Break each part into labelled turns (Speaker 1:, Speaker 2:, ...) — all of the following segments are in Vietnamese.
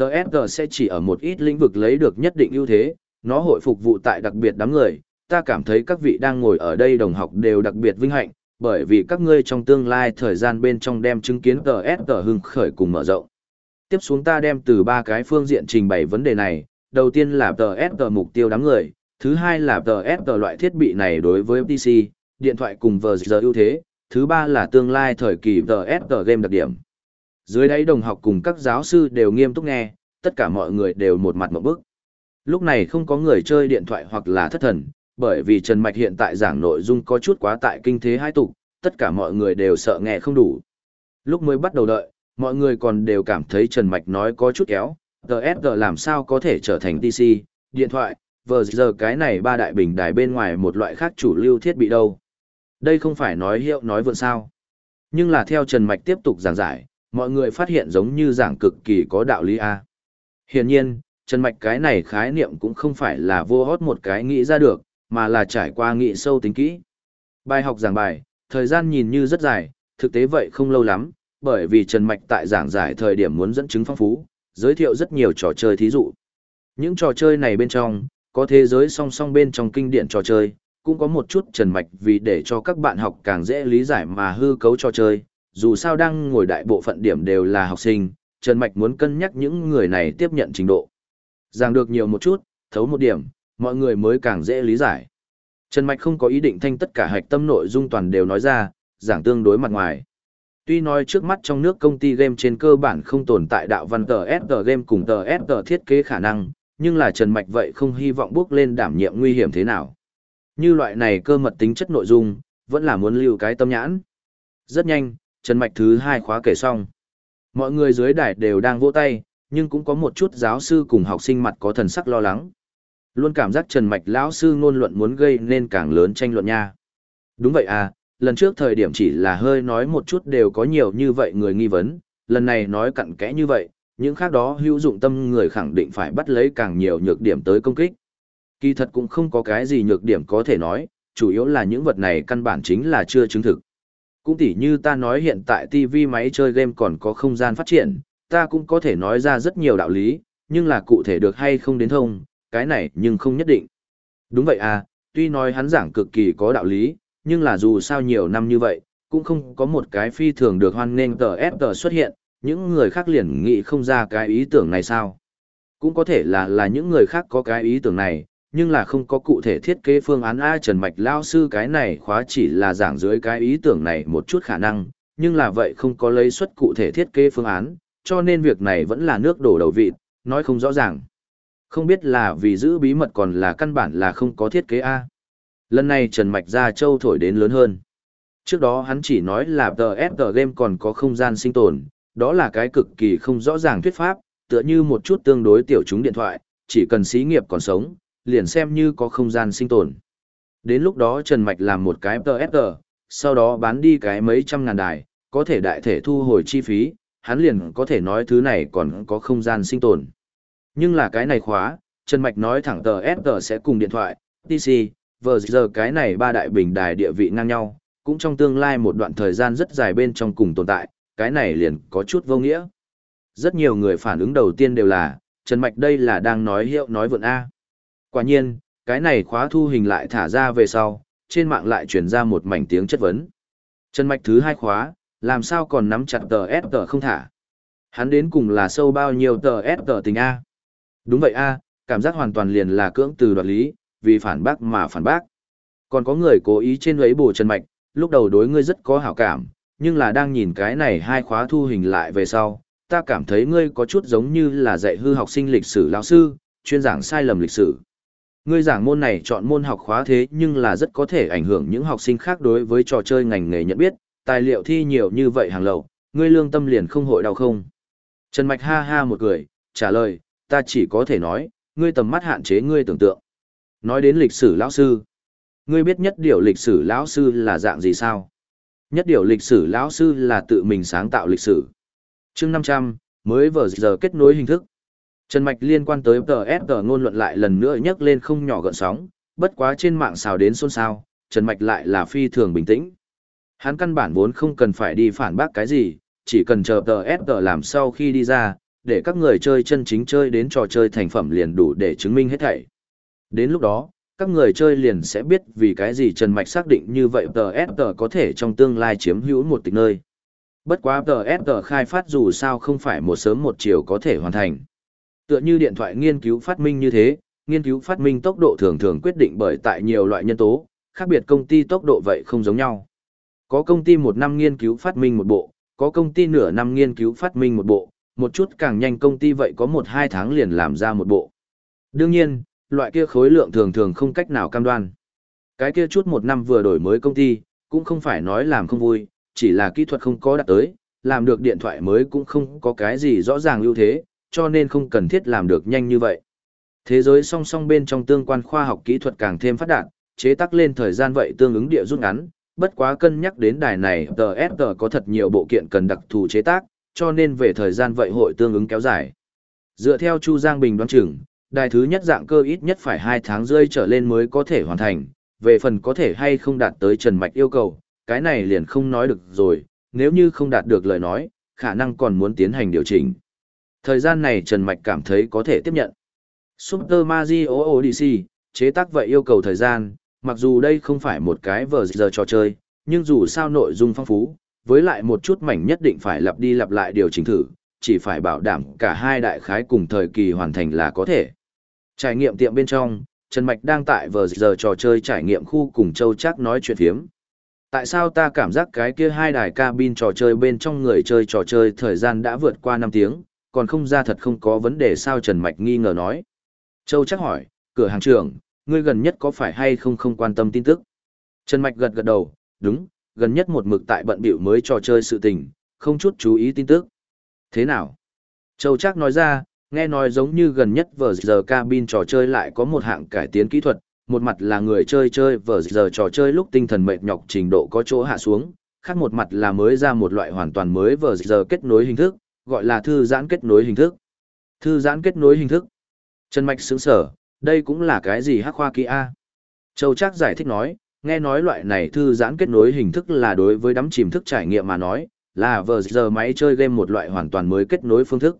Speaker 1: TSG sẽ chỉ ở một ít lĩnh vực lấy được nhất định ưu thế, nó hội phục vụ tại đặc biệt đám người, ta cảm thấy các vị đang ngồi ở đây đồng học đều đặc biệt vinh hạnh, bởi vì các ngươi trong tương lai thời gian bên trong đem chứng kiến TSG hưng khởi cùng mở rộng. Tiếp xuống ta đem từ ba cái phương diện trình bày vấn đề này, đầu tiên là TSG mục tiêu đám người, thứ hai là TSG loại thiết bị này đối với PC, điện thoại cùng vờ giờ ưu thế, thứ ba là tương lai thời kỳ TSG game đặc điểm. Dưới đáy đồng học cùng các giáo sư đều nghiêm túc nghe, tất cả mọi người đều một mặt một bức. Lúc này không có người chơi điện thoại hoặc là thất thần, bởi vì Trần Mạch hiện tại giảng nội dung có chút quá tại kinh thế hai tục, tất cả mọi người đều sợ nghe không đủ. Lúc mới bắt đầu đợi, mọi người còn đều cảm thấy Trần Mạch nói có chút kéo, TSG làm sao có thể trở thành TC, điện thoại, vừa giờ cái này ba đại bình đài bên ngoài một loại khác chủ lưu thiết bị đâu. Đây không phải nói hiệu nói vượn sao. Nhưng là theo Trần Mạch tiếp tục giảng giải, mọi người phát hiện giống như giảng cực kỳ có đạo lý A. Hiển nhiên, Trần Mạch cái này khái niệm cũng không phải là vô hót một cái nghĩ ra được, mà là trải qua nghị sâu tính kỹ. Bài học giảng bài, thời gian nhìn như rất dài, thực tế vậy không lâu lắm, bởi vì Trần Mạch tại giảng giải thời điểm muốn dẫn chứng phong phú, giới thiệu rất nhiều trò chơi thí dụ. Những trò chơi này bên trong, có thế giới song song bên trong kinh điển trò chơi, cũng có một chút Trần Mạch vì để cho các bạn học càng dễ lý giải mà hư cấu trò chơi, dù sao đang ngồi đại bộ phận điểm đều là học sinh, Trần Mạch muốn cân nhắc những người này tiếp nhận trình độ. Giảng được nhiều một chút, thấu một điểm, mọi người mới càng dễ lý giải. Trần Mạch không có ý định thanh tất cả hạch tâm nội dung toàn đều nói ra, giảng tương đối mặt ngoài. Tuy nói trước mắt trong nước công ty game trên cơ bản không tồn tại đạo văn tờ SG game cùng tờ SG thiết kế khả năng, nhưng là Trần Mạch vậy không hy vọng bước lên đảm nhiệm nguy hiểm thế nào. Như loại này cơ mật tính chất nội dung, vẫn là muốn lưu cái tâm nhãn. Rất nhanh, Trần Mạch thứ hai khóa kể xong. Mọi người dưới đài đều đang vỗ tay, nhưng cũng có một chút giáo sư cùng học sinh mặt có thần sắc lo lắng. Luôn cảm giác Trần Mạch lão sư ngôn luận muốn gây nên càng lớn tranh luận nha. Đúng vậy à, lần trước thời điểm chỉ là hơi nói một chút đều có nhiều như vậy người nghi vấn, lần này nói cặn kẽ như vậy, những khác đó hữu dụng tâm người khẳng định phải bắt lấy càng nhiều nhược điểm tới công kích. Kỳ thật cũng không có cái gì nhược điểm có thể nói, chủ yếu là những vật này căn bản chính là chưa chứng thực. Cũng tỉ như ta nói hiện tại TV máy chơi game còn có không gian phát triển, ta cũng có thể nói ra rất nhiều đạo lý, nhưng là cụ thể được hay không đến thông, cái này nhưng không nhất định. Đúng vậy à, tuy nói hắn giảng cực kỳ có đạo lý, nhưng là dù sao nhiều năm như vậy, cũng không có một cái phi thường được hoan nghênh tờ tờ xuất hiện, những người khác liền nghĩ không ra cái ý tưởng này sao. Cũng có thể là là những người khác có cái ý tưởng này, nhưng là không có cụ thể thiết kế phương án A Trần Mạch Lao sư cái này khóa chỉ là giảng dưới cái ý tưởng này một chút khả năng, nhưng là vậy không có lấy suất cụ thể thiết kế phương án, cho nên việc này vẫn là nước đổ đầu vịt, nói không rõ ràng. Không biết là vì giữ bí mật còn là căn bản là không có thiết kế A. Lần này Trần Mạch ra châu thổi đến lớn hơn. Trước đó hắn chỉ nói là TSG game còn có không gian sinh tồn, đó là cái cực kỳ không rõ ràng thuyết pháp, tựa như một chút tương đối tiểu chúng điện thoại, chỉ cần xí nghiệp còn sống, liền xem như có không gian sinh tồn. Đến lúc đó Trần Mạch làm một cái TSG, sau đó bán đi cái mấy trăm ngàn đài, có thể đại thể thu hồi chi phí, hắn liền có thể nói thứ này còn có không gian sinh tồn. Nhưng là cái này khóa, Trần Mạch nói thẳng TSG sẽ cùng điện thoại, TC, vờ giờ cái này ba đại bình đài địa vị ngang nhau, cũng trong tương lai một đoạn thời gian rất dài bên trong cùng tồn tại, cái này liền có chút vô nghĩa. Rất nhiều người phản ứng đầu tiên đều là, Trần Mạch đây là đang nói hiệu nói vượn A. Quả nhiên, cái này khóa thu hình lại thả ra về sau, trên mạng lại truyền ra một mảnh tiếng chất vấn. Trần Mạch thứ hai khóa, làm sao còn nắm chặt tờ S tờ không thả. Hắn đến cùng là sâu bao nhiêu tờ S tờ tình A. Đúng vậy A, cảm giác hoàn toàn liền là cưỡng từ đoạt lý, vì phản bác mà phản bác. Còn có người cố ý trên ấy bổ Trần Mạch, lúc đầu đối ngươi rất có hảo cảm, nhưng là đang nhìn cái này hai khóa thu hình lại về sau, ta cảm thấy ngươi có chút giống như là dạy hư học sinh lịch sử lão sư, chuyên giảng sai lầm lịch sử. Ngươi giảng môn này chọn môn học khóa thế nhưng là rất có thể ảnh hưởng những học sinh khác đối với trò chơi ngành nghề nhận biết, tài liệu thi nhiều như vậy hàng lậu, ngươi lương tâm liền không hội đau không. Trần Mạch ha ha một cười, trả lời, ta chỉ có thể nói, ngươi tầm mắt hạn chế ngươi tưởng tượng. Nói đến lịch sử lão sư, ngươi biết nhất điều lịch sử lão sư là dạng gì sao? Nhất điều lịch sử lão sư là tự mình sáng tạo lịch sử. chương 500, mới vừa giờ kết nối hình thức. Trần Mạch liên quan tới TSG ngôn luận lại lần nữa nhắc lên không nhỏ gợn sóng, bất quá trên mạng xào đến xôn xao, Trần Mạch lại là phi thường bình tĩnh. Hắn căn bản vốn không cần phải đi phản bác cái gì, chỉ cần chờ TSG làm sau khi đi ra, để các người chơi chân chính chơi đến trò chơi thành phẩm liền đủ để chứng minh hết thảy. Đến lúc đó, các người chơi liền sẽ biết vì cái gì Trần Mạch xác định như vậy TST có thể trong tương lai chiếm hữu một tịch nơi. Bất quá TST khai phát dù sao không phải một sớm một chiều có thể hoàn thành. Tựa như điện thoại nghiên cứu phát minh như thế, nghiên cứu phát minh tốc độ thường thường quyết định bởi tại nhiều loại nhân tố, khác biệt công ty tốc độ vậy không giống nhau. Có công ty một năm nghiên cứu phát minh một bộ, có công ty nửa năm nghiên cứu phát minh một bộ, một chút càng nhanh công ty vậy có một hai tháng liền làm ra một bộ. Đương nhiên, loại kia khối lượng thường thường không cách nào cam đoan. Cái kia chút một năm vừa đổi mới công ty, cũng không phải nói làm không vui, chỉ là kỹ thuật không có đạt tới, làm được điện thoại mới cũng không có cái gì rõ ràng ưu thế, cho nên không cần thiết làm được nhanh như vậy. Thế giới song song bên trong tương quan khoa học kỹ thuật càng thêm phát đạt, chế tác lên thời gian vậy tương ứng địa rút ngắn, bất quá cân nhắc đến đài này TST có thật nhiều bộ kiện cần đặc thù chế tác, cho nên về thời gian vậy hội tương ứng kéo dài. Dựa theo Chu Giang Bình đoán chừng, đài thứ nhất dạng cơ ít nhất phải 2 tháng rơi trở lên mới có thể hoàn thành, về phần có thể hay không đạt tới Trần Mạch yêu cầu, cái này liền không nói được rồi, nếu như không đạt được lời nói, khả năng còn muốn tiến hành điều chỉnh. Thời gian này Trần Mạch cảm thấy có thể tiếp nhận. Super Mario Odyssey, chế tác vậy yêu cầu thời gian, mặc dù đây không phải một cái vở giờ trò chơi, nhưng dù sao nội dung phong phú, với lại một chút mảnh nhất định phải lặp đi lặp lại điều chỉnh thử, chỉ phải bảo đảm cả hai đại khái cùng thời kỳ hoàn thành là có thể. Trải nghiệm tiệm bên trong, Trần Mạch đang tại vở giờ trò chơi trải nghiệm khu cùng Châu Chắc nói chuyện phiếm. Tại sao ta cảm giác cái kia hai đài cabin trò chơi bên trong người chơi trò chơi thời gian đã vượt qua 5 tiếng, còn không ra thật không có vấn đề sao Trần Mạch nghi ngờ nói. Châu chắc hỏi, cửa hàng trưởng, ngươi gần nhất có phải hay không không quan tâm tin tức? Trần Mạch gật gật đầu, đúng, gần nhất một mực tại bận biểu mới trò chơi sự tình, không chút chú ý tin tức. Thế nào? Châu chắc nói ra, nghe nói giống như gần nhất vở giờ cabin trò chơi lại có một hạng cải tiến kỹ thuật, một mặt là người chơi chơi vở giờ trò chơi lúc tinh thần mệt nhọc trình độ có chỗ hạ xuống, khác một mặt là mới ra một loại hoàn toàn mới vở giờ kết nối hình thức, gọi là thư giãn kết nối hình thức. Thư giãn kết nối hình thức. Trần Mạch sướng sở, đây cũng là cái gì hắc khoa kỳ A. Châu Trác giải thích nói, nghe nói loại này thư giãn kết nối hình thức là đối với đắm chìm thức trải nghiệm mà nói, là vờ giờ máy chơi game một loại hoàn toàn mới kết nối phương thức.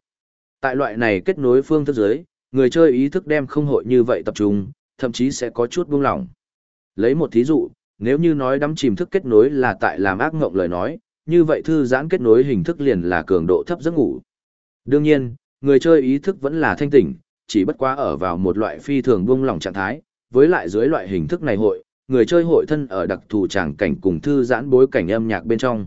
Speaker 1: Tại loại này kết nối phương thức dưới, người chơi ý thức đem không hội như vậy tập trung, thậm chí sẽ có chút buông lỏng. Lấy một thí dụ, nếu như nói đắm chìm thức kết nối là tại làm ác ngộng lời nói, như vậy thư giãn kết nối hình thức liền là cường độ thấp giấc ngủ. Đương nhiên, người chơi ý thức vẫn là thanh tỉnh, chỉ bất quá ở vào một loại phi thường buông lỏng trạng thái, với lại dưới loại hình thức này hội, người chơi hội thân ở đặc thù tràng cảnh cùng thư giãn bối cảnh âm nhạc bên trong.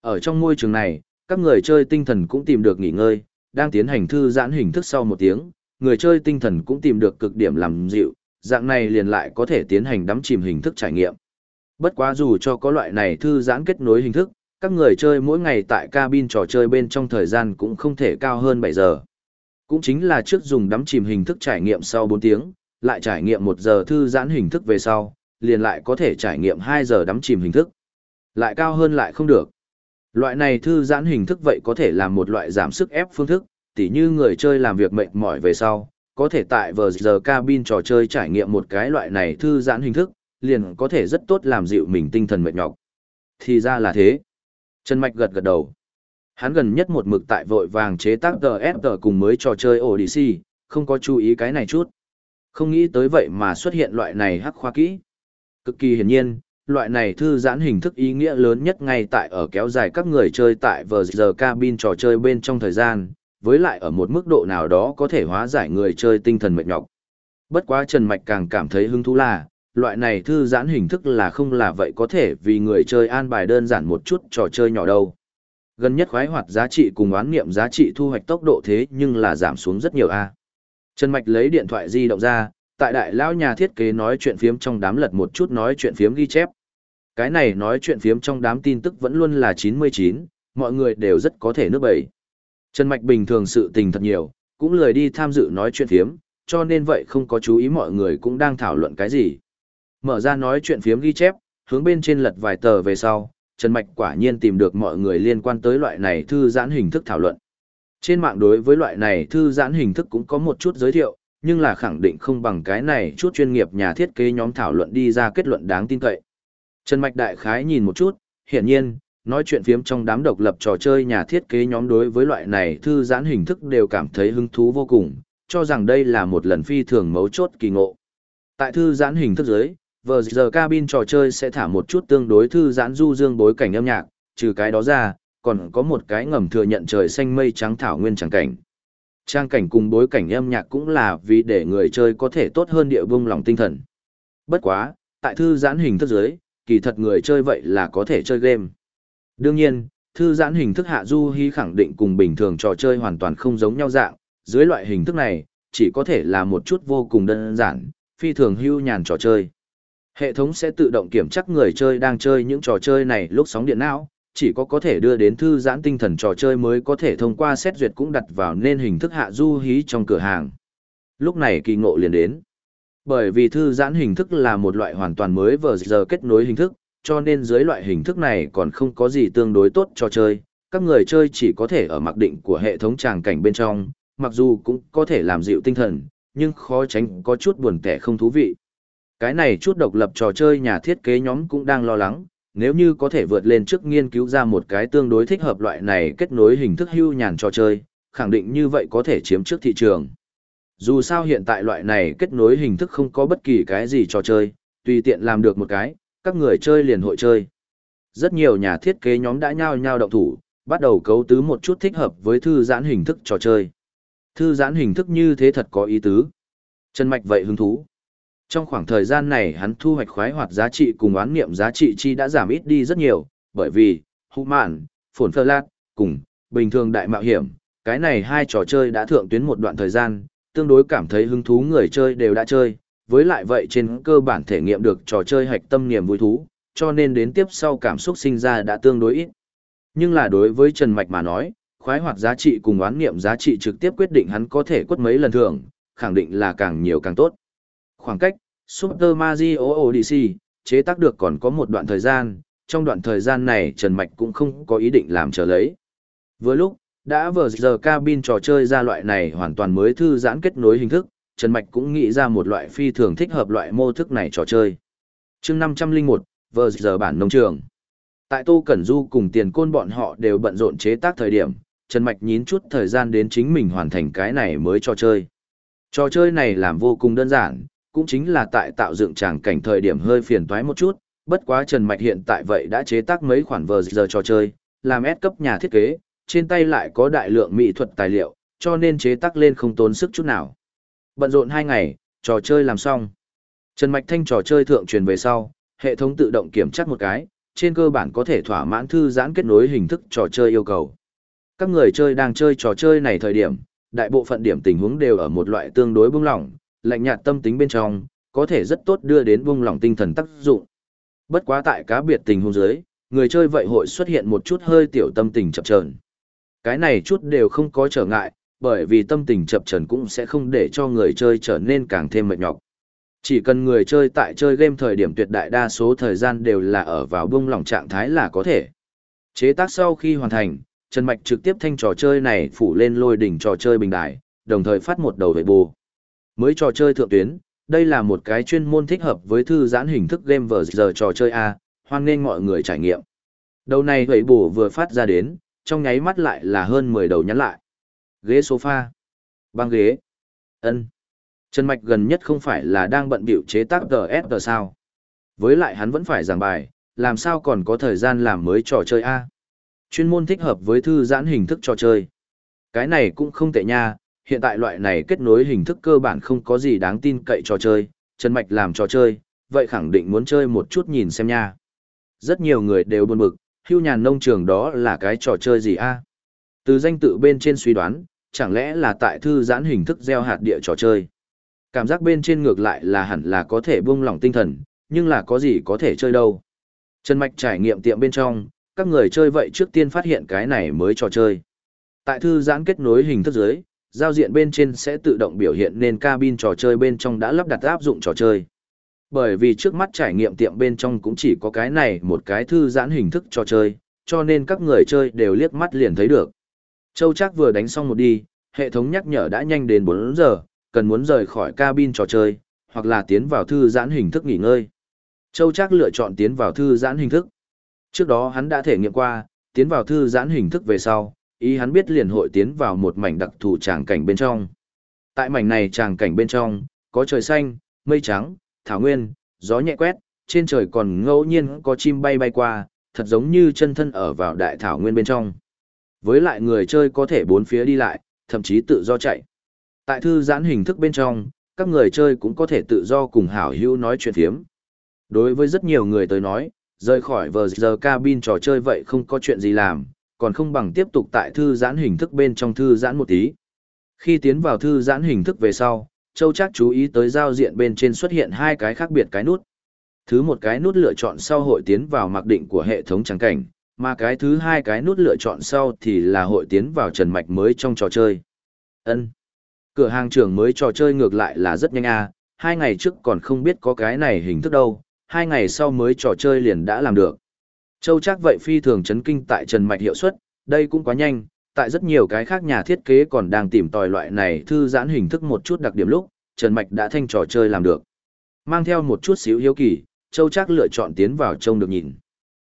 Speaker 1: Ở trong môi trường này, các người chơi tinh thần cũng tìm được nghỉ ngơi, đang tiến hành thư giãn hình thức sau một tiếng, người chơi tinh thần cũng tìm được cực điểm làm dịu, dạng này liền lại có thể tiến hành đắm chìm hình thức trải nghiệm. Bất quá dù cho có loại này thư giãn kết nối hình thức, các người chơi mỗi ngày tại cabin trò chơi bên trong thời gian cũng không thể cao hơn 7 giờ. Cũng chính là trước dùng đắm chìm hình thức trải nghiệm sau 4 tiếng, lại trải nghiệm 1 giờ thư giãn hình thức về sau, liền lại có thể trải nghiệm 2 giờ đắm chìm hình thức. Lại cao hơn lại không được. Loại này thư giãn hình thức vậy có thể làm một loại giảm sức ép phương thức, tỉ như người chơi làm việc mệt mỏi về sau, có thể tại vờ giờ cabin trò chơi trải nghiệm một cái loại này thư giãn hình thức, liền có thể rất tốt làm dịu mình tinh thần mệt nhọc. Thì ra là thế. Trần Mạch gật gật đầu. Hắn gần nhất một mực tại vội vàng chế tác TST cùng mới trò chơi Odyssey, không có chú ý cái này chút. Không nghĩ tới vậy mà xuất hiện loại này hắc khoa kỹ. Cực kỳ hiển nhiên, loại này thư giãn hình thức ý nghĩa lớn nhất ngay tại ở kéo dài các người chơi tại vờ giờ cabin trò chơi bên trong thời gian, với lại ở một mức độ nào đó có thể hóa giải người chơi tinh thần mệt nhọc. Bất quá Trần Mạch càng cảm thấy hứng thú là, loại này thư giãn hình thức là không là vậy có thể vì người chơi an bài đơn giản một chút trò chơi nhỏ đâu. Gần nhất khoái hoạt giá trị cùng oán nghiệm giá trị thu hoạch tốc độ thế nhưng là giảm xuống rất nhiều a. Trần Mạch lấy điện thoại di động ra, tại đại lão nhà thiết kế nói chuyện phiếm trong đám lật một chút nói chuyện phiếm ghi chép. Cái này nói chuyện phiếm trong đám tin tức vẫn luôn là 99, mọi người đều rất có thể nước bẩy. Trần Mạch bình thường sự tình thật nhiều, cũng lười đi tham dự nói chuyện phiếm, cho nên vậy không có chú ý mọi người cũng đang thảo luận cái gì. Mở ra nói chuyện phiếm ghi chép, hướng bên trên lật vài tờ về sau, Trần Mạch quả nhiên tìm được mọi người liên quan tới loại này thư giãn hình thức thảo luận. Trên mạng đối với loại này thư giãn hình thức cũng có một chút giới thiệu, nhưng là khẳng định không bằng cái này chút chuyên nghiệp nhà thiết kế nhóm thảo luận đi ra kết luận đáng tin cậy. Trần Mạch đại khái nhìn một chút, hiển nhiên, nói chuyện phiếm trong đám độc lập trò chơi nhà thiết kế nhóm đối với loại này thư giãn hình thức đều cảm thấy hứng thú vô cùng, cho rằng đây là một lần phi thường mấu chốt kỳ ngộ. Tại thư giãn hình thức dưới, vờ giờ cabin trò chơi sẽ thả một chút tương đối thư giãn du dương bối cảnh âm nhạc, trừ cái đó ra, còn có một cái ngầm thừa nhận trời xanh mây trắng thảo nguyên tràng cảnh. Trang cảnh cùng bối cảnh âm nhạc cũng là vì để người chơi có thể tốt hơn địa vung lòng tinh thần. Bất quá, tại thư giãn hình thức giới, kỳ thật người chơi vậy là có thể chơi game. Đương nhiên, thư giãn hình thức hạ du hy khẳng định cùng bình thường trò chơi hoàn toàn không giống nhau dạng, dưới loại hình thức này, chỉ có thể là một chút vô cùng đơn giản, phi thường hưu nhàn trò chơi. Hệ thống sẽ tự động kiểm chắc người chơi đang chơi những trò chơi này lúc sóng điện não, chỉ có có thể đưa đến thư giãn tinh thần trò chơi mới có thể thông qua xét duyệt cũng đặt vào nên hình thức hạ du hí trong cửa hàng. Lúc này kỳ ngộ liền đến. Bởi vì thư giãn hình thức là một loại hoàn toàn mới vừa giờ kết nối hình thức, cho nên dưới loại hình thức này còn không có gì tương đối tốt cho chơi. Các người chơi chỉ có thể ở mặc định của hệ thống tràng cảnh bên trong, mặc dù cũng có thể làm dịu tinh thần, nhưng khó tránh có chút buồn tẻ không thú vị. Cái này chút độc lập trò chơi nhà thiết kế nhóm cũng đang lo lắng, nếu như có thể vượt lên trước nghiên cứu ra một cái tương đối thích hợp loại này kết nối hình thức hưu nhàn trò chơi, khẳng định như vậy có thể chiếm trước thị trường. Dù sao hiện tại loại này kết nối hình thức không có bất kỳ cái gì trò chơi, tùy tiện làm được một cái, các người chơi liền hội chơi. Rất nhiều nhà thiết kế nhóm đã nhao nhao động thủ, bắt đầu cấu tứ một chút thích hợp với thư giãn hình thức trò chơi. Thư giãn hình thức như thế thật có ý tứ. Trần Mạch vậy hứng thú. Trong khoảng thời gian này hắn thu hoạch khoái hoạt giá trị cùng oán niệm giá trị chi đã giảm ít đi rất nhiều, bởi vì, hụ mạn, phồn phơ lát, cùng, bình thường đại mạo hiểm, cái này hai trò chơi đã thượng tuyến một đoạn thời gian, tương đối cảm thấy hứng thú người chơi đều đã chơi, với lại vậy trên cơ bản thể nghiệm được trò chơi hạch tâm niềm vui thú, cho nên đến tiếp sau cảm xúc sinh ra đã tương đối ít. Nhưng là đối với Trần Mạch mà nói, khoái hoạt giá trị cùng oán niệm giá trị trực tiếp quyết định hắn có thể quất mấy lần thường, khẳng định là càng nhiều càng tốt. Khoảng cách, Super Mario Odyssey, chế tác được còn có một đoạn thời gian, trong đoạn thời gian này Trần Mạch cũng không có ý định làm trở lấy. Với lúc, đã vừa giờ cabin trò chơi ra loại này hoàn toàn mới thư giãn kết nối hình thức, Trần Mạch cũng nghĩ ra một loại phi thường thích hợp loại mô thức này trò chơi. chương 501, vừa giờ bản nông trường. Tại Tô Cẩn Du cùng tiền côn bọn họ đều bận rộn chế tác thời điểm, Trần Mạch nhín chút thời gian đến chính mình hoàn thành cái này mới trò chơi. Trò chơi này làm vô cùng đơn giản, cũng chính là tại tạo dựng tràng cảnh thời điểm hơi phiền toái một chút, bất quá Trần Mạch hiện tại vậy đã chế tác mấy khoản vờ giờ trò chơi, làm S cấp nhà thiết kế, trên tay lại có đại lượng mỹ thuật tài liệu, cho nên chế tác lên không tốn sức chút nào. Bận rộn hai ngày, trò chơi làm xong. Trần Mạch Thanh trò chơi thượng truyền về sau, hệ thống tự động kiểm tra một cái, trên cơ bản có thể thỏa mãn thư giãn kết nối hình thức trò chơi yêu cầu. Các người chơi đang chơi trò chơi này thời điểm, đại bộ phận điểm tình huống đều ở một loại tương đối bông lỏng, lạnh nhạt tâm tính bên trong, có thể rất tốt đưa đến buông lỏng tinh thần tác dụng. Bất quá tại cá biệt tình huống dưới, người chơi vậy hội xuất hiện một chút hơi tiểu tâm tình chập chờn. Cái này chút đều không có trở ngại, bởi vì tâm tình chập chờn cũng sẽ không để cho người chơi trở nên càng thêm mệt nhọc. Chỉ cần người chơi tại chơi game thời điểm tuyệt đại đa số thời gian đều là ở vào buông lỏng trạng thái là có thể. Chế tác sau khi hoàn thành, Trần Mạch trực tiếp thanh trò chơi này phủ lên lôi đỉnh trò chơi bình đài, đồng thời phát một đầu về bù. Mới trò chơi thượng tuyến, đây là một cái chuyên môn thích hợp với thư giãn hình thức game vờ giờ trò chơi A, hoan nên mọi người trải nghiệm. Đầu này vậy bù vừa phát ra đến, trong nháy mắt lại là hơn 10 đầu nhắn lại. Ghế sofa, băng ghế, ân. Trần Mạch gần nhất không phải là đang bận biểu chế tác GSG sao. Với lại hắn vẫn phải giảng bài, làm sao còn có thời gian làm mới trò chơi A. Chuyên môn thích hợp với thư giãn hình thức trò chơi. Cái này cũng không tệ nha, hiện tại loại này kết nối hình thức cơ bản không có gì đáng tin cậy trò chơi, Trần Mạch làm trò chơi, vậy khẳng định muốn chơi một chút nhìn xem nha. Rất nhiều người đều buồn bực, hưu nhàn nông trường đó là cái trò chơi gì a? Từ danh tự bên trên suy đoán, chẳng lẽ là tại thư giãn hình thức gieo hạt địa trò chơi. Cảm giác bên trên ngược lại là hẳn là có thể buông lỏng tinh thần, nhưng là có gì có thể chơi đâu. Trần Mạch trải nghiệm tiệm bên trong, các người chơi vậy trước tiên phát hiện cái này mới trò chơi. Tại thư giãn kết nối hình thức dưới, giao diện bên trên sẽ tự động biểu hiện nên cabin trò chơi bên trong đã lắp đặt áp dụng trò chơi. Bởi vì trước mắt trải nghiệm tiệm bên trong cũng chỉ có cái này một cái thư giãn hình thức trò chơi, cho nên các người chơi đều liếc mắt liền thấy được. Châu chắc vừa đánh xong một đi, hệ thống nhắc nhở đã nhanh đến 4 giờ, cần muốn rời khỏi cabin trò chơi, hoặc là tiến vào thư giãn hình thức nghỉ ngơi. Châu chắc lựa chọn tiến vào thư giãn hình thức. Trước đó hắn đã thể nghiệm qua, tiến vào thư giãn hình thức về sau, ý hắn biết liền hội tiến vào một mảnh đặc thù tràng cảnh bên trong. Tại mảnh này tràng cảnh bên trong, có trời xanh, mây trắng, thảo nguyên, gió nhẹ quét, trên trời còn ngẫu nhiên có chim bay bay qua, thật giống như chân thân ở vào đại thảo nguyên bên trong. Với lại người chơi có thể bốn phía đi lại, thậm chí tự do chạy. Tại thư giãn hình thức bên trong, các người chơi cũng có thể tự do cùng hảo hữu nói chuyện phiếm. Đối với rất nhiều người tới nói, rời khỏi vờ giờ cabin trò chơi vậy không có chuyện gì làm, còn không bằng tiếp tục tại thư giãn hình thức bên trong thư giãn một tí. Khi tiến vào thư giãn hình thức về sau, Châu chắc chú ý tới giao diện bên trên xuất hiện hai cái khác biệt cái nút. Thứ một cái nút lựa chọn sau hội tiến vào mặc định của hệ thống trắng cảnh, mà cái thứ hai cái nút lựa chọn sau thì là hội tiến vào trần mạch mới trong trò chơi. Ân. Cửa hàng trưởng mới trò chơi ngược lại là rất nhanh a, hai ngày trước còn không biết có cái này hình thức đâu, hai ngày sau mới trò chơi liền đã làm được. Châu chắc vậy phi thường chấn kinh tại trần mạch hiệu suất, đây cũng quá nhanh, tại rất nhiều cái khác nhà thiết kế còn đang tìm tòi loại này thư giãn hình thức một chút đặc điểm lúc, Trần Mạch đã thanh trò chơi làm được. Mang theo một chút xíu hiếu kỳ, Châu Trác lựa chọn tiến vào trông được nhìn.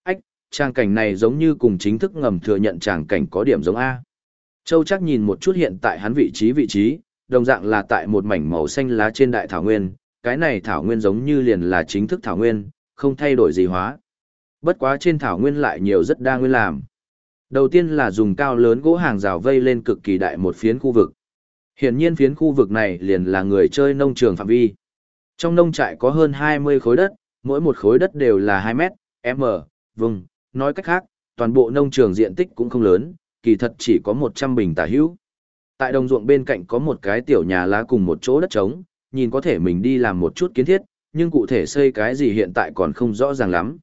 Speaker 1: Ách, trang cảnh này giống như cùng chính thức ngầm thừa nhận tràng cảnh có điểm giống A. Châu Trác nhìn một chút hiện tại hắn vị trí vị trí, đồng dạng là tại một mảnh màu xanh lá trên đại thảo nguyên, cái này thảo nguyên giống như liền là chính thức thảo nguyên, không thay đổi gì hóa. Bất quá trên thảo nguyên lại nhiều rất đa nguyên làm. Đầu tiên là dùng cao lớn gỗ hàng rào vây lên cực kỳ đại một phiến khu vực. Hiển nhiên phiến khu vực này liền là người chơi nông trường phạm vi. Trong nông trại có hơn 20 khối đất, mỗi một khối đất đều là 2 mét, m, vùng, nói cách khác, toàn bộ nông trường diện tích cũng không lớn, kỳ thật chỉ có 100 bình tả hữu. Tại đồng ruộng bên cạnh có một cái tiểu nhà lá cùng một chỗ đất trống, nhìn có thể mình đi làm một chút kiến thiết, nhưng cụ thể xây cái gì hiện tại còn không rõ ràng lắm.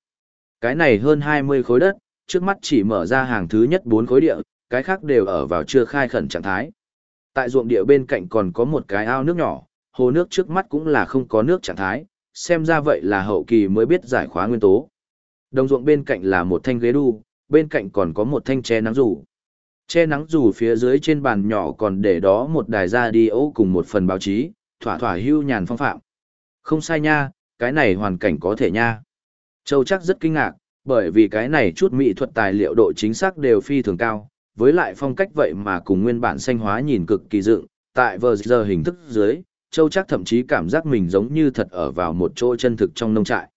Speaker 1: Cái này hơn 20 khối đất, trước mắt chỉ mở ra hàng thứ nhất 4 khối địa, cái khác đều ở vào chưa khai khẩn trạng thái. Tại ruộng địa bên cạnh còn có một cái ao nước nhỏ, hồ nước trước mắt cũng là không có nước trạng thái, xem ra vậy là hậu kỳ mới biết giải khóa nguyên tố. Đồng ruộng bên cạnh là một thanh ghế đu, bên cạnh còn có một thanh che nắng rủ. Che nắng rủ phía dưới trên bàn nhỏ còn để đó một đài ra đi ấu cùng một phần báo chí, thỏa thỏa hưu nhàn phong phạm. Không sai nha, cái này hoàn cảnh có thể nha. Châu chắc rất kinh ngạc, bởi vì cái này chút mỹ thuật tài liệu độ chính xác đều phi thường cao, với lại phong cách vậy mà cùng nguyên bản xanh hóa nhìn cực kỳ dựng, tại vờ giờ hình thức dưới, Châu chắc thậm chí cảm giác mình giống như thật ở vào một chỗ chân thực trong nông trại.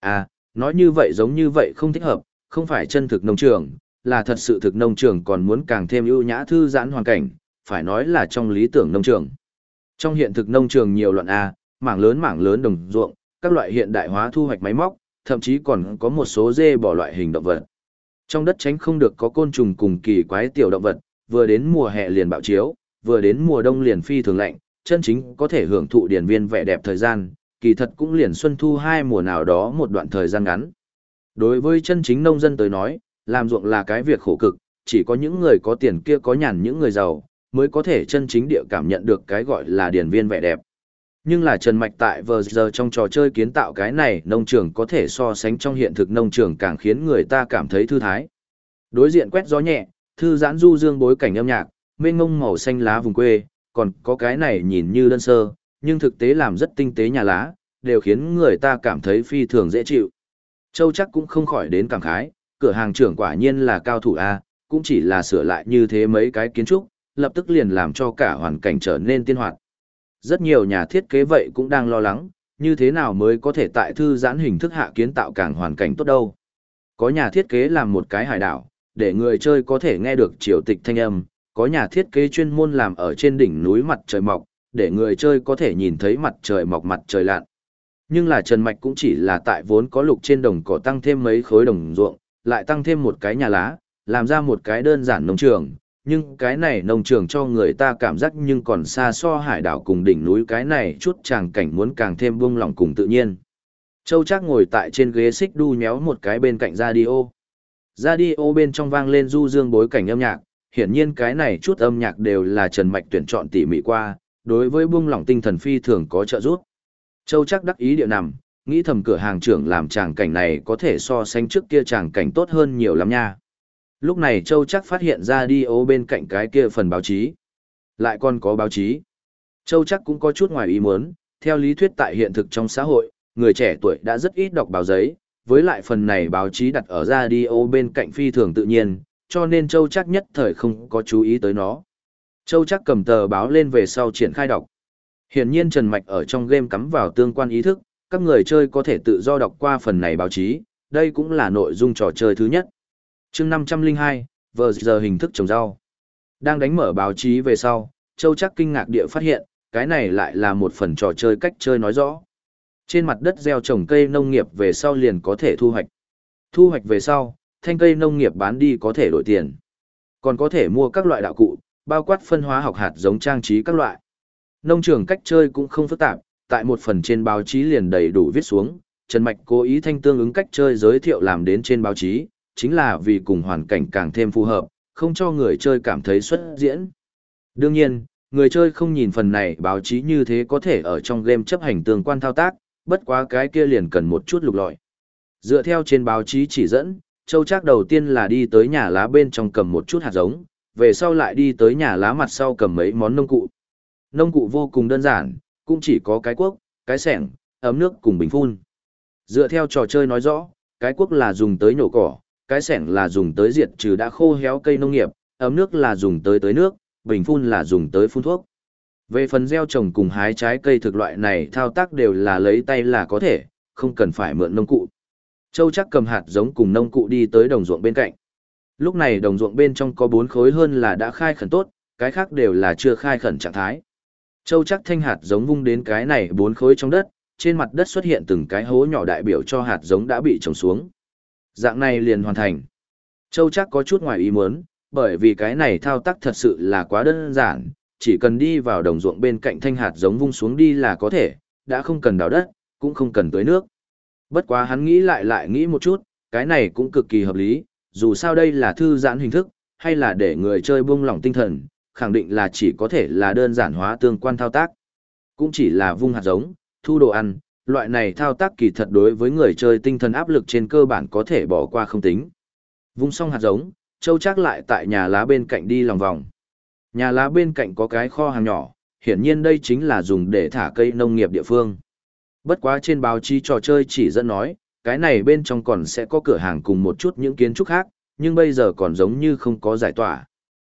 Speaker 1: À, nói như vậy giống như vậy không thích hợp, không phải chân thực nông trường, là thật sự thực nông trường còn muốn càng thêm ưu nhã thư giãn hoàn cảnh, phải nói là trong lý tưởng nông trường. Trong hiện thực nông trường nhiều loạn A, mảng lớn mảng lớn đồng ruộng, các loại hiện đại hóa thu hoạch máy móc, thậm chí còn có một số dê bỏ loại hình động vật. Trong đất tránh không được có côn trùng cùng kỳ quái tiểu động vật, vừa đến mùa hè liền bạo chiếu, vừa đến mùa đông liền phi thường lạnh, chân chính có thể hưởng thụ điển viên vẻ đẹp thời gian, kỳ thật cũng liền xuân thu hai mùa nào đó một đoạn thời gian ngắn. Đối với chân chính nông dân tới nói, làm ruộng là cái việc khổ cực, chỉ có những người có tiền kia có nhàn những người giàu, mới có thể chân chính địa cảm nhận được cái gọi là điển viên vẻ đẹp. Nhưng là Trần Mạch tại vờ giờ trong trò chơi kiến tạo cái này nông trường có thể so sánh trong hiện thực nông trường càng khiến người ta cảm thấy thư thái. Đối diện quét gió nhẹ, thư giãn du dương bối cảnh âm nhạc, mênh ngông màu xanh lá vùng quê, còn có cái này nhìn như đơn sơ, nhưng thực tế làm rất tinh tế nhà lá, đều khiến người ta cảm thấy phi thường dễ chịu. Châu chắc cũng không khỏi đến cảm khái, cửa hàng trưởng quả nhiên là cao thủ A, cũng chỉ là sửa lại như thế mấy cái kiến trúc, lập tức liền làm cho cả hoàn cảnh trở nên tiên hoạt. Rất nhiều nhà thiết kế vậy cũng đang lo lắng, như thế nào mới có thể tại thư giãn hình thức hạ kiến tạo càng hoàn cảnh tốt đâu. Có nhà thiết kế làm một cái hải đảo, để người chơi có thể nghe được triều tịch thanh âm, có nhà thiết kế chuyên môn làm ở trên đỉnh núi mặt trời mọc, để người chơi có thể nhìn thấy mặt trời mọc mặt trời lặn. Nhưng là Trần Mạch cũng chỉ là tại vốn có lục trên đồng cỏ tăng thêm mấy khối đồng ruộng, lại tăng thêm một cái nhà lá, làm ra một cái đơn giản nông trường, nhưng cái này nông trường cho người ta cảm giác nhưng còn xa so hải đảo cùng đỉnh núi cái này chút chàng cảnh muốn càng thêm buông lỏng cùng tự nhiên. Châu Trác ngồi tại trên ghế xích đu nhéo một cái bên cạnh radio. Radio bên trong vang lên du dương bối cảnh âm nhạc, hiển nhiên cái này chút âm nhạc đều là Trần Mạch tuyển chọn tỉ mỉ qua, đối với buông lỏng tinh thần phi thường có trợ giúp. Châu Trác đắc ý địa nằm, nghĩ thầm cửa hàng trưởng làm tràng cảnh này có thể so sánh trước kia tràng cảnh tốt hơn nhiều lắm nha. Lúc này Châu chắc phát hiện ra đi ô bên cạnh cái kia phần báo chí. Lại còn có báo chí. Châu chắc cũng có chút ngoài ý muốn, theo lý thuyết tại hiện thực trong xã hội, người trẻ tuổi đã rất ít đọc báo giấy, với lại phần này báo chí đặt ở ra điếu bên cạnh phi thường tự nhiên, cho nên Châu chắc nhất thời không có chú ý tới nó. Châu chắc cầm tờ báo lên về sau triển khai đọc. Hiển nhiên Trần Mạch ở trong game cắm vào tương quan ý thức, các người chơi có thể tự do đọc qua phần này báo chí, đây cũng là nội dung trò chơi thứ nhất chương 502, vờ giờ hình thức trồng rau. Đang đánh mở báo chí về sau, Châu chắc kinh ngạc địa phát hiện, cái này lại là một phần trò chơi cách chơi nói rõ. Trên mặt đất gieo trồng cây nông nghiệp về sau liền có thể thu hoạch. Thu hoạch về sau, thanh cây nông nghiệp bán đi có thể đổi tiền. Còn có thể mua các loại đạo cụ, bao quát phân hóa học hạt giống trang trí các loại. Nông trường cách chơi cũng không phức tạp, tại một phần trên báo chí liền đầy đủ viết xuống, Trần Mạch cố ý thanh tương ứng cách chơi giới thiệu làm đến trên báo chí, chính là vì cùng hoàn cảnh càng thêm phù hợp, không cho người chơi cảm thấy xuất diễn. Đương nhiên, người chơi không nhìn phần này báo chí như thế có thể ở trong game chấp hành tương quan thao tác, bất quá cái kia liền cần một chút lục lọi. Dựa theo trên báo chí chỉ dẫn, Châu Trác đầu tiên là đi tới nhà lá bên trong cầm một chút hạt giống, về sau lại đi tới nhà lá mặt sau cầm mấy món nông cụ. Nông cụ vô cùng đơn giản, cũng chỉ có cái cuốc, cái sẻng, ấm nước cùng bình phun. Dựa theo trò chơi nói rõ, cái cuốc là dùng tới nhổ cỏ, cái sẻng là dùng tới diệt trừ đã khô héo cây nông nghiệp, ấm nước là dùng tới tới nước, bình phun là dùng tới phun thuốc. Về phần gieo trồng cùng hái trái cây thực loại này thao tác đều là lấy tay là có thể, không cần phải mượn nông cụ. Châu chắc cầm hạt giống cùng nông cụ đi tới đồng ruộng bên cạnh. Lúc này đồng ruộng bên trong có bốn khối hơn là đã khai khẩn tốt, cái khác đều là chưa khai khẩn trạng thái. Châu chắc thanh hạt giống vung đến cái này bốn khối trong đất, trên mặt đất xuất hiện từng cái hố nhỏ đại biểu cho hạt giống đã bị trồng xuống. Dạng này liền hoàn thành. Châu chắc có chút ngoài ý muốn, bởi vì cái này thao tác thật sự là quá đơn giản, chỉ cần đi vào đồng ruộng bên cạnh thanh hạt giống vung xuống đi là có thể, đã không cần đào đất, cũng không cần tưới nước. Bất quá hắn nghĩ lại lại nghĩ một chút, cái này cũng cực kỳ hợp lý, dù sao đây là thư giãn hình thức, hay là để người chơi buông lỏng tinh thần, khẳng định là chỉ có thể là đơn giản hóa tương quan thao tác. Cũng chỉ là vung hạt giống, thu đồ ăn, loại này thao tác kỳ thật đối với người chơi tinh thần áp lực trên cơ bản có thể bỏ qua không tính. Vung xong hạt giống, Châu chắc lại tại nhà lá bên cạnh đi lòng vòng. Nhà lá bên cạnh có cái kho hàng nhỏ, hiển nhiên đây chính là dùng để thả cây nông nghiệp địa phương. Bất quá trên báo chí trò chơi chỉ dẫn nói, cái này bên trong còn sẽ có cửa hàng cùng một chút những kiến trúc khác, nhưng bây giờ còn giống như không có giải tỏa.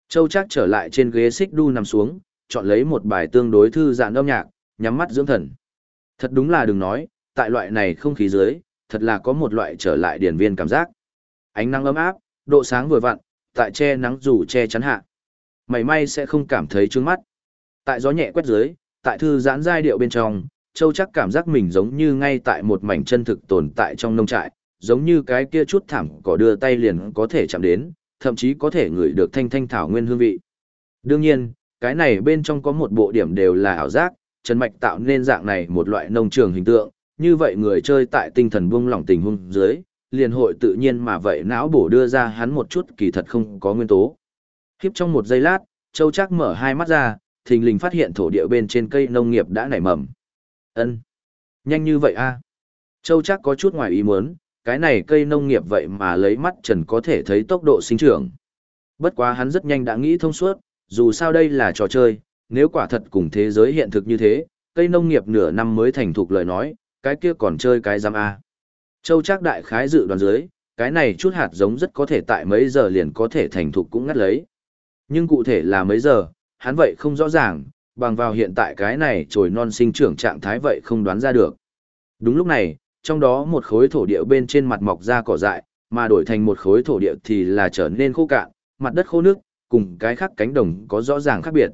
Speaker 1: Châu chắc trở lại trên ghế xích đu nằm xuống, chọn lấy một bài tương đối thư giãn âm nhạc, nhắm mắt dưỡng thần. Thật đúng là đừng nói, tại loại này không khí dưới, thật là có một loại trở lại điển viên cảm giác. Ánh nắng ấm áp, độ sáng vừa vặn, tại che nắng dù che chắn hạ. Mày may sẽ không cảm thấy trướng mắt. Tại gió nhẹ quét dưới, tại thư giãn giai điệu bên trong, Châu chắc cảm giác mình giống như ngay tại một mảnh chân thực tồn tại trong nông trại, giống như cái kia chút thảm cỏ đưa tay liền có thể chạm đến, thậm chí có thể ngửi được thanh thanh thảo nguyên hương vị. Đương nhiên, cái này bên trong có một bộ điểm đều là ảo giác, Trần Mạch tạo nên dạng này một loại nông trường hình tượng, như vậy người chơi tại tinh thần buông lỏng tình huống dưới, liền hội tự nhiên mà vậy não bổ đưa ra hắn một chút kỳ thật không có nguyên tố. Khiếp trong một giây lát, Châu Trác mở hai mắt ra, thình lình phát hiện thổ địa bên trên cây nông nghiệp đã nảy mầm. Ân, Nhanh như vậy a Châu Trác có chút ngoài ý muốn, cái này cây nông nghiệp vậy mà lấy mắt trần có thể thấy tốc độ sinh trưởng. Bất quá hắn rất nhanh đã nghĩ thông suốt, dù sao đây là trò chơi, nếu quả thật cùng thế giới hiện thực như thế, cây nông nghiệp nửa năm mới thành thục lời nói, cái kia còn chơi cái giam A. Châu Trác đại khái dự đoán dưới, cái này chút hạt giống rất có thể tại mấy giờ liền có thể thành thục cũng ngắt lấy. Nhưng cụ thể là mấy giờ, hắn vậy không rõ ràng, bằng vào hiện tại cái này trồi non sinh trưởng trạng thái vậy không đoán ra được. Đúng lúc này, trong đó một khối thổ địa bên trên mặt mọc ra cỏ dại, mà đổi thành một khối thổ địa thì là trở nên khô cạn, mặt đất khô nước, cùng cái khác cánh đồng có rõ ràng khác biệt.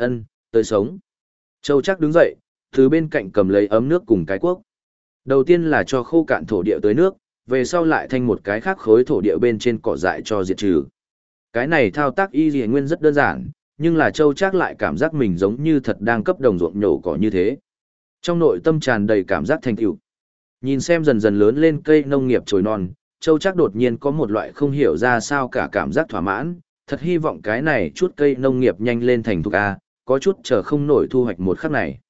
Speaker 1: Ân, tới sống. Châu chắc đứng dậy, từ bên cạnh cầm lấy ấm nước cùng cái cuốc. Đầu tiên là cho khô cạn thổ địa tới nước, về sau lại thành một cái khác khối thổ địa bên trên cỏ dại cho diệt trừ. Cái này thao tác y dị nguyên rất đơn giản, nhưng là Châu chắc lại cảm giác mình giống như thật đang cấp đồng ruộng nhổ cỏ như thế. Trong nội tâm tràn đầy cảm giác thành tựu. Nhìn xem dần dần lớn lên cây nông nghiệp trồi non, Châu chắc đột nhiên có một loại không hiểu ra sao cả cảm giác thỏa mãn, thật hy vọng cái này chút cây nông nghiệp nhanh lên thành thục A, có chút chờ không nổi thu hoạch một khắc này.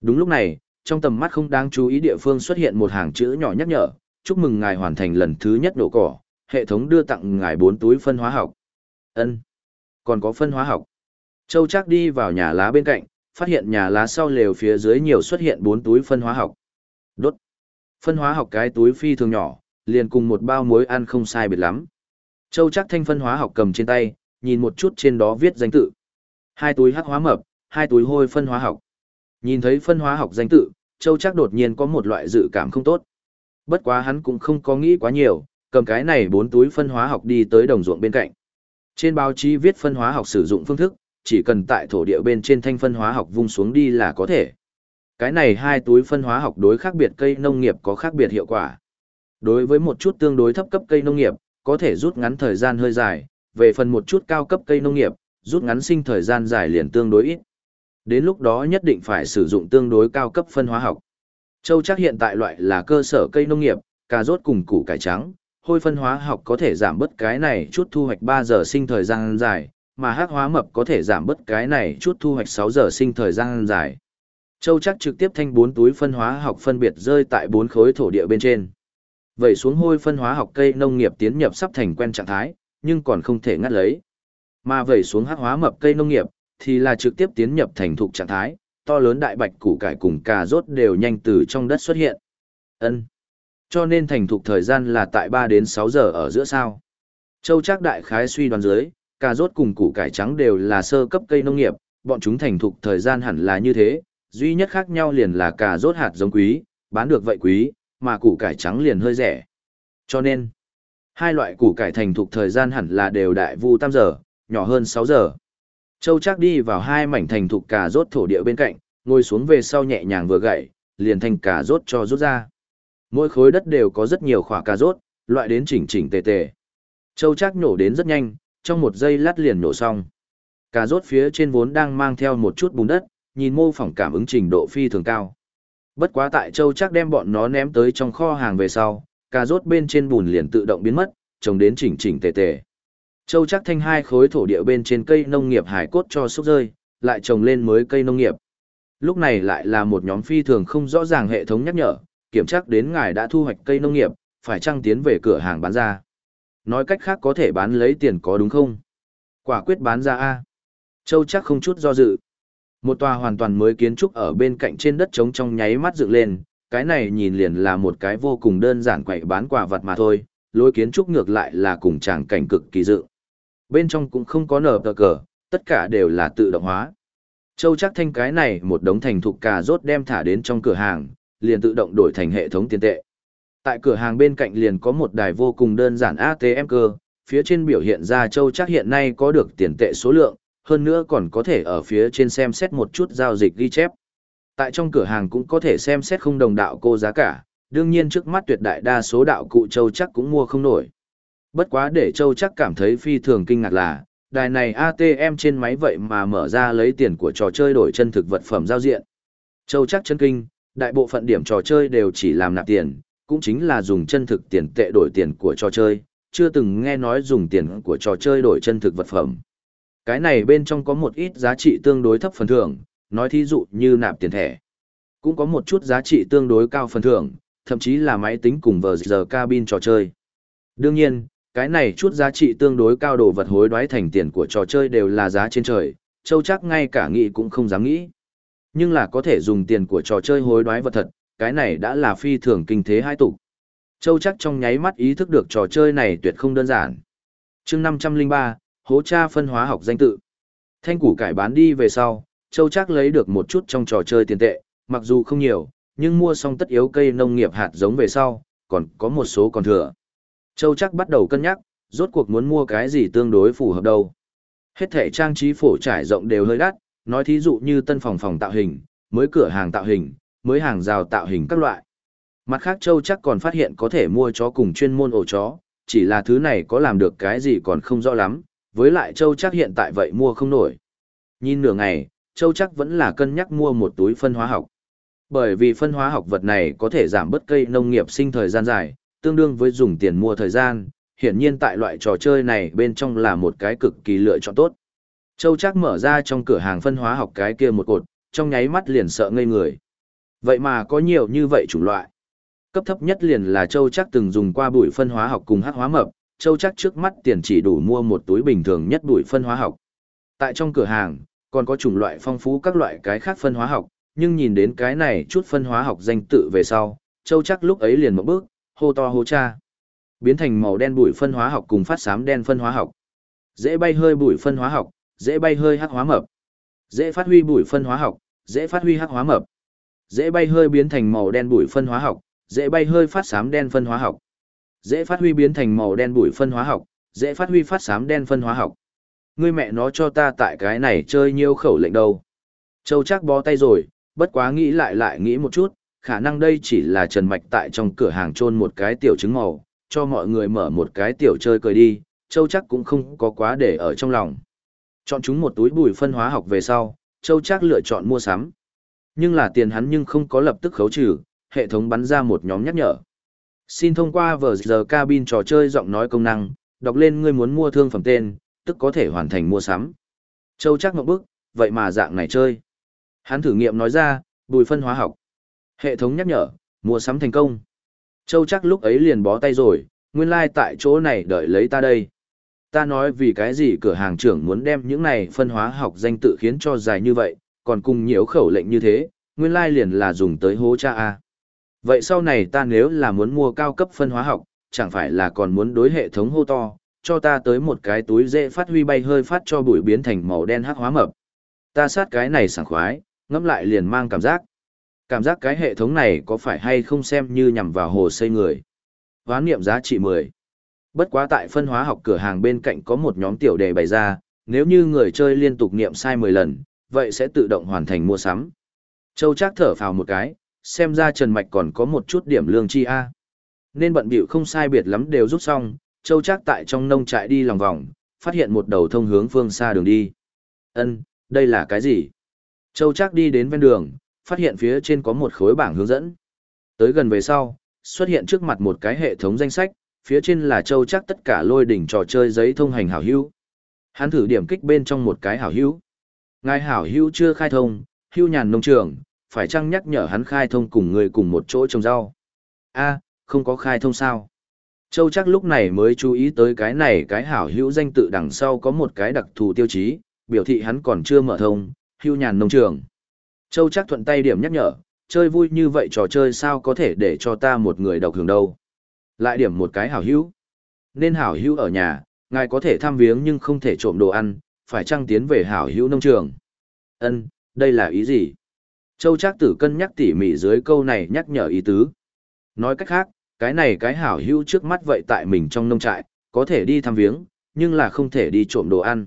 Speaker 1: Đúng lúc này, trong tầm mắt không đáng chú ý địa phương xuất hiện một hàng chữ nhỏ nhắc nhở, chúc mừng ngài hoàn thành lần thứ nhất nổ cỏ, hệ thống đưa tặng ngài bốn túi phân hóa học. Ân, còn có phân hóa học. Châu chắc đi vào nhà lá bên cạnh, phát hiện nhà lá sau lều phía dưới nhiều xuất hiện bốn túi phân hóa học. Đốt. Phân hóa học cái túi phi thường nhỏ, liền cùng một bao muối ăn không sai biệt lắm. Châu chắc thanh phân hóa học cầm trên tay, nhìn một chút trên đó viết danh tự. Hai túi hắc hóa mập, hai túi hôi phân hóa học. Nhìn thấy phân hóa học danh tự, Châu chắc đột nhiên có một loại dự cảm không tốt. Bất quá hắn cũng không có nghĩ quá nhiều, cầm cái này bốn túi phân hóa học đi tới đồng ruộng bên cạnh. Trên báo chí viết phân hóa học sử dụng phương thức, chỉ cần tại thổ địa bên trên thanh phân hóa học vung xuống đi là có thể. Cái này hai túi phân hóa học đối khác biệt cây nông nghiệp có khác biệt hiệu quả. Đối với một chút tương đối thấp cấp cây nông nghiệp, có thể rút ngắn thời gian hơi dài, về phần một chút cao cấp cây nông nghiệp, rút ngắn sinh thời gian dài liền tương đối ít. Đến lúc đó nhất định phải sử dụng tương đối cao cấp phân hóa học. Châu chắc hiện tại loại là cơ sở cây nông nghiệp, cà rốt cùng củ cải trắng, hôi phân hóa học có thể giảm bớt cái này chút thu hoạch 3 giờ sinh thời gian dài, mà hắc hóa mập có thể giảm bớt cái này chút thu hoạch 6 giờ sinh thời gian dài. Châu chắc trực tiếp thanh 4 túi phân hóa học phân biệt rơi tại 4 khối thổ địa bên trên. Vậy xuống hôi phân hóa học cây nông nghiệp tiến nhập sắp thành quen trạng thái, nhưng còn không thể ngắt lấy. Mà vẩy xuống hắc hóa mập cây nông nghiệp, thì là trực tiếp tiến nhập thành thục trạng thái, to lớn đại bạch củ cải cùng cà rốt đều nhanh từ trong đất xuất hiện. Ân. Cho nên thành thục thời gian là tại 3 đến 6 giờ ở giữa sao. Châu chắc đại khái suy đoán dưới, cà rốt cùng củ cải trắng đều là sơ cấp cây nông nghiệp, bọn chúng thành thục thời gian hẳn là như thế, duy nhất khác nhau liền là cà rốt hạt giống quý, bán được vậy quý, mà củ cải trắng liền hơi rẻ. Cho nên, hai loại củ cải thành thục thời gian hẳn là đều đại vu tam giờ, nhỏ hơn 6 giờ. Châu chắc đi vào hai mảnh thành thục cà rốt thổ địa bên cạnh, ngồi xuống về sau nhẹ nhàng vừa gậy, liền thành cà rốt cho rút ra. Mỗi khối đất đều có rất nhiều khỏa cà rốt, loại đến chỉnh chỉnh tề tề. Châu chắc nổ đến rất nhanh, trong một giây lát liền nổ xong. Cà rốt phía trên vốn đang mang theo một chút bùn đất, nhìn mô phỏng cảm ứng trình độ phi thường cao. Bất quá tại Châu chắc đem bọn nó ném tới trong kho hàng về sau, cà rốt bên trên bùn liền tự động biến mất, trồng đến chỉnh chỉnh tề tề. Châu chắc thanh hai khối thổ địa bên trên cây nông nghiệp hải cốt cho xúc rơi, lại trồng lên mới cây nông nghiệp. Lúc này lại là một nhóm phi thường không rõ ràng hệ thống nhắc nhở, kiểm tra đến ngài đã thu hoạch cây nông nghiệp, phải trăng tiến về cửa hàng bán ra. Nói cách khác có thể bán lấy tiền có đúng không? Quả quyết bán ra A. Châu chắc không chút do dự. Một tòa hoàn toàn mới kiến trúc ở bên cạnh trên đất trống trong nháy mắt dựng lên, cái này nhìn liền là một cái vô cùng đơn giản quậy bán quả vật mà thôi, lối kiến trúc ngược lại là cùng tràng cảnh cực kỳ dự. Bên trong cũng không có nở tờ cờ, tất cả đều là tự động hóa. Châu chắc thanh cái này một đống thành thục cà rốt đem thả đến trong cửa hàng, liền tự động đổi thành hệ thống tiền tệ. Tại cửa hàng bên cạnh liền có một đài vô cùng đơn giản ATM cơ, phía trên biểu hiện ra châu chắc hiện nay có được tiền tệ số lượng, hơn nữa còn có thể ở phía trên xem xét một chút giao dịch ghi chép. Tại trong cửa hàng cũng có thể xem xét không đồng đạo cô giá cả, đương nhiên trước mắt tuyệt đại đa số đạo cụ châu chắc cũng mua không nổi. Bất quá để châu chắc cảm thấy phi thường kinh ngạc là, đài này ATM trên máy vậy mà mở ra lấy tiền của trò chơi đổi chân thực vật phẩm giao diện. Châu chắc chân kinh, đại bộ phận điểm trò chơi đều chỉ làm nạp tiền, cũng chính là dùng chân thực tiền tệ đổi tiền của trò chơi, chưa từng nghe nói dùng tiền của trò chơi đổi chân thực vật phẩm. Cái này bên trong có một ít giá trị tương đối thấp phần thưởng, nói thí dụ như nạp tiền thẻ. Cũng có một chút giá trị tương đối cao phần thưởng, thậm chí là máy tính cùng vờ giờ cabin trò chơi. Đương nhiên, cái này chút giá trị tương đối cao đồ vật hối đoái thành tiền của trò chơi đều là giá trên trời, châu chắc ngay cả nghĩ cũng không dám nghĩ. Nhưng là có thể dùng tiền của trò chơi hối đoái vật thật, cái này đã là phi thường kinh thế hai tục. Châu chắc trong nháy mắt ý thức được trò chơi này tuyệt không đơn giản. chương 503, hố cha phân hóa học danh tự. Thanh củ cải bán đi về sau, Châu chắc lấy được một chút trong trò chơi tiền tệ, mặc dù không nhiều, nhưng mua xong tất yếu cây nông nghiệp hạt giống về sau, còn có một số còn thừa. Châu chắc bắt đầu cân nhắc, rốt cuộc muốn mua cái gì tương đối phù hợp đâu. Hết thể trang trí phổ trải rộng đều hơi đắt, nói thí dụ như tân phòng phòng tạo hình, mới cửa hàng tạo hình, mới hàng rào tạo hình các loại. Mặt khác Châu chắc còn phát hiện có thể mua chó cùng chuyên môn ổ chó, chỉ là thứ này có làm được cái gì còn không rõ lắm, với lại Châu chắc hiện tại vậy mua không nổi. Nhìn nửa ngày, Châu chắc vẫn là cân nhắc mua một túi phân hóa học. Bởi vì phân hóa học vật này có thể giảm bớt cây nông nghiệp sinh thời gian dài, tương đương với dùng tiền mua thời gian, hiển nhiên tại loại trò chơi này bên trong là một cái cực kỳ lựa chọn tốt. Châu chắc mở ra trong cửa hàng phân hóa học cái kia một cột, trong nháy mắt liền sợ ngây người. Vậy mà có nhiều như vậy chủng loại. Cấp thấp nhất liền là Châu chắc từng dùng qua bụi phân hóa học cùng hắc hóa mập, Châu chắc trước mắt tiền chỉ đủ mua một túi bình thường nhất bụi phân hóa học. Tại trong cửa hàng, còn có chủng loại phong phú các loại cái khác phân hóa học, nhưng nhìn đến cái này chút phân hóa học danh tự về sau, Châu chắc lúc ấy liền một bước, hô to hô cha. Biến thành màu đen bụi phân hóa học cùng phát xám đen phân hóa học. Dễ bay hơi bụi phân hóa học, dễ bay hơi hắc hóa mập. Dễ phát huy bụi phân hóa học, dễ phát huy hắc hóa mập. Dễ bay hơi biến thành màu đen bụi phân hóa học, dễ bay hơi phát xám đen phân hóa học. Dễ phát huy biến thành màu đen bụi phân hóa học, dễ phát huy phát xám đen phân hóa học. Ngươi mẹ nó cho ta tại cái này chơi nhiều khẩu lệnh đâu. Châu chắc bó tay rồi, bất quá nghĩ lại lại nghĩ một chút, khả năng đây chỉ là Trần Mạch tại trong cửa hàng trôn một cái tiểu trứng màu, cho mọi người mở một cái tiểu chơi cười đi, Châu chắc cũng không có quá để ở trong lòng. Chọn chúng một túi bùi phân hóa học về sau, Châu chắc lựa chọn mua sắm. Nhưng là tiền hắn nhưng không có lập tức khấu trừ, hệ thống bắn ra một nhóm nhắc nhở. Xin thông qua vở giờ cabin trò chơi giọng nói công năng, đọc lên ngươi muốn mua thương phẩm tên, tức có thể hoàn thành mua sắm. Châu chắc ngậm bức, vậy mà dạng này chơi. Hắn thử nghiệm nói ra, bùi phân hóa học. Hệ thống nhắc nhở, mua sắm thành công. Châu chắc lúc ấy liền bó tay rồi, nguyên lai like tại chỗ này đợi lấy ta đây. Ta nói vì cái gì cửa hàng trưởng muốn đem những này phân hóa học danh tự khiến cho dài như vậy, còn cùng nhiều khẩu lệnh như thế, nguyên lai like liền là dùng tới hố cha A. Vậy sau này ta nếu là muốn mua cao cấp phân hóa học, chẳng phải là còn muốn đối hệ thống hô to, cho ta tới một cái túi dễ phát huy bay hơi phát cho bụi biến thành màu đen hắc hóa mập. Ta sát cái này sảng khoái, ngẫm lại liền mang cảm giác. Cảm giác cái hệ thống này có phải hay không xem như nhằm vào hồ xây người. Hoán niệm giá trị 10. Bất quá tại phân hóa học cửa hàng bên cạnh có một nhóm tiểu đề bày ra, nếu như người chơi liên tục niệm sai 10 lần, vậy sẽ tự động hoàn thành mua sắm. Châu Trác thở phào một cái, xem ra Trần Mạch còn có một chút điểm lương chi A. Nên bận bịu không sai biệt lắm đều rút xong, Châu Trác tại trong nông trại đi lòng vòng, phát hiện một đầu thông hướng phương xa đường đi. Ân, đây là cái gì? Châu Trác đi đến ven đường, phát hiện phía trên có một khối bảng hướng dẫn. Tới gần về sau, xuất hiện trước mặt một cái hệ thống danh sách, phía trên là Châu chắc tất cả lôi đỉnh trò chơi giấy thông hành hảo hữu. Hắn thử điểm kích bên trong một cái hảo hữu. Ngài hảo hữu chưa khai thông, hữu nhàn nông trường, phải chăng nhắc nhở hắn khai thông cùng người cùng một chỗ trồng rau? A, không có khai thông sao? Châu chắc lúc này mới chú ý tới cái này cái hảo hữu danh tự đằng sau có một cái đặc thù tiêu chí, biểu thị hắn còn chưa mở thông, hưu nhàn nông trường. Châu chắc thuận tay điểm nhắc nhở, chơi vui như vậy trò chơi sao có thể để cho ta một người độc hưởng đâu. Lại điểm một cái hảo hữu. Nên hảo hữu ở nhà, ngài có thể thăm viếng nhưng không thể trộm đồ ăn, phải trăng tiến về hảo hữu nông trường. Ân, đây là ý gì? Châu chắc tử cân nhắc tỉ mỉ dưới câu này nhắc nhở ý tứ. Nói cách khác, cái này cái hảo hữu trước mắt vậy tại mình trong nông trại, có thể đi thăm viếng, nhưng là không thể đi trộm đồ ăn.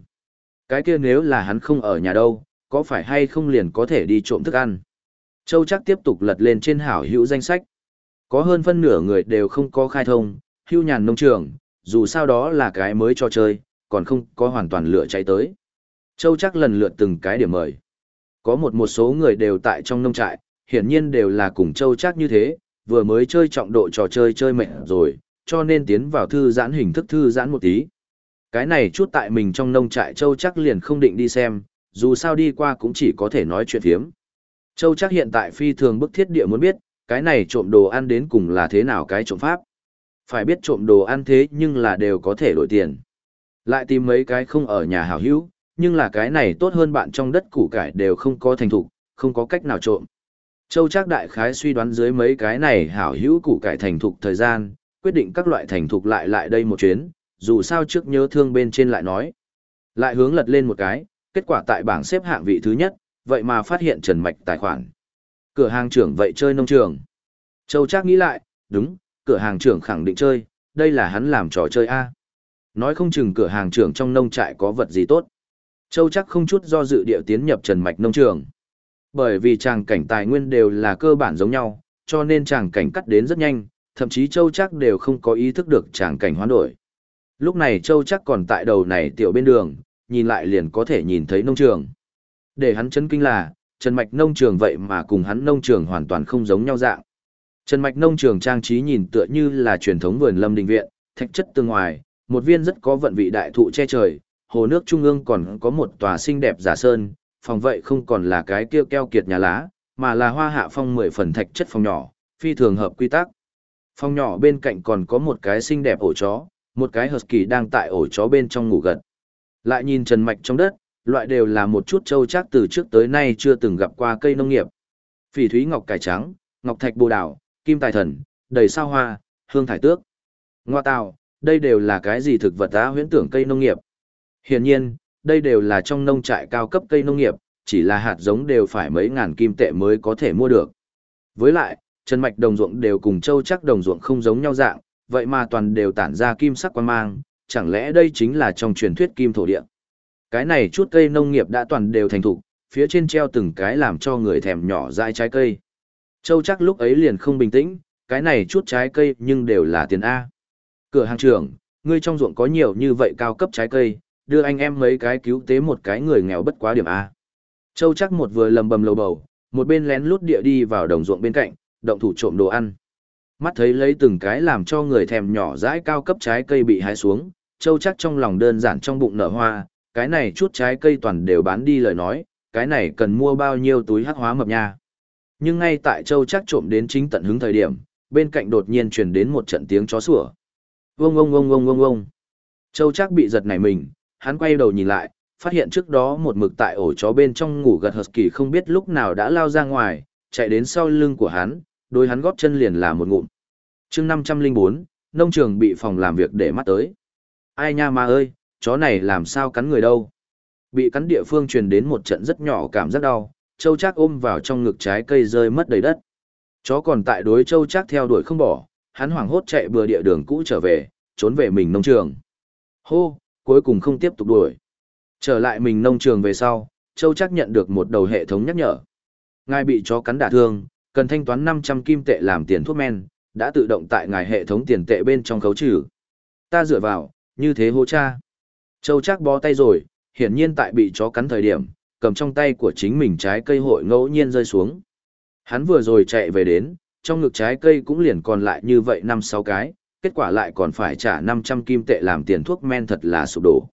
Speaker 1: Cái kia nếu là hắn không ở nhà đâu, có phải hay không liền có thể đi trộm thức ăn. Châu chắc tiếp tục lật lên trên hảo hữu danh sách. Có hơn phân nửa người đều không có khai thông, hưu nhàn nông trường, dù sao đó là cái mới cho chơi, còn không có hoàn toàn lựa cháy tới. Châu chắc lần lượt từng cái điểm mời. Có một một số người đều tại trong nông trại, hiển nhiên đều là cùng châu chắc như thế, vừa mới chơi trọng độ trò chơi chơi mệt rồi, cho nên tiến vào thư giãn hình thức thư giãn một tí. Cái này chút tại mình trong nông trại châu chắc liền không định đi xem, dù sao đi qua cũng chỉ có thể nói chuyện phiếm. Châu chắc hiện tại phi thường bức thiết địa muốn biết, cái này trộm đồ ăn đến cùng là thế nào cái trộm pháp. Phải biết trộm đồ ăn thế nhưng là đều có thể đổi tiền. Lại tìm mấy cái không ở nhà hảo hữu, nhưng là cái này tốt hơn bạn trong đất củ cải đều không có thành thục, không có cách nào trộm. Châu Trác đại khái suy đoán dưới mấy cái này hảo hữu củ cải thành thục thời gian, quyết định các loại thành thục lại lại đây một chuyến, dù sao trước nhớ thương bên trên lại nói. Lại hướng lật lên một cái, kết quả tại bảng xếp hạng vị thứ nhất, vậy mà phát hiện Trần Mạch tài khoản. Cửa hàng trưởng vậy chơi nông trường. Châu Trác nghĩ lại, đúng, cửa hàng trưởng khẳng định chơi, đây là hắn làm trò chơi A. Nói không chừng cửa hàng trưởng trong nông trại có vật gì tốt. Châu Trác không chút do dự địa tiến nhập Trần Mạch nông trường. Bởi vì tràng cảnh tài nguyên đều là cơ bản giống nhau, cho nên tràng cảnh cắt đến rất nhanh, thậm chí Châu Trác đều không có ý thức được tràng cảnh hoán đổi. Lúc này Châu Trác còn tại đầu này tiểu bên đường, nhìn lại liền có thể nhìn thấy nông trường. Để hắn chấn kinh là, Trần Mạch nông trường vậy mà cùng hắn nông trường hoàn toàn không giống nhau dạng. Trần Mạch nông trường trang trí nhìn tựa như là truyền thống vườn lâm đình viện, thạch chất tương ngoài, một viên rất có vận vị đại thụ che trời, hồ nước trung ương còn có một tòa xinh đẹp giả sơn, phòng vậy không còn là cái kia keo kiệt nhà lá, mà là hoa hạ phong mười phần thạch chất phòng nhỏ, phi thường hợp quy tắc. Phòng nhỏ bên cạnh còn có một cái xinh đẹp ổ chó, một cái husky đang tại ổ chó bên trong ngủ gật. Lại nhìn trần mạch trong đất, loại đều là một chút châu chắc từ trước tới nay chưa từng gặp qua cây nông nghiệp. Phỉ thúy ngọc cải trắng, ngọc thạch bồ đào, kim tài thần, đầy sao hoa, hương thải tước. Ngoa tạo, đây đều là cái gì thực vật đã huyễn tưởng cây nông nghiệp. Hiển nhiên, đây đều là trong nông trại cao cấp cây nông nghiệp, chỉ là hạt giống đều phải mấy ngàn kim tệ mới có thể mua được. Với lại, chân mạch đồng ruộng đều cùng châu chắc đồng ruộng không giống nhau dạng, vậy mà toàn đều tản ra kim sắc quan mang, chẳng lẽ đây chính là trong truyền thuyết kim thổ địa. Cái này chút cây nông nghiệp đã toàn đều thành thục, phía trên treo từng cái làm cho người thèm nhỏ dại trái cây. Châu chắc lúc ấy liền không bình tĩnh, cái này chút trái cây nhưng đều là tiền A. Cửa hàng trưởng, ngươi trong ruộng có nhiều như vậy cao cấp trái cây, đưa anh em mấy cái cứu tế một cái người nghèo bất quá điểm A. Châu chắc một vừa lầm bầm lầu bầu, một bên lén lút địa đi vào đồng ruộng bên cạnh, động thủ trộm đồ ăn. Mắt thấy lấy từng cái làm cho người thèm nhỏ dãi cao cấp trái cây bị hái xuống, châu chắc trong lòng đơn giản trong bụng nở hoa, cái này chút trái cây toàn đều bán đi lời nói, cái này cần mua bao nhiêu túi hắc hóa mập nha. Nhưng ngay tại châu chắc trộm đến chính tận hứng thời điểm, bên cạnh đột nhiên truyền đến một trận tiếng chó sủa. Vông vông vông vông vông vông. Châu chắc bị giật nảy mình, hắn quay đầu nhìn lại, phát hiện trước đó một mực tại ổ chó bên trong ngủ gật husky không biết lúc nào đã lao ra ngoài, chạy đến sau lưng của hắn, đôi hắn góp chân liền là một ngụm. chương 504, nông trường bị phòng làm việc để mắt tới. Ai nha ma ơi, chó này làm sao cắn người đâu. Bị cắn địa phương truyền đến một trận rất nhỏ cảm giác đau, châu Trác ôm vào trong ngực trái cây rơi mất đầy đất. Chó còn tại đối châu Trác theo đuổi không bỏ, hắn hoảng hốt chạy bừa địa đường cũ trở về, trốn về mình nông trường. Hô, cuối cùng không tiếp tục đuổi. Trở lại mình nông trường về sau, châu Trác nhận được một đầu hệ thống nhắc nhở. Ngài bị chó cắn đả thương, cần thanh toán 500 kim tệ làm tiền thuốc men, đã tự động tại ngài hệ thống tiền tệ bên trong khấu trừ. Ta dựa vào, như thế hô cha. Châu chắc bó tay rồi, hiển nhiên tại bị chó cắn thời điểm, cầm trong tay của chính mình trái cây hội ngẫu nhiên rơi xuống. Hắn vừa rồi chạy về đến, trong ngực trái cây cũng liền còn lại như vậy 5-6 cái, kết quả lại còn phải trả 500 kim tệ làm tiền thuốc men thật là sụp đổ.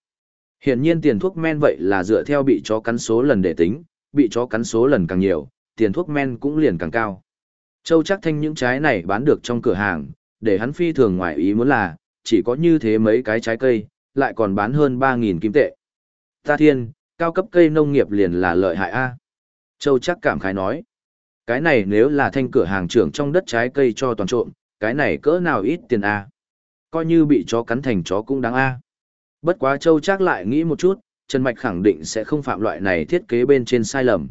Speaker 1: Hiển nhiên tiền thuốc men vậy là dựa theo bị chó cắn số lần để tính, bị chó cắn số lần càng nhiều, tiền thuốc men cũng liền càng cao. Châu chắc thanh những trái này bán được trong cửa hàng, để hắn phi thường ngoài ý muốn là, chỉ có như thế mấy cái trái cây, lại còn bán hơn 3.000 kim tệ. Ta thiên, cao cấp cây nông nghiệp liền là lợi hại A. Châu chắc cảm khái nói. Cái này nếu là thanh cửa hàng trưởng trong đất trái cây cho toàn trộm, cái này cỡ nào ít tiền A. Coi như bị chó cắn thành chó cũng đáng A. Bất quá Châu chắc lại nghĩ một chút, Trần Mạch khẳng định sẽ không phạm loại này thiết kế bên trên sai lầm.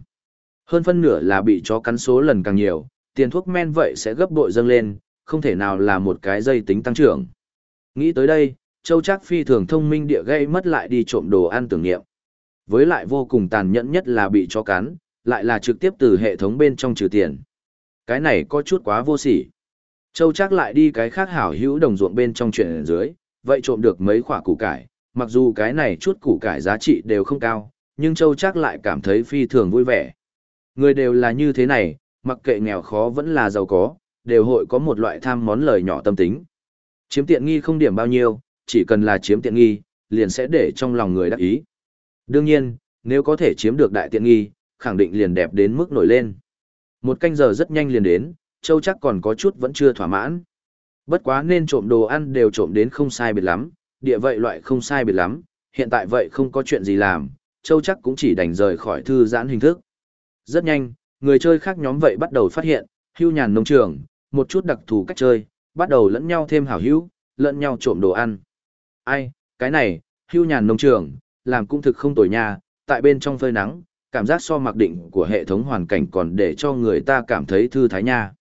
Speaker 1: Hơn phân nửa là bị chó cắn số lần càng nhiều, tiền thuốc men vậy sẽ gấp bội dâng lên, không thể nào là một cái dây tính tăng trưởng. Nghĩ tới đây, Châu Trác phi thường thông minh địa gây mất lại đi trộm đồ ăn tưởng niệm. Với lại vô cùng tàn nhẫn nhất là bị chó cắn, lại là trực tiếp từ hệ thống bên trong trừ tiền. Cái này có chút quá vô sỉ. Châu Trác lại đi cái khác hảo hữu đồng ruộng bên trong chuyện dưới, vậy trộm được mấy quả củ cải, mặc dù cái này chút củ cải giá trị đều không cao, nhưng Châu Trác lại cảm thấy phi thường vui vẻ. Người đều là như thế này, mặc kệ nghèo khó vẫn là giàu có, đều hội có một loại tham món lời nhỏ tâm tính. Chiếm tiện nghi không điểm bao nhiêu, chỉ cần là chiếm tiện nghi, liền sẽ để trong lòng người đắc ý. Đương nhiên, nếu có thể chiếm được đại tiện nghi, khẳng định liền đẹp đến mức nổi lên. Một canh giờ rất nhanh liền đến, Châu chắc còn có chút vẫn chưa thỏa mãn. Bất quá nên trộm đồ ăn đều trộm đến không sai biệt lắm, địa vậy loại không sai biệt lắm, hiện tại vậy không có chuyện gì làm, Châu chắc cũng chỉ đành rời khỏi thư giãn hình thức. Rất nhanh, người chơi khác nhóm vậy bắt đầu phát hiện, hưu nhàn nông trường, một chút đặc thù cách chơi, bắt đầu lẫn nhau thêm hảo hữu, lẫn nhau trộm đồ ăn. Ai, cái này, hưu nhàn nông trường, làm cũng thực không tồi nha, tại bên trong phơi nắng, cảm giác so mặc định của hệ thống hoàn cảnh còn để cho người ta cảm thấy thư thái nha.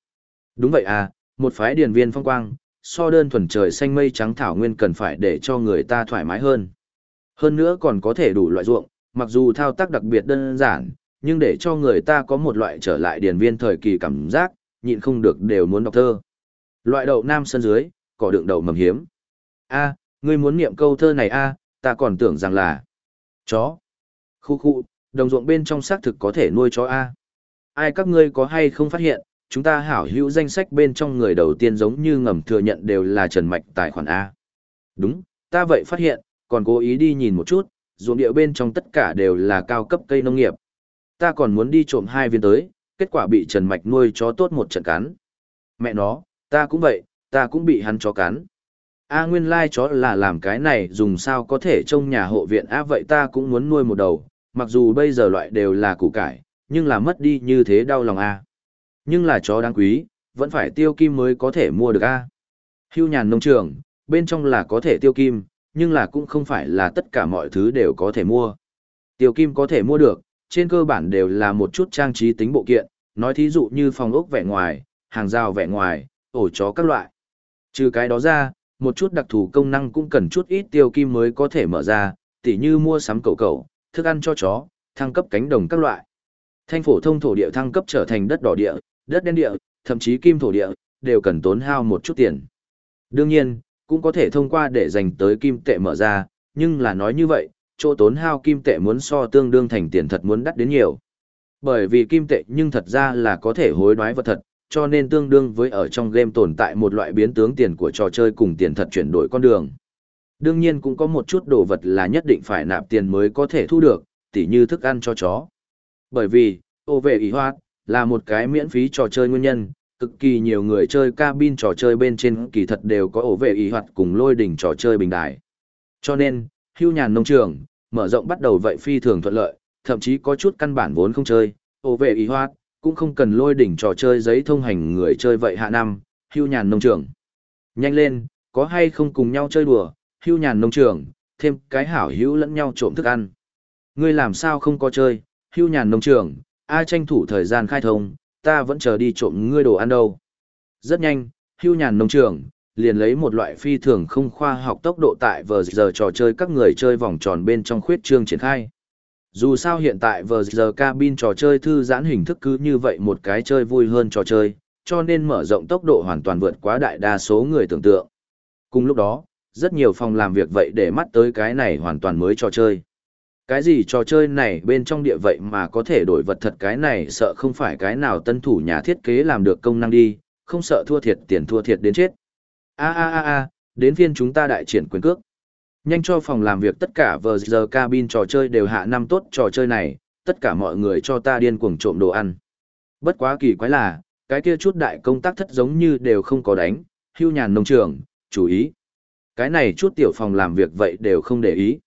Speaker 1: Đúng vậy à, một phái điền viên phong quang, so đơn thuần trời xanh mây trắng thảo nguyên cần phải để cho người ta thoải mái hơn. Hơn nữa còn có thể đủ loại ruộng, mặc dù thao tác đặc biệt đơn giản, nhưng để cho người ta có một loại trở lại điền viên thời kỳ cảm giác, nhịn không được đều muốn đọc thơ. Loại đậu nam sân dưới, cỏ đựng đậu mầm hiếm. A, ngươi muốn niệm câu thơ này a, ta còn tưởng rằng là chó. Khu khu, đồng ruộng bên trong xác thực có thể nuôi chó a. Ai các ngươi có hay không phát hiện, chúng ta hảo hữu danh sách bên trong người đầu tiên giống như ngầm thừa nhận đều là Trần Mạch tài khoản A. Đúng, ta vậy phát hiện, còn cố ý đi nhìn một chút, ruộng địa bên trong tất cả đều là cao cấp cây nông nghiệp. Ta còn muốn đi trộm hai viên tới, kết quả bị Trần Mạch nuôi chó tốt một trận cắn. Mẹ nó, ta cũng vậy, ta cũng bị hắn chó cắn. A nguyên lai chó là làm cái này dùng sao có thể trông nhà hộ viện A vậy ta cũng muốn nuôi một đầu, mặc dù bây giờ loại đều là củ cải, nhưng là mất đi như thế đau lòng A. Nhưng là chó đáng quý, vẫn phải tiêu kim mới có thể mua được a. Hưu nhàn nông trường, bên trong là có thể tiêu kim, nhưng là cũng không phải là tất cả mọi thứ đều có thể mua. Tiêu kim có thể mua được, trên cơ bản đều là một chút trang trí tính bộ kiện, nói thí dụ như phòng ốc vẻ ngoài, hàng rào vẻ ngoài, ổ chó các loại. Trừ cái đó ra, một chút đặc thù công năng cũng cần chút ít tiêu kim mới có thể mở ra, tỉ như mua sắm cầu cầu, thức ăn cho chó, thăng cấp cánh đồng các loại. Thanh phổ thông thổ địa thăng cấp trở thành đất đỏ địa, đất đen địa, thậm chí kim thổ địa, đều cần tốn hao một chút tiền. Đương nhiên, cũng có thể thông qua để dành tới kim tệ mở ra, nhưng là nói như vậy, chỗ tốn hao kim tệ muốn so tương đương thành tiền thật muốn đắt đến nhiều. Bởi vì kim tệ nhưng thật ra là có thể hối đoái vật thật, cho nên tương đương với ở trong game tồn tại một loại biến tướng tiền của trò chơi cùng tiền thật chuyển đổi con đường. Đương nhiên cũng có một chút đồ vật là nhất định phải nạp tiền mới có thể thu được, tỉ như thức ăn cho chó. Bởi vì, ô vệ ý hoạt, là một cái miễn phí trò chơi nguyên nhân, cực kỳ nhiều người chơi cabin trò chơi bên trên kỳ thật đều có ổ vệ ý hoạt cùng lôi đỉnh trò chơi bình đài. Cho nên, hưu nhàn nông trường, mở rộng bắt đầu vậy phi thường thuận lợi, thậm chí có chút căn bản vốn không chơi, ổ vệ ý hoạt, cũng không cần lôi đỉnh trò chơi giấy thông hành người chơi vậy hạ năm, hưu nhàn nông trường. Nhanh lên, có hay không cùng nhau chơi đùa, hưu nhàn nông trường, thêm cái hảo hữu lẫn nhau trộm thức ăn. Ngươi làm sao không có chơi, hưu nhàn nông trường, ai tranh thủ thời gian khai thông, ta vẫn chờ đi trộm ngươi đồ ăn đâu. Rất nhanh, hưu nhàn nông trường, liền lấy một loại phi thường không khoa học tốc độ tại vờ giờ trò chơi các người chơi vòng tròn bên trong khuyết trương triển khai. Dù sao hiện tại vờ giờ cabin trò chơi thư giãn hình thức cứ như vậy một cái chơi vui hơn trò chơi, cho nên mở rộng tốc độ hoàn toàn vượt quá đại đa số người tưởng tượng. Cùng lúc đó, rất nhiều phòng làm việc vậy để mắt tới cái này hoàn toàn mới trò chơi. Cái gì trò chơi này bên trong địa vậy mà có thể đổi vật thật cái này sợ không phải cái nào tân thủ nhà thiết kế làm được công năng đi, không sợ thua thiệt tiền thua thiệt đến chết. A a a a, đến phiên chúng ta đại triển quyền cước. Nhanh cho phòng làm việc tất cả vờ giờ cabin trò chơi đều hạ năm tốt trò chơi này, tất cả mọi người cho ta điên cuồng trộm đồ ăn. Bất quá kỳ quái là, cái kia chút đại công tác thất giống như đều không có đánh, hưu nhàn nông trường, chú ý. Cái này chút tiểu phòng làm việc vậy đều không để ý.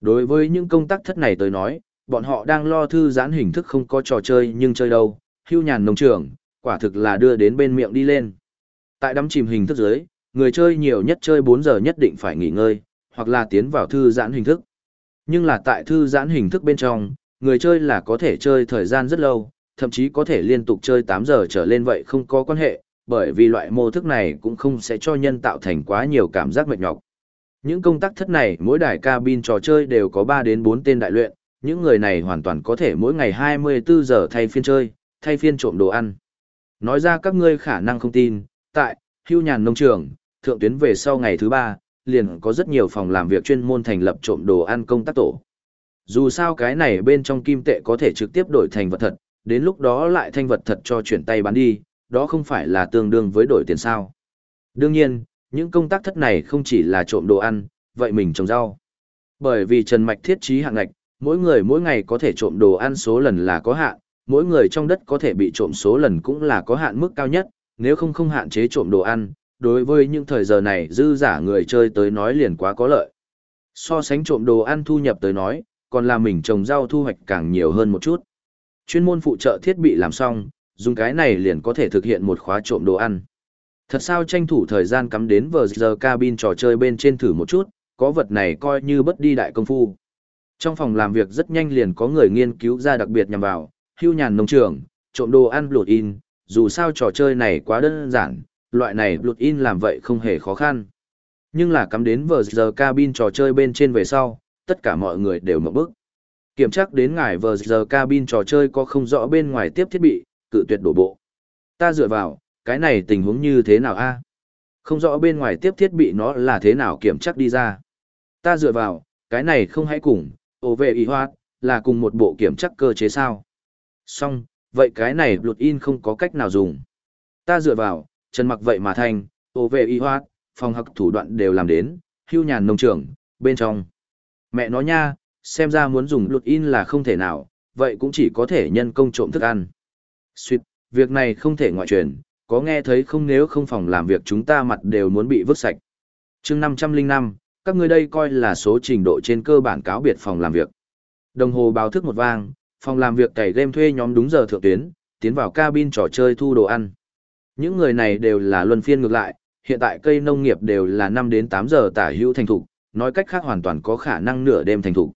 Speaker 1: Đối với những công tác thất này tới nói, bọn họ đang lo thư giãn hình thức không có trò chơi nhưng chơi đâu, hưu nhàn nông trường, quả thực là đưa đến bên miệng đi lên. Tại đắm chìm hình thức dưới, người chơi nhiều nhất chơi 4 giờ nhất định phải nghỉ ngơi, hoặc là tiến vào thư giãn hình thức. Nhưng là tại thư giãn hình thức bên trong, người chơi là có thể chơi thời gian rất lâu, thậm chí có thể liên tục chơi 8 giờ trở lên vậy không có quan hệ, bởi vì loại mô thức này cũng không sẽ cho nhân tạo thành quá nhiều cảm giác mệt nhọc. Những công tác thất này mỗi đài cabin trò chơi đều có 3 đến 4 tên đại luyện, những người này hoàn toàn có thể mỗi ngày 24 giờ thay phiên chơi, thay phiên trộm đồ ăn. Nói ra các ngươi khả năng không tin, tại, hưu nhàn nông trường, thượng tuyến về sau ngày thứ 3, liền có rất nhiều phòng làm việc chuyên môn thành lập trộm đồ ăn công tác tổ. Dù sao cái này bên trong kim tệ có thể trực tiếp đổi thành vật thật, đến lúc đó lại thanh vật thật cho chuyển tay bán đi, đó không phải là tương đương với đổi tiền sao. Đương nhiên, những công tác thất này không chỉ là trộm đồ ăn, vậy mình trồng rau. Bởi vì Trần Mạch thiết trí hạng ngạch, mỗi người mỗi ngày có thể trộm đồ ăn số lần là có hạn, mỗi người trong đất có thể bị trộm số lần cũng là có hạn mức cao nhất, nếu không không hạn chế trộm đồ ăn, đối với những thời giờ này dư giả người chơi tới nói liền quá có lợi. So sánh trộm đồ ăn thu nhập tới nói, còn là mình trồng rau thu hoạch càng nhiều hơn một chút. Chuyên môn phụ trợ thiết bị làm xong, dùng cái này liền có thể thực hiện một khóa trộm đồ ăn. Thật sao tranh thủ thời gian cắm đến vờ giờ cabin trò chơi bên trên thử một chút, có vật này coi như bất đi đại công phu. Trong phòng làm việc rất nhanh liền có người nghiên cứu ra đặc biệt nhằm vào, hưu nhàn nông trường, trộm đồ ăn blood in, dù sao trò chơi này quá đơn giản, loại này lụt in làm vậy không hề khó khăn. Nhưng là cắm đến vờ giờ cabin trò chơi bên trên về sau, tất cả mọi người đều mở bức. Kiểm tra đến ngài vờ giờ cabin trò chơi có không rõ bên ngoài tiếp thiết bị, cự tuyệt đổ bộ. Ta dựa vào, cái này tình huống như thế nào a? Không rõ bên ngoài tiếp thiết bị nó là thế nào kiểm chắc đi ra. Ta dựa vào, cái này không hãy cùng, ổ vệ y hoạt, là cùng một bộ kiểm chắc cơ chế sao. Xong, vậy cái này luật in không có cách nào dùng. Ta dựa vào, Trần mặc vậy mà thành, ô vệ y hoa, phòng học thủ đoạn đều làm đến, hưu nhàn nông trường, bên trong. Mẹ nói nha, xem ra muốn dùng luật in là không thể nào, vậy cũng chỉ có thể nhân công trộm thức ăn. Xuyệt, việc này không thể ngoại truyền, có nghe thấy không nếu không phòng làm việc chúng ta mặt đều muốn bị vứt sạch. chương 505, các ngươi đây coi là số trình độ trên cơ bản cáo biệt phòng làm việc. Đồng hồ báo thức một vang, phòng làm việc cày game thuê nhóm đúng giờ thượng tuyến, tiến vào cabin trò chơi thu đồ ăn. Những người này đều là luân phiên ngược lại, hiện tại cây nông nghiệp đều là 5 đến 8 giờ tả hữu thành thục, nói cách khác hoàn toàn có khả năng nửa đêm thành thục.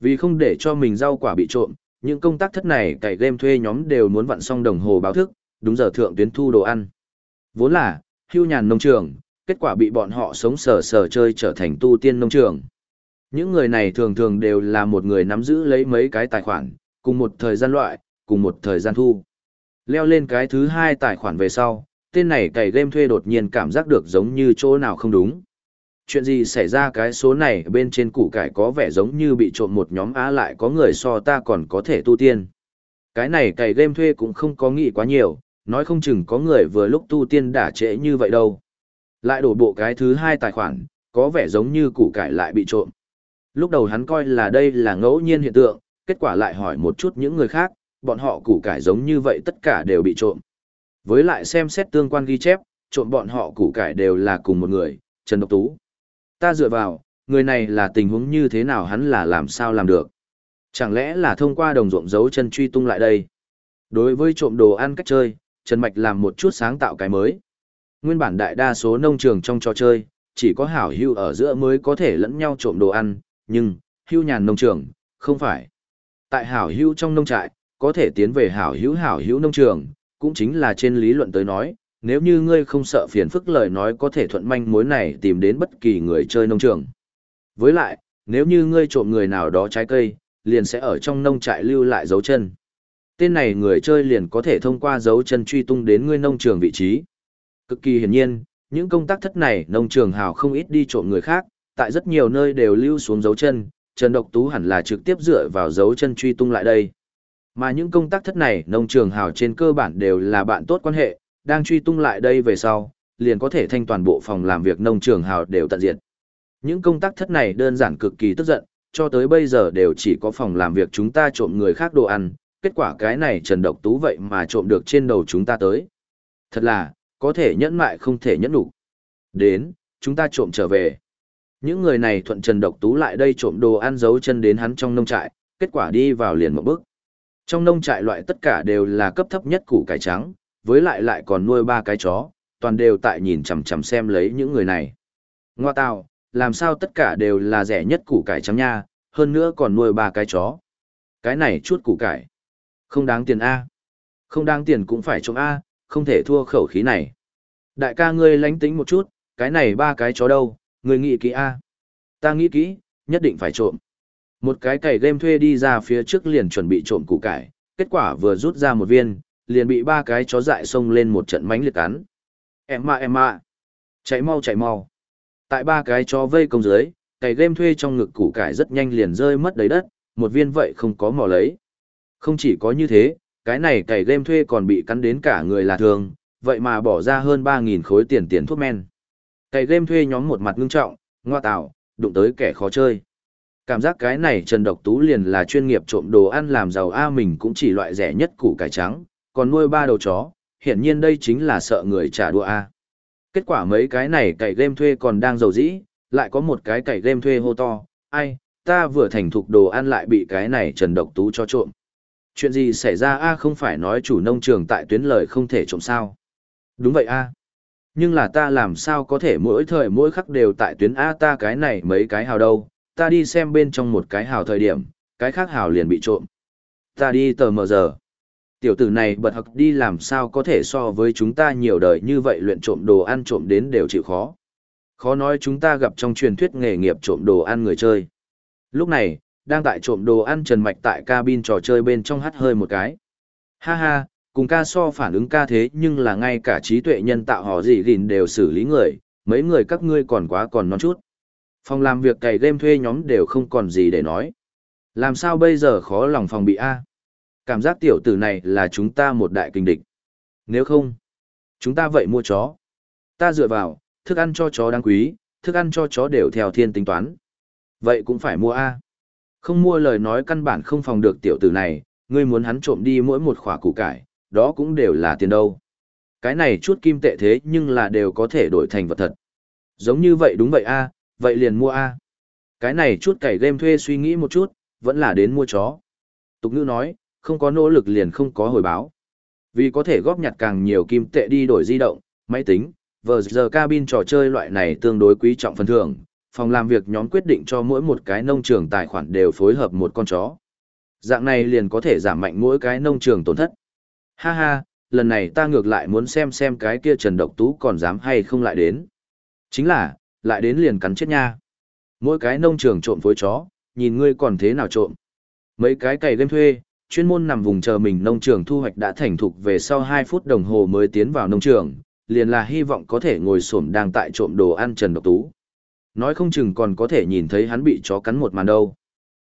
Speaker 1: Vì không để cho mình rau quả bị trộm, những công tác thất này cày game thuê nhóm đều muốn vặn xong đồng hồ báo thức, đúng giờ thượng tuyến thu đồ ăn. Vốn là, hưu nhàn nông trường, kết quả bị bọn họ sống sờ sờ chơi trở thành tu tiên nông trường. Những người này thường thường đều là một người nắm giữ lấy mấy cái tài khoản, cùng một thời gian loại, cùng một thời gian thu. Leo lên cái thứ hai tài khoản về sau, tên này cày game thuê đột nhiên cảm giác được giống như chỗ nào không đúng. Chuyện gì xảy ra cái số này bên trên củ cải có vẻ giống như bị trộm một nhóm á lại có người so ta còn có thể tu tiên. Cái này cày game thuê cũng không có nghĩ quá nhiều, nói không chừng có người vừa lúc tu tiên đả trễ như vậy đâu. Lại đổ bộ cái thứ hai tài khoản, có vẻ giống như củ cải lại bị trộm. Lúc đầu hắn coi là đây là ngẫu nhiên hiện tượng, kết quả lại hỏi một chút những người khác, bọn họ củ cải giống như vậy tất cả đều bị trộm. Với lại xem xét tương quan ghi chép, trộm bọn họ củ cải đều là cùng một người, Trần Độc Tú. Ta dựa vào, người này là tình huống như thế nào hắn là làm sao làm được. Chẳng lẽ là thông qua đồng ruộng dấu chân truy tung lại đây. Đối với trộm đồ ăn cách chơi, Trần Mạch làm một chút sáng tạo cái mới. Nguyên bản đại đa số nông trường trong trò chơi, chỉ có hảo hưu ở giữa mới có thể lẫn nhau trộm đồ ăn, nhưng, hưu nhàn nông trường, không phải. Tại hảo hưu trong nông trại, có thể tiến về hảo hữu hảo hữu nông trường, cũng chính là trên lý luận tới nói, nếu như ngươi không sợ phiền phức lời nói có thể thuận manh mối này tìm đến bất kỳ người chơi nông trường. Với lại, nếu như ngươi trộm người nào đó trái cây, liền sẽ ở trong nông trại lưu lại dấu chân. Tên này người chơi liền có thể thông qua dấu chân truy tung đến ngươi nông trường vị trí. Cực kỳ hiển nhiên, những công tác thất này nông trường hào không ít đi trộm người khác, tại rất nhiều nơi đều lưu xuống dấu chân, Trần Độc Tú hẳn là trực tiếp dựa vào dấu chân truy tung lại đây. Mà những công tác thất này nông trường hào trên cơ bản đều là bạn tốt quan hệ, đang truy tung lại đây về sau, liền có thể thanh toàn bộ phòng làm việc nông trường hào đều tận diệt. Những công tác thất này đơn giản cực kỳ tức giận, cho tới bây giờ đều chỉ có phòng làm việc chúng ta trộm người khác đồ ăn, kết quả cái này Trần Độc Tú vậy mà trộm được trên đầu chúng ta tới. Thật là, có thể nhẫn mại không thể nhẫn đủ. Đến, chúng ta trộm trở về. Những người này thuận Trần Độc Tú lại đây trộm đồ ăn giấu chân đến hắn trong nông trại, kết quả đi vào liền một bước. Trong nông trại loại tất cả đều là cấp thấp nhất củ cải trắng, với lại lại còn nuôi ba cái chó, toàn đều tại nhìn chằm chằm xem lấy những người này. Ngoa tào, làm sao tất cả đều là rẻ nhất củ cải trắng nha, hơn nữa còn nuôi ba cái chó. Cái này chút củ cải. Không đáng tiền A. Không đáng tiền cũng phải trộm A, không thể thua khẩu khí này. Đại ca ngươi lánh tính một chút, cái này ba cái chó đâu, ngươi nghĩ kỹ A. Ta nghĩ kỹ, nhất định phải trộm. Một cái cày game thuê đi ra phía trước liền chuẩn bị trộm củ cải, kết quả vừa rút ra một viên, liền bị ba cái chó dại xông lên một trận mánh liệt cắn. Em mà em mà. Chạy mau chạy mau. Tại ba cái chó vây công dưới, cày game thuê trong ngực củ cải rất nhanh liền rơi mất đầy đất, một viên vậy không có mò lấy. Không chỉ có như thế, cái này cày game thuê còn bị cắn đến cả người là thường, vậy mà bỏ ra hơn 3.000 khối tiền tiền thuốc men. Cày game thuê nhóm một mặt ngưng trọng, ngoa tạo, đụng tới kẻ khó chơi. Cảm giác cái này Trần Độc Tú liền là chuyên nghiệp trộm đồ ăn làm giàu A mình cũng chỉ loại rẻ nhất củ cải trắng, còn nuôi ba đầu chó, hiển nhiên đây chính là sợ người trả đũa A. Kết quả mấy cái này cày game thuê còn đang giàu dĩ, lại có một cái cày game thuê hô to, ai, ta vừa thành thục đồ ăn lại bị cái này Trần Độc Tú cho trộm. Chuyện gì xảy ra A không phải nói chủ nông trường tại tuyến lời không thể trộm sao. Đúng vậy A. Nhưng là ta làm sao có thể mỗi thời mỗi khắc đều tại tuyến A ta cái này mấy cái hào đâu, ta đi xem bên trong một cái hào thời điểm, cái khác hào liền bị trộm. Ta đi tờ mờ giờ. Tiểu tử này bật học đi làm sao có thể so với chúng ta nhiều đời như vậy luyện trộm đồ ăn trộm đến đều chịu khó. Khó nói chúng ta gặp trong truyền thuyết nghề nghiệp trộm đồ ăn người chơi. Lúc này, đang tại trộm đồ ăn Trần Mạch tại cabin trò chơi bên trong hắt hơi một cái. Ha ha, cùng ca so phản ứng ca thế nhưng là ngay cả trí tuệ nhân tạo họ gì gìn đều xử lý người, mấy người các ngươi còn quá còn non chút. Phòng làm việc cày game thuê nhóm đều không còn gì để nói. Làm sao bây giờ khó lòng phòng bị A? Cảm giác tiểu tử này là chúng ta một đại kinh địch. Nếu không, chúng ta vậy mua chó. Ta dựa vào, thức ăn cho chó đáng quý, thức ăn cho chó đều theo thiên tính toán. Vậy cũng phải mua A. Không mua lời nói căn bản không phòng được tiểu tử này, ngươi muốn hắn trộm đi mỗi một khỏa củ cải, đó cũng đều là tiền đâu. Cái này chút kim tệ thế nhưng là đều có thể đổi thành vật thật. Giống như vậy đúng vậy a vậy liền mua A. Cái này chút cày game thuê suy nghĩ một chút, vẫn là đến mua chó. Tục ngữ nói, không có nỗ lực liền không có hồi báo. Vì có thể góp nhặt càng nhiều kim tệ đi đổi di động, máy tính, vờ giờ cabin trò chơi loại này tương đối quý trọng phần thưởng, phòng làm việc nhóm quyết định cho mỗi một cái nông trường tài khoản đều phối hợp một con chó. Dạng này liền có thể giảm mạnh mỗi cái nông trường tổn thất. Ha ha, lần này ta ngược lại muốn xem xem cái kia Trần Độc Tú còn dám hay không lại đến. Chính là, lại đến liền cắn chết nha. Mỗi cái nông trường trộm phối chó, nhìn ngươi còn thế nào trộm. Mấy cái cày game thuê, chuyên môn nằm vùng chờ mình nông trường thu hoạch đã thành thục về sau 2 phút đồng hồ mới tiến vào nông trường, liền là hy vọng có thể ngồi xổm đang tại trộm đồ ăn Trần Độc Tú. Nói không chừng còn có thể nhìn thấy hắn bị chó cắn một màn đâu.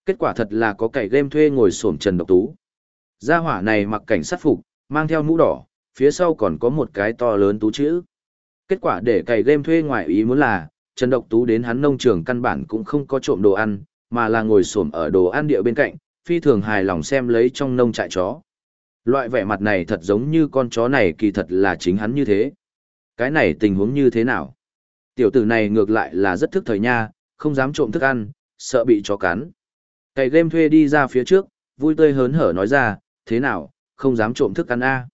Speaker 1: Kết quả thật là có cày game thuê ngồi xổm Trần Độc Tú. Gia hỏa này mặc cảnh sát phục, mang theo mũ đỏ, phía sau còn có một cái to lớn tú chữ. Kết quả để cày game thuê ngoài ý muốn là, Trần Độc Tú đến hắn nông trường căn bản cũng không có trộm đồ ăn, mà là ngồi xổm ở đồ ăn địa bên cạnh, phi thường hài lòng xem lấy trong nông trại chó. Loại vẻ mặt này thật giống như con chó này kỳ thật là chính hắn như thế. Cái này tình huống như thế nào? Tiểu tử này ngược lại là rất thức thời nha, không dám trộm thức ăn, sợ bị chó cắn. Cày game thuê đi ra phía trước, vui tươi hớn hở nói ra, thế nào, không dám trộm thức ăn a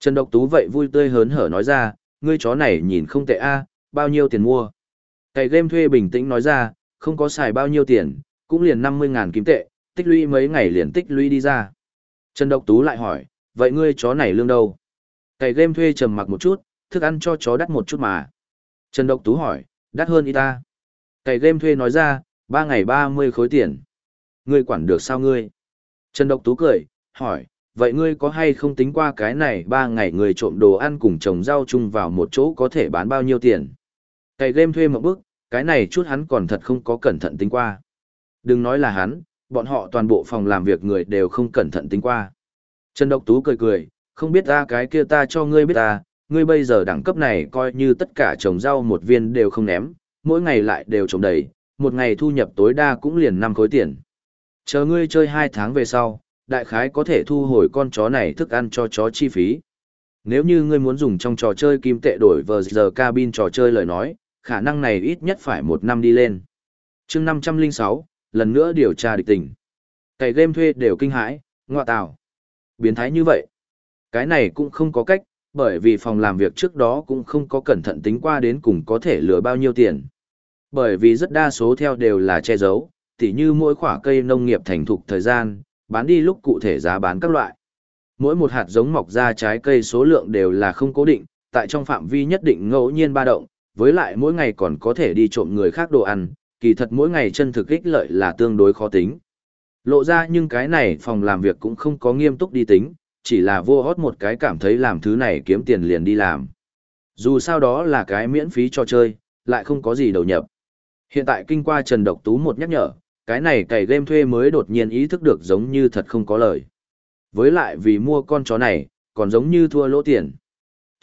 Speaker 1: Trần Độc Tú vậy vui tươi hớn hở nói ra, ngươi chó này nhìn không tệ a bao nhiêu tiền mua? Cày game thuê bình tĩnh nói ra, không có xài bao nhiêu tiền, cũng liền 50.000 kim tệ, tích lũy mấy ngày liền tích lũy đi ra. Trần Độc Tú lại hỏi, vậy ngươi chó này lương đâu? Cày game thuê trầm mặc một chút, thức ăn cho chó đắt một chút mà. Trần Độc Tú hỏi, đắt hơn y ta. Cày game thuê nói ra, 3 ngày 30 khối tiền. Ngươi quản được sao ngươi? Trần Độc Tú cười, hỏi, vậy ngươi có hay không tính qua cái này 3 ngày người trộm đồ ăn cùng trồng rau chung vào một chỗ có thể bán bao nhiêu tiền? Cày game thuê một bước, cái này chút hắn còn thật không có cẩn thận tính qua. Đừng nói là hắn, bọn họ toàn bộ phòng làm việc người đều không cẩn thận tính qua. Trần Độc Tú cười cười, không biết ta cái kia ta cho ngươi biết ta, ngươi bây giờ đẳng cấp này coi như tất cả trồng rau một viên đều không ném, mỗi ngày lại đều trồng đầy, một ngày thu nhập tối đa cũng liền 5 khối tiền. Chờ ngươi chơi 2 tháng về sau, đại khái có thể thu hồi con chó này thức ăn cho chó chi phí. Nếu như ngươi muốn dùng trong trò chơi kim tệ đổi vờ giờ cabin trò chơi lời nói, khả năng này ít nhất phải một năm đi lên. chương 506, lần nữa điều tra địch tình. Cày game thuê đều kinh hãi, ngọa tào. Biến thái như vậy. Cái này cũng không có cách, bởi vì phòng làm việc trước đó cũng không có cẩn thận tính qua đến cùng có thể lừa bao nhiêu tiền. Bởi vì rất đa số theo đều là che giấu, tỉ như mỗi khoả cây nông nghiệp thành thục thời gian, bán đi lúc cụ thể giá bán các loại. Mỗi một hạt giống mọc ra trái cây số lượng đều là không cố định, tại trong phạm vi nhất định ngẫu nhiên ba động, với lại mỗi ngày còn có thể đi trộm người khác đồ ăn, kỳ thật mỗi ngày chân thực ích lợi là tương đối khó tính. Lộ ra nhưng cái này phòng làm việc cũng không có nghiêm túc đi tính, chỉ là vô hót một cái cảm thấy làm thứ này kiếm tiền liền đi làm. Dù sao đó là cái miễn phí cho chơi, lại không có gì đầu nhập. Hiện tại kinh qua Trần Độc Tú một nhắc nhở, cái này cày game thuê mới đột nhiên ý thức được giống như thật không có lời. Với lại vì mua con chó này, còn giống như thua lỗ tiền.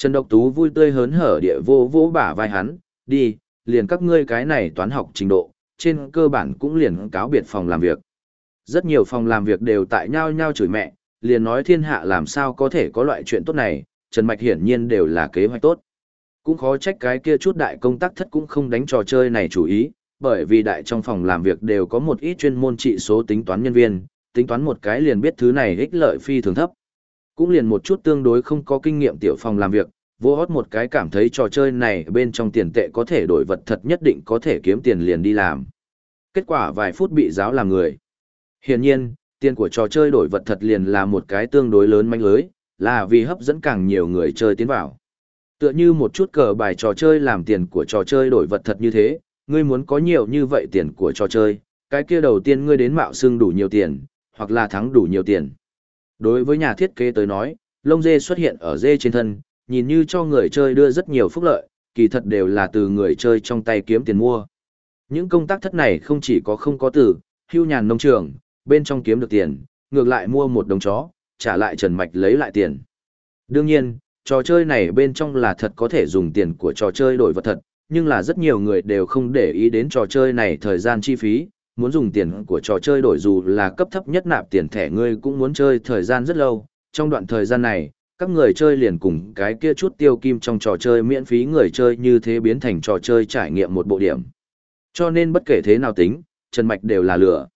Speaker 1: Trần Độc Tú vui tươi hớn hở địa vô vô bả vai hắn, đi, liền các ngươi cái này toán học trình độ, trên cơ bản cũng liền cáo biệt phòng làm việc. Rất nhiều phòng làm việc đều tại nhau nhau chửi mẹ, liền nói thiên hạ làm sao có thể có loại chuyện tốt này, Trần Mạch hiển nhiên đều là kế hoạch tốt. Cũng khó trách cái kia chút đại công tác thất cũng không đánh trò chơi này chủ ý, bởi vì đại trong phòng làm việc đều có một ít chuyên môn trị số tính toán nhân viên, tính toán một cái liền biết thứ này ích lợi phi thường thấp. Cũng liền một chút tương đối không có kinh nghiệm tiểu phòng làm việc, vô hót một cái cảm thấy trò chơi này bên trong tiền tệ có thể đổi vật thật nhất định có thể kiếm tiền liền đi làm. Kết quả vài phút bị giáo làm người. Hiển nhiên, tiền của trò chơi đổi vật thật liền là một cái tương đối lớn manh lưới, là vì hấp dẫn càng nhiều người chơi tiến vào. Tựa như một chút cờ bài trò chơi làm tiền của trò chơi đổi vật thật như thế, ngươi muốn có nhiều như vậy tiền của trò chơi, cái kia đầu tiên ngươi đến mạo xưng đủ nhiều tiền, hoặc là thắng đủ nhiều tiền. Đối với nhà thiết kế tới nói, lông dê xuất hiện ở dê trên thân, nhìn như cho người chơi đưa rất nhiều phúc lợi, kỳ thật đều là từ người chơi trong tay kiếm tiền mua. Những công tác thất này không chỉ có không có tử, hưu nhàn nông trường, bên trong kiếm được tiền, ngược lại mua một đồng chó, trả lại Trần Mạch lấy lại tiền. Đương nhiên, trò chơi này bên trong là thật có thể dùng tiền của trò chơi đổi vật thật, nhưng là rất nhiều người đều không để ý đến trò chơi này thời gian chi phí, muốn dùng tiền của trò chơi đổi dù là cấp thấp nhất nạp tiền thẻ ngươi cũng muốn chơi thời gian rất lâu. Trong đoạn thời gian này, các người chơi liền cùng cái kia chút tiêu kim trong trò chơi miễn phí người chơi như thế biến thành trò chơi trải nghiệm một bộ điểm. Cho nên bất kể thế nào tính, Trần Mạch đều là lửa.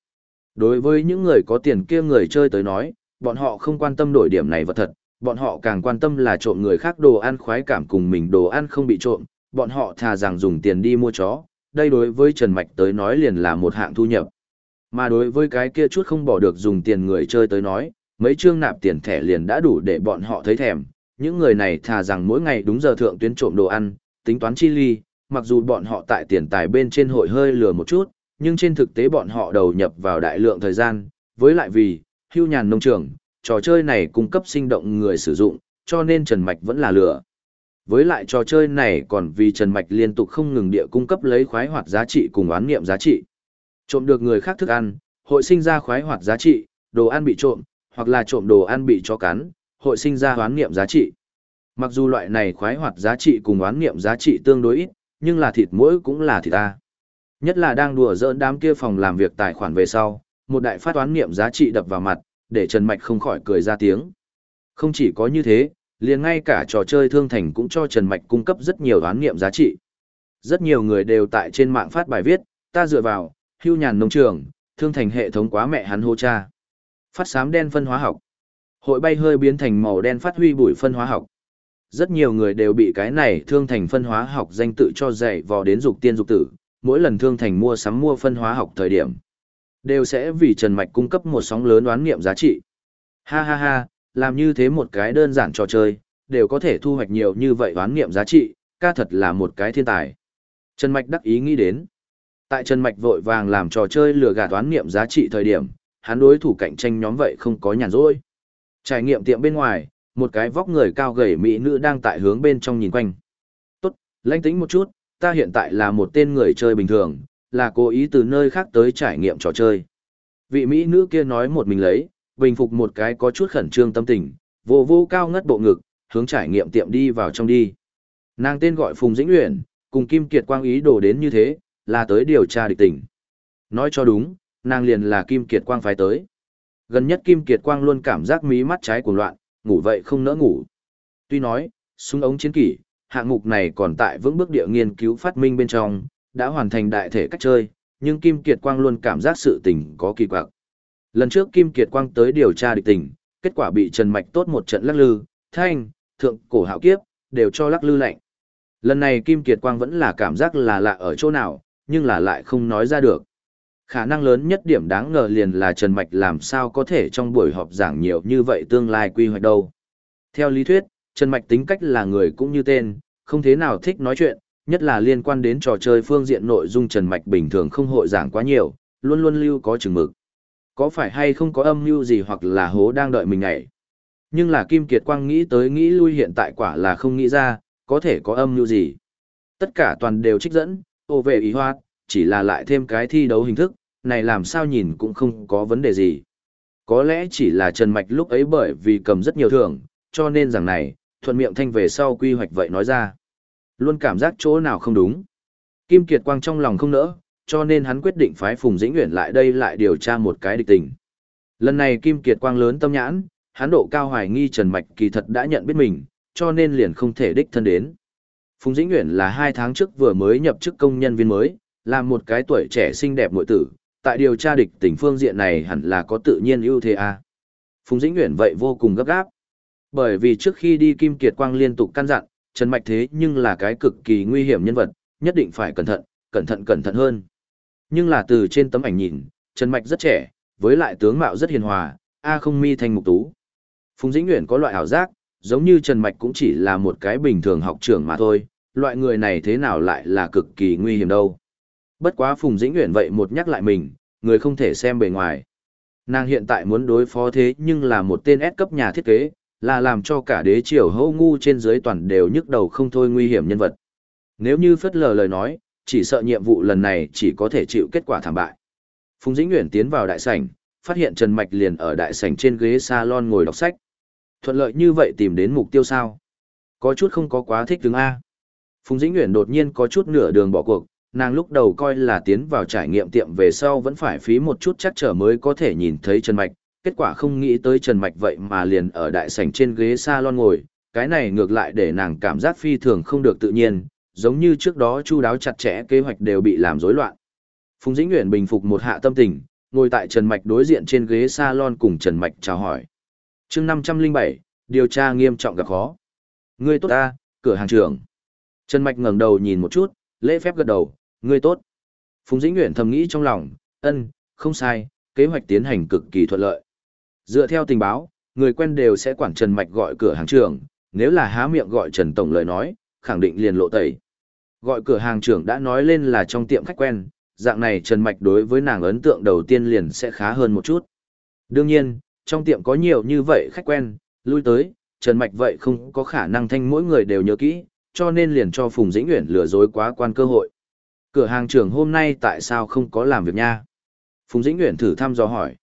Speaker 1: Đối với những người có tiền kia người chơi tới nói, bọn họ không quan tâm đổi điểm này vật thật, bọn họ càng quan tâm là trộm người khác đồ ăn khoái cảm cùng mình đồ ăn không bị trộm, bọn họ thà rằng dùng tiền đi mua chó, đây đối với Trần Mạch tới nói liền là một hạng thu nhập. Mà đối với cái kia chút không bỏ được dùng tiền người chơi tới nói, mấy chương nạp tiền thẻ liền đã đủ để bọn họ thấy thèm, những người này thà rằng mỗi ngày đúng giờ thượng tuyến trộm đồ ăn, tính toán chi ly, mặc dù bọn họ tại tiền tài bên trên hội hơi lừa một chút, nhưng trên thực tế bọn họ đầu nhập vào đại lượng thời gian, với lại vì, hưu nhàn nông trường, trò chơi này cung cấp sinh động người sử dụng, cho nên Trần Mạch vẫn là lừa. Với lại trò chơi này còn vì Trần Mạch liên tục không ngừng địa cung cấp lấy khoái hoạt giá trị cùng oán nghiệm giá trị. Trộm được người khác thức ăn, hội sinh ra khoái hoạt giá trị, đồ ăn bị trộm, hoặc là trộm đồ ăn bị chó cắn, hội sinh ra oán nghiệm giá trị. Mặc dù loại này khoái hoạt giá trị cùng oán nghiệm giá trị tương đối ít, nhưng là thịt mỗi cũng là thịt ta. Nhất là đang đùa giỡn đám kia phòng làm việc tài khoản về sau, một đại phát oán nghiệm giá trị đập vào mặt, để Trần Mạch không khỏi cười ra tiếng. Không chỉ có như thế, liền ngay cả trò chơi thương thành cũng cho Trần Mạch cung cấp rất nhiều đoán nghiệm giá trị. Rất nhiều người đều tại trên mạng phát bài viết, ta dựa vào, hưu nhàn nông trường, thương thành hệ thống quá mẹ hắn hô cha. Phát sám đen phân hóa học. Hội bay hơi biến thành màu đen phát huy bụi phân hóa học. Rất nhiều người đều bị cái này thương thành phân hóa học danh tự cho dạy vò đến dục tiên dục tử, mỗi lần thương thành mua sắm mua phân hóa học thời điểm. Đều sẽ vì Trần Mạch cung cấp một sóng lớn đoán nghiệm giá trị. Ha ha ha, làm như thế một cái đơn giản trò chơi, đều có thể thu hoạch nhiều như vậy đoán nghiệm giá trị, ca thật là một cái thiên tài. Trần Mạch đắc ý nghĩ đến. Tại Trần Mạch vội vàng làm trò chơi lừa gạt đoán nghiệm giá trị thời điểm, hắn đối thủ cạnh tranh nhóm vậy không có nhàn rỗi. Trải nghiệm tiệm bên ngoài, một cái vóc người cao gầy mỹ nữ đang tại hướng bên trong nhìn quanh. Tốt, lãnh tĩnh một chút, ta hiện tại là một tên người chơi bình thường, là cố ý từ nơi khác tới trải nghiệm trò chơi. Vị mỹ nữ kia nói một mình lấy, bình phục một cái có chút khẩn trương tâm tình, vô vô cao ngất bộ ngực, hướng trải nghiệm tiệm đi vào trong đi. Nàng tên gọi Phùng Dĩnh Uyển, cùng Kim Kiệt Quang ý đồ đến như thế, là tới điều tra địch tình. Nói cho đúng, nàng liền là Kim Kiệt Quang phái tới. Gần nhất Kim Kiệt Quang luôn cảm giác mí mắt trái cuồng loạn, ngủ vậy không nỡ ngủ. Tuy nói, súng ống chiến kỷ, hạng mục này còn tại vững bước địa nghiên cứu phát minh bên trong, đã hoàn thành đại thể cách chơi, nhưng Kim Kiệt Quang luôn cảm giác sự tình có kỳ quặc. Lần trước Kim Kiệt Quang tới điều tra địch tình, kết quả bị Trần Mạch tốt một trận lắc lư, thanh, thượng, cổ hạo kiếp, đều cho lắc lư lạnh. Lần này Kim Kiệt Quang vẫn là cảm giác là lạ ở chỗ nào, nhưng là lại không nói ra được. Khả năng lớn nhất điểm đáng ngờ liền là Trần Mạch làm sao có thể trong buổi họp giảng nhiều như vậy tương lai quy hoạch đâu. Theo lý thuyết, Trần Mạch tính cách là người cũng như tên, không thế nào thích nói chuyện, nhất là liên quan đến trò chơi phương diện nội dung Trần Mạch bình thường không hội giảng quá nhiều, luôn luôn lưu có chừng mực. Có phải hay không có âm mưu gì hoặc là hố đang đợi mình nhảy? Nhưng là Kim Kiệt Quang nghĩ tới nghĩ lui hiện tại quả là không nghĩ ra, có thể có âm mưu gì. Tất cả toàn đều trích dẫn, ô về ý hoa, chỉ là lại thêm cái thi đấu hình thức, này làm sao nhìn cũng không có vấn đề gì. Có lẽ chỉ là Trần Mạch lúc ấy bởi vì cầm rất nhiều thưởng, cho nên rằng này, thuận miệng thanh về sau quy hoạch vậy nói ra. Luôn cảm giác chỗ nào không đúng. Kim Kiệt Quang trong lòng không nỡ, cho nên hắn quyết định phái Phùng Dĩnh Uyển lại đây lại điều tra một cái địch tình. Lần này Kim Kiệt Quang lớn tâm nhãn, hắn độ cao hoài nghi Trần Mạch kỳ thật đã nhận biết mình, cho nên liền không thể đích thân đến. Phùng Dĩnh Uyển là hai tháng trước vừa mới nhập chức công nhân viên mới, là một cái tuổi trẻ xinh đẹp muội tử, tại điều tra địch tình phương diện này hẳn là có tự nhiên ưu thế a. À. Phùng Dĩnh Uyển vậy vô cùng gấp gáp. Bởi vì trước khi đi Kim Kiệt Quang liên tục căn dặn, Trần Mạch thế nhưng là cái cực kỳ nguy hiểm nhân vật, nhất định phải cẩn thận, cẩn thận cẩn thận hơn. Nhưng là từ trên tấm ảnh nhìn, Trần Mạch rất trẻ, với lại tướng mạo rất hiền hòa, a không mi thành mục tú. Phùng Dĩnh Nguyễn có loại ảo giác, giống như Trần Mạch cũng chỉ là một cái bình thường học trưởng mà thôi, loại người này thế nào lại là cực kỳ nguy hiểm đâu. Bất quá Phùng Dĩnh Nguyễn vậy một nhắc lại mình, người không thể xem bề ngoài. Nàng hiện tại muốn đối phó thế nhưng là một tên S cấp nhà thiết kế, là làm cho cả đế triều hâu ngu trên dưới toàn đều nhức đầu không thôi nguy hiểm nhân vật. Nếu như phất lờ lời nói, chỉ sợ nhiệm vụ lần này chỉ có thể chịu kết quả thảm bại. Phùng Dĩnh Uyển tiến vào đại sảnh, phát hiện Trần Mạch liền ở đại sảnh trên ghế salon ngồi đọc sách. Thuận lợi như vậy tìm đến mục tiêu sao? Có chút không có quá thích tướng A. Phùng Dĩnh Uyển đột nhiên có chút nửa đường bỏ cuộc, nàng lúc đầu coi là tiến vào trải nghiệm tiệm về sau vẫn phải phí một chút chắc trở mới có thể nhìn thấy Trần Mạch, kết quả không nghĩ tới Trần Mạch vậy mà liền ở đại sảnh trên ghế salon ngồi, cái này ngược lại để nàng cảm giác phi thường không được tự nhiên, giống như trước đó chu đáo chặt chẽ kế hoạch đều bị làm rối loạn. Phùng Dĩnh Uyển bình phục một hạ tâm tình, ngồi tại Trần Mạch đối diện trên ghế salon cùng Trần Mạch chào hỏi. chương 507, điều tra nghiêm trọng gặp khó. Ngươi tốt ta, cửa hàng trưởng. Trần Mạch ngẩng đầu nhìn một chút, lễ phép gật đầu, ngươi tốt. Phùng Dĩnh Nguyễn thầm nghĩ trong lòng, ân, không sai, kế hoạch tiến hành cực kỳ thuận lợi. Dựa theo tình báo, người quen đều sẽ quản Trần Mạch gọi cửa hàng trưởng, nếu là há miệng gọi Trần Tổng lời nói, khẳng định liền lộ tẩy. Gọi cửa hàng trưởng đã nói lên là trong tiệm khách quen, dạng này Trần Mạch đối với nàng ấn tượng đầu tiên liền sẽ khá hơn một chút. Đương nhiên, trong tiệm có nhiều như vậy khách quen, lui tới, Trần Mạch vậy không có khả năng thanh mỗi người đều nhớ kỹ, cho nên liền cho Phùng Dĩnh Uyển lừa dối quá quan cơ hội. Cửa hàng trưởng hôm nay tại sao không có làm việc nha? Phùng Dĩnh Uyển thử thăm dò hỏi.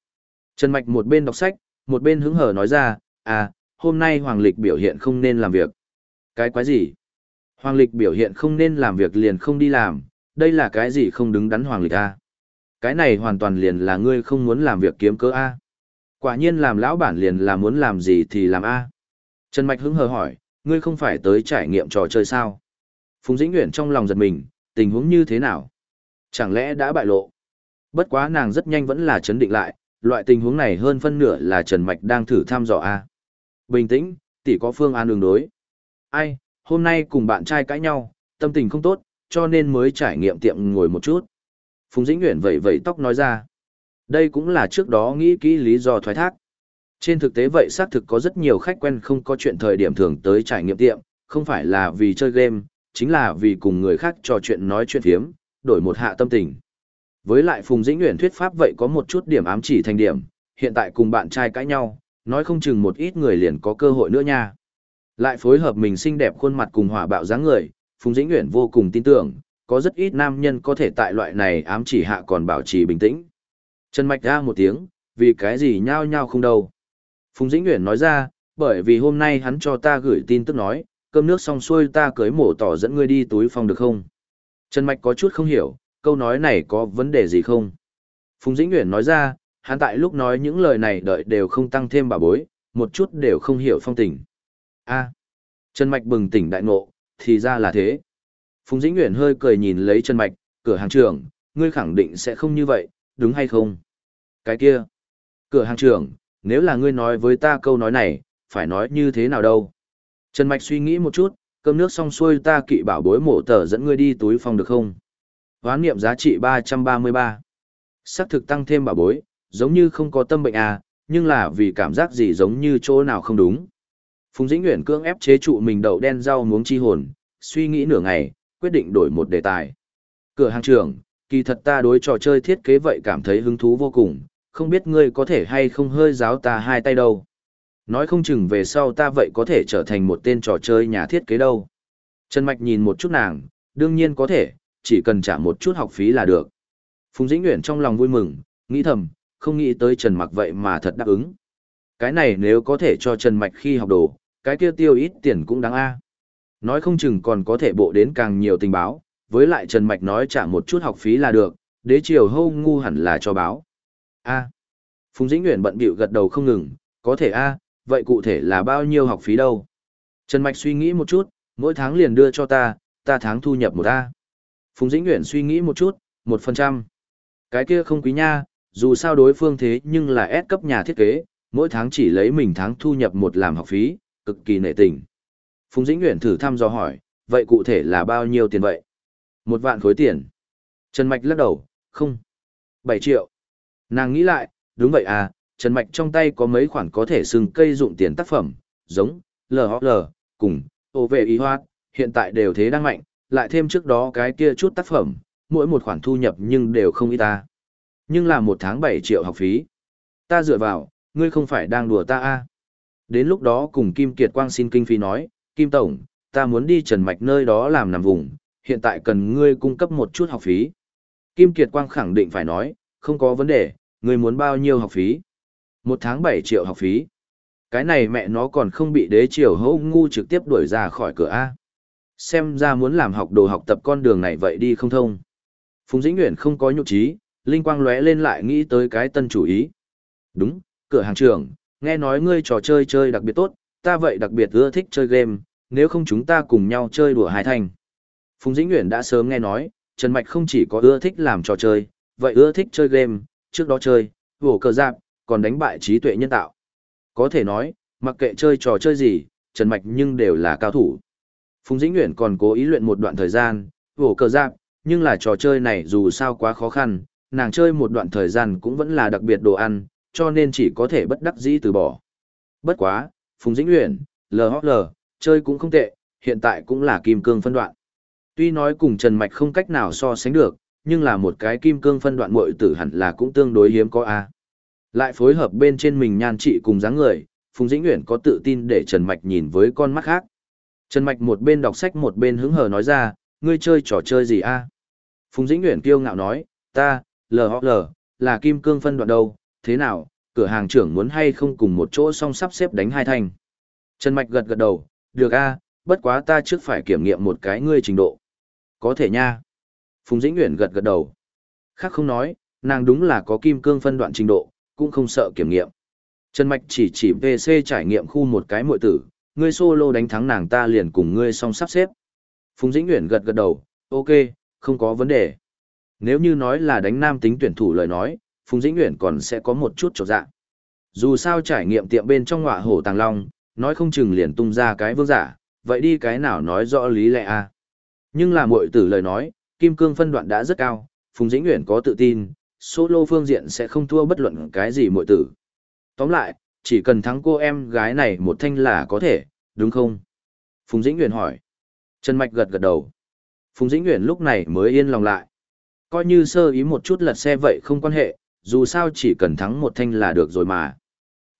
Speaker 1: Trần Mạch một bên đọc sách, một bên hứng hở nói ra, à, hôm nay Hoàng Lịch biểu hiện không nên làm việc. Cái quái gì? Hoàng Lịch biểu hiện không nên làm việc liền không đi làm, đây là cái gì không đứng đắn Hoàng Lịch a? À? Cái này hoàn toàn liền là ngươi không muốn làm việc kiếm cớ a. À? Quả nhiên làm lão bản liền là muốn làm gì thì làm a. Trần Mạch hứng hờ hỏi, ngươi không phải tới trải nghiệm trò chơi sao? Phùng Dĩnh Uyển trong lòng giật mình, tình huống như thế nào? Chẳng lẽ đã bại lộ? Bất quá nàng rất nhanh vẫn là chấn định lại, loại tình huống này hơn phân nửa là Trần Mạch đang thử thăm dò a. Bình tĩnh, tỷ có phương án đường đối. Ai, hôm nay cùng bạn trai cãi nhau, tâm tình không tốt, cho nên mới trải nghiệm tiệm ngồi một chút. Phùng Dĩnh Nguyễn vẩy vẩy tóc nói ra. Đây cũng là trước đó nghĩ kỹ lý do thoái thác. Trên thực tế vậy xác thực có rất nhiều khách quen không có chuyện thời điểm thường tới trải nghiệm tiệm, không phải là vì chơi game, chính là vì cùng người khác trò chuyện nói chuyện thiếm, đổi một hạ tâm tình. Với lại Phùng Dĩnh Nguyễn thuyết pháp vậy có một chút điểm ám chỉ thành điểm, hiện tại cùng bạn trai cãi nhau, nói không chừng một ít người liền có cơ hội nữa nha. Lại phối hợp mình xinh đẹp khuôn mặt cùng hỏa bạo dáng người, Phùng Dĩnh Uyển vô cùng tin tưởng, có rất ít nam nhân có thể tại loại này ám chỉ hạ còn bảo trì bình tĩnh. Trần Mạch ra một tiếng, vì cái gì nhao nhao không đâu. Phùng Dĩnh Uyển nói ra, bởi vì hôm nay hắn cho ta gửi tin tức nói, cơm nước xong xuôi ta cưới mổ tỏ dẫn ngươi đi túi phòng được không? Trần Mạch có chút không hiểu, câu nói này có vấn đề gì không? Phùng Dĩnh Uyển nói ra, hắn tại lúc nói những lời này đợi đều không tăng thêm bà bối, một chút đều không hiểu phong tình a Trần Mạch bừng tỉnh đại ngộ, thì ra là thế. Phùng Dĩnh Uyển hơi cười nhìn lấy Trần Mạch, cửa hàng trưởng, ngươi khẳng định sẽ không như vậy, đúng hay không? Cái kia, cửa hàng trưởng, nếu là ngươi nói với ta câu nói này, phải nói như thế nào đâu? Trần Mạch suy nghĩ một chút, cơm nước xong xuôi ta kỵ bảo bối mổ tờ dẫn ngươi đi túi phòng được không? Hoán niệm giá trị 333. Sắc thực tăng thêm bảo bối, giống như không có tâm bệnh à, nhưng là vì cảm giác gì giống như chỗ nào không đúng. Phùng Dĩnh Nguyễn cưỡng ép chế trụ mình đậu đen rau muống chi hồn, suy nghĩ nửa ngày, quyết định đổi một đề tài. Cửa hàng trưởng, kỳ thật ta đối trò chơi thiết kế vậy cảm thấy hứng thú vô cùng, không biết ngươi có thể hay không hơi giáo ta hai tay đâu. Nói không chừng về sau ta vậy có thể trở thành một tên trò chơi nhà thiết kế đâu. Trần Mạch nhìn một chút nàng, đương nhiên có thể, chỉ cần trả một chút học phí là được. Phùng Dĩnh Nguyễn trong lòng vui mừng, nghĩ thầm, không nghĩ tới Trần Mạch vậy mà thật đáp ứng. Cái này nếu có thể cho Trần Mạch khi học đồ, cái kia tiêu ít tiền cũng đáng a. Nói không chừng còn có thể bộ đến càng nhiều tình báo, với lại Trần Mạch nói trả một chút học phí là được, đế triều hâu ngu hẳn là cho báo. A. Phùng Dĩnh Nguyễn bận bịu gật đầu không ngừng, có thể a, vậy cụ thể là bao nhiêu học phí đâu? Trần Mạch suy nghĩ một chút, mỗi tháng liền đưa cho ta, ta tháng thu nhập một A. Phùng Dĩnh Nguyễn suy nghĩ một chút, một phần trăm. Cái kia không quý nha, dù sao đối phương thế nhưng là S cấp nhà thiết kế, mỗi tháng chỉ lấy mình tháng thu nhập một làm học phí, cực kỳ nể tình. Phùng Dĩnh Nguyễn thử thăm dò hỏi, vậy cụ thể là bao nhiêu tiền vậy? Một vạn khối tiền. Trần Mạch lắc đầu, không. 7 triệu. Nàng nghĩ lại, đúng vậy à, Trần Mạch trong tay có mấy khoản có thể xưng cây dụng tiền tác phẩm, giống, LHL, cùng, ô vệ y hoa, hiện tại đều thế đang mạnh, lại thêm trước đó cái kia chút tác phẩm, mỗi một khoản thu nhập nhưng đều không ít ta. Nhưng là một tháng 7 triệu học phí. Ta dựa vào, ngươi không phải đang đùa ta à. Đến lúc đó cùng Kim Kiệt Quang xin kinh phí nói, Kim Tổng, ta muốn đi Trần Mạch nơi đó làm nằm vùng, hiện tại cần ngươi cung cấp một chút học phí. Kim Kiệt Quang khẳng định phải nói, không có vấn đề, ngươi muốn bao nhiêu học phí. Một tháng 7 triệu học phí. Cái này mẹ nó còn không bị đế triều hô ngu trực tiếp đuổi ra khỏi cửa A. Xem ra muốn làm học đồ học tập con đường này vậy đi không thông. Phùng Dĩnh Nguyễn không có nhục trí, Linh Quang lóe lên lại nghĩ tới cái tân chủ ý. Đúng, cửa hàng trưởng, nghe nói ngươi trò chơi chơi đặc biệt tốt, ta vậy đặc biệt ưa thích chơi game, nếu không chúng ta cùng nhau chơi đùa hai thành. Phùng Dĩnh Nguyễn đã sớm nghe nói, Trần Mạch không chỉ có ưa thích làm trò chơi, vậy ưa thích chơi game, trước đó chơi, vổ cờ giạc, còn đánh bại trí tuệ nhân tạo. Có thể nói, Mặc kệ chơi trò chơi gì, Trần Mạch nhưng đều là cao thủ. Phùng Dĩnh Nguyễn còn cố ý luyện một đoạn thời gian, vổ cờ giạc, nhưng là trò chơi này dù sao quá khó khăn, nàng chơi một đoạn thời gian cũng vẫn là đặc biệt đồ ăn, cho nên chỉ có thể bất đắc dĩ từ bỏ. Bất quá, Phùng Dĩnh Uyển, LHL, chơi cũng không tệ, hiện tại cũng là kim cương phân đoạn. Tuy nói cùng Trần Mạch không cách nào so sánh được, nhưng là một cái kim cương phân đoạn muội tử hẳn là cũng tương đối hiếm có a. Lại phối hợp bên trên mình nhan trị cùng dáng người, Phùng Dĩnh Uyển có tự tin để Trần Mạch nhìn với con mắt khác. Trần Mạch một bên đọc sách một bên hứng hờ nói ra, ngươi chơi trò chơi gì a? Phùng Dĩnh Uyển kiêu ngạo nói, ta, LHL, là kim cương phân đoạn đâu, thế nào, cửa hàng trưởng muốn hay không cùng một chỗ song sắp xếp đánh hai thành. Trần Mạch gật gật đầu, được a, bất quá ta trước phải kiểm nghiệm một cái ngươi trình độ. Có thể nha. Phùng Dĩnh Uyển gật gật đầu. Khác không nói, nàng đúng là có kim cương phân đoạn trình độ, cũng không sợ kiểm nghiệm. Trần Mạch chỉ chỉ VC trải nghiệm khu một cái muội tử, ngươi solo đánh thắng nàng ta liền cùng ngươi song sắp xếp. Phùng Dĩnh Uyển gật gật đầu, ok, không có vấn đề. Nếu như nói là đánh nam tính tuyển thủ lời nói, Phùng Dĩnh Uyển còn sẽ có một chút trột dạ. Dù sao trải nghiệm tiệm bên trong ngọa hổ tàng long, nói không chừng liền tung ra cái vương giả, vậy đi cái nào nói rõ lý lẽ a à? Nhưng là muội tử lời nói, kim cương phân đoạn đã rất cao, Phùng Dĩnh Uyển có tự tin, solo phương diện sẽ không thua bất luận cái gì muội tử. Tóm lại, chỉ cần thắng cô em gái này một thanh là có thể, đúng không? Phùng Dĩnh Uyển hỏi. Trần Mạch gật gật đầu. Phùng Dĩnh Uyển lúc này mới yên lòng lại. Coi như sơ ý một chút lật xe vậy không quan hệ, dù sao chỉ cần thắng một thanh là được rồi mà.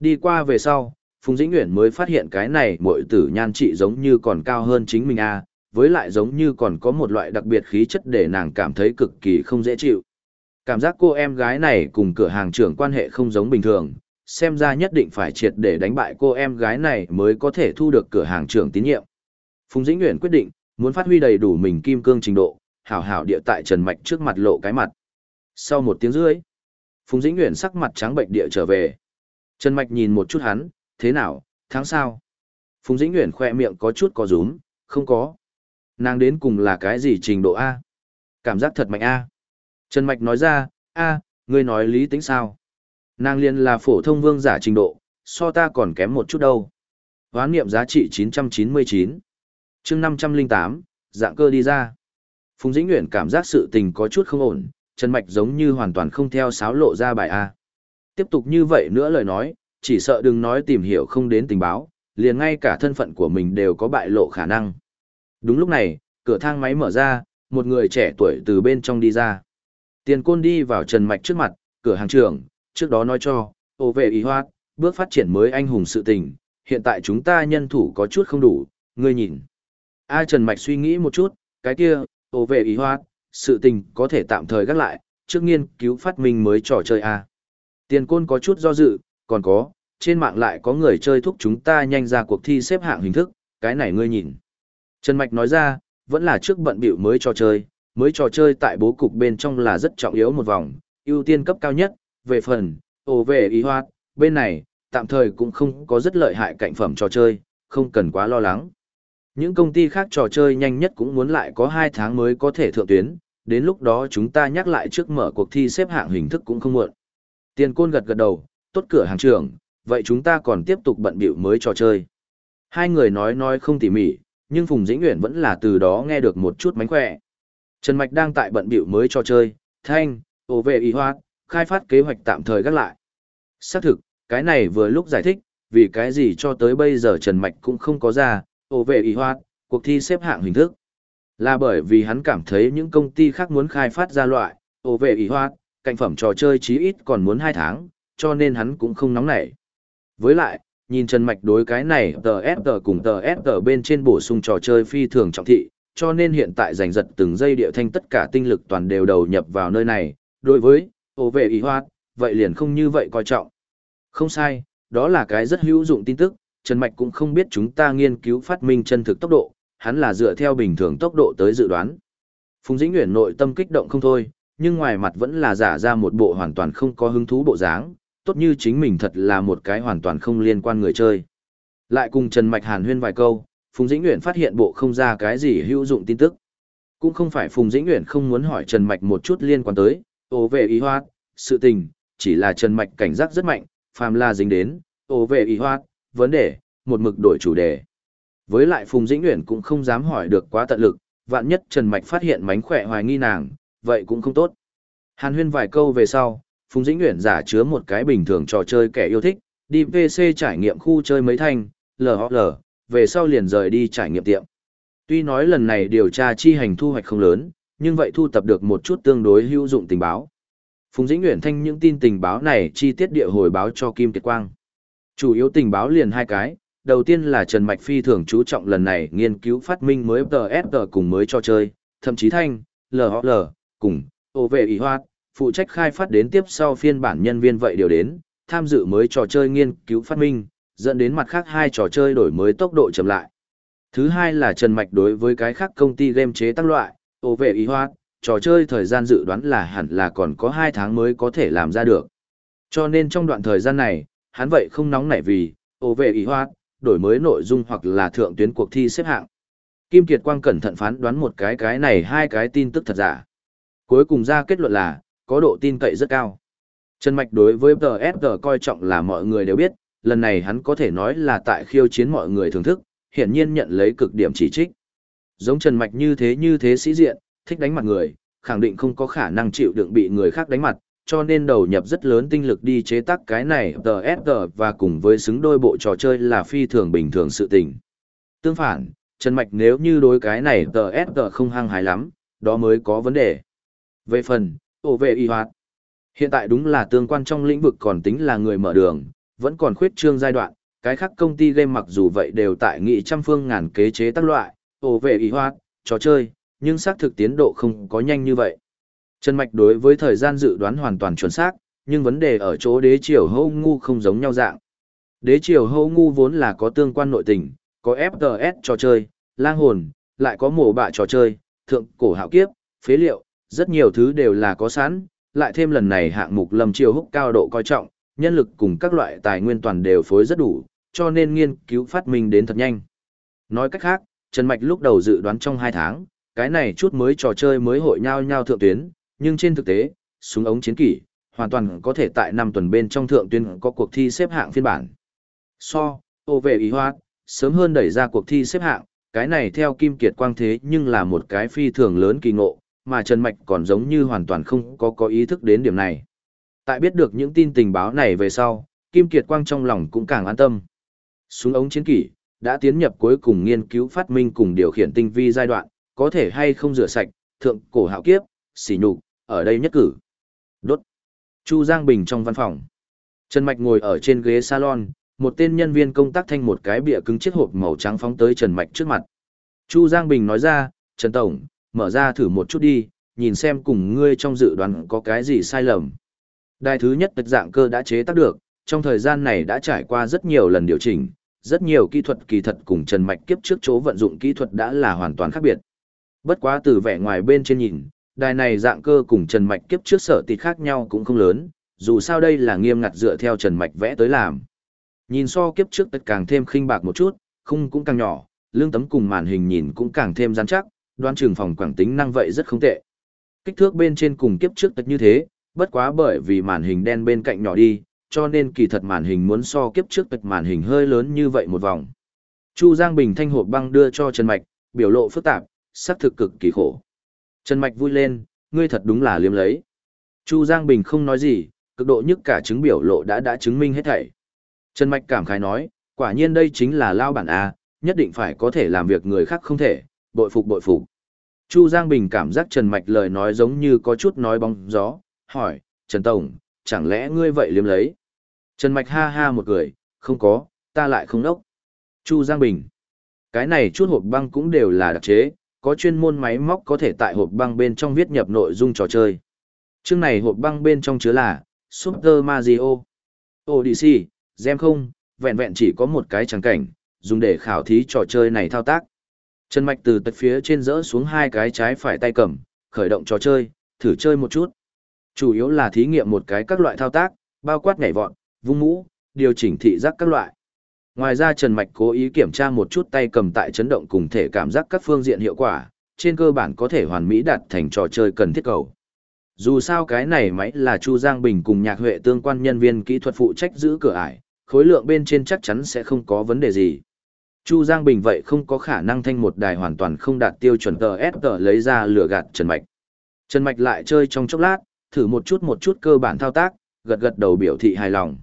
Speaker 1: Đi qua về sau, Phùng Dĩnh Nguyễn mới phát hiện cái này muội tử nhan trị giống như còn cao hơn chính mình a, với lại giống như còn có một loại đặc biệt khí chất để nàng cảm thấy cực kỳ không dễ chịu. Cảm giác cô em gái này cùng cửa hàng trưởng quan hệ không giống bình thường, xem ra nhất định phải triệt để đánh bại cô em gái này mới có thể thu được cửa hàng trưởng tín nhiệm. Phùng Dĩnh Nguyễn quyết định, muốn phát huy đầy đủ mình kim cương trình độ, hảo hảo địa tại Trần Mạch trước mặt lộ cái mặt. Sau một tiếng rưỡi, Phùng Dĩnh Uyển sắc mặt trắng bệnh địa trở về. Trần Mạch nhìn một chút hắn, thế nào, tháng sao? Phùng Dĩnh Uyển khoe miệng có chút có rúm, không có. Nàng đến cùng là cái gì trình độ A? Cảm giác thật mạnh A. Trần Mạch nói ra, A, ngươi nói lý tính sao? Nàng liên là phổ thông vương giả trình độ, so ta còn kém một chút đâu. Hoán niệm giá trị 999. chương 508, dạng cơ đi ra. Phùng Dĩnh Nguyễn cảm giác sự tình có chút không ổn, Trần Mạch giống như hoàn toàn không theo sáo lộ ra bài A. Tiếp tục như vậy nữa lời nói, chỉ sợ đừng nói tìm hiểu không đến tình báo, liền ngay cả thân phận của mình đều có bại lộ khả năng. Đúng lúc này, cửa thang máy mở ra, một người trẻ tuổi từ bên trong đi ra. Tiền côn đi vào Trần Mạch trước mặt, cửa hàng trưởng, trước đó nói cho, ô vệ ý hoát, bước phát triển mới anh hùng sự tình, hiện tại chúng ta nhân thủ có chút không đủ, ngươi nhìn. A Trần Mạch suy nghĩ một chút, cái kia, ô vệ ý hoát, sự tình có thể tạm thời gác lại, trước nghiên cứu phát minh mới trò chơi A. Tiền côn có chút do dự, còn có, trên mạng lại có người chơi thúc chúng ta nhanh ra cuộc thi xếp hạng hình thức, cái này ngươi nhìn. Trần Mạch nói ra, vẫn là trước bận biểu mới trò chơi, mới trò chơi tại bố cục bên trong là rất trọng yếu một vòng, ưu tiên cấp cao nhất, về phần, ồ về ý hoạt, bên này, tạm thời cũng không có rất lợi hại cạnh phẩm trò chơi, không cần quá lo lắng. Những công ty khác trò chơi nhanh nhất cũng muốn lại có 2 tháng mới có thể thượng tuyến, đến lúc đó chúng ta nhắc lại trước mở cuộc thi xếp hạng hình thức cũng không muộn. Tiền côn gật gật đầu, tốt cửa hàng trưởng, vậy chúng ta còn tiếp tục bận bịu mới trò chơi. Hai người nói nói không tỉ mỉ, nhưng Phùng Dĩnh Uyển vẫn là từ đó nghe được một chút mánh khỏe. Trần Mạch đang tại bận bịu mới trò chơi, thanh, ổ về y hoa, khai phát kế hoạch tạm thời gác lại. Xác thực, cái này vừa lúc giải thích, vì cái gì cho tới bây giờ Trần Mạch cũng không có ra, ổ về y hoa, cuộc thi xếp hạng hình thức. Là bởi vì hắn cảm thấy những công ty khác muốn khai phát ra loại, ô vệ y hoạt, cạnh phẩm trò chơi chí ít còn muốn 2 tháng, cho nên hắn cũng không nóng nảy. Với lại, nhìn Trần Mạch đối cái này tờ SG cùng tờ SG bên trên bổ sung trò chơi phi thường trọng thị, cho nên hiện tại giành giật từng giây địa thanh tất cả tinh lực toàn đều đầu nhập vào nơi này, đối với, ô vệ ý hoạt, vậy liền không như vậy coi trọng. Không sai, đó là cái rất hữu dụng tin tức, Trần Mạch cũng không biết chúng ta nghiên cứu phát minh chân thực tốc độ, hắn là dựa theo bình thường tốc độ tới dự đoán. Phùng Dĩnh Nguyễn nội tâm kích động không thôi, nhưng ngoài mặt vẫn là giả ra một bộ hoàn toàn không có hứng thú bộ dáng, tốt như chính mình thật là một cái hoàn toàn không liên quan người chơi. Lại cùng Trần Mạch hàn huyên vài câu, Phùng Dĩnh Nguyễn phát hiện bộ không ra cái gì hữu dụng tin tức. Cũng không phải Phùng Dĩnh Nguyễn không muốn hỏi Trần Mạch một chút liên quan tới, ố về ý hoát, sự tình, chỉ là Trần Mạch cảnh giác rất mạnh, phàm là dính đến, ố về ý hoát, vấn đề, một mực đổi chủ đề. Với lại Phùng Dĩnh Uyển cũng không dám hỏi được quá tận lực, vạn nhất Trần Mạch phát hiện mánh khỏe hoài nghi nàng, vậy cũng không tốt. Hàn huyên vài câu về sau, Phùng Dĩnh Uyển giả chứa một cái bình thường trò chơi kẻ yêu thích, đi PC trải nghiệm khu chơi mấy thanh, LHL, về sau liền rời đi trải nghiệm tiệm. Tuy nói lần này điều tra chi hành thu hoạch không lớn, nhưng vậy thu tập được một chút tương đối hữu dụng tình báo. Phùng Dĩnh Uyển thanh những tin tình báo này chi tiết địa hồi báo cho Kim Kiệt Quang. Chủ yếu tình báo liền hai cái, đầu tiên là Trần Mạch Phi thường chú trọng lần này nghiên cứu phát minh mới TSG cùng mới cho chơi, thậm chí thanh, LHL, cùng, ô vệ ý hoạt, phụ trách khai phát đến tiếp sau phiên bản nhân viên vậy điều đến, tham dự mới trò chơi nghiên cứu phát minh, dẫn đến mặt khác hai trò chơi đổi mới tốc độ chậm lại. Thứ hai là Trần Mạch đối với cái khác công ty game chế tác loại, ô vệ ý hoạt, trò chơi thời gian dự đoán là hẳn là còn có 2 tháng mới có thể làm ra được. Cho nên trong đoạn thời gian này, hắn vậy không nóng nảy vì, ô vệ ý hoạt, đổi mới nội dung hoặc là thượng tuyến cuộc thi xếp hạng. Kim Kiệt Quang cẩn thận phán đoán một cái cái này hai cái tin tức thật giả. Cuối cùng ra kết luận là, có độ tin cậy rất cao. Trần Mạch đối với TSG coi trọng là mọi người đều biết, lần này hắn có thể nói là tại khiêu chiến mọi người thưởng thức, hiển nhiên nhận lấy cực điểm chỉ trích. Giống Trần Mạch như thế như thế sĩ diện, thích đánh mặt người, khẳng định không có khả năng chịu đựng bị người khác đánh mặt, cho nên đầu nhập rất lớn tinh lực đi chế tác cái này TSG và cùng với xứng đôi bộ trò chơi là phi thường bình thường sự tình. Tương phản, Trần Mạch nếu như đối cái này TSG không hăng hái lắm, đó mới có vấn đề. Về phần, ổ vệ y hoạt, hiện tại đúng là tương quan trong lĩnh vực còn tính là người mở đường, vẫn còn khuyết trương giai đoạn, cái khác công ty game mặc dù vậy đều tại nghị trăm phương ngàn kế chế tác loại, ổ vệ y hoạt, trò chơi, nhưng xác thực tiến độ không có nhanh như vậy. Trần Mạch đối với thời gian dự đoán hoàn toàn chuẩn xác, nhưng vấn đề ở chỗ đế triều Hô ngu không giống nhau dạng. Đế triều Hô ngu vốn là có tương quan nội tình, có FTS trò chơi, lang hồn, lại có mổ bạ trò chơi, thượng cổ hạo kiếp, phế liệu, rất nhiều thứ đều là có sẵn, lại thêm lần này hạng mục lâm triều húc cao độ coi trọng, nhân lực cùng các loại tài nguyên toàn đều phối rất đủ, cho nên nghiên cứu phát minh đến thật nhanh. Nói cách khác, Trần Mạch lúc đầu dự đoán trong 2 tháng, cái này chút mới trò chơi mới hội nhau nhau thượng tuyến, nhưng trên thực tế, súng ống chiến kỷ, hoàn toàn có thể tại năm tuần bên trong thượng tuyên có cuộc thi xếp hạng phiên bản. So, ô vệ ý hoát sớm hơn đẩy ra cuộc thi xếp hạng, cái này theo Kim Kiệt Quang thế nhưng là một cái phi thường lớn kỳ ngộ, mà Trần Mạch còn giống như hoàn toàn không có có ý thức đến điểm này. Tại biết được những tin tình báo này về sau, Kim Kiệt Quang trong lòng cũng càng an tâm. Súng ống chiến kỷ, đã tiến nhập cuối cùng nghiên cứu phát minh cùng điều khiển tinh vi giai đoạn, có thể hay không rửa sạch, thượng cổ hạo kiếp, xỉ nhục, ở đây nhất cử. Đốt. Chu Giang Bình trong văn phòng. Trần Mạch ngồi ở trên ghế salon, một tên nhân viên công tác thanh một cái bịa cứng chiếc hộp màu trắng phóng tới Trần Mạch trước mặt. Chu Giang Bình nói ra, Trần Tổng, mở ra thử một chút đi, nhìn xem cùng ngươi trong dự đoán có cái gì sai lầm. Đài thứ nhất tật dạng cơ đã chế tác được, trong thời gian này đã trải qua rất nhiều lần điều chỉnh, rất nhiều kỹ thuật kỳ thật cùng Trần Mạch kiếp trước chỗ vận dụng kỹ thuật đã là hoàn toàn khác biệt. Bất quá từ vẻ ngoài bên trên nhìn, đài này dạng cơ cùng Trần Mạch kiếp trước sở tịt khác nhau cũng không lớn, dù sao đây là nghiêm ngặt dựa theo Trần Mạch vẽ tới làm. Nhìn so kiếp trước tất càng thêm khinh bạc một chút, khung cũng càng nhỏ, lương tấm cùng màn hình nhìn cũng càng thêm rắn chắc, đoan trường phòng quảng tính năng vậy rất không tệ. Kích thước bên trên cùng kiếp trước tất như thế, bất quá bởi vì màn hình đen bên cạnh nhỏ đi, cho nên kỳ thật màn hình muốn so kiếp trước tật màn hình hơi lớn như vậy một vòng. Chu Giang Bình thanh hộp băng đưa cho Trần Mạch, biểu lộ phức tạp, sắc thực cực kỳ khổ. Trần Mạch vui lên, ngươi thật đúng là liếm lấy. Chu Giang Bình không nói gì, cực độ nhất cả chứng biểu lộ đã đã chứng minh hết thảy. Trần Mạch cảm khái nói, quả nhiên đây chính là lao bản A, nhất định phải có thể làm việc người khác không thể, bội phục bội phục. Chu Giang Bình cảm giác Trần Mạch lời nói giống như có chút nói bóng gió, hỏi, Trần Tổng, chẳng lẽ ngươi vậy liếm lấy? Trần Mạch ha ha một cười, không có, ta lại không đốc. Chu Giang Bình, cái này chút hộp băng cũng đều là đặc chế, có chuyên môn máy móc có thể tại hộp băng bên trong viết nhập nội dung trò chơi. Chương này hộp băng bên trong chứa là Super Mario, Odyssey, Gem không, vẹn vẹn chỉ có một cái trắng cảnh, dùng để khảo thí trò chơi này thao tác. Trần Mạch từ tật phía trên rỡ xuống hai cái trái phải tay cầm, khởi động trò chơi, thử chơi một chút. Chủ yếu là thí nghiệm một cái các loại thao tác, bao quát nhảy vọt, vung mũ, điều chỉnh thị giác các loại. Ngoài ra Trần Mạch cố ý kiểm tra một chút tay cầm tại chấn động cùng thể cảm giác các phương diện hiệu quả, trên cơ bản có thể hoàn mỹ đạt thành trò chơi cần thiết cầu. Dù sao cái này máy là Chu Giang Bình cùng nhạc huệ tương quan nhân viên kỹ thuật phụ trách giữ cửa ải, khối lượng bên trên chắc chắn sẽ không có vấn đề gì. Chu Giang Bình vậy không có khả năng thanh một đài hoàn toàn không đạt tiêu chuẩn tờ S lấy ra lửa gạt Trần Mạch. Trần Mạch lại chơi trong chốc lát, thử một chút một chút cơ bản thao tác, gật gật đầu biểu thị hài lòng.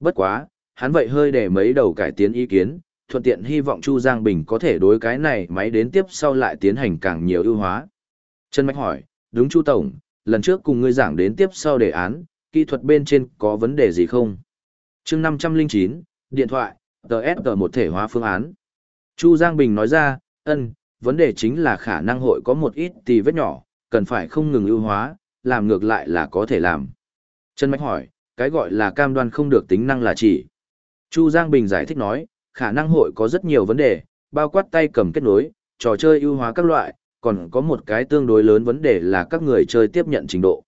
Speaker 1: Bất quá, hắn vậy hơi để mấy đầu cải tiến ý kiến, thuận tiện hy vọng Chu Giang Bình có thể đối cái này máy đến tiếp sau lại tiến hành càng nhiều ưu hóa. Trần Mạch hỏi, đúng Chu Tổng, lần trước cùng ngươi giảng đến tiếp sau đề án, kỹ thuật bên trên có vấn đề gì không? chương 509, điện thoại, TSG một thể hóa phương án. Chu Giang Bình nói ra, ân, vấn đề chính là khả năng hội có một ít tì vết nhỏ, cần phải không ngừng ưu hóa, làm ngược lại là có thể làm. Trần Mạch hỏi, cái gọi là cam đoan không được tính năng là chỉ. Chu Giang Bình giải thích nói, khả năng hội có rất nhiều vấn đề, bao quát tay cầm kết nối, trò chơi ưu hóa các loại, còn có một cái tương đối lớn vấn đề là các người chơi tiếp nhận trình độ.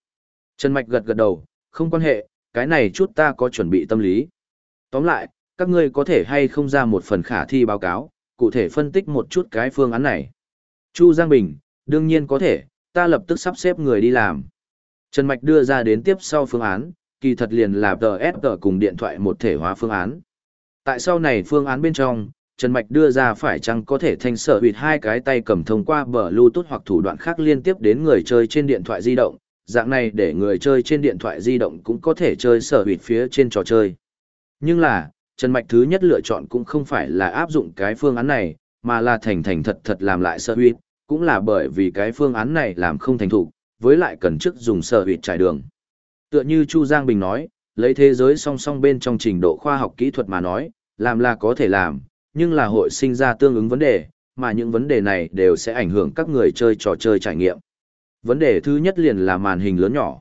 Speaker 1: Trần Mạch gật gật đầu, không quan hệ, cái này chút ta có chuẩn bị tâm lý. Tóm lại, các ngươi có thể hay không ra một phần khả thi báo cáo, cụ thể phân tích một chút cái phương án này. Chu Giang Bình, đương nhiên có thể, ta lập tức sắp xếp người đi làm. Trần Mạch đưa ra đến tiếp sau phương án, kỳ thật liền là TSG cùng điện thoại một thể hóa phương án. Tại sau này phương án bên trong, Trần Mạch đưa ra phải chăng có thể thanh sở huyệt hai cái tay cầm thông qua bờ Bluetooth hoặc thủ đoạn khác liên tiếp đến người chơi trên điện thoại di động, dạng này để người chơi trên điện thoại di động cũng có thể chơi sở huyệt phía trên trò chơi. Nhưng là, Trần Mạch thứ nhất lựa chọn cũng không phải là áp dụng cái phương án này, mà là thành thành thật thật làm lại sở huyệt, cũng là bởi vì cái phương án này làm không thành thủ với lại cần chức dùng sở huyệt trải đường. Tựa như Chu Giang Bình nói, lấy thế giới song song bên trong trình độ khoa học kỹ thuật mà nói, làm là có thể làm, nhưng là hội sinh ra tương ứng vấn đề, mà những vấn đề này đều sẽ ảnh hưởng các người chơi trò chơi trải nghiệm. Vấn đề thứ nhất liền là màn hình lớn nhỏ.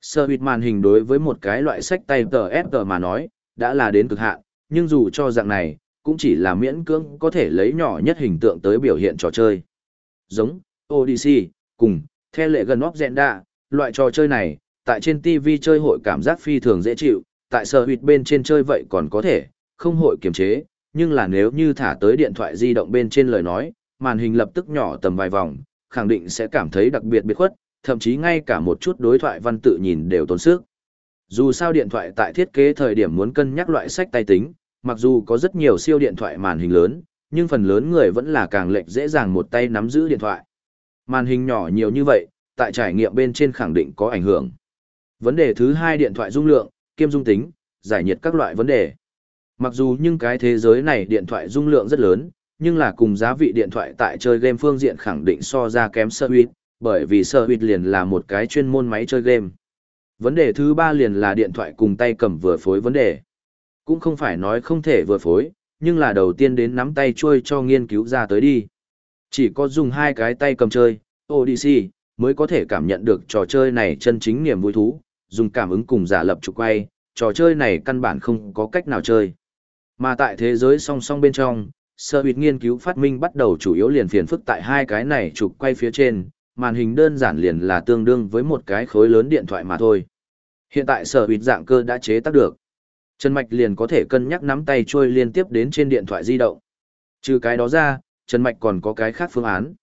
Speaker 1: Sơ bịt màn hình đối với một cái loại sách tay tờ FG mà nói, đã là đến cực hạn, nhưng dù cho dạng này, cũng chỉ là miễn cưỡng có thể lấy nhỏ nhất hình tượng tới biểu hiện trò chơi. Giống, Odyssey, cùng, theo lệ gần Opzenda, loại trò chơi này, tại trên TV chơi hội cảm giác phi thường dễ chịu, tại sở huyệt bên trên chơi vậy còn có thể, không hội kiềm chế, nhưng là nếu như thả tới điện thoại di động bên trên lời nói, màn hình lập tức nhỏ tầm vài vòng, khẳng định sẽ cảm thấy đặc biệt biệt khuất, thậm chí ngay cả một chút đối thoại văn tự nhìn đều tốn sức. Dù sao điện thoại tại thiết kế thời điểm muốn cân nhắc loại sách tay tính, mặc dù có rất nhiều siêu điện thoại màn hình lớn, nhưng phần lớn người vẫn là càng lệch dễ dàng một tay nắm giữ điện thoại. Màn hình nhỏ nhiều như vậy, tại trải nghiệm bên trên khẳng định có ảnh hưởng. Vấn đề thứ hai điện thoại dung lượng, kiêm dung tính, giải nhiệt các loại vấn đề. Mặc dù nhưng cái thế giới này điện thoại dung lượng rất lớn, nhưng là cùng giá vị điện thoại tại chơi game phương diện khẳng định so ra kém Service, bởi vì Service liền là một cái chuyên môn máy chơi game. Vấn đề thứ ba liền là điện thoại cùng tay cầm vừa phối vấn đề. Cũng không phải nói không thể vừa phối, nhưng là đầu tiên đến nắm tay trôi cho nghiên cứu ra tới đi. Chỉ có dùng hai cái tay cầm chơi, Odyssey, mới có thể cảm nhận được trò chơi này chân chính niềm vui thú, dùng cảm ứng cùng giả lập trục quay, trò chơi này căn bản không có cách nào chơi. Mà tại thế giới song song bên trong, sơ huyệt nghiên cứu phát minh bắt đầu chủ yếu liền phiền phức tại hai cái này trục quay phía trên, màn hình đơn giản liền là tương đương với một cái khối lớn điện thoại mà thôi. Hiện tại sở huyệt dạng cơ đã chế tác được. Trần Mạch liền có thể cân nhắc nắm tay trôi liên tiếp đến trên điện thoại di động. Trừ cái đó ra, Trần Mạch còn có cái khác phương án.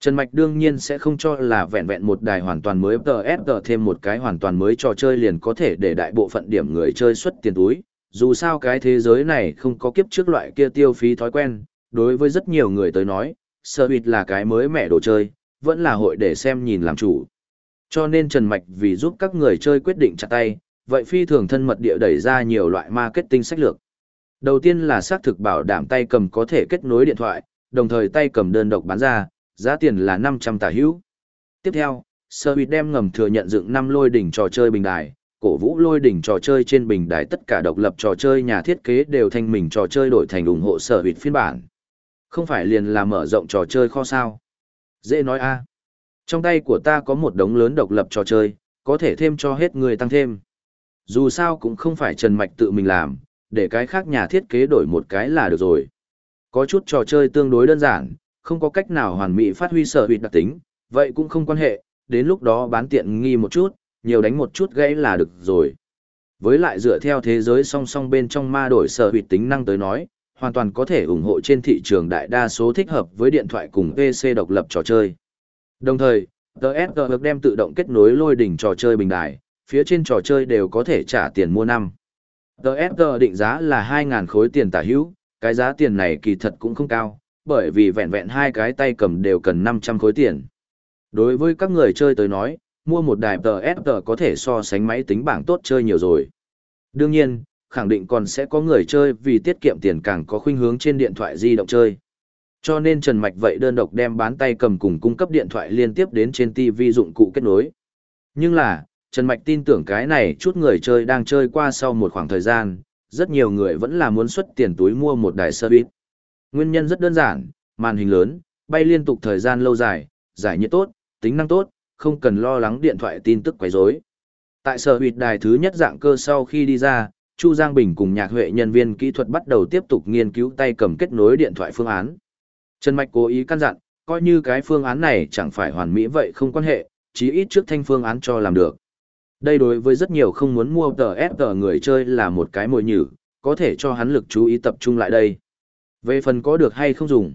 Speaker 1: Trần Mạch đương nhiên sẽ không cho là vẹn vẹn một đài hoàn toàn mới TSG thêm một cái hoàn toàn mới trò chơi liền có thể để đại bộ phận điểm người chơi xuất tiền túi. Dù sao cái thế giới này không có kiếp trước loại kia tiêu phí thói quen, đối với rất nhiều người tới nói, sơ bịt là cái mới mẻ đồ chơi, vẫn là hội để xem nhìn làm chủ. Cho nên Trần Mạch vì giúp các người chơi quyết định chặt tay, vậy phi thường thân mật địa đẩy ra nhiều loại marketing sách lược. Đầu tiên là xác thực bảo đảm tay cầm có thể kết nối điện thoại, đồng thời tay cầm đơn độc bán ra, giá tiền là 500 tả hữu. Tiếp theo, Service đem ngầm thừa nhận dựng năm lôi đỉnh trò chơi bình đài, cổ vũ lôi đỉnh trò chơi trên bình đài tất cả độc lập trò chơi nhà thiết kế đều thành mình trò chơi đổi thành ủng hộ Service phiên bản. Không phải liền là mở rộng trò chơi kho sao. Dễ nói a Trong tay của ta có một đống lớn độc lập trò chơi, có thể thêm cho hết người tăng thêm. Dù sao cũng không phải Trần Mạch tự mình làm, để cái khác nhà thiết kế đổi một cái là được rồi. Có chút trò chơi tương đối đơn giản, không có cách nào hoàn mỹ phát huy sở huyệt đặc tính, vậy cũng không quan hệ, đến lúc đó bán tiện nghi một chút, nhiều đánh một chút gãy là được rồi. Với lại dựa theo thế giới song song bên trong ma đổi sở huyệt tính năng tới nói, hoàn toàn có thể ủng hộ trên thị trường đại đa số thích hợp với điện thoại cùng PC độc lập trò chơi. Đồng thời, TSG đem tự động kết nối lôi đỉnh trò chơi bình đài, phía trên trò chơi đều có thể trả tiền mua năm. TSG định giá là 2.000 khối tiền tả hữu, cái giá tiền này kỳ thật cũng không cao, bởi vì vẹn vẹn hai cái tay cầm đều cần 500 khối tiền. Đối với các người chơi tới nói, mua một đài TSG có thể so sánh máy tính bảng tốt chơi nhiều rồi. Đương nhiên, khẳng định còn sẽ có người chơi vì tiết kiệm tiền càng có khuynh hướng trên điện thoại di động chơi. Cho nên Trần Mạch vậy đơn độc đem bán tay cầm cùng cung cấp điện thoại liên tiếp đến trên TV dụng cụ kết nối. Nhưng là, Trần Mạch tin tưởng cái này chút người chơi đang chơi qua sau một khoảng thời gian, rất nhiều người vẫn là muốn xuất tiền túi mua một đài sơ. Nguyên nhân rất đơn giản, màn hình lớn, bay liên tục thời gian lâu dài, giải nhiệt tốt, tính năng tốt, không cần lo lắng điện thoại tin tức quấy rối. Tại sở huyệt đài thứ nhất dạng cơ sau khi đi ra, Chu Giang Bình cùng nhạc huệ nhân viên kỹ thuật bắt đầu tiếp tục nghiên cứu tay cầm kết nối điện thoại phương án. Trần Mạch cố ý căn dặn, coi như cái phương án này chẳng phải hoàn mỹ vậy không quan hệ, chí ít trước thanh phương án cho làm được. Đây đối với rất nhiều không muốn mua tờ tờ người chơi là một cái mồi nhử, có thể cho hắn lực chú ý tập trung lại đây. Về phần có được hay không dùng,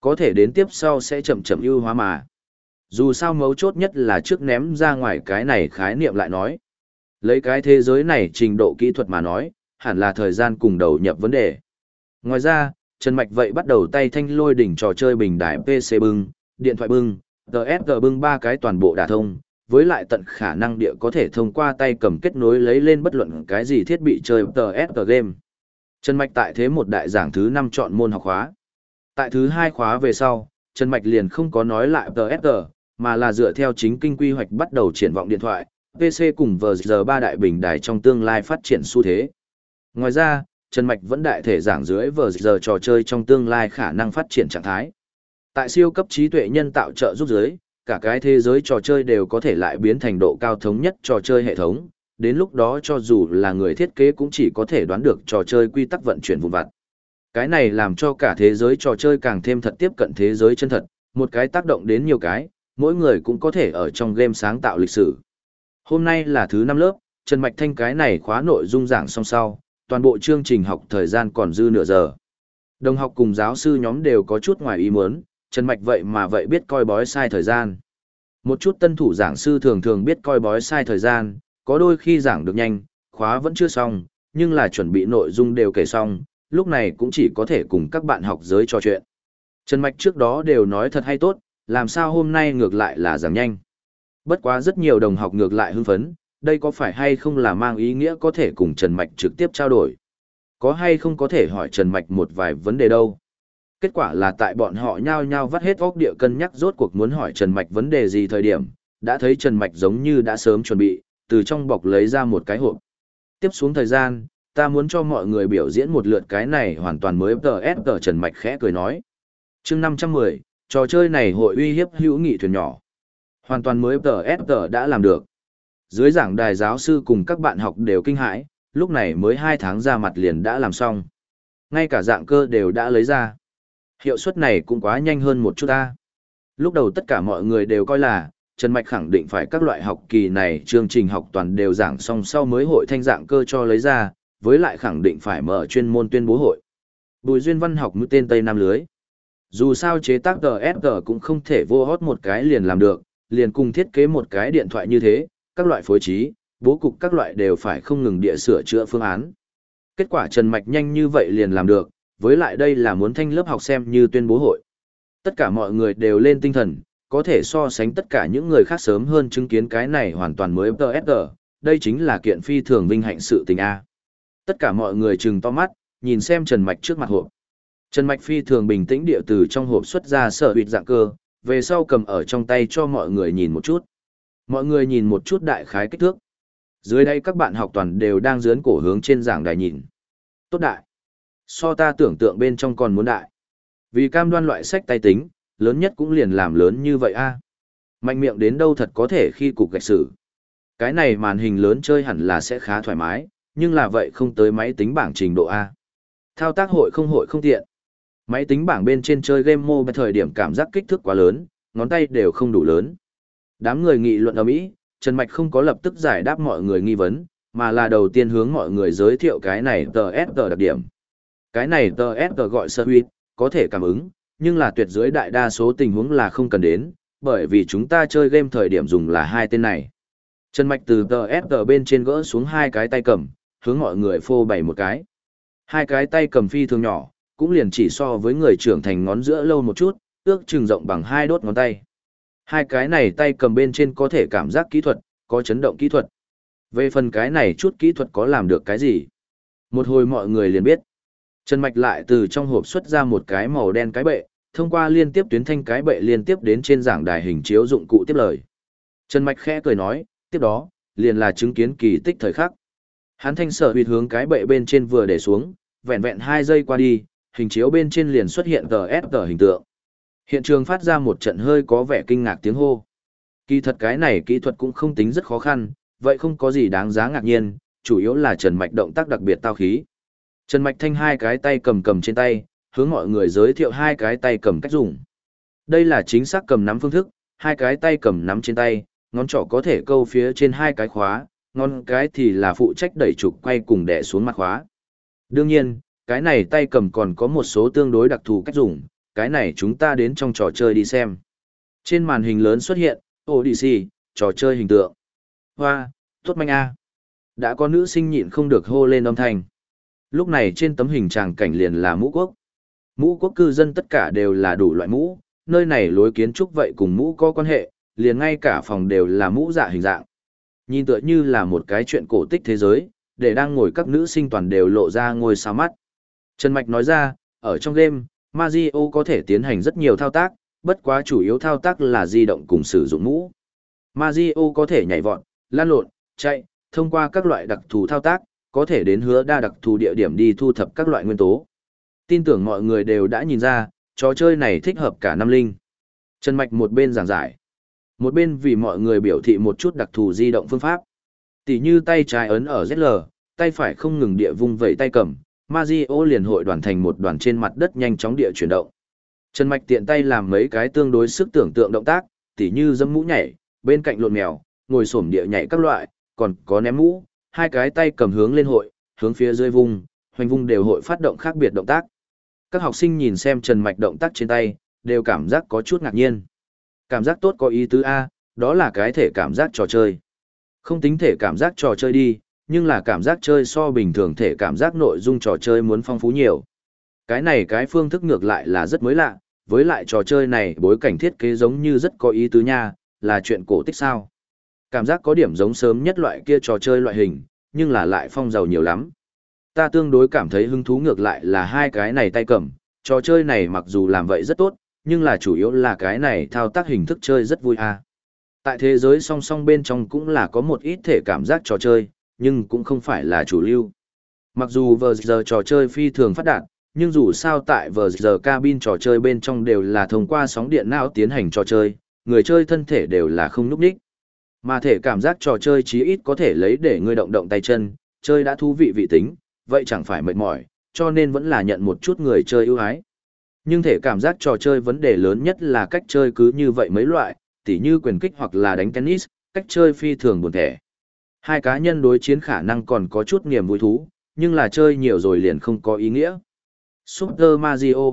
Speaker 1: có thể đến tiếp sau sẽ chậm chậm ưu hóa mà. Dù sao mấu chốt nhất là trước ném ra ngoài cái này khái niệm lại nói. Lấy cái thế giới này trình độ kỹ thuật mà nói, hẳn là thời gian cùng đầu nhập vấn đề. Ngoài ra, Trần Mạch vậy bắt đầu tay thanh lôi đỉnh trò chơi bình đại PC bưng, điện thoại bưng, TSG bưng ba cái toàn bộ đả thông, với lại tận khả năng địa có thể thông qua tay cầm kết nối lấy lên bất luận cái gì thiết bị chơi TSG game. Trần Mạch tại thế một đại giảng thứ 5 chọn môn học khóa. Tại thứ hai khóa về sau, Trần Mạch liền không có nói lại TSG, mà là dựa theo chính kinh quy hoạch bắt đầu triển vọng điện thoại, PC cùng giờ ba đại bình đài trong tương lai phát triển xu thế. Ngoài ra, Trần Mạch vẫn đại thể giảng dưới vờ giờ trò chơi trong tương lai khả năng phát triển trạng thái. Tại siêu cấp trí tuệ nhân tạo trợ giúp giới, cả cái thế giới trò chơi đều có thể lại biến thành độ cao thống nhất trò chơi hệ thống, đến lúc đó cho dù là người thiết kế cũng chỉ có thể đoán được trò chơi quy tắc vận chuyển vụn vặt. Cái này làm cho cả thế giới trò chơi càng thêm thật tiếp cận thế giới chân thật, một cái tác động đến nhiều cái, mỗi người cũng có thể ở trong game sáng tạo lịch sử. Hôm nay là thứ năm lớp, Trần Mạch Thanh cái này khóa nội dung giảng xong sau, toàn bộ chương trình học thời gian còn dư nửa giờ. Đồng học cùng giáo sư nhóm đều có chút ngoài ý muốn, Trần Mạch vậy mà vậy biết coi bói sai thời gian. Một chút tân thủ giảng sư thường thường biết coi bói sai thời gian, có đôi khi giảng được nhanh, khóa vẫn chưa xong, nhưng là chuẩn bị nội dung đều kể xong, lúc này cũng chỉ có thể cùng các bạn học giới trò chuyện. Trần Mạch trước đó đều nói thật hay tốt, làm sao hôm nay ngược lại là giảng nhanh. Bất quá rất nhiều đồng học ngược lại hưng phấn, đây có phải hay không là mang ý nghĩa có thể cùng Trần Mạch trực tiếp trao đổi. Có hay không có thể hỏi Trần Mạch một vài vấn đề đâu. Kết quả là tại bọn họ nhao nhao vắt hết óc địa cân nhắc rốt cuộc muốn hỏi Trần Mạch vấn đề gì thời điểm, đã thấy Trần Mạch giống như đã sớm chuẩn bị, từ trong bọc lấy ra một cái hộp. Tiếp xuống thời gian, ta muốn cho mọi người biểu diễn một lượt cái này hoàn toàn mới TS Trần Mạch khẽ cười nói. chương 510, trò chơi này hội uy hiếp hữu nghị thuyền nhỏ. Hoàn toàn mới TS đã làm được. Dưới giảng đài giáo sư cùng các bạn học đều kinh hãi, lúc này mới 2 tháng ra mặt liền đã làm xong. Ngay cả dạng cơ đều đã lấy ra. Hiệu suất này cũng quá nhanh hơn một chút ta. Lúc đầu tất cả mọi người đều coi là, Trần Mạch khẳng định phải các loại học kỳ này chương trình học toàn đều giảng xong sau mới hội thanh dạng cơ cho lấy ra, với lại khẳng định phải mở chuyên môn tuyên bố hội. Bùi duyên văn học mũi tên Tây Nam Lưới. Dù sao chế tác GSG cũng không thể vô hót một cái liền làm được, liền cùng thiết kế một cái điện thoại như thế, các loại phối trí, bố cục các loại đều phải không ngừng địa sửa chữa phương án. Kết quả Trần Mạch nhanh như vậy liền làm được, với lại đây là muốn thanh lớp học xem như tuyên bố hội. Tất cả mọi người đều lên tinh thần, có thể so sánh tất cả những người khác sớm hơn chứng kiến cái này hoàn toàn mới TSG, đây chính là kiện phi thường vinh hạnh sự tình A. Tất cả mọi người trừng to mắt, nhìn xem Trần Mạch trước mặt hộp. Trần Mạch phi thường bình tĩnh địa từ trong hộp xuất ra sở huyệt dạng cơ, về sau cầm ở trong tay cho mọi người nhìn một chút. Mọi người nhìn một chút đại khái kích thước. Dưới đây các bạn học toàn đều đang dướn cổ hướng trên giảng đài nhìn. Tốt đại. So ta tưởng tượng bên trong còn muốn đại. Vì cam đoan loại sách tay tính, lớn nhất cũng liền làm lớn như vậy a. Mạnh miệng đến đâu thật có thể khi cục gạch sử. Cái này màn hình lớn chơi hẳn là sẽ khá thoải mái, nhưng là vậy không tới máy tính bảng trình độ A. Thao tác hội không hội không tiện. Máy tính bảng bên trên chơi game mobile thời điểm cảm giác kích thước quá lớn, ngón tay đều không đủ lớn. Đám người nghị luận ở Mỹ, Trần Mạch không có lập tức giải đáp mọi người nghi vấn, mà là đầu tiên hướng mọi người giới thiệu cái này TSG đặc điểm. Cái này TSG gọi sơ huyết, có thể cảm ứng, nhưng là tuyệt dưới đại đa số tình huống là không cần đến, bởi vì chúng ta chơi game thời điểm dùng là hai tên này. Trần Mạch từ TSG bên trên gỡ xuống hai cái tay cầm, hướng mọi người phô bày một cái. Hai cái tay cầm phi thường nhỏ, cũng liền chỉ so với người trưởng thành ngón giữa lâu một chút, ước chừng rộng bằng hai đốt ngón tay. Hai cái này tay cầm bên trên có thể cảm giác kỹ thuật, có chấn động kỹ thuật. Về phần cái này chút kỹ thuật có làm được cái gì? Một hồi mọi người liền biết. Trần Mạch lại từ trong hộp xuất ra một cái màu đen cái bệ, thông qua liên tiếp tuyến thanh cái bệ liên tiếp đến trên giảng đài hình chiếu dụng cụ tiếp lời. Trần Mạch khẽ cười nói, tiếp đó, liền là chứng kiến kỳ tích thời khắc. Hắn thanh sở huyệt hướng cái bệ bên trên vừa để xuống, vẹn vẹn 2 giây qua đi, hình chiếu bên trên liền xuất hiện tờ S tờ hình tượng. Hiện trường phát ra một trận hơi có vẻ kinh ngạc tiếng hô. Kỳ thật cái này kỹ thuật cũng không tính rất khó khăn, vậy không có gì đáng giá ngạc nhiên, chủ yếu là Trần Mạch động tác đặc biệt tao khí. Trần Mạch thanh hai cái tay cầm cầm trên tay, hướng mọi người giới thiệu hai cái tay cầm cách dùng. Đây là chính xác cầm nắm phương thức, hai cái tay cầm nắm trên tay, ngón trỏ có thể câu phía trên hai cái khóa, ngón cái thì là phụ trách đẩy trục quay cùng đè xuống mặt khóa. Đương nhiên, cái này tay cầm còn có một số tương đối đặc thù cách dùng, cái này chúng ta đến trong trò chơi đi xem. Trên màn hình lớn xuất hiện, Odyssey, trò chơi hình tượng. Hoa, tốt manh a. Đã có nữ sinh nhịn không được hô lên âm thanh. Lúc này trên tấm hình tràng cảnh liền là mũ quốc. Mũ quốc cư dân tất cả đều là đủ loại mũ, nơi này lối kiến trúc vậy cùng mũ có quan hệ, liền ngay cả phòng đều là mũ dạ hình dạng. Nhìn tựa như là một cái chuyện cổ tích thế giới, để đang ngồi các nữ sinh toàn đều lộ ra ngôi sao mắt. Trần Mạch nói ra, ở trong game, Mario có thể tiến hành rất nhiều thao tác, bất quá chủ yếu thao tác là di động cùng sử dụng mũ. Mario có thể nhảy vọt, lan lộn, chạy, thông qua các loại đặc thù thao tác, có thể đến hứa đa đặc thù địa điểm đi thu thập các loại nguyên tố. Tin tưởng mọi người đều đã nhìn ra, trò chơi này thích hợp cả năm linh. Trần Mạch một bên giảng giải, một bên vì mọi người biểu thị một chút đặc thù di động phương pháp. Tỷ như tay trái ấn ở ZL, tay phải không ngừng địa vung vẩy tay cầm, Mario liền hội đoàn thành một đoàn trên mặt đất nhanh chóng địa chuyển động. Trần Mạch tiện tay làm mấy cái tương đối sức tưởng tượng động tác, tỉ như dâm mũ nhảy, bên cạnh lộn mèo, ngồi xổm địa nhảy các loại, còn có ném mũ, hai cái tay cầm hướng lên hội, hướng phía dưới vung, hoành vung đều hội phát động khác biệt động tác. Các học sinh nhìn xem Trần Mạch động tác trên tay, đều cảm giác có chút ngạc nhiên. Cảm giác tốt có ý tứ A, đó là cái thể cảm giác trò chơi. Không tính thể cảm giác trò chơi đi, nhưng là cảm giác chơi so bình thường thể cảm giác nội dung trò chơi muốn phong phú nhiều. Cái này cái phương thức ngược lại là rất mới lạ, với lại trò chơi này bối cảnh thiết kế giống như rất có ý tứ nha, là chuyện cổ tích sao. Cảm giác có điểm giống sớm nhất loại kia trò chơi loại hình, nhưng là lại phong giàu nhiều lắm. Ta tương đối cảm thấy hứng thú ngược lại là hai cái này tay cầm, trò chơi này mặc dù làm vậy rất tốt, nhưng là chủ yếu là cái này thao tác hình thức chơi rất vui à. Tại thế giới song song bên trong cũng là có một ít thể cảm giác trò chơi, nhưng cũng không phải là chủ lưu. Mặc dù vờ giờ trò chơi phi thường phát đạt, nhưng dù sao tại vờ giờ cabin trò chơi bên trong đều là thông qua sóng điện não tiến hành trò chơi, người chơi thân thể đều là không núp đích. Mà thể cảm giác trò chơi chí ít có thể lấy để người động động tay chân, chơi đã thú vị vị tính, vậy chẳng phải mệt mỏi, cho nên vẫn là nhận một chút người chơi ưu ái. Nhưng thể cảm giác trò chơi vấn đề lớn nhất là cách chơi cứ như vậy mấy loại, tỉ như quyền kích hoặc là đánh tennis, cách chơi phi thường buồn thẻ. Hai cá nhân đối chiến khả năng còn có chút niềm vui thú, nhưng là chơi nhiều rồi liền không có ý nghĩa. Super Mario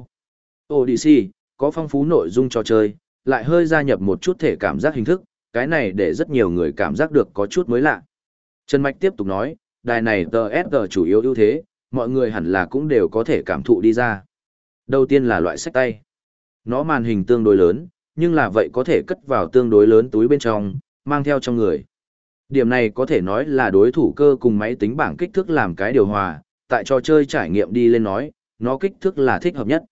Speaker 1: Odyssey, có phong phú nội dung trò chơi, lại hơi gia nhập một chút thể cảm giác hình thức, cái này để rất nhiều người cảm giác được có chút mới lạ. Trần Mạch tiếp tục nói, đài này TSG chủ yếu ưu thế, mọi người hẳn là cũng đều có thể cảm thụ đi ra. Đầu tiên là loại sách tay. Nó màn hình tương đối lớn, nhưng là vậy có thể cất vào tương đối lớn túi bên trong, mang theo trong người. Điểm này có thể nói là đối thủ cơ cùng máy tính bảng kích thước làm cái điều hòa, tại trò chơi trải nghiệm đi lên nói, nó kích thước là thích hợp nhất.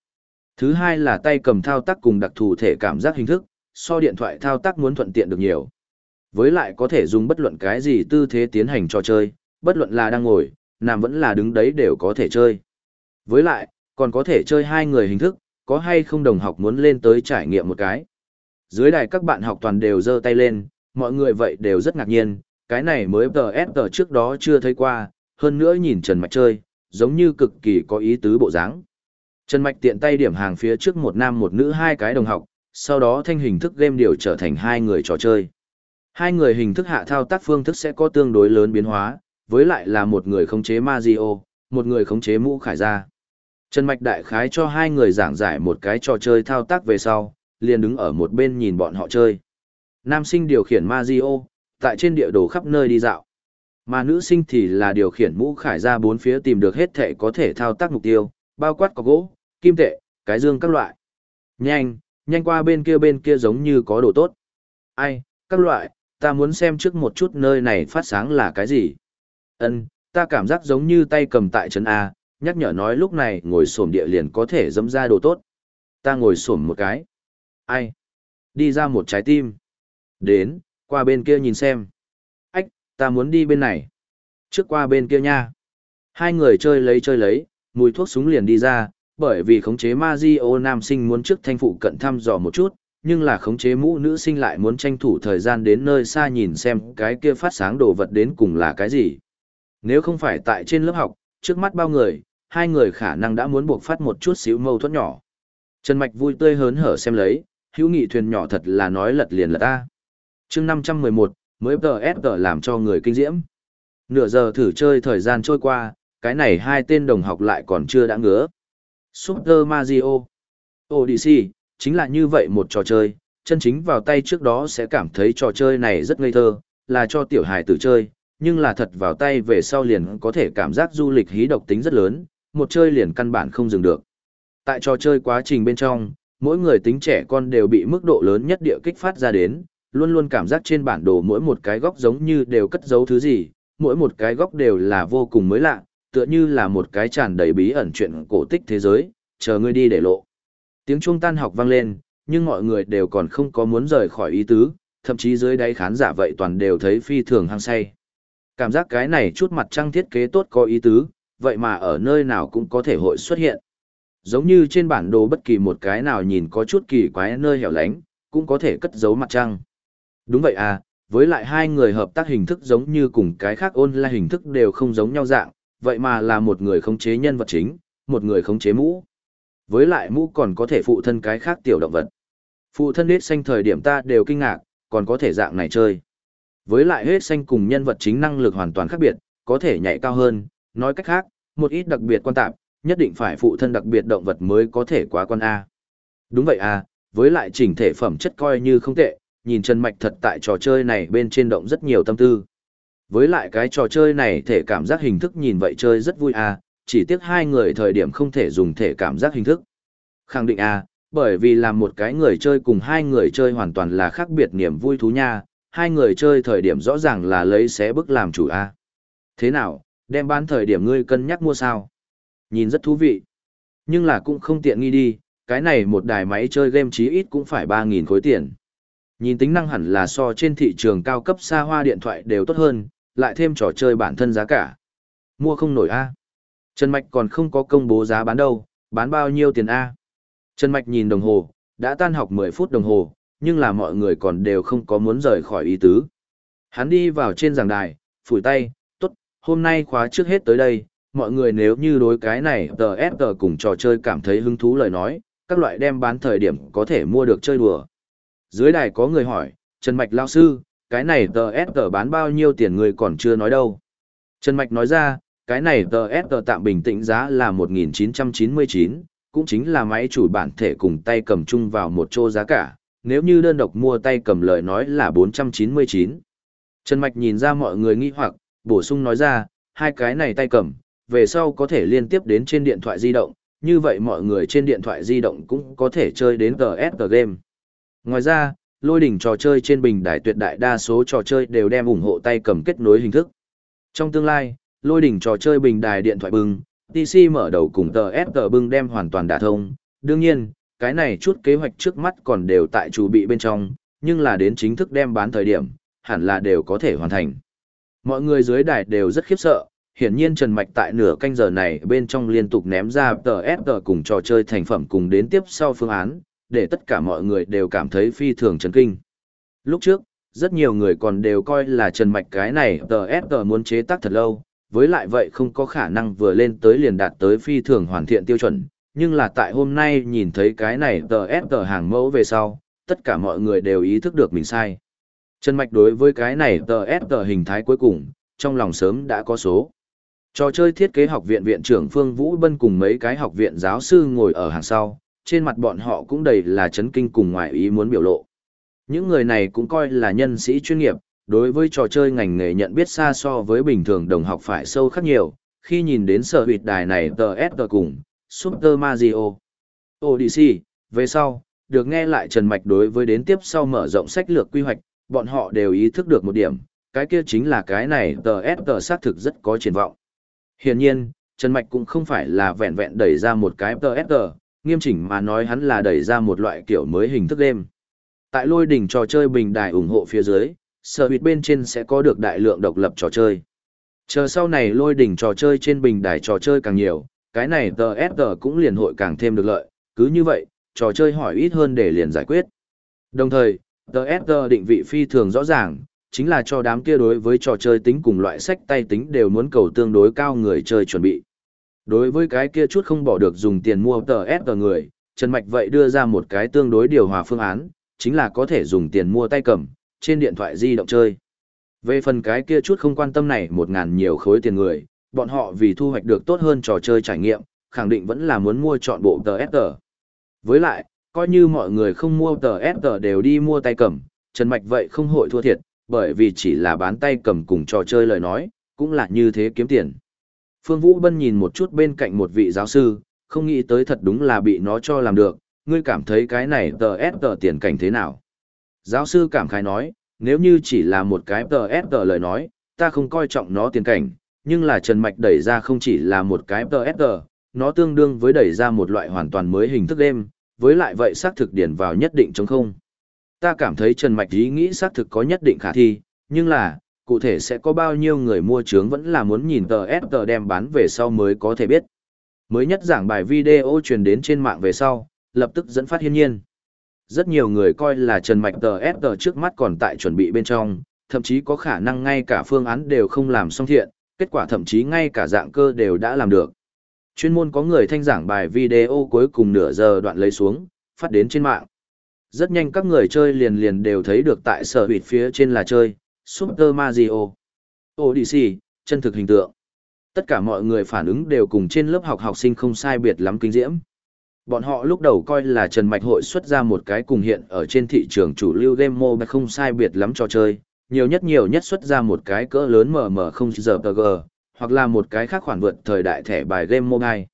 Speaker 1: Thứ hai là tay cầm thao tác cùng đặc thù thể cảm giác hình thức, so điện thoại thao tác muốn thuận tiện được nhiều. Với lại có thể dùng bất luận cái gì tư thế tiến hành trò chơi, bất luận là đang ngồi, nằm vẫn là đứng đấy đều có thể chơi. Với lại, còn có thể chơi hai người hình thức, có hay không đồng học muốn lên tới trải nghiệm một cái. Dưới đài các bạn học toàn đều giơ tay lên, mọi người vậy đều rất ngạc nhiên, cái này mới tờ S tờ trước đó chưa thấy qua, hơn nữa nhìn Trần Mạch chơi, giống như cực kỳ có ý tứ bộ dáng. Trần Mạch tiện tay điểm hàng phía trước một nam một nữ hai cái đồng học, sau đó thanh hình thức game điều trở thành hai người trò chơi. Hai người hình thức hạ thao tác phương thức sẽ có tương đối lớn biến hóa, với lại là một người khống chế Mario, một người khống chế mũ khải ra. Trần Mạch đại khái cho hai người giảng giải một cái trò chơi thao tác về sau, liền đứng ở một bên nhìn bọn họ chơi. Nam sinh điều khiển Mario, tại trên địa đồ khắp nơi đi dạo. Mà nữ sinh thì là điều khiển mũ khải ra bốn phía tìm được hết thể có thể thao tác mục tiêu, bao quát có gỗ, kim tệ, cái dương các loại. Nhanh, nhanh qua bên kia bên kia giống như có đồ tốt. Ai, các loại, ta muốn xem trước một chút nơi này phát sáng là cái gì. Ân, ta cảm giác giống như tay cầm tại chân A, nhắc nhở nói lúc này ngồi xổm địa liền có thể dẫm ra đồ tốt. Ta ngồi xổm một cái. Ai? Đi ra một trái tim. Đến, qua bên kia nhìn xem. Ách, ta muốn đi bên này. Trước qua bên kia nha. Hai người chơi lấy chơi lấy, mùi thuốc súng liền đi ra, bởi vì khống chế Mazio nam sinh muốn trước thanh phụ cận thăm dò một chút, nhưng là khống chế mũ nữ sinh lại muốn tranh thủ thời gian đến nơi xa nhìn xem cái kia phát sáng đồ vật đến cùng là cái gì. Nếu không phải tại trên lớp học, trước mắt bao người, hai người khả năng đã muốn buộc phát một chút xíu mâu thuẫn nhỏ. Trần Mạch vui tươi hớn hở xem lấy, hữu nghị thuyền nhỏ thật là nói lật liền là ta. chương 511, mới TSG làm cho người kinh diễm. Nửa giờ thử chơi thời gian trôi qua, cái này hai tên đồng học lại còn chưa đã ngứa. Super Mario, Odyssey, chính là như vậy một trò chơi, chân chính vào tay trước đó sẽ cảm thấy trò chơi này rất ngây thơ, là cho tiểu hài tử chơi, nhưng là thật vào tay về sau liền có thể cảm giác du lịch hí độc tính rất lớn, một chơi liền căn bản không dừng được. Tại trò chơi quá trình bên trong, mỗi người tính trẻ con đều bị mức độ lớn nhất địa kích phát ra đến, luôn luôn cảm giác trên bản đồ mỗi một cái góc giống như đều cất giấu thứ gì, mỗi một cái góc đều là vô cùng mới lạ, tựa như là một cái tràn đầy bí ẩn chuyện cổ tích thế giới, chờ ngươi đi để lộ. Tiếng chuông tan học vang lên, nhưng mọi người đều còn không có muốn rời khỏi ý tứ, thậm chí dưới đáy khán giả vậy toàn đều thấy phi thường hăng say. Cảm giác cái này chút mặt trăng thiết kế tốt có ý tứ, vậy mà ở nơi nào cũng có thể hội xuất hiện. Giống như trên bản đồ bất kỳ một cái nào nhìn có chút kỳ quái nơi hẻo lánh, cũng có thể cất giấu mặt trăng. Đúng vậy à, với lại hai người hợp tác hình thức giống như cùng cái khác ôn là hình thức đều không giống nhau dạng, vậy mà là một người khống chế nhân vật chính, một người khống chế mũ. Với lại mũ còn có thể phụ thân cái khác tiểu động vật. Phụ thân hết xanh thời điểm ta đều kinh ngạc, còn có thể dạng này chơi. Với lại hết xanh cùng nhân vật chính năng lực hoàn toàn khác biệt, có thể nhảy cao hơn, nói cách khác, một ít đặc biệt quan tạp, nhất định phải phụ thân đặc biệt động vật mới có thể quá con A. Đúng vậy à, với lại chỉnh thể phẩm chất coi như không tệ, nhìn Trần Mạch thật tại trò chơi này bên trên động rất nhiều tâm tư. Với lại cái trò chơi này thể cảm giác hình thức nhìn vậy chơi rất vui à, chỉ tiếc hai người thời điểm không thể dùng thể cảm giác hình thức. Khẳng định à, bởi vì làm một cái người chơi cùng hai người chơi hoàn toàn là khác biệt niềm vui thú nha, hai người chơi thời điểm rõ ràng là lấy xé bức làm chủ a. Thế nào, đem bán thời điểm ngươi cân nhắc mua sao? Nhìn rất thú vị. Nhưng là cũng không tiện nghi đi, cái này một đài máy chơi game chí ít cũng phải 3.000 khối tiền. Nhìn tính năng hẳn là so trên thị trường cao cấp xa hoa điện thoại đều tốt hơn, lại thêm trò chơi bản thân giá cả. Mua không nổi A. Trần Mạch còn không có công bố giá bán đâu, bán bao nhiêu tiền A. Trần Mạch nhìn đồng hồ, đã tan học 10 phút đồng hồ, nhưng là mọi người còn đều không có muốn rời khỏi ý tứ. Hắn đi vào trên giảng đài, phủi tay, tốt, hôm nay khóa trước hết tới đây, mọi người nếu như đối cái này tờ S cùng trò chơi cảm thấy hứng thú lời nói, các loại đem bán thời điểm có thể mua được chơi đùa. Dưới đài có người hỏi, Trần Mạch lao sư, cái này tờ S bán bao nhiêu tiền người còn chưa nói đâu. Trần Mạch nói ra, cái này tờ S tạm bình tĩnh giá là 1999, cũng chính là máy chủ bản thể cùng tay cầm chung vào một chỗ giá cả, nếu như đơn độc mua tay cầm lời nói là 499. Trần Mạch nhìn ra mọi người nghi hoặc, bổ sung nói ra, hai cái này tay cầm, về sau có thể liên tiếp đến trên điện thoại di động, như vậy mọi người trên điện thoại di động cũng có thể chơi đến tsg Game. Ngoài ra, lôi đỉnh trò chơi trên bình đài tuyệt đại đa số trò chơi đều đem ủng hộ tay cầm kết nối hình thức. Trong tương lai, lôi đỉnh trò chơi bình đài điện thoại bừng, TC mở đầu cùng tờ S bưng đem hoàn toàn đả thông. Đương nhiên, cái này chút kế hoạch trước mắt còn đều tại chủ bị bên trong, nhưng là đến chính thức đem bán thời điểm, hẳn là đều có thể hoàn thành. Mọi người dưới đài đều rất khiếp sợ, hiển nhiên Trần Mạch tại nửa canh giờ này bên trong liên tục ném ra tờ S cùng trò chơi thành phẩm cùng đến tiếp sau phương án, để tất cả mọi người đều cảm thấy phi thường chấn kinh. Lúc trước, rất nhiều người còn đều coi là Trần Mạch cái này tờ SG muốn chế tác thật lâu, với lại vậy không có khả năng vừa lên tới liền đạt tới phi thường hoàn thiện tiêu chuẩn, nhưng là tại hôm nay nhìn thấy cái này tờ SG hàng mẫu về sau, tất cả mọi người đều ý thức được mình sai. Trần Mạch đối với cái này tờ SG hình thái cuối cùng, trong lòng sớm đã có số. Trò chơi thiết kế học viện viện trưởng Phương Vũ Bân cùng mấy cái học viện giáo sư ngồi ở hàng sau, trên mặt bọn họ cũng đầy là chấn kinh cùng ngoại ý muốn biểu lộ. Những người này cũng coi là nhân sĩ chuyên nghiệp, đối với trò chơi ngành nghề nhận biết xa so với bình thường đồng học phải sâu khác nhiều, khi nhìn đến sở huyệt đài này tờ S cùng, Super Mario, Odyssey, về sau, được nghe lại Trần Mạch đối với đến tiếp sau mở rộng sách lược quy hoạch, bọn họ đều ý thức được một điểm, cái kia chính là cái này tờ S tờ xác thực rất có triển vọng. Hiển nhiên, Trần Mạch cũng không phải là vẹn vẹn đẩy ra một cái tờ S tờ, nghiêm chỉnh mà nói hắn là đẩy ra một loại kiểu mới hình thức game. Tại lôi đỉnh trò chơi bình đài ủng hộ phía dưới, sở hữu bên trên sẽ có được đại lượng độc lập trò chơi. Chờ sau này lôi đỉnh trò chơi trên bình đài trò chơi càng nhiều, cái này tờ S cũng liền hội càng thêm được lợi, cứ như vậy, trò chơi hỏi ít hơn để liền giải quyết. Đồng thời, TSG định vị phi thường rõ ràng, chính là cho đám kia đối với trò chơi tính cùng loại sách tay tính đều muốn cầu tương đối cao người chơi chuẩn bị. Đối với cái kia chút không bỏ được dùng tiền mua tờ s tờ người, Trần Mạch vậy đưa ra một cái tương đối điều hòa phương án, chính là có thể dùng tiền mua tay cầm, trên điện thoại di động chơi. Về phần cái kia chút không quan tâm này một ngàn nhiều khối tiền người, bọn họ vì thu hoạch được tốt hơn trò chơi trải nghiệm, khẳng định vẫn là muốn mua chọn bộ tờ s tờ Với lại, coi như mọi người không mua tờ S tờ đều đi mua tay cầm, Trần Mạch vậy không hội thua thiệt, bởi vì chỉ là bán tay cầm cùng trò chơi lời nói, cũng là như thế kiếm tiền. Phương Vũ Bân nhìn một chút bên cạnh một vị giáo sư, không nghĩ tới thật đúng là bị nó cho làm được, ngươi cảm thấy cái này tờ S tờ tiền cảnh thế nào? Giáo sư cảm khái nói, nếu như chỉ là một cái tờ S tờ lời nói, ta không coi trọng nó tiền cảnh, nhưng là Trần Mạch đẩy ra không chỉ là một cái tờ S tờ, nó tương đương với đẩy ra một loại hoàn toàn mới hình thức đêm, với lại vậy xác thực điển vào nhất định chống không. Ta cảm thấy Trần Mạch ý nghĩ xác thực có nhất định khả thi, nhưng là, cụ thể sẽ có bao nhiêu người mua trướng vẫn là muốn nhìn tờ S tờ đem bán về sau mới có thể biết. Mới nhất giảng bài video truyền đến trên mạng về sau, lập tức dẫn phát hiên nhiên. Rất nhiều người coi là Trần Mạch tờ S tờ trước mắt còn tại chuẩn bị bên trong, thậm chí có khả năng ngay cả phương án đều không làm xong thiện, kết quả thậm chí ngay cả dạng cơ đều đã làm được. Chuyên môn có người thanh giảng bài video cuối cùng nửa giờ đoạn lấy xuống, phát đến trên mạng. Rất nhanh các người chơi liền liền đều thấy được tại sở huyệt phía trên là chơi, Super Mario, Odyssey, chân thực hình tượng. Tất cả mọi người phản ứng đều cùng trên lớp học học sinh không sai biệt lắm kinh diễm. Bọn họ lúc đầu coi là Trần Mạch hội xuất ra một cái cùng hiện ở trên thị trường chủ lưu game mobile không sai biệt lắm trò chơi, nhiều nhất nhiều nhất xuất ra một cái cỡ lớn mở mở không giờ hoặc là một cái khác khoản vượt thời đại thẻ bài game mobile.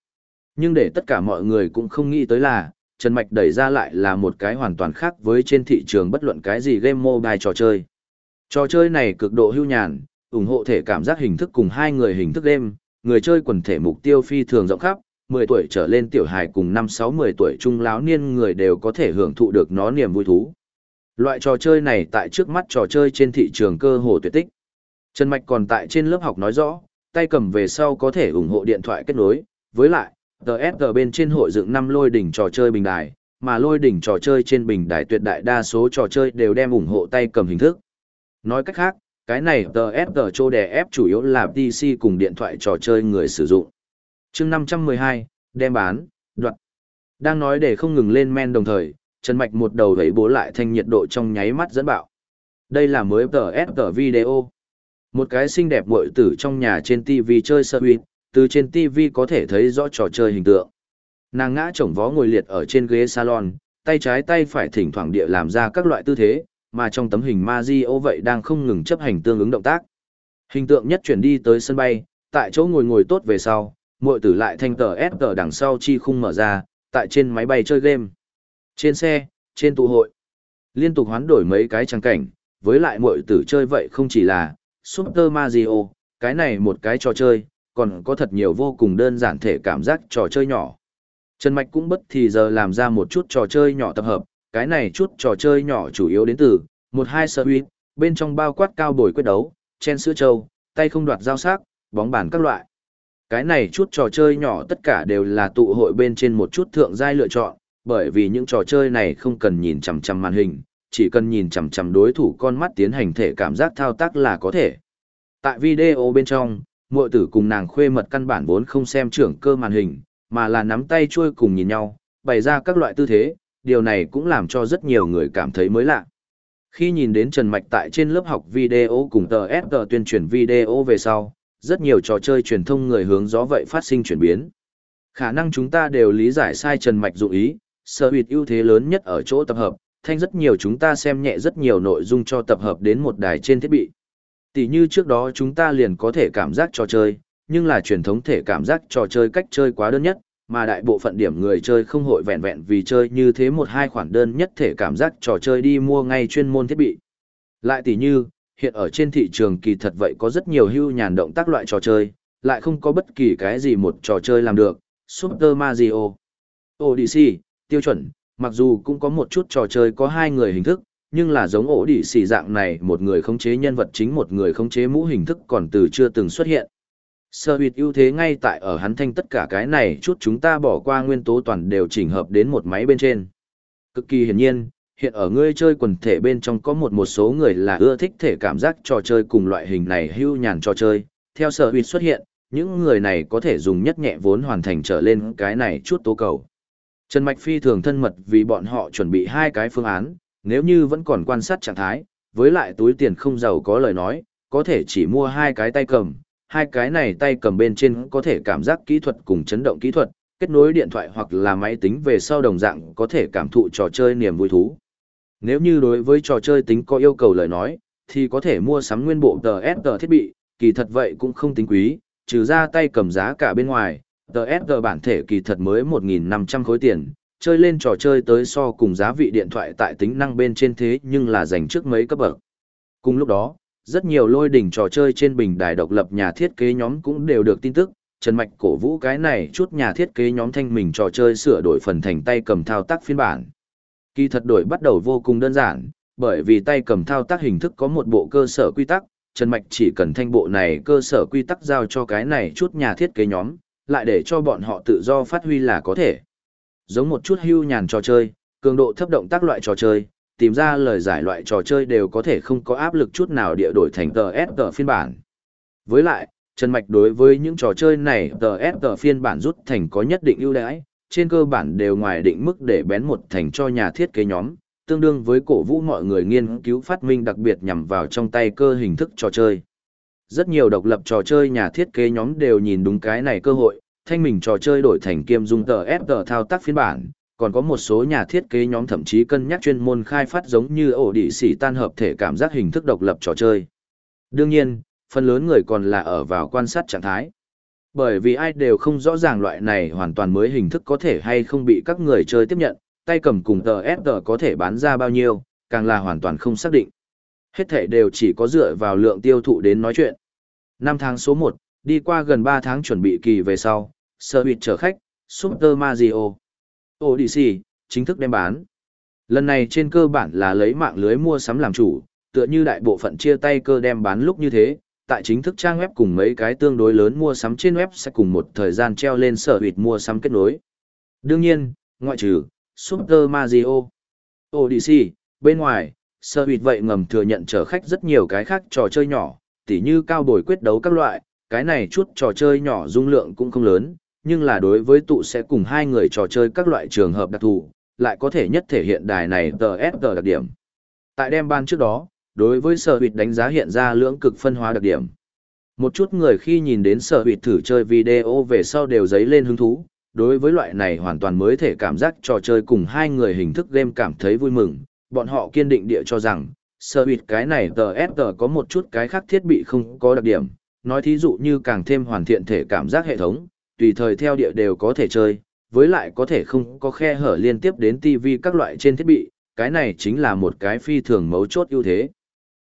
Speaker 1: Nhưng để tất cả mọi người cũng không nghĩ tới là, Trần Mạch đẩy ra lại là một cái hoàn toàn khác với trên thị trường bất luận cái gì game mobile trò chơi. Trò chơi này cực độ hưu nhàn, ủng hộ thể cảm giác hình thức cùng hai người hình thức đêm. người chơi quần thể mục tiêu phi thường rộng khắp, 10 tuổi trở lên tiểu hài cùng 5-6-10 tuổi trung láo niên người đều có thể hưởng thụ được nó niềm vui thú. Loại trò chơi này tại trước mắt trò chơi trên thị trường cơ hồ tuyệt tích. Trần Mạch còn tại trên lớp học nói rõ, tay cầm về sau có thể ủng hộ điện thoại kết nối, với lại, TSG bên trên hội dựng năm lôi đỉnh trò chơi bình đài, mà lôi đỉnh trò chơi trên bình đài tuyệt đại đa số trò chơi đều đem ủng hộ tay cầm hình thức. Nói cách khác, cái này TSG chô đè ép chủ yếu là PC cùng điện thoại trò chơi người sử dụng. chương 512, đem bán, đoạt. Đang nói để không ngừng lên men đồng thời, Trần Mạch một đầu đẩy bố lại thành nhiệt độ trong nháy mắt dẫn bạo. Đây là mới TSG video. Một cái xinh đẹp bội tử trong nhà trên TV chơi sơ huyết, từ trên TV có thể thấy rõ trò chơi hình tượng. Nàng ngã chồng vó ngồi liệt ở trên ghế salon, tay trái tay phải thỉnh thoảng địa làm ra các loại tư thế, mà trong tấm hình Mario vậy đang không ngừng chấp hành tương ứng động tác. Hình tượng nhất chuyển đi tới sân bay, tại chỗ ngồi ngồi tốt về sau, muội tử lại thanh tờ S tờ đằng sau chi khung mở ra, tại trên máy bay chơi game. Trên xe, trên tụ hội, liên tục hoán đổi mấy cái trang cảnh, với lại muội tử chơi vậy không chỉ là Super Mario, cái này một cái trò chơi, còn có thật nhiều vô cùng đơn giản thể cảm giác trò chơi nhỏ. Trần Mạch cũng bất thì giờ làm ra một chút trò chơi nhỏ tập hợp, cái này chút trò chơi nhỏ chủ yếu đến từ, một hai sơ huyết, bên trong bao quát cao bồi quyết đấu, chen sữa trâu, tay không đoạt giao sắc, bóng bàn các loại. Cái này chút trò chơi nhỏ tất cả đều là tụ hội bên trên một chút thượng giai lựa chọn, bởi vì những trò chơi này không cần nhìn chằm chằm màn hình, chỉ cần nhìn chằm chằm đối thủ con mắt tiến hành thể cảm giác thao tác là có thể. Tại video bên trong, muội tử cùng nàng khuê mật căn bản vốn không xem trưởng cơ màn hình, mà là nắm tay chuôi cùng nhìn nhau, bày ra các loại tư thế, điều này cũng làm cho rất nhiều người cảm thấy mới lạ. Khi nhìn đến Trần Mạch tại trên lớp học video cùng tờ S tuyên truyền video về sau, rất nhiều trò chơi truyền thông người hướng gió vậy phát sinh chuyển biến. Khả năng chúng ta đều lý giải sai Trần Mạch dụ ý, sở hữu ưu thế lớn nhất ở chỗ tập hợp, thanh rất nhiều chúng ta xem nhẹ rất nhiều nội dung cho tập hợp đến một đài trên thiết bị. Tỷ như trước đó chúng ta liền có thể cảm giác trò chơi, nhưng là truyền thống thể cảm giác trò chơi cách chơi quá đơn nhất, mà đại bộ phận điểm người chơi không hội vẹn vẹn vì chơi như thế một hai khoản đơn nhất thể cảm giác trò chơi đi mua ngay chuyên môn thiết bị. Lại tỷ như, hiện ở trên thị trường kỳ thật vậy có rất nhiều hưu nhàn động tác loại trò chơi, lại không có bất kỳ cái gì một trò chơi làm được. Super Mario, Odyssey, tiêu chuẩn, mặc dù cũng có một chút trò chơi có hai người hình thức, nhưng là giống ổ đỉ xì dạng này một người khống chế nhân vật chính một người khống chế mũ hình thức còn từ chưa từng xuất hiện. Sở huyệt ưu thế ngay tại ở hắn thanh tất cả cái này chút chúng ta bỏ qua nguyên tố toàn đều chỉnh hợp đến một máy bên trên. Cực kỳ hiển nhiên, hiện ở ngươi chơi quần thể bên trong có một một số người là ưa thích thể cảm giác trò chơi cùng loại hình này hưu nhàn trò chơi. Theo sở huyệt xuất hiện, những người này có thể dùng nhất nhẹ vốn hoàn thành trở lên cái này chút tố cầu. Trần Mạch Phi thường thân mật vì bọn họ chuẩn bị hai cái phương án, nếu như vẫn còn quan sát trạng thái, với lại túi tiền không giàu có lời nói, có thể chỉ mua hai cái tay cầm, hai cái này tay cầm bên trên có thể cảm giác kỹ thuật cùng chấn động kỹ thuật, kết nối điện thoại hoặc là máy tính về sau đồng dạng có thể cảm thụ trò chơi niềm vui thú. Nếu như đối với trò chơi tính có yêu cầu lời nói, thì có thể mua sắm nguyên bộ TSR thiết bị, kỳ thật vậy cũng không tính quý, trừ ra tay cầm giá cả bên ngoài, TSR bản thể kỳ thật mới 1.500 khối tiền, chơi lên trò chơi tới so cùng giá vị điện thoại tại tính năng bên trên thế nhưng là dành trước mấy cấp bậc. Cùng lúc đó, rất nhiều lôi đỉnh trò chơi trên bình đài độc lập nhà thiết kế nhóm cũng đều được tin tức, Trần Mạch cổ vũ cái này chút nhà thiết kế nhóm thanh mình trò chơi sửa đổi phần thành tay cầm thao tác phiên bản. Kỳ thật đổi bắt đầu vô cùng đơn giản, bởi vì tay cầm thao tác hình thức có một bộ cơ sở quy tắc, Trần Mạch chỉ cần thanh bộ này cơ sở quy tắc giao cho cái này chút nhà thiết kế nhóm, lại để cho bọn họ tự do phát huy là có thể. Giống một chút hưu nhàn trò chơi, cường độ thấp động tác loại trò chơi, tìm ra lời giải loại trò chơi đều có thể không có áp lực chút nào địa đổi thành tờ S tờ phiên bản. Với lại, Trần Mạch đối với những trò chơi này tờ S tờ phiên bản rút thành có nhất định ưu đãi, trên cơ bản đều ngoài định mức để bén một thành cho nhà thiết kế nhóm, tương đương với cổ vũ mọi người nghiên cứu phát minh đặc biệt nhằm vào trong tay cơ hình thức trò chơi. Rất nhiều độc lập trò chơi nhà thiết kế nhóm đều nhìn đúng cái này cơ hội, thanh mình trò chơi đổi thành kiêm dung tờ S tờ thao tác phiên bản, còn có một số nhà thiết kế nhóm thậm chí cân nhắc chuyên môn khai phát giống như ổ đỉ xỉ tan hợp thể cảm giác hình thức độc lập trò chơi. Đương nhiên, phần lớn người còn là ở vào quan sát trạng thái. Bởi vì ai đều không rõ ràng loại này hoàn toàn mới hình thức có thể hay không bị các người chơi tiếp nhận, tay cầm cùng tờ S có thể bán ra bao nhiêu, càng là hoàn toàn không xác định. Hết thể đều chỉ có dựa vào lượng tiêu thụ đến nói chuyện. Năm tháng số 1, đi qua gần 3 tháng chuẩn bị kỳ về sau, sở hụt trở khách, Super Mario. Odyssey, chính thức đem bán. Lần này trên cơ bản là lấy mạng lưới mua sắm làm chủ, tựa như đại bộ phận chia tay cơ đem bán lúc như thế, tại chính thức trang web cùng mấy cái tương đối lớn mua sắm trên web sẽ cùng một thời gian treo lên sở hụt mua sắm kết nối. Đương nhiên, ngoại trừ Super Mario, Odyssey, bên ngoài, sở hụt vậy ngầm thừa nhận chở khách rất nhiều cái khác trò chơi nhỏ, tỉ như cao bồi quyết đấu các loại, cái này chút trò chơi nhỏ dung lượng cũng không lớn, nhưng là đối với tụ sẽ cùng hai người trò chơi các loại trường hợp đặc thù, lại có thể nhất thể hiện đài này TSG đặc điểm. Tại đem ban trước đó, đối với sở huyệt đánh giá hiện ra lưỡng cực phân hóa đặc điểm. Một chút người khi nhìn đến sở huyệt thử chơi video về sau đều dấy lên hứng thú, đối với loại này hoàn toàn mới thể cảm giác trò chơi cùng hai người hình thức game cảm thấy vui mừng, bọn họ kiên định địa cho rằng, sở huyệt cái này TSG có một chút cái khác thiết bị không có đặc điểm, nói thí dụ như càng thêm hoàn thiện thể cảm giác hệ thống, tùy thời theo địa đều có thể chơi, với lại có thể không có khe hở liên tiếp đến TV các loại trên thiết bị, cái này chính là một cái phi thường mấu chốt ưu thế.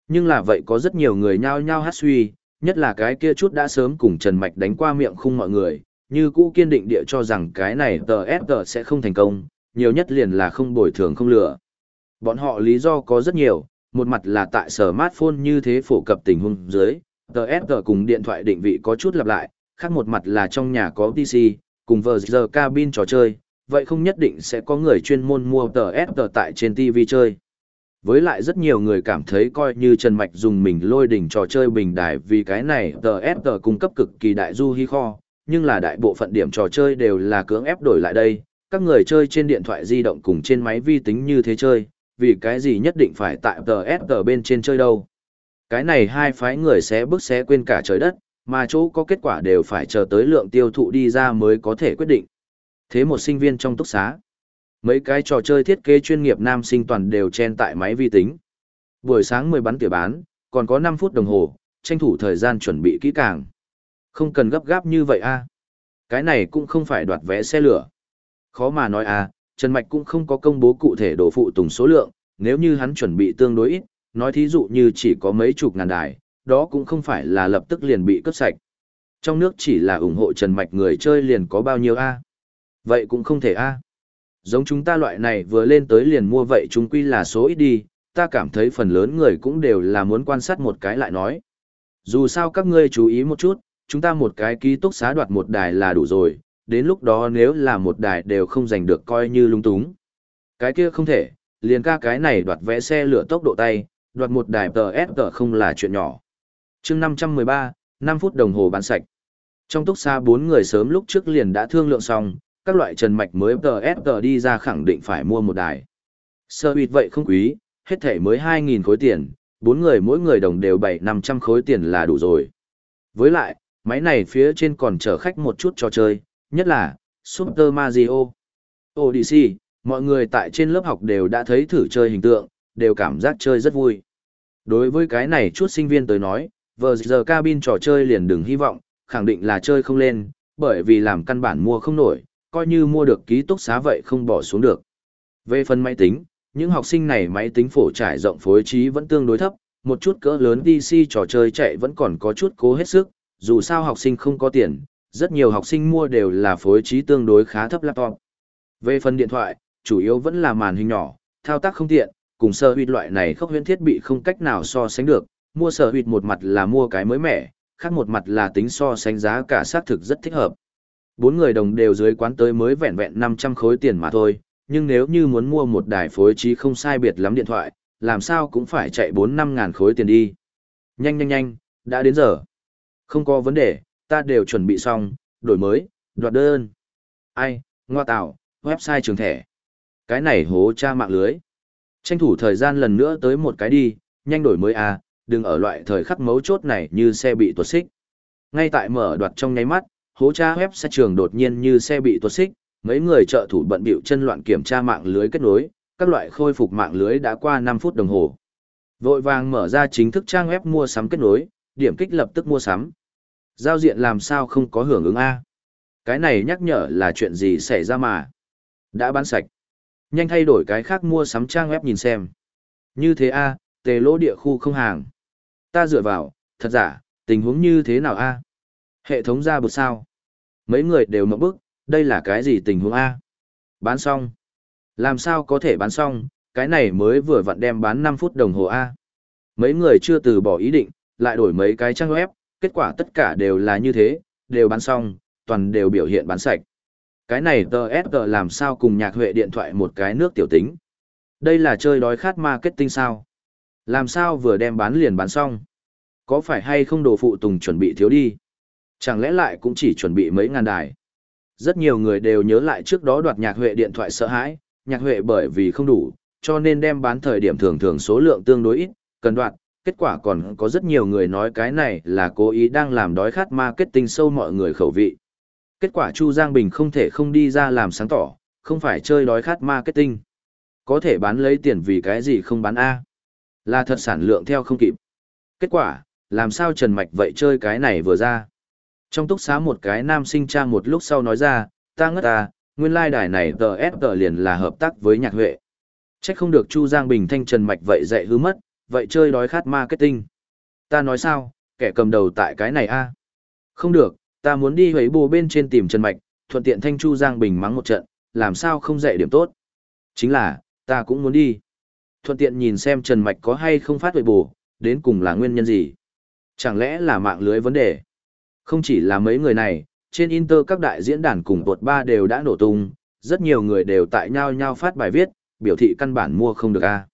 Speaker 1: Nhưng là vậy có rất nhiều người nhao nhao hát suy, nhất là cái kia chút đã sớm cùng Trần Mạch đánh qua miệng khung mọi người, như cũ kiên định địa cho rằng cái này tờ SG sẽ không thành công, nhiều nhất liền là không bồi thường không lừa. Bọn họ lý do có rất nhiều, một mặt là tại smartphone như thế phổ cập tình huống dưới, TSG cùng điện thoại định vị có chút lặp lại, khác một mặt là trong nhà có PC, cùng vờ giờ cabin trò chơi, vậy không nhất định sẽ có người chuyên môn mua TSG tại trên TV chơi. Với lại rất nhiều người cảm thấy coi như Trần Mạch dùng mình lôi đỉnh trò chơi bình đài vì cái này TSG cung cấp cực kỳ đại du hi kho, nhưng là đại bộ phận điểm trò chơi đều là cưỡng ép đổi lại đây, các người chơi trên điện thoại di động cùng trên máy vi tính như thế chơi, vì cái gì nhất định phải tại TSG bên trên chơi đâu. Cái này hai phái người sẽ bước sẽ quên cả trời đất, mà chỗ có kết quả đều phải chờ tới lượng tiêu thụ đi ra mới có thể quyết định. Thế một sinh viên trong túc xá. Mấy cái trò chơi thiết kế chuyên nghiệp nam sinh toàn đều chen tại máy vi tính. Buổi sáng 10 bắn tỉa bán, còn có 5 phút đồng hồ, tranh thủ thời gian chuẩn bị kỹ càng. Không cần gấp gáp như vậy a. Cái này cũng không phải đoạt vé xe lửa. Khó mà nói a, Trần Mạch cũng không có công bố cụ thể đồ phụ tùng số lượng, nếu như hắn chuẩn bị tương đối ít, nói thí dụ như chỉ có mấy chục ngàn đài, đó cũng không phải là lập tức liền bị cướp sạch. Trong nước chỉ là ủng hộ Trần Mạch người chơi liền có bao nhiêu A. Vậy cũng không thể A. Giống chúng ta loại này vừa lên tới liền mua vậy chúng quy là số ít đi, ta cảm thấy phần lớn người cũng đều là muốn quan sát một cái lại nói. Dù sao các ngươi chú ý một chút, chúng ta một cái ký túc xá đoạt một đài là đủ rồi, đến lúc đó nếu là một đài đều không giành được coi như lung túng. Cái kia không thể, liền ca cái này đoạt vẽ xe lửa tốc độ tay, đoạt một đài tờ S tờ không là chuyện nhỏ chương 513, 5 phút đồng hồ bán sạch. Trong túc xa bốn người sớm lúc trước liền đã thương lượng xong, các loại trần mạch mới tờ đi ra khẳng định phải mua một đài. Sơ huyệt vậy không quý, hết thể mới 2.000 khối tiền, bốn người mỗi người đồng đều 7-500 khối tiền là đủ rồi. Với lại, máy này phía trên còn chở khách một chút trò chơi, nhất là Super Mario. Odyssey, mọi người tại trên lớp học đều đã thấy thử chơi hình tượng, đều cảm giác chơi rất vui. Đối với cái này chút sinh viên tới nói, vừa giờ cabin trò chơi liền đừng hy vọng, khẳng định là chơi không lên, bởi vì làm căn bản mua không nổi, coi như mua được ký túc xá vậy không bỏ xuống được. Về phần máy tính, những học sinh này máy tính phổ trải rộng phối trí vẫn tương đối thấp, một chút cỡ lớn DC trò chơi chạy vẫn còn có chút cố hết sức, dù sao học sinh không có tiền, rất nhiều học sinh mua đều là phối trí tương đối khá thấp laptop. Về phần điện thoại, chủ yếu vẫn là màn hình nhỏ, thao tác không tiện, cùng sơ huyệt loại này khốc huyễn thiết bị không cách nào so sánh được, mua sở huyệt một mặt là mua cái mới mẻ, khác một mặt là tính so sánh giá cả xác thực rất thích hợp. Bốn người đồng đều dưới quán tới mới vẹn vẹn 500 khối tiền mà thôi, nhưng nếu như muốn mua một đài phối trí không sai biệt lắm điện thoại, làm sao cũng phải chạy 4-5 ngàn khối tiền đi. Nhanh nhanh nhanh, đã đến giờ. Không có vấn đề, ta đều chuẩn bị xong, đổi mới, đoạt đơn. Ai, ngoa tạo, website trường thẻ. Cái này hố cha mạng lưới. Tranh thủ thời gian lần nữa tới một cái đi, nhanh đổi mới à, đừng ở loại thời khắc mấu chốt này như xe bị tuột xích. Ngay tại mở đoạt trong nháy mắt, hố tra web xe trường đột nhiên như xe bị tuột xích, mấy người trợ thủ bận bịu chân loạn kiểm tra mạng lưới kết nối, các loại khôi phục mạng lưới đã qua 5 phút đồng hồ. Vội vàng mở ra chính thức trang web mua sắm kết nối, điểm kích lập tức mua sắm. Giao diện làm sao không có hưởng ứng A. Cái này nhắc nhở là chuyện gì xảy ra mà. Đã bán sạch. Nhanh thay đổi cái khác mua sắm trang web nhìn xem. Như thế A, tề lỗ địa khu không hàng. Ta dựa vào, thật giả, tình huống như thế nào A? Hệ thống ra bột sao? Mấy người đều mộng bức, đây là cái gì tình huống A? Bán xong. Làm sao có thể bán xong, cái này mới vừa vặn đem bán 5 phút đồng hồ A. Mấy người chưa từ bỏ ý định, lại đổi mấy cái trang web, kết quả tất cả đều là như thế, đều bán xong, toàn đều biểu hiện bán sạch. Cái này TSG làm sao cùng nhạc huệ điện thoại một cái nước tiểu tính. Đây là chơi đói khát marketing sao? Làm sao vừa đem bán liền bán xong? Có phải hay không đồ phụ tùng chuẩn bị thiếu đi? Chẳng lẽ lại cũng chỉ chuẩn bị mấy ngàn đài? Rất nhiều người đều nhớ lại trước đó đoạt nhạc huệ điện thoại sợ hãi, nhạc huệ bởi vì không đủ, cho nên đem bán thời điểm thường thường số lượng tương đối ít, cần đoạt, kết quả còn có rất nhiều người nói cái này là cố ý đang làm đói khát marketing sâu mọi người khẩu vị. Kết quả Chu Giang Bình không thể không đi ra làm sáng tỏ, không phải chơi đói khát marketing. Có thể bán lấy tiền vì cái gì không bán A. Là thật sản lượng theo không kịp. Kết quả, làm sao Trần Mạch vậy chơi cái này vừa ra. Trong túc xá một cái nam sinh trang một lúc sau nói ra, ta ngất ta, nguyên lai đài này tờ ép tờ liền là hợp tác với nhạc huệ. chắc không được Chu Giang Bình thanh Trần Mạch vậy dạy hứa mất, vậy chơi đói khát marketing. Ta nói sao, kẻ cầm đầu tại cái này a Không được, ta muốn đi hấy bồ bên trên tìm Trần Mạch, thuận tiện thanh Chu Giang Bình mắng một trận, làm sao không dạy điểm tốt. Chính là, ta cũng muốn đi. Thuận tiện nhìn xem Trần Mạch có hay không phát huệ bù, đến cùng là nguyên nhân gì. Chẳng lẽ là mạng lưới vấn đề? Không chỉ là mấy người này, trên Inter các đại diễn đàn cùng tuột ba đều đã nổ tung, rất nhiều người đều tại nhau nhau phát bài viết, biểu thị căn bản mua không được a.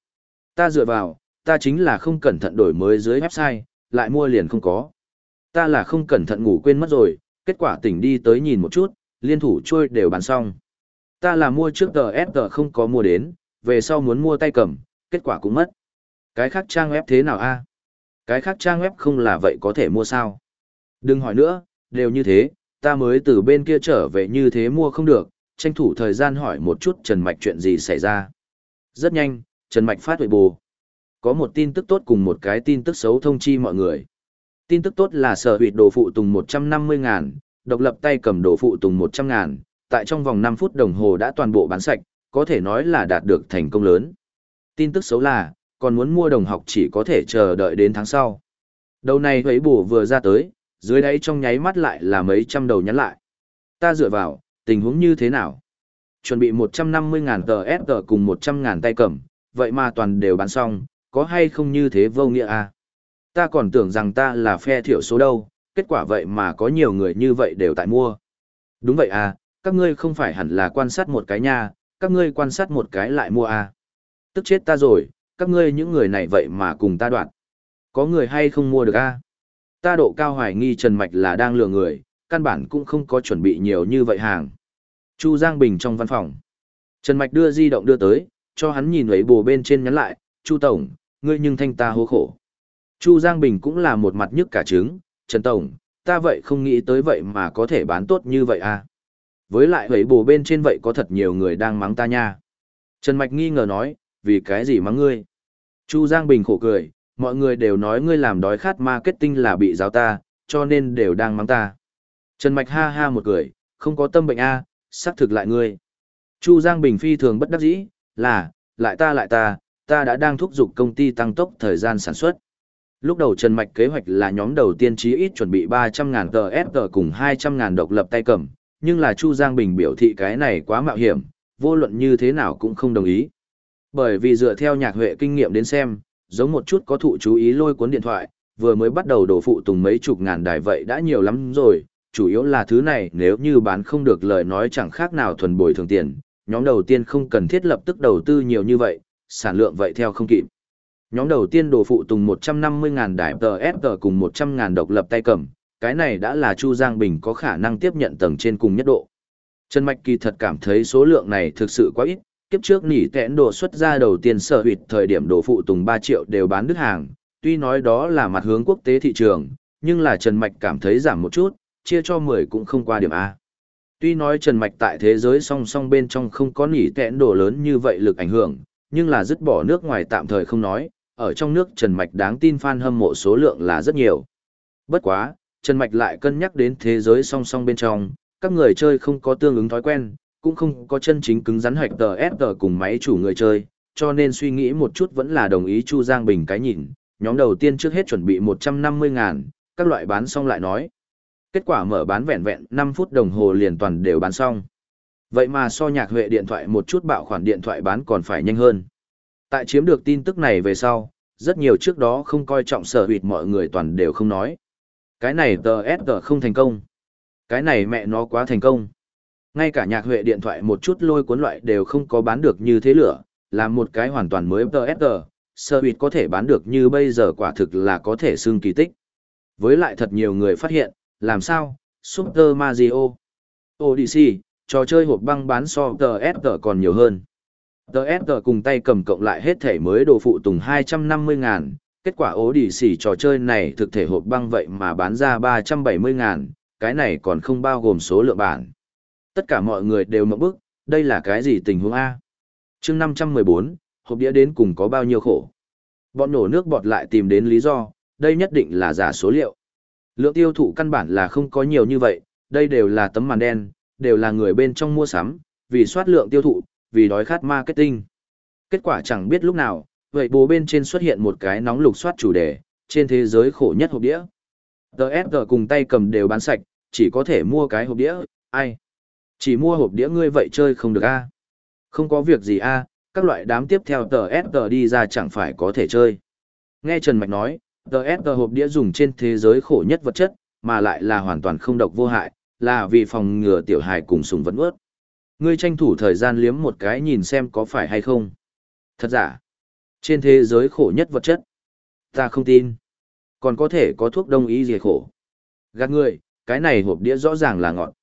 Speaker 1: Ta dựa vào, ta chính là không cẩn thận đổi mới dưới website, lại mua liền không có. Ta là không cẩn thận ngủ quên mất rồi, kết quả tỉnh đi tới nhìn một chút, liên thủ trôi đều bán xong. Ta là mua trước tờ SG không có mua đến, về sau muốn mua tay cầm, kết quả cũng mất. Cái khác trang web thế nào a? Cái khác trang web không là vậy có thể mua sao? Đừng hỏi nữa, đều như thế, ta mới từ bên kia trở về như thế mua không được, tranh thủ thời gian hỏi một chút Trần Mạch chuyện gì xảy ra. Rất nhanh, Trần Mạch phát huệ bù. Có một tin tức tốt cùng một cái tin tức xấu thông chi mọi người. Tin tức tốt là sở hụt đồ phụ tùng 150 ngàn, độc lập tay cầm đồ phụ tùng 100 ngàn, tại trong vòng 5 phút đồng hồ đã toàn bộ bán sạch, có thể nói là đạt được thành công lớn. Tin tức xấu là, còn muốn mua đồng học chỉ có thể chờ đợi đến tháng sau. Đầu này thấy bù vừa ra tới, dưới đáy trong nháy mắt lại là mấy trăm đầu nhắn lại. Ta dựa vào, tình huống như thế nào? Chuẩn bị 150.000 tờ SG cùng 100.000 tay cầm, vậy mà toàn đều bán xong, có hay không như thế vô nghĩa à? Ta còn tưởng rằng ta là phe thiểu số đâu, kết quả vậy mà có nhiều người như vậy đều tại mua. Đúng vậy à, các ngươi không phải hẳn là quan sát một cái nha, các ngươi quan sát một cái lại mua à. Tức chết ta rồi, các ngươi những người này vậy mà cùng ta đoạn. Có người hay không mua được à? Ta độ cao hoài nghi Trần Mạch là đang lừa người, căn bản cũng không có chuẩn bị nhiều như vậy hàng. Chu Giang Bình trong văn phòng. Trần Mạch đưa di động đưa tới, cho hắn nhìn ấy bồ bên trên nhắn lại, Chu Tổng, ngươi nhưng thanh ta hố khổ. Chu Giang Bình cũng là một mặt nhức cả trứng, Trần Tổng, ta vậy không nghĩ tới vậy mà có thể bán tốt như vậy à. Với lại ấy bồ bên trên vậy có thật nhiều người đang mắng ta nha. Trần Mạch nghi ngờ nói, vì cái gì mắng ngươi? Chu Giang Bình khổ cười, mọi người đều nói ngươi làm đói khát marketing là bị giáo ta, cho nên đều đang mắng ta. Trần Mạch ha ha một cười, không có tâm bệnh A, xác thực lại ngươi. Chu Giang Bình phi thường bất đắc dĩ, là, lại ta lại ta, ta đã đang thúc giục công ty tăng tốc thời gian sản xuất. Lúc đầu Trần Mạch kế hoạch là nhóm đầu tiên chí ít chuẩn bị 300.000 tờ FG cùng 200.000 độc lập tay cầm, nhưng là Chu Giang Bình biểu thị cái này quá mạo hiểm, vô luận như thế nào cũng không đồng ý. Bởi vì dựa theo nhạc huệ kinh nghiệm đến xem, giống một chút có thụ chú ý lôi cuốn điện thoại, vừa mới bắt đầu đổ phụ tùng mấy chục ngàn đài vậy đã nhiều lắm rồi, chủ yếu là thứ này nếu như bán không được lời nói chẳng khác nào thuần bồi thường tiền, nhóm đầu tiên không cần thiết lập tức đầu tư nhiều như vậy, sản lượng vậy theo không kịp. Nhóm đầu tiên đồ phụ tùng 150.000 đài TFG cùng 100.000 độc lập tay cầm, cái này đã là Chu Giang Bình có khả năng tiếp nhận tầng trên cùng nhất độ. Trần Mạch Kỳ thật cảm thấy số lượng này thực sự quá ít, kiếp trước nỉ tẽn đồ xuất ra đầu tiên sở huyệt thời điểm đồ phụ tùng 3 triệu đều bán đứt hàng, tuy nói đó là mặt hướng quốc tế thị trường, nhưng là Trần Mạch cảm thấy giảm một chút, chia cho 10 cũng không qua điểm A. Tuy nói Trần Mạch tại thế giới song song bên trong không có nỉ tẽn đồ lớn như vậy lực ảnh hưởng, nhưng là dứt bỏ nước ngoài tạm thời không nói, ở trong nước Trần Mạch đáng tin fan hâm mộ số lượng là rất nhiều. Bất quá, Trần Mạch lại cân nhắc đến thế giới song song bên trong, các người chơi không có tương ứng thói quen, cũng không có chân chính cứng rắn hạch tờ FG cùng máy chủ người chơi, cho nên suy nghĩ một chút vẫn là đồng ý Chu Giang Bình cái nhìn, nhóm đầu tiên trước hết chuẩn bị 150 ngàn, các loại bán xong lại nói. Kết quả mở bán vẹn vẹn 5 phút đồng hồ liền toàn đều bán xong. Vậy mà so nhạc huệ điện thoại một chút bạo khoản điện thoại bán còn phải nhanh hơn. Tại chiếm được tin tức này về sau, rất nhiều trước đó không coi trọng sở hụt mọi người toàn đều không nói. Cái này tờ SG không thành công. Cái này mẹ nó quá thành công. Ngay cả nhạc huệ điện thoại một chút lôi cuốn loại đều không có bán được như thế lửa, là một cái hoàn toàn mới tờ sơ sở có thể bán được như bây giờ quả thực là có thể xưng kỳ tích. Với lại thật nhiều người phát hiện, làm sao, Super Mario, Odyssey, trò chơi hộp băng bán so tờ còn nhiều hơn. TSG cùng tay cầm cộng lại hết thể mới đồ phụ tùng 250 ngàn, kết quả ố đỉ xỉ trò chơi này thực thể hộp băng vậy mà bán ra 370 ngàn, cái này còn không bao gồm số lượng bản. Tất cả mọi người đều mộng bức, đây là cái gì tình huống A? chương 514, hộp đĩa đến cùng có bao nhiêu khổ? Bọn nổ nước bọt lại tìm đến lý do, đây nhất định là giả số liệu. Lượng tiêu thụ căn bản là không có nhiều như vậy, đây đều là tấm màn đen, đều là người bên trong mua sắm, vì soát lượng tiêu thụ, vì đói khát marketing. Kết quả chẳng biết lúc nào, vậy bố bên trên xuất hiện một cái nóng lục soát chủ đề, trên thế giới khổ nhất hộp đĩa. tsg cùng tay cầm đều bán sạch, chỉ có thể mua cái hộp đĩa, ai? Chỉ mua hộp đĩa ngươi vậy chơi không được a Không có việc gì a các loại đám tiếp theo tờ SG đi ra chẳng phải có thể chơi. Nghe Trần Mạch nói, tờ SG hộp đĩa dùng trên thế giới khổ nhất vật chất, mà lại là hoàn toàn không độc vô hại, là vì phòng ngừa tiểu hài cùng sùng vẫn ướt. Ngươi tranh thủ thời gian liếm một cái nhìn xem có phải hay không. Thật giả. Trên thế giới khổ nhất vật chất. Ta không tin. Còn có thể có thuốc đông y gì khổ. Gạt ngươi, cái này hộp đĩa rõ ràng là ngọt.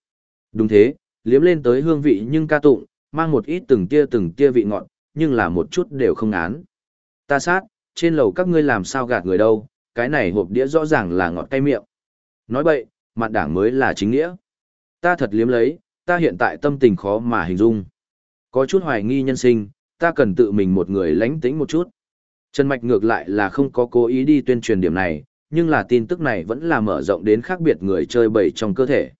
Speaker 1: Đúng thế, liếm lên tới hương vị nhưng ca tụng, mang một ít từng tia từng tia vị ngọt, nhưng là một chút đều không án. Ta sát, trên lầu các ngươi làm sao gạt người đâu, cái này hộp đĩa rõ ràng là ngọt cay miệng. Nói bậy, mặt đảng mới là chính nghĩa. Ta thật liếm lấy, Ta hiện tại tâm tình khó mà hình dung. Có chút hoài nghi nhân sinh, ta cần tự mình một người lánh tĩnh một chút. Trần Mạch ngược lại là không có cố ý đi tuyên truyền điểm này, nhưng là tin tức này vẫn là mở rộng đến khác biệt người chơi bầy trong cơ thể.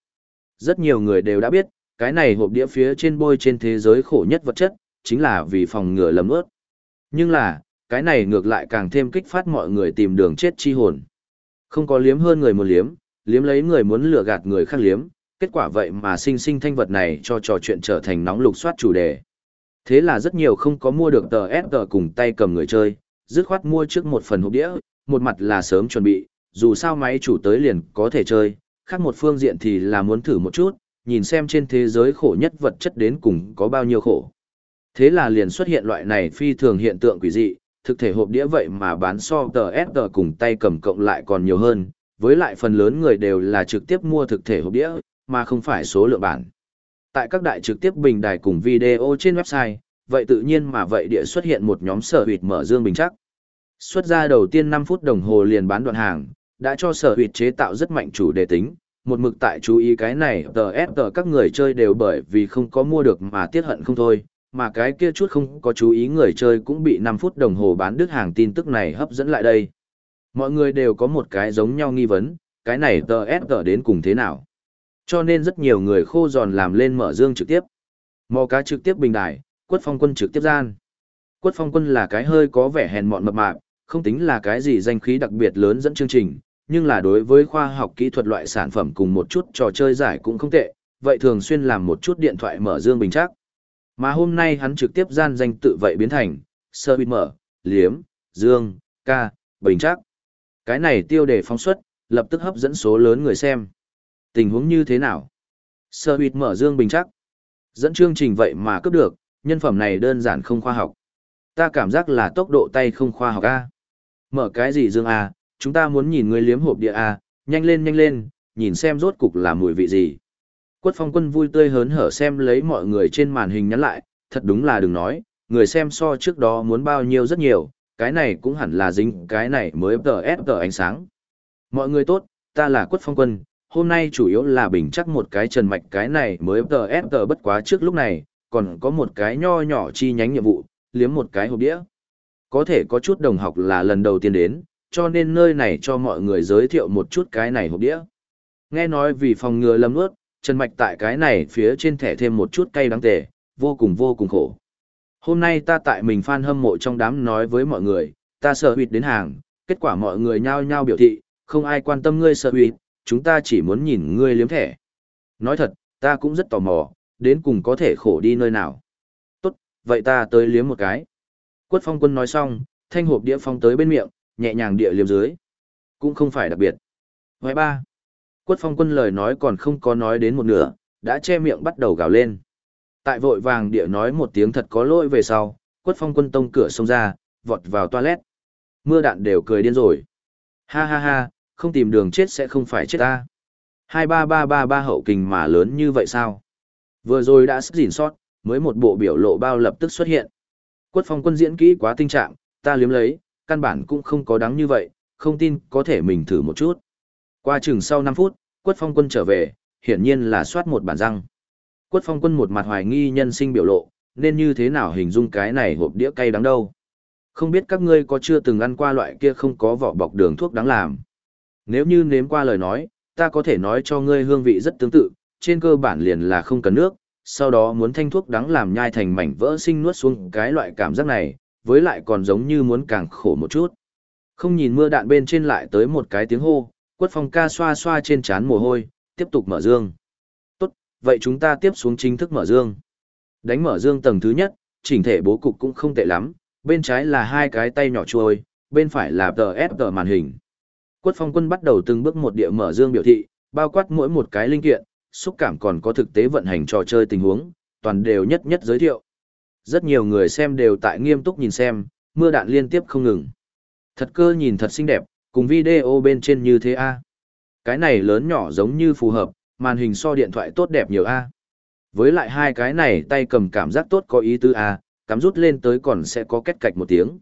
Speaker 1: Rất nhiều người đều đã biết, cái này hộp đĩa phía trên bôi trên thế giới khổ nhất vật chất, chính là vì phòng ngừa lầm ướt. Nhưng là, cái này ngược lại càng thêm kích phát mọi người tìm đường chết chi hồn. Không có liếm hơn người muốn liếm, liếm lấy người muốn lừa gạt người khác liếm, kết quả vậy mà sinh sinh thanh vật này cho trò chuyện trở thành nóng lục soát chủ đề. Thế là rất nhiều không có mua được tờ S tờ cùng tay cầm người chơi, dứt khoát mua trước một phần hộp đĩa, một mặt là sớm chuẩn bị, dù sao máy chủ tới liền có thể chơi, khác một phương diện thì là muốn thử một chút, nhìn xem trên thế giới khổ nhất vật chất đến cùng có bao nhiêu khổ. Thế là liền xuất hiện loại này phi thường hiện tượng quỷ dị, thực thể hộp đĩa vậy mà bán so tờ S tờ cùng tay cầm cộng lại còn nhiều hơn, với lại phần lớn người đều là trực tiếp mua thực thể hộp đĩa, mà không phải số lượng bản. Tại các đại trực tiếp bình đài cùng video trên website, vậy tự nhiên mà vậy địa xuất hiện một nhóm sở huyệt mở dương bình chắc. Xuất ra đầu tiên 5 phút đồng hồ liền bán đoạn hàng, đã cho sở huyệt chế tạo rất mạnh chủ đề tính, một mực tại chú ý cái này tờ ép tờ các người chơi đều bởi vì không có mua được mà tiết hận không thôi, mà cái kia chút không có chú ý người chơi cũng bị 5 phút đồng hồ bán đứt hàng tin tức này hấp dẫn lại đây. Mọi người đều có một cái giống nhau nghi vấn, cái này tờ ép tờ đến cùng thế nào. Cho nên rất nhiều người khô giòn làm lên mở dương trực tiếp. Mò cá trực tiếp bình đài, quất phong quân trực tiếp gian. Quất phong quân là cái hơi có vẻ hèn mọn mập mạp, không tính là cái gì danh khí đặc biệt lớn dẫn chương trình, nhưng là đối với khoa học kỹ thuật loại sản phẩm cùng một chút trò chơi giải cũng không tệ, vậy thường xuyên làm một chút điện thoại mở dương bình chắc. Mà hôm nay hắn trực tiếp gian danh tự vậy biến thành, sơ bịt mở, liếm, dương, ca, bình chắc. Cái này tiêu đề phóng xuất, lập tức hấp dẫn số lớn người xem. Tình huống như thế nào? Sơ bịt mở dương bình chắc. Dẫn chương trình vậy mà cướp được, nhân phẩm này đơn giản không khoa học. Ta cảm giác là tốc độ tay không khoa học A. Mở cái gì dương A, chúng ta muốn nhìn người liếm hộp địa A, nhanh lên nhanh lên, nhìn xem rốt cục là mùi vị gì. Quất phong quân vui tươi hớn hở xem lấy mọi người trên màn hình nhắn lại, thật đúng là đừng nói, người xem so trước đó muốn bao nhiêu rất nhiều, cái này cũng hẳn là dính cái này mới tờ ép tờ ánh sáng. Mọi người tốt, ta là quất phong quân, hôm nay chủ yếu là bình chắc một cái trần mạch cái này mới tờ ép tờ bất quá trước lúc này, còn có một cái nho nhỏ chi nhánh nhiệm vụ, liếm một cái hộp đĩa. Có thể có chút đồng học là lần đầu tiên đến, cho nên nơi này cho mọi người giới thiệu một chút cái này hộp đĩa. Nghe nói vì phòng ngừa lầm ướt, Trần Mạch tại cái này phía trên thẻ thêm một chút cay đắng tề, vô cùng vô cùng khổ. Hôm nay ta tại mình fan hâm mộ trong đám nói với mọi người, ta sợ huyệt đến hàng, kết quả mọi người nhao nhao biểu thị, không ai quan tâm ngươi sợ huyệt, chúng ta chỉ muốn nhìn ngươi liếm thẻ. Nói thật, ta cũng rất tò mò, đến cùng có thể khổ đi nơi nào. Tốt, vậy ta tới liếm một cái. Quất phong quân nói xong, thanh hộp đĩa phong tới bên miệng, nhẹ nhàng địa liếm dưới. Cũng không phải đặc biệt. Hoài ba. Quất phong quân lời nói còn không có nói đến một nửa, đã che miệng bắt đầu gào lên. Tại vội vàng địa nói một tiếng thật có lỗi về sau, quất phong quân tông cửa xông ra, vọt vào toilet. Mưa đạn đều cười điên rồi. Ha ha ha, không tìm đường chết sẽ không phải chết ta. Hai ba ba ba ba hậu kình mà lớn như vậy sao? Vừa rồi đã sức gìn sót, mới một bộ biểu lộ bao lập tức xuất hiện. Quất phong quân diễn kỹ quá tinh trạng, ta liếm lấy, căn bản cũng không có đáng như vậy, không tin có thể mình thử một chút. Qua chừng sau 5 phút, quất phong quân trở về, hiển nhiên là soát một bản răng. Quất phong quân một mặt hoài nghi nhân sinh biểu lộ, nên như thế nào hình dung cái này hộp đĩa cay đắng đâu. Không biết các ngươi có chưa từng ăn qua loại kia không có vỏ bọc đường thuốc đáng làm. Nếu như nếm qua lời nói, ta có thể nói cho ngươi hương vị rất tương tự, trên cơ bản liền là không cần nước, sau đó muốn thanh thuốc đắng làm nhai thành mảnh vỡ sinh nuốt xuống cái loại cảm giác này, với lại còn giống như muốn càng khổ một chút. Không nhìn mưa đạn bên trên lại tới một cái tiếng hô, quất phong ca xoa xoa trên trán mồ hôi, tiếp tục mở dương. Tốt, vậy chúng ta tiếp xuống chính thức mở dương. Đánh mở dương tầng thứ nhất, chỉnh thể bố cục cũng không tệ lắm, bên trái là hai cái tay nhỏ chuôi, bên phải là tờ ép tờ màn hình. Quất phong quân bắt đầu từng bước một địa mở dương biểu thị, bao quát mỗi một cái linh kiện, xúc cảm còn có thực tế vận hành trò chơi tình huống, toàn đều nhất nhất giới thiệu. Rất nhiều người xem đều tại nghiêm túc nhìn xem, mưa đạn liên tiếp không ngừng. Thật cơ nhìn thật xinh đẹp, cùng video bên trên như thế a. Cái này lớn nhỏ giống như phù hợp, màn hình so điện thoại tốt đẹp nhiều a. Với lại hai cái này tay cầm cảm giác tốt có ý tứ a, cắm rút lên tới còn sẽ có kết cạch một tiếng.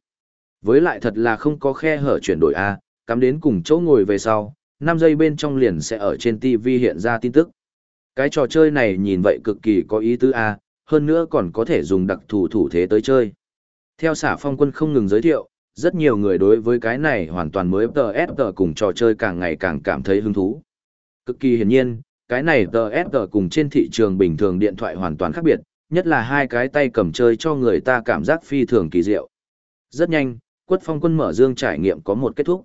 Speaker 1: Với lại thật là không có khe hở chuyển đổi a, cắm đến cùng chỗ ngồi về sau, 5 giây bên trong liền sẽ ở trên TV hiện ra tin tức. Cái trò chơi này nhìn vậy cực kỳ có ý tứ a, hơn nữa còn có thể dùng đặc thù thủ thế tới chơi. Theo xả phong quân không ngừng giới thiệu, rất nhiều người đối với cái này hoàn toàn mới TSG cùng trò chơi càng ngày càng cảm thấy hứng thú. Cực kỳ hiển nhiên, cái này TSG cùng trên thị trường bình thường điện thoại hoàn toàn khác biệt, nhất là hai cái tay cầm chơi cho người ta cảm giác phi thường kỳ diệu. Rất nhanh, quất phong quân mở dương trải nghiệm có một kết thúc.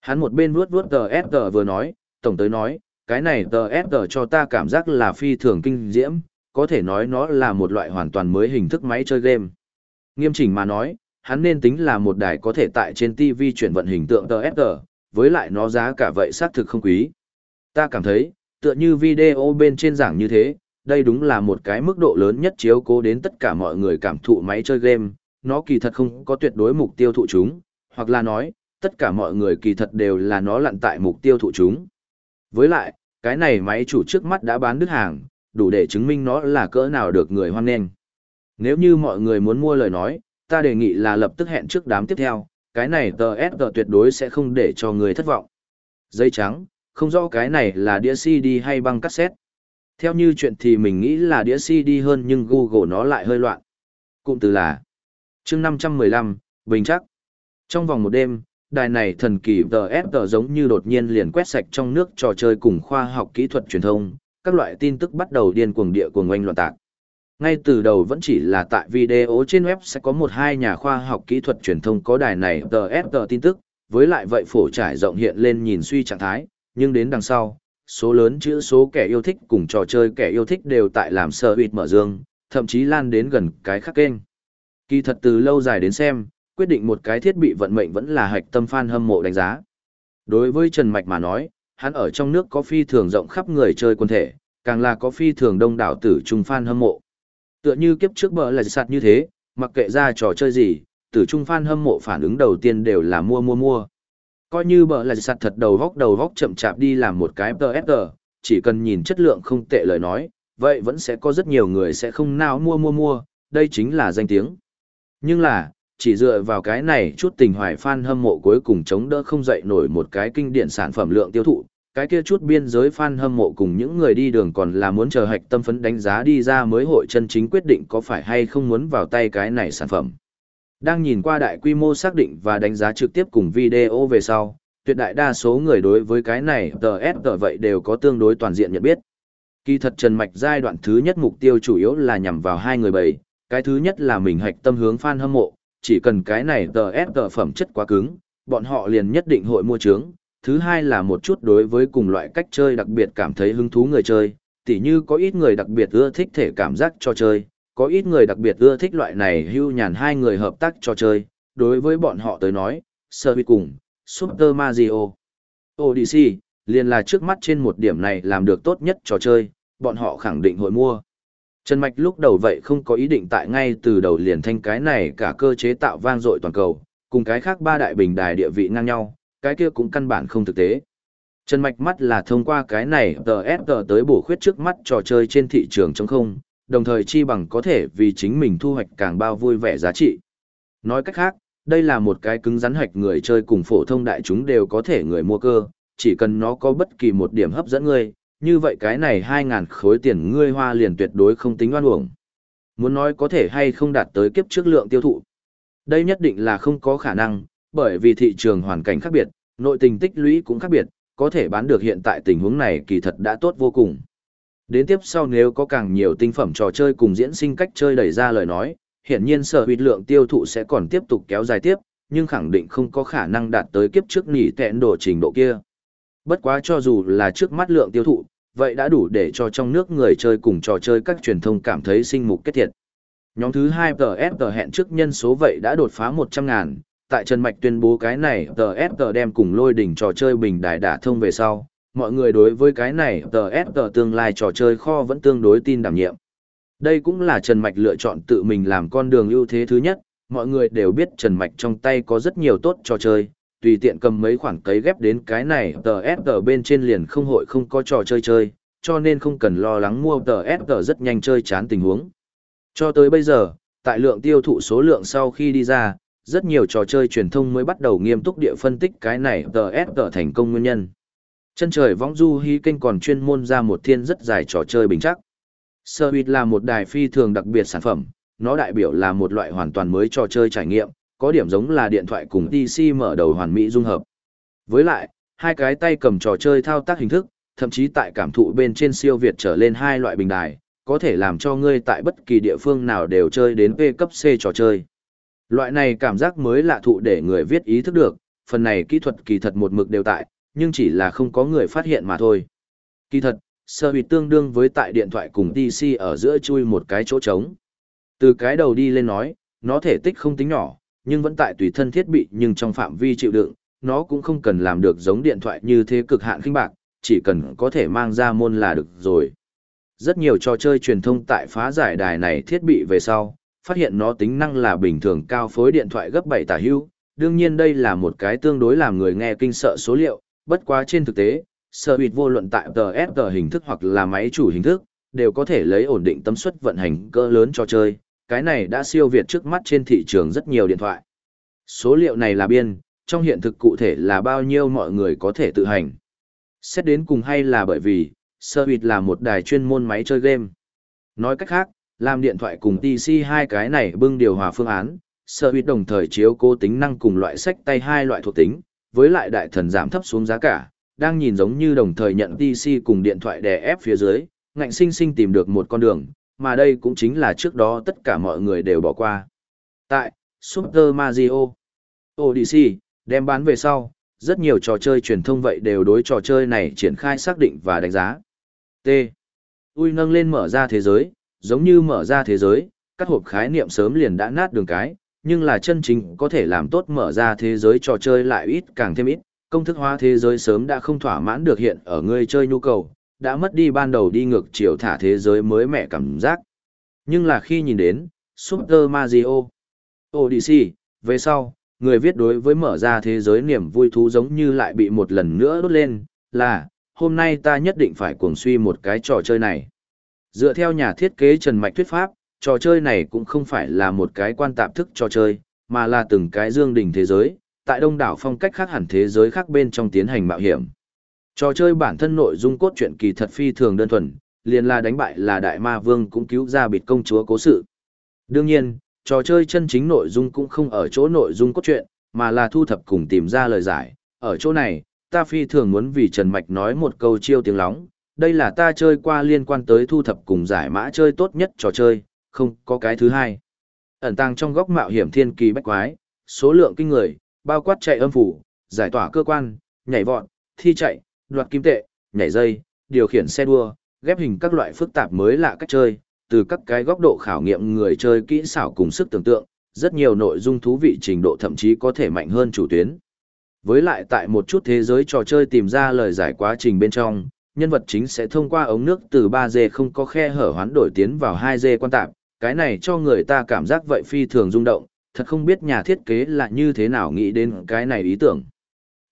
Speaker 1: Hắn một bên vuốt vuốt TSG vừa nói, tổng tới nói, cái này TSG cho ta cảm giác là phi thường kinh diễm, có thể nói nó là một loại hoàn toàn mới hình thức máy chơi game. Nghiêm chỉnh mà nói, hắn nên tính là một đài có thể tại trên TV chuyển vận hình tượng TSG, với lại nó giá cả vậy xác thực không quý. Ta cảm thấy, tựa như video bên trên giảng như thế, đây đúng là một cái mức độ lớn nhất chiếu cố đến tất cả mọi người cảm thụ máy chơi game, nó kỳ thật không có tuyệt đối mục tiêu thụ chúng, hoặc là nói, tất cả mọi người kỳ thật đều là nó lặn tại mục tiêu thụ chúng. Với lại, cái này máy chủ trước mắt đã bán đứt hàng, đủ để chứng minh nó là cỡ nào được người hoan nghênh. Nếu như mọi người muốn mua lời nói, ta đề nghị là lập tức hẹn trước đám tiếp theo, cái này TSG tuyệt đối sẽ không để cho người thất vọng. Dây trắng, không rõ cái này là đĩa CD hay băng cassette. Theo như chuyện thì mình nghĩ là đĩa CD hơn nhưng Google nó lại hơi loạn. Cụm từ là chương 515, Bình chắc. Trong vòng một đêm, đài này thần kỳ TSG giống như đột nhiên liền quét sạch trong nước trò chơi cùng khoa học kỹ thuật truyền thông, các loại tin tức bắt đầu điên cuồng địa cuồng oanh loạn tạc. Ngay từ đầu vẫn chỉ là tại video trên web sẽ có một hai nhà khoa học kỹ thuật truyền thông có đài này tờ s tờ tin tức, với lại vậy phổ trải rộng hiện lên nhìn suy trạng thái, nhưng đến đằng sau, số lớn chữ số kẻ yêu thích cùng trò chơi kẻ yêu thích đều tại làm sơ huyệt mở dương, thậm chí lan đến gần cái khác kênh. Kỳ thật từ lâu dài đến xem, quyết định một cái thiết bị vận mệnh vẫn là hạch tâm fan hâm mộ đánh giá. Đối với Trần Mạch mà nói, hắn ở trong nước có phi thường rộng khắp người chơi quân thể, càng là có phi thường đông đảo tử trung fan hâm mộ. Tựa như kiếp trước bờ là sạt như thế, mặc kệ ra trò chơi gì, tử trung fan hâm mộ phản ứng đầu tiên đều là mua mua mua. Coi như bờ là sạt thật đầu vóc đầu vóc chậm chạp đi làm một cái PSG, chỉ cần nhìn chất lượng không tệ lời nói, vậy vẫn sẽ có rất nhiều người sẽ không nào mua mua mua, đây chính là danh tiếng. Nhưng là, chỉ dựa vào cái này chút tình hoài fan hâm mộ cuối cùng chống đỡ không dậy nổi một cái kinh điển sản phẩm lượng tiêu thụ, cái kia chút biên giới fan hâm mộ cùng những người đi đường còn là muốn chờ hạch tâm phấn đánh giá đi ra mới hội chân chính quyết định có phải hay không muốn vào tay cái này sản phẩm. Đang nhìn qua đại quy mô xác định và đánh giá trực tiếp cùng video về sau, tuyệt đại đa số người đối với cái này TS vậy đều có tương đối toàn diện nhận biết. Kỳ thật Trần Mạch giai đoạn thứ nhất mục tiêu chủ yếu là nhằm vào hai người bảy, cái thứ nhất là mình hạch tâm hướng fan hâm mộ, chỉ cần cái này TS phẩm chất quá cứng, bọn họ liền nhất định hội mua trướng, thứ hai là một chút đối với cùng loại cách chơi đặc biệt cảm thấy hứng thú người chơi, tỉ như có ít người đặc biệt ưa thích thể cảm giác cho chơi, có ít người đặc biệt ưa thích loại này hưu nhàn hai người hợp tác cho chơi, đối với bọn họ tới nói, sơ bị cùng, Super Mario, Odyssey, liền là trước mắt trên một điểm này làm được tốt nhất trò chơi, bọn họ khẳng định hội mua. Trần Mạch lúc đầu vậy không có ý định tại ngay từ đầu liền thanh cái này cả cơ chế tạo vang dội toàn cầu, cùng cái khác ba đại bình đài địa vị ngang nhau, cái kia cũng căn bản không thực tế. Trần Mạch mắt là thông qua cái này TSG tới bổ khuyết trước mắt trò chơi trên thị trường trong không, đồng thời chi bằng có thể vì chính mình thu hoạch càng bao vui vẻ giá trị. Nói cách khác, đây là một cái cứng rắn hạch người chơi cùng phổ thông đại chúng đều có thể người mua cơ, chỉ cần nó có bất kỳ một điểm hấp dẫn người như vậy cái này 2.000 khối tiền ngươi hoa liền tuyệt đối không tính oan uổng. Muốn nói có thể hay không đạt tới kiếp trước lượng tiêu thụ. Đây nhất định là không có khả năng, bởi vì thị trường hoàn cảnh khác biệt, nội tình tích lũy cũng khác biệt, có thể bán được hiện tại tình huống này kỳ thật đã tốt vô cùng. Đến tiếp sau nếu có càng nhiều tinh phẩm trò chơi cùng diễn sinh cách chơi đẩy ra lời nói, hiển nhiên sở huyệt lượng tiêu thụ sẽ còn tiếp tục kéo dài tiếp, nhưng khẳng định không có khả năng đạt tới kiếp trước nỉ tẹn đổ trình độ kia. Bất quá cho dù là trước mắt lượng tiêu thụ, vậy đã đủ để cho trong nước người chơi cùng trò chơi các truyền thông cảm thấy sinh mục kết thiệt. Nhóm thứ 2 TSG hẹn trước nhân số vậy đã đột phá 100 ngàn, tại Trần Mạch tuyên bố cái này TSG đem cùng lôi đỉnh trò chơi bình đại đả thông về sau, mọi người đối với cái này TSG tương lai trò chơi kho vẫn tương đối tin đảm nhiệm. Đây cũng là Trần Mạch lựa chọn tự mình làm con đường ưu thế thứ nhất, mọi người đều biết Trần Mạch trong tay có rất nhiều tốt trò chơi, tùy tiện cầm mấy khoản cấy ghép đến cái này TSG bên trên liền không hội không có trò chơi chơi, cho nên không cần lo lắng mua TSG rất nhanh chơi chán tình huống. Cho tới bây giờ, tại lượng tiêu thụ số lượng sau khi đi ra, rất nhiều trò chơi truyền thông mới bắt đầu nghiêm túc địa phân tích cái này TSG thành công nguyên nhân. Chân trời võng du hy kênh còn chuyên môn ra một thiên rất dài trò chơi bình chắc. Service là một đài phi thường đặc biệt sản phẩm, nó đại biểu là một loại hoàn toàn mới trò chơi trải nghiệm, có điểm giống là điện thoại cùng PC mở đầu hoàn mỹ dung hợp. Với lại, hai cái tay cầm trò chơi thao tác hình thức, thậm chí tại cảm thụ bên trên siêu việt trở lên hai loại bình đài, có thể làm cho ngươi tại bất kỳ địa phương nào đều chơi đến V cấp C trò chơi. Loại này cảm giác mới lạ thụ để người viết ý thức được, phần này kỹ thuật kỳ thật một mực đều tại, nhưng chỉ là không có người phát hiện mà thôi. Kỳ thật, sơ bị tương đương với tại điện thoại cùng DC ở giữa chui một cái chỗ trống. Từ cái đầu đi lên nói, nó thể tích không tính nhỏ, nhưng vẫn tại tùy thân thiết bị nhưng trong phạm vi chịu đựng, nó cũng không cần làm được giống điện thoại như thế cực hạn khinh bạc, chỉ cần có thể mang ra môn là được rồi. Rất nhiều trò chơi truyền thông tại phá giải đài này thiết bị về sau, phát hiện nó tính năng là bình thường cao phối điện thoại gấp 7 tả hữu. Đương nhiên đây là một cái tương đối làm người nghe kinh sợ số liệu, bất quá trên thực tế, sở hữu vô luận tại TSG hình thức hoặc là máy chủ hình thức, đều có thể lấy ổn định tâm suất vận hành cỡ lớn cho chơi. Cái này đã siêu việt trước mắt trên thị trường rất nhiều điện thoại. Số liệu này là biên, trong hiện thực cụ thể là bao nhiêu mọi người có thể tự hành. Xét đến cùng hay là bởi vì, Service là một đài chuyên môn máy chơi game. Nói cách khác, làm điện thoại cùng PC hai cái này bưng điều hòa phương án, Service đồng thời chiếu cố tính năng cùng loại sách tay hai loại thuộc tính, với lại đại thần giảm thấp xuống giá cả, đang nhìn giống như đồng thời nhận PC cùng điện thoại đè ép phía dưới, ngạnh sinh sinh tìm được một con đường, mà đây cũng chính là trước đó tất cả mọi người đều bỏ qua. Tại Super Mario Odyssey, đem bán về sau, rất nhiều trò chơi truyền thông vậy đều đối trò chơi này triển khai xác định và đánh giá. T. Ui nâng lên mở ra thế giới, giống như mở ra thế giới, các hộp khái niệm sớm liền đã nát đường cái, nhưng là chân chính có thể làm tốt mở ra thế giới trò chơi lại ít càng thêm ít, công thức hóa thế giới sớm đã không thỏa mãn được hiện ở người chơi nhu cầu, đã mất đi ban đầu đi ngược chiều thả thế giới mới mẻ cảm giác. Nhưng là khi nhìn đến, Super Mario, Odyssey, về sau, người viết đối với mở ra thế giới niềm vui thú giống như lại bị một lần nữa đốt lên, là, hôm nay ta nhất định phải cuồng suy một cái trò chơi này. Dựa theo nhà thiết kế Trần Mạch thuyết pháp, trò chơi này cũng không phải là một cái quan tạp thức trò chơi, mà là từng cái dương đỉnh thế giới, tại đông đảo phong cách khác hẳn thế giới khác bên trong tiến hành mạo hiểm. Trò chơi bản thân nội dung cốt truyện kỳ thật phi thường đơn thuần, liền là đánh bại là đại ma vương cũng cứu ra bịt công chúa cố sự. Đương nhiên, trò chơi chân chính nội dung cũng không ở chỗ nội dung cốt truyện, mà là thu thập cùng tìm ra lời giải. Ở chỗ này, ta phi thường muốn vì Trần Mạch nói một câu chiêu tiếng lóng, đây là ta chơi qua liên quan tới thu thập cùng giải mã chơi tốt nhất trò chơi, không có cái thứ hai. Ẩn tàng trong góc mạo hiểm thiên kỳ bách quái, số lượng kinh người, bao quát chạy âm phủ, giải tỏa cơ quan, nhảy vọt, thi chạy, đoạt kim tệ, nhảy dây, điều khiển xe đua, ghép hình các loại phức tạp mới lạ cách chơi, từ các cái góc độ khảo nghiệm người chơi kỹ xảo cùng sức tưởng tượng, rất nhiều nội dung thú vị trình độ thậm chí có thể mạnh hơn chủ tuyến. Với lại tại một chút thế giới trò chơi tìm ra lời giải quá trình bên trong, nhân vật chính sẽ thông qua ống nước từ 3D không có khe hở hoán đổi tiến vào 2D quan tạp, cái này cho người ta cảm giác vậy phi thường rung động, thật không biết nhà thiết kế là như thế nào nghĩ đến cái này ý tưởng.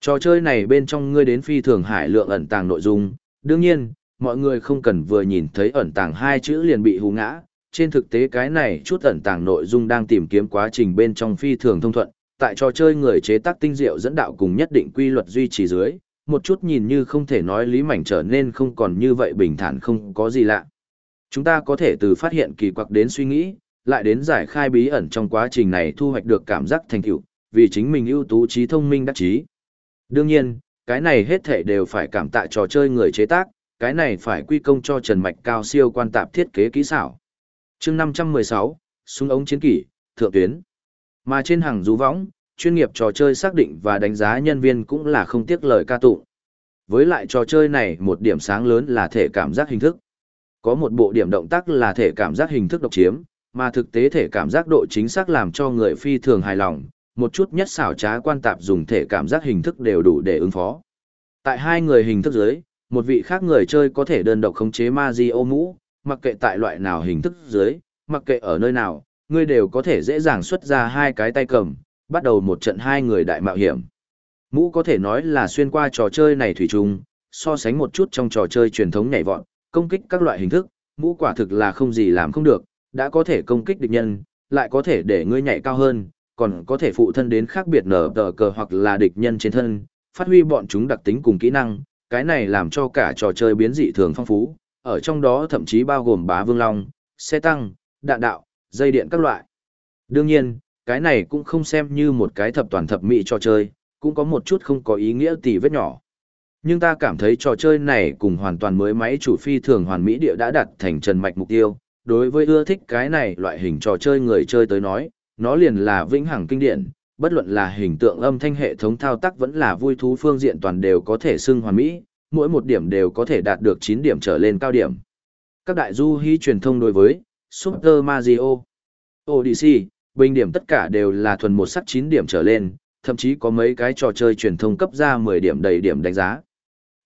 Speaker 1: Trò chơi này bên trong ngươi đến phi thường hải lượng ẩn tàng nội dung, đương nhiên, mọi người không cần vừa nhìn thấy ẩn tàng hai chữ liền bị hù ngã, trên thực tế cái này chút ẩn tàng nội dung đang tìm kiếm quá trình bên trong phi thường thông thuận, tại trò chơi người chế tác tinh diệu dẫn đạo cùng nhất định quy luật duy trì dưới, một chút nhìn như không thể nói lý mảnh trở nên không còn như vậy bình thản không có gì lạ. Chúng ta có thể từ phát hiện kỳ quặc đến suy nghĩ, lại đến giải khai bí ẩn trong quá trình này thu hoạch được cảm giác thành tựu, vì chính mình ưu tú trí thông minh đắc trí. Đương nhiên, cái này hết thể đều phải cảm tạ trò chơi người chế tác, cái này phải quy công cho Trần Mạch cao siêu quan tạp thiết kế kỹ xảo. chương 516, súng ống chiến kỷ, thượng tuyến. Mà trên hàng rú võng, chuyên nghiệp trò chơi xác định và đánh giá nhân viên cũng là không tiếc lời ca tụng. Với lại trò chơi này một điểm sáng lớn là thể cảm giác hình thức. Có một bộ điểm động tác là thể cảm giác hình thức độc chiếm, mà thực tế thể cảm giác độ chính xác làm cho người phi thường hài lòng, một chút nhất xảo trá quan tạp dùng thể cảm giác hình thức đều đủ để ứng phó. Tại hai người hình thức dưới, một vị khác người chơi có thể đơn độc khống chế Mario mũ, mặc kệ tại loại nào hình thức dưới, mặc kệ ở nơi nào, ngươi đều có thể dễ dàng xuất ra hai cái tay cầm, bắt đầu một trận hai người đại mạo hiểm. Mũ có thể nói là xuyên qua trò chơi này thủy chung, so sánh một chút trong trò chơi truyền thống nhảy vọt, công kích các loại hình thức, mũ quả thực là không gì làm không được, đã có thể công kích địch nhân, lại có thể để ngươi nhảy cao hơn, còn có thể phụ thân đến khác biệt nở tờ cờ hoặc là địch nhân trên thân, phát huy bọn chúng đặc tính cùng kỹ năng, cái này làm cho cả trò chơi biến dị thường phong phú, ở trong đó thậm chí bao gồm bá vương long, xe tăng, đạn đạo, dây điện các loại. Đương nhiên, cái này cũng không xem như một cái thập toàn thập mỹ trò chơi, cũng có một chút không có ý nghĩa tỷ vết nhỏ. Nhưng ta cảm thấy trò chơi này cùng hoàn toàn mới máy chủ phi thường hoàn mỹ địa đã đặt thành trần mạch mục tiêu. Đối với ưa thích cái này loại hình trò chơi người chơi tới nói, nó liền là vĩnh hằng kinh điển, bất luận là hình tượng âm thanh hệ thống thao tác vẫn là vui thú phương diện toàn đều có thể xưng hoàn mỹ, mỗi một điểm đều có thể đạt được 9 điểm trở lên cao điểm. Các đại du hí truyền thông đối với Super Mario, Odyssey, bình điểm tất cả đều là thuần một sắc 9 điểm trở lên, thậm chí có mấy cái trò chơi truyền thông cấp ra 10 điểm đầy điểm đánh giá.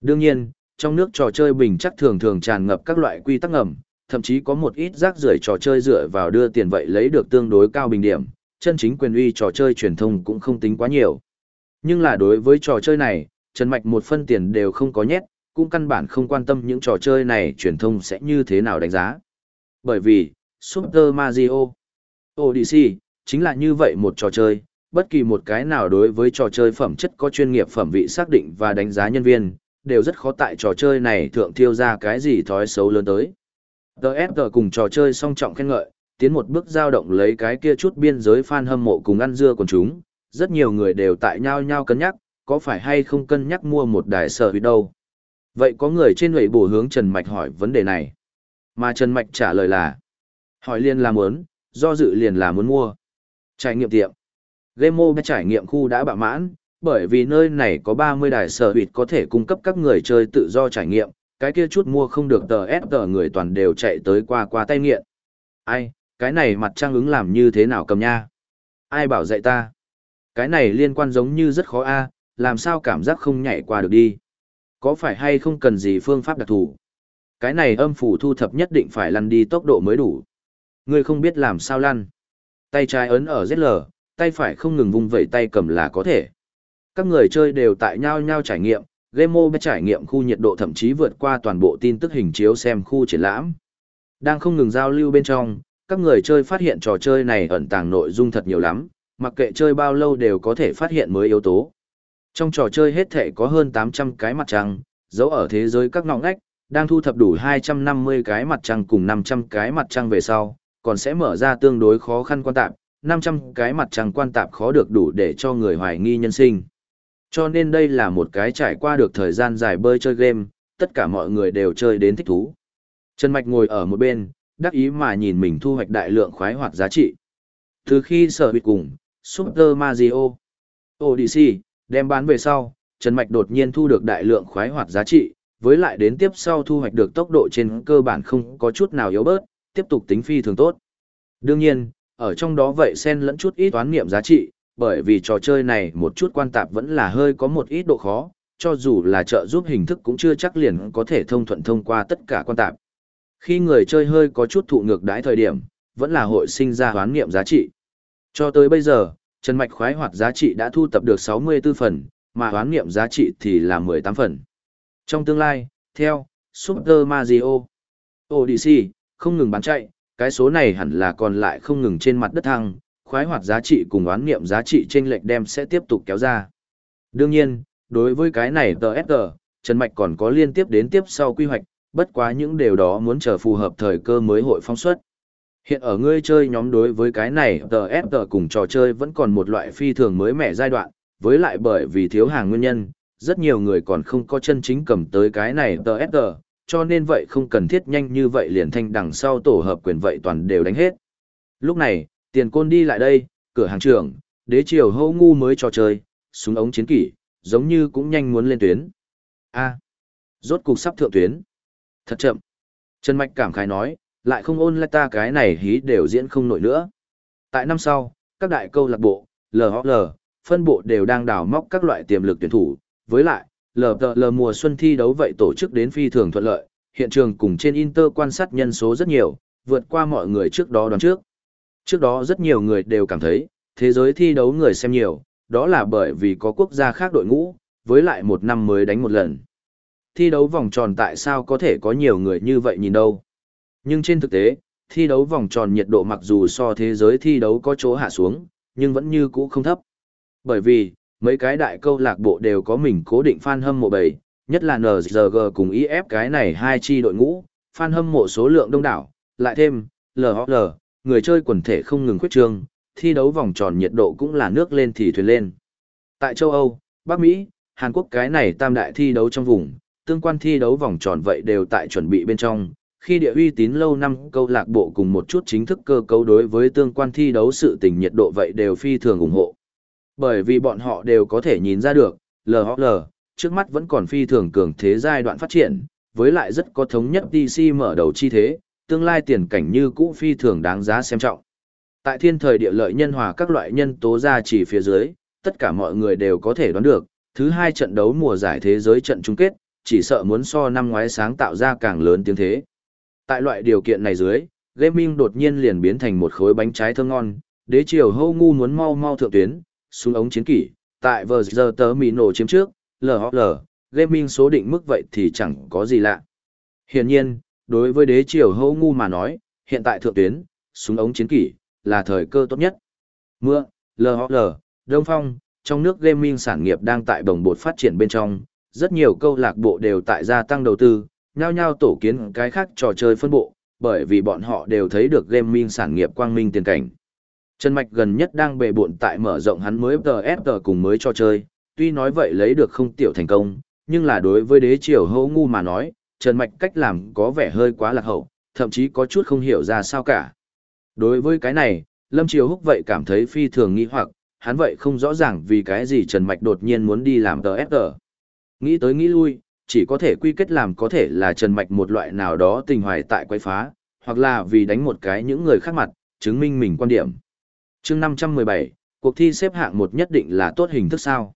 Speaker 1: Đương nhiên, trong nước trò chơi bình chắc thường thường tràn ngập các loại quy tắc ngầm, thậm chí có một ít rác rưởi trò chơi dựa vào đưa tiền vậy lấy được tương đối cao bình điểm, chân chính quyền uy trò chơi truyền thông cũng không tính quá nhiều. Nhưng là đối với trò chơi này, Trần Mạch một phân tiền đều không có nhét, cũng căn bản không quan tâm những trò chơi này truyền thông sẽ như thế nào đánh giá. Bởi vì, Super Mario Odyssey chính là như vậy một trò chơi, bất kỳ một cái nào đối với trò chơi phẩm chất có chuyên nghiệp phẩm vị xác định và đánh giá nhân viên, đều rất khó tại trò chơi này thượng thiêu ra cái gì thói xấu lớn tới. TSG cùng trò chơi song trọng khen ngợi, tiến một bước giao động lấy cái kia chút biên giới fan hâm mộ cùng ăn dưa của chúng, rất nhiều người đều tại nhau nhau cân nhắc, có phải hay không cân nhắc mua một đài sở hữu đâu. Vậy có người trên lưỡi bổ hướng Trần Mạch hỏi vấn đề này. Mà Trần Mạch trả lời là, hỏi liền là muốn, do dự liền là muốn mua. Trải nghiệm tiệm. Game Mobile trải nghiệm khu đã bạ mãn, bởi vì nơi này có 30 đài sở hữu có thể cung cấp các người chơi tự do trải nghiệm, cái kia chút mua không được tờ ép tờ người toàn đều chạy tới qua qua tay nghiện. Ai, cái này mặt trang ứng làm như thế nào cầm nha? Ai bảo dạy ta? Cái này liên quan giống như rất khó a, làm sao cảm giác không nhảy qua được đi? Có phải hay không cần gì phương pháp đặc thù? Cái này âm phủ thu thập nhất định phải lăn đi tốc độ mới đủ. Ngươi không biết làm sao lăn. Tay trái ấn ở ZL, tay phải không ngừng vung vẩy tay cầm là có thể. Các người chơi đều tại nhau nhau trải nghiệm, game mobile trải nghiệm khu nhiệt độ thậm chí vượt qua toàn bộ tin tức hình chiếu xem khu triển lãm. Đang không ngừng giao lưu bên trong, các người chơi phát hiện trò chơi này ẩn tàng nội dung thật nhiều lắm, mặc kệ chơi bao lâu đều có thể phát hiện mới yếu tố. Trong trò chơi hết thể có hơn 800 cái mặt trăng, giấu ở thế giới các ngõ ngách, đang thu thập đủ 250 cái mặt trăng cùng 500 cái mặt trăng về sau, còn sẽ mở ra tương đối khó khăn quan tạp, 500 cái mặt trăng quan tạp khó được đủ để cho người hoài nghi nhân sinh. Cho nên đây là một cái trải qua được thời gian dài bơi chơi game, tất cả mọi người đều chơi đến thích thú. Trần Mạch ngồi ở một bên, đắc ý mà nhìn mình thu hoạch đại lượng khoái hoạt giá trị. Từ khi sở hữu cùng, Super Mario, Odyssey, đem bán về sau, Trần Mạch đột nhiên thu được đại lượng khoái hoạt giá trị, với lại đến tiếp sau thu hoạch được tốc độ trên cơ bản không có chút nào yếu bớt, tiếp tục tính phi thường tốt. Đương nhiên, ở trong đó vậy xen lẫn chút ít toán niệm giá trị, bởi vì trò chơi này một chút quan tạp vẫn là hơi có một ít độ khó, cho dù là trợ giúp hình thức cũng chưa chắc liền có thể thông thuận thông qua tất cả quan tạp. Khi người chơi hơi có chút thụ ngược đãi thời điểm, vẫn là hội sinh ra hoán nghiệm giá trị. Cho tới bây giờ, Trần Mạch khoái hoạt giá trị đã thu tập được 64 phần, mà hoán nghiệm giá trị thì là 18 phần. Trong tương lai, theo Super Mario Odyssey không ngừng bán chạy, cái số này hẳn là còn lại không ngừng trên mặt đất thăng, khoái hoạt giá trị cùng oán niệm giá trị chênh lệch đem sẽ tiếp tục kéo ra. Đương nhiên, đối với cái này TSG, Trần Mạch còn có liên tiếp đến tiếp sau quy hoạch, bất quá những điều đó muốn chờ phù hợp thời cơ mới hội phong suất. Hiện ở ngươi chơi nhóm đối với cái này TSG cùng trò chơi vẫn còn một loại phi thường mới mẻ giai đoạn, với lại bởi vì thiếu hàng nguyên nhân, rất nhiều người còn không có chân chính cầm tới cái này TSG, cho nên vậy không cần thiết nhanh như vậy liền thanh đằng sau tổ hợp quyền vậy toàn đều đánh hết. Lúc này, tiền côn đi lại đây, cửa hàng trưởng, đế triều hô ngu mới trò chơi, súng ống chiến kỷ, giống như cũng nhanh muốn lên tuyến. a rốt cục sắp thượng tuyến. Thật chậm. Trần Mạch cảm khái nói, lại không ôn lại ta cái này hí đều diễn không nổi nữa. Tại năm sau, các đại câu lạc bộ, LHL, phân bộ đều đang đào móc các loại tiềm lực tuyển thủ, với lại, LPL mùa xuân thi đấu vậy tổ chức đến phi thường thuận lợi, hiện trường cùng trên Inter quan sát nhân số rất nhiều, vượt qua mọi người trước đó đoán trước. Trước đó rất nhiều người đều cảm thấy, thế giới thi đấu người xem nhiều, đó là bởi vì có quốc gia khác đội ngũ, với lại một năm mới đánh một lần. Thi đấu vòng tròn tại sao có thể có nhiều người như vậy nhìn đâu. Nhưng trên thực tế, thi đấu vòng tròn nhiệt độ mặc dù so thế giới thi đấu có chỗ hạ xuống, nhưng vẫn như cũ không thấp. Bởi vì, mấy cái đại câu lạc bộ đều có mình cố định fan hâm mộ bầy, nhất là NZG cùng IF cái này hai chi đội ngũ, fan hâm mộ số lượng đông đảo, lại thêm, LHL, người chơi quần thể không ngừng khuyết trương, thi đấu vòng tròn nhiệt độ cũng là nước lên thì thuyền lên. Tại châu Âu, Bắc Mỹ, Hàn Quốc cái này tam đại thi đấu trong vùng, tương quan thi đấu vòng tròn vậy đều tại chuẩn bị bên trong, khi địa uy tín lâu năm câu lạc bộ cùng một chút chính thức cơ cấu đối với tương quan thi đấu sự tình nhiệt độ vậy đều phi thường ủng hộ. Bởi vì bọn họ đều có thể nhìn ra được, LHL, trước mắt vẫn còn phi thường cường thế giai đoạn phát triển, với lại rất có thống nhất DC mở đầu chi thế, tương lai tiền cảnh như cũ phi thường đáng giá xem trọng. Tại thiên thời địa lợi nhân hòa các loại nhân tố ra chỉ phía dưới, tất cả mọi người đều có thể đoán được, thứ hai trận đấu mùa giải thế giới trận chung kết, chỉ sợ muốn so năm ngoái sáng tạo ra càng lớn tiếng thế. Tại loại điều kiện này dưới, gaming đột nhiên liền biến thành một khối bánh trái thơm ngon, đế triều hâu ngu muốn mau mau thượng tuyến, xuống ống chiến kỷ, tại vờ giờ tớ mì nổ chiếm trước, lờ lờ, gaming số định mức vậy thì chẳng có gì lạ. Hiển nhiên, đối với đế triều hâu ngu mà nói, hiện tại thượng tuyến, xuống ống chiến kỷ, là thời cơ tốt nhất. Mưa, LHL, Đông Phong, trong nước gaming sản nghiệp đang tại đồng bột phát triển bên trong, rất nhiều câu lạc bộ đều tại gia tăng đầu tư, nhao nhao tổ kiến cái khác trò chơi phân bộ, bởi vì bọn họ đều thấy được gaming sản nghiệp quang minh tiền cảnh. Trần Mạch gần nhất đang bề bộn tại mở rộng hắn mới FTS cùng mới trò chơi, tuy nói vậy lấy được không tiểu thành công, nhưng là đối với đế triều hô ngu mà nói, Trần Mạch cách làm có vẻ hơi quá lạc hậu, thậm chí có chút không hiểu ra sao cả. Đối với cái này, Lâm Triều Húc vậy cảm thấy phi thường nghi hoặc, hắn vậy không rõ ràng vì cái gì Trần Mạch đột nhiên muốn đi làm TSG. Nghĩ tới nghĩ lui, chỉ có thể quy kết làm có thể là Trần Mạch một loại nào đó tình hoài tại quay phá, hoặc là vì đánh một cái những người khác mặt, chứng minh mình quan điểm. chương 517, cuộc thi xếp hạng một nhất định là tốt hình thức sao.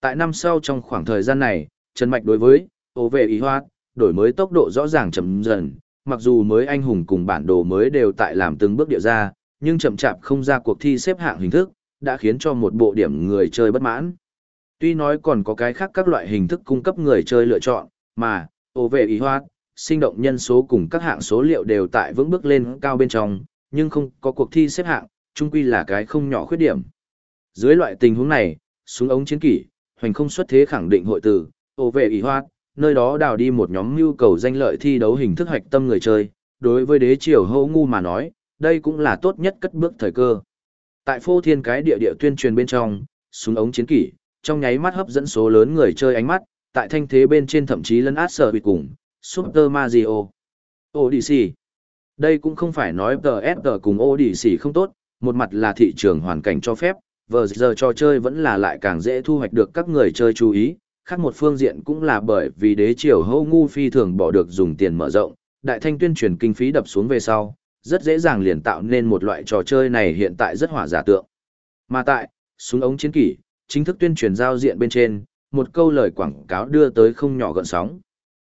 Speaker 1: Tại năm sau trong khoảng thời gian này, Trần Mạch đối với, ô vệ ý hoa, đổi mới tốc độ rõ ràng chậm dần, mặc dù mới anh hùng cùng bản đồ mới đều tại làm từng bước địa ra, nhưng chậm chạp không ra cuộc thi xếp hạng hình thức, đã khiến cho một bộ điểm người chơi bất mãn. Tuy nói còn có cái khác các loại hình thức cung cấp người chơi lựa chọn, mà, ô vệ ý hoát, sinh động nhân số cùng các hạng số liệu đều tại vững bước lên cao bên trong, nhưng không có cuộc thi xếp hạng, chung quy là cái không nhỏ khuyết điểm. Dưới loại tình huống này, súng ống chiến kỷ, hoành không xuất thế khẳng định hội tử, ô vệ ý hoát nơi đó đào đi một nhóm nhu cầu danh lợi thi đấu hình thức hoạch tâm người chơi, đối với đế triều hô ngu mà nói, đây cũng là tốt nhất cất bước thời cơ. Tại phô thiên cái địa địa tuyên truyền bên trong, súng ống chiến kỷ, trong nháy mắt hấp dẫn số lớn người chơi ánh mắt, tại thanh thế bên trên thậm chí lấn át sở bị cùng, Super Mario. Odyssey. Đây cũng không phải nói TSG cùng Odyssey không tốt, một mặt là thị trường hoàn cảnh cho phép, vừa giờ trò chơi vẫn là lại càng dễ thu hoạch được các người chơi chú ý, khác một phương diện cũng là bởi vì đế triều hâu ngu phi thường bỏ được dùng tiền mở rộng, đại thanh tuyên truyền kinh phí đập xuống về sau, rất dễ dàng liền tạo nên một loại trò chơi này hiện tại rất hỏa giả tượng. Mà tại, súng ống chiến kỷ, chính thức tuyên truyền giao diện bên trên, một câu lời quảng cáo đưa tới không nhỏ gợn sóng.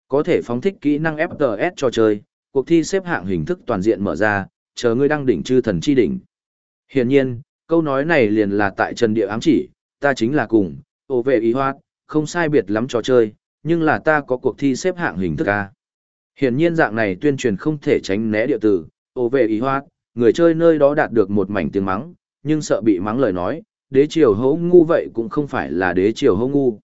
Speaker 1: Có thể phóng thích kỹ năng FPS trò chơi, cuộc thi xếp hạng hình thức toàn diện mở ra, chờ ngươi đăng đỉnh chư thần chi đỉnh. Hiển nhiên, câu nói này liền là tại trần địa ám chỉ, ta chính là cùng, ô vệ ý hoát, không sai biệt lắm trò chơi, nhưng là ta có cuộc thi xếp hạng hình thức A. Hiển nhiên dạng này tuyên truyền không thể tránh né địa tử, ô về ý hoát, người chơi nơi đó đạt được một mảnh tiếng mắng, nhưng sợ bị mắng lời nói, đế triều hấu ngu vậy cũng không phải là đế triều hấu ngu.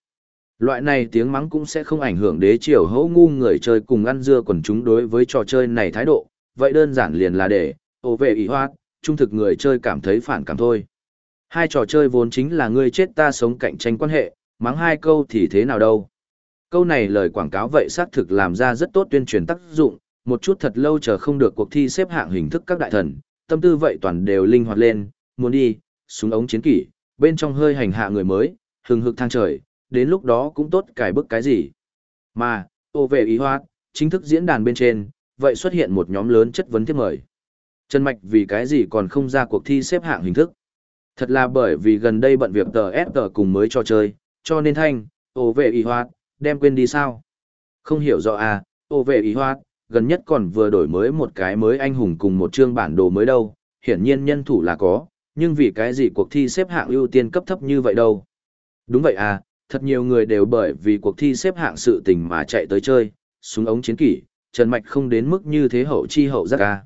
Speaker 1: Loại này tiếng mắng cũng sẽ không ảnh hưởng đế triều hấu ngu người chơi cùng ăn dưa quần chúng đối với trò chơi này thái độ, vậy đơn giản liền là để, ô về ý hoát, trung thực người chơi cảm thấy phản cảm thôi. Hai trò chơi vốn chính là ngươi chết ta sống cạnh tranh quan hệ, mắng hai câu thì thế nào đâu. Câu này lời quảng cáo vậy xác thực làm ra rất tốt tuyên truyền tác dụng, một chút thật lâu chờ không được cuộc thi xếp hạng hình thức các đại thần, tâm tư vậy toàn đều linh hoạt lên, muốn đi, xuống ống chiến kỷ, bên trong hơi hành hạ người mới, hừng hực thang trời, đến lúc đó cũng tốt cải bức cái gì. Mà, ô về ý hoa, chính thức diễn đàn bên trên, vậy xuất hiện một nhóm lớn chất vấn tiếp mời. Trần Mạch vì cái gì còn không ra cuộc thi xếp hạng hình thức. Thật là bởi vì gần đây bận việc tờ S tờ cùng mới cho chơi, cho nên thanh, ô về ý hoạt, đem quên đi sao. Không hiểu rõ à, ô về ý hoạt, gần nhất còn vừa đổi mới một cái mới anh hùng cùng một chương bản đồ mới đâu, hiển nhiên nhân thủ là có, nhưng vì cái gì cuộc thi xếp hạng ưu tiên cấp thấp như vậy đâu. Đúng vậy à, thật nhiều người đều bởi vì cuộc thi xếp hạng sự tình mà chạy tới chơi, súng ống chiến kỷ, Trần Mạch không đến mức như thế hậu chi hậu giác ca.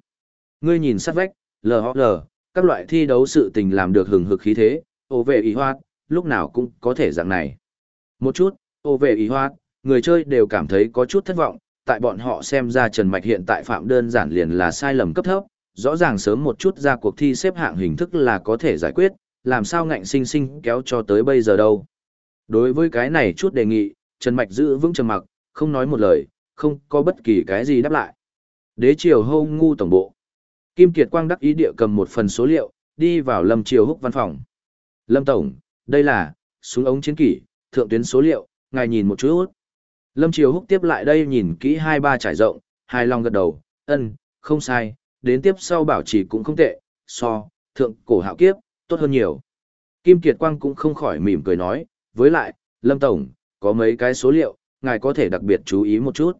Speaker 1: Ngươi nhìn sát vách, LHL, các loại thi đấu sự tình làm được hừng hực khí thế, ô vệ ý hoạt, lúc nào cũng có thể dạng này. Một chút, ô vệ ý hoa người chơi đều cảm thấy có chút thất vọng, tại bọn họ xem ra Trần Mạch hiện tại phạm đơn giản liền là sai lầm cấp thấp, rõ ràng sớm một chút ra cuộc thi xếp hạng hình thức là có thể giải quyết, làm sao ngạnh sinh sinh kéo cho tới bây giờ đâu. Đối với cái này chút đề nghị, Trần Mạch giữ vững trầm mặc, không nói một lời, không có bất kỳ cái gì đáp lại. Đế triều hô ngu tổng bộ. Kim Kiệt Quang đắc ý địa cầm một phần số liệu, đi vào Lâm Triều Húc văn phòng. Lâm Tổng, đây là, súng ống chiến kỷ, thượng tuyến số liệu, ngài nhìn một chút. Lâm Triều Húc tiếp lại đây nhìn kỹ hai ba trải rộng, hài lòng gật đầu, ân, không sai, đến tiếp sau bảo trì cũng không tệ, so, thượng cổ hạo kiếp, tốt hơn nhiều. Kim Kiệt Quang cũng không khỏi mỉm cười nói, với lại, Lâm Tổng, có mấy cái số liệu, ngài có thể đặc biệt chú ý một chút.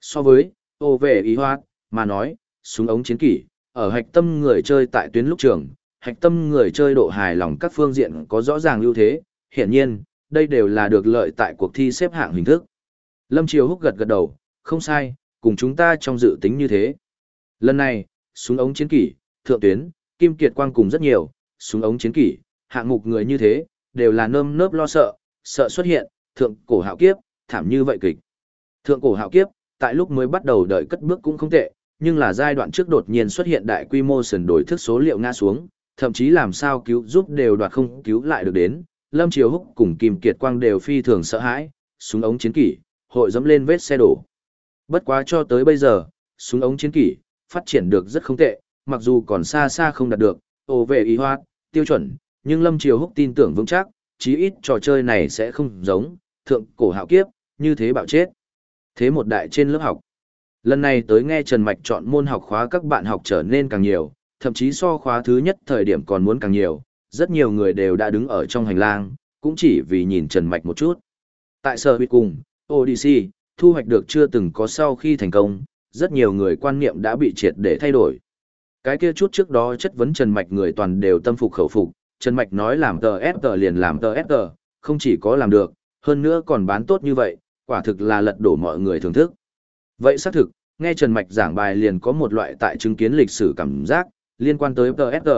Speaker 1: So với, ô về ý hoa, mà nói, súng ống chiến kỷ, ở hạch tâm người chơi tại tuyến lúc trường, hạch tâm người chơi độ hài lòng các phương diện có rõ ràng ưu thế, hiển nhiên, đây đều là được lợi tại cuộc thi xếp hạng hình thức. Lâm Triều Húc gật gật đầu, không sai, cùng chúng ta trong dự tính như thế. Lần này, súng ống chiến kỷ, thượng tuyến, kim kiệt quang cùng rất nhiều, súng ống chiến kỷ, hạng mục người như thế, đều là nơm nớp lo sợ, sợ xuất hiện, thượng cổ hạo kiếp, thảm như vậy kịch. Thượng cổ hạo kiếp, tại lúc mới bắt đầu đợi cất bước cũng không tệ, nhưng là giai đoạn trước đột nhiên xuất hiện đại quy mô sần đổi thức số liệu ngã xuống, thậm chí làm sao cứu giúp đều đoạt không cứu lại được đến. Lâm Triều Húc cùng Kim Kiệt Quang đều phi thường sợ hãi, súng ống chiến kỷ, hội dẫm lên vết xe đổ. Bất quá cho tới bây giờ, súng ống chiến kỷ, phát triển được rất không tệ, mặc dù còn xa xa không đạt được, ổ về ý hoa, tiêu chuẩn, nhưng Lâm Triều Húc tin tưởng vững chắc, chí ít trò chơi này sẽ không giống, thượng cổ hạo kiếp, như thế bạo chết. Thế một đại trên lớp học. Lần này tới nghe Trần Mạch chọn môn học khóa các bạn học trở nên càng nhiều, thậm chí so khóa thứ nhất thời điểm còn muốn càng nhiều, rất nhiều người đều đã đứng ở trong hành lang, cũng chỉ vì nhìn Trần Mạch một chút. Tại sở huyết cùng, Odyssey, thu hoạch được chưa từng có sau khi thành công, rất nhiều người quan niệm đã bị triệt để thay đổi. Cái kia chút trước đó chất vấn Trần Mạch người toàn đều tâm phục khẩu phục, Trần Mạch nói làm tờ FT liền làm tờ FT, không chỉ có làm được, hơn nữa còn bán tốt như vậy, quả thực là lật đổ mọi người thưởng thức. Vậy xác thực, nghe Trần Mạch giảng bài liền có một loại tại chứng kiến lịch sử cảm giác, liên quan tới TSG,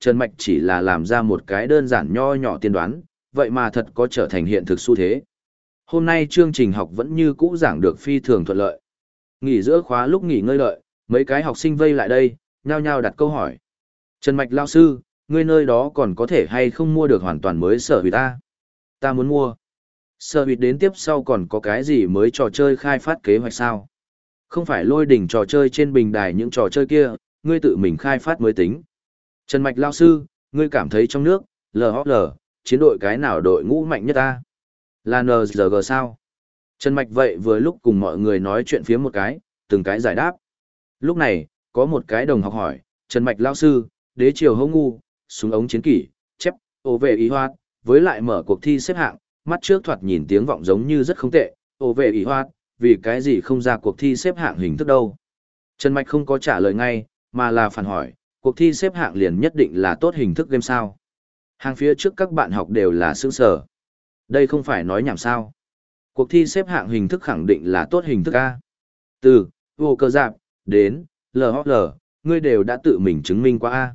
Speaker 1: Trần Mạch chỉ là làm ra một cái đơn giản nho nhỏ tiên đoán, vậy mà thật có trở thành hiện thực xu thế. Hôm nay chương trình học vẫn như cũ giảng được phi thường thuận lợi. Nghỉ giữa khóa lúc nghỉ ngơi lợi, mấy cái học sinh vây lại đây, nhao nhao đặt câu hỏi. Trần Mạch lao sư, ngươi nơi đó còn có thể hay không mua được hoàn toàn mới sở hủy ta? Ta muốn mua. Sở hủy đến tiếp sau còn có cái gì mới trò chơi khai phát kế hoạch sao? Không phải lôi đỉnh trò chơi trên bình đài những trò chơi kia, ngươi tự mình khai phát mới tính. Trần Mạch lao sư, ngươi cảm thấy trong nước, LHL, chiến đội cái nào đội ngũ mạnh nhất ta? Là NGG sao? Trần Mạch vậy vừa lúc cùng mọi người nói chuyện phía một cái, từng cái giải đáp. Lúc này, có một cái đồng học hỏi, Trần Mạch lao sư, đế triều hông ngu, súng ống chiến kỷ, chép, ô vệ ý hoạt, với lại mở cuộc thi xếp hạng, mắt trước thoạt nhìn tiếng vọng giống như rất không tệ, ô vệ ý hoạt, vì cái gì không ra cuộc thi xếp hạng hình thức đâu. Trần Mạch không có trả lời ngay, mà là phản hỏi, cuộc thi xếp hạng liền nhất định là tốt hình thức game sao. Hàng phía trước các bạn học đều là sướng sở. Đây không phải nói nhảm sao. Cuộc thi xếp hạng hình thức khẳng định là tốt hình thức A. Từ, vô cơ giạc, đến, LHL, ngươi đều đã tự mình chứng minh qua A.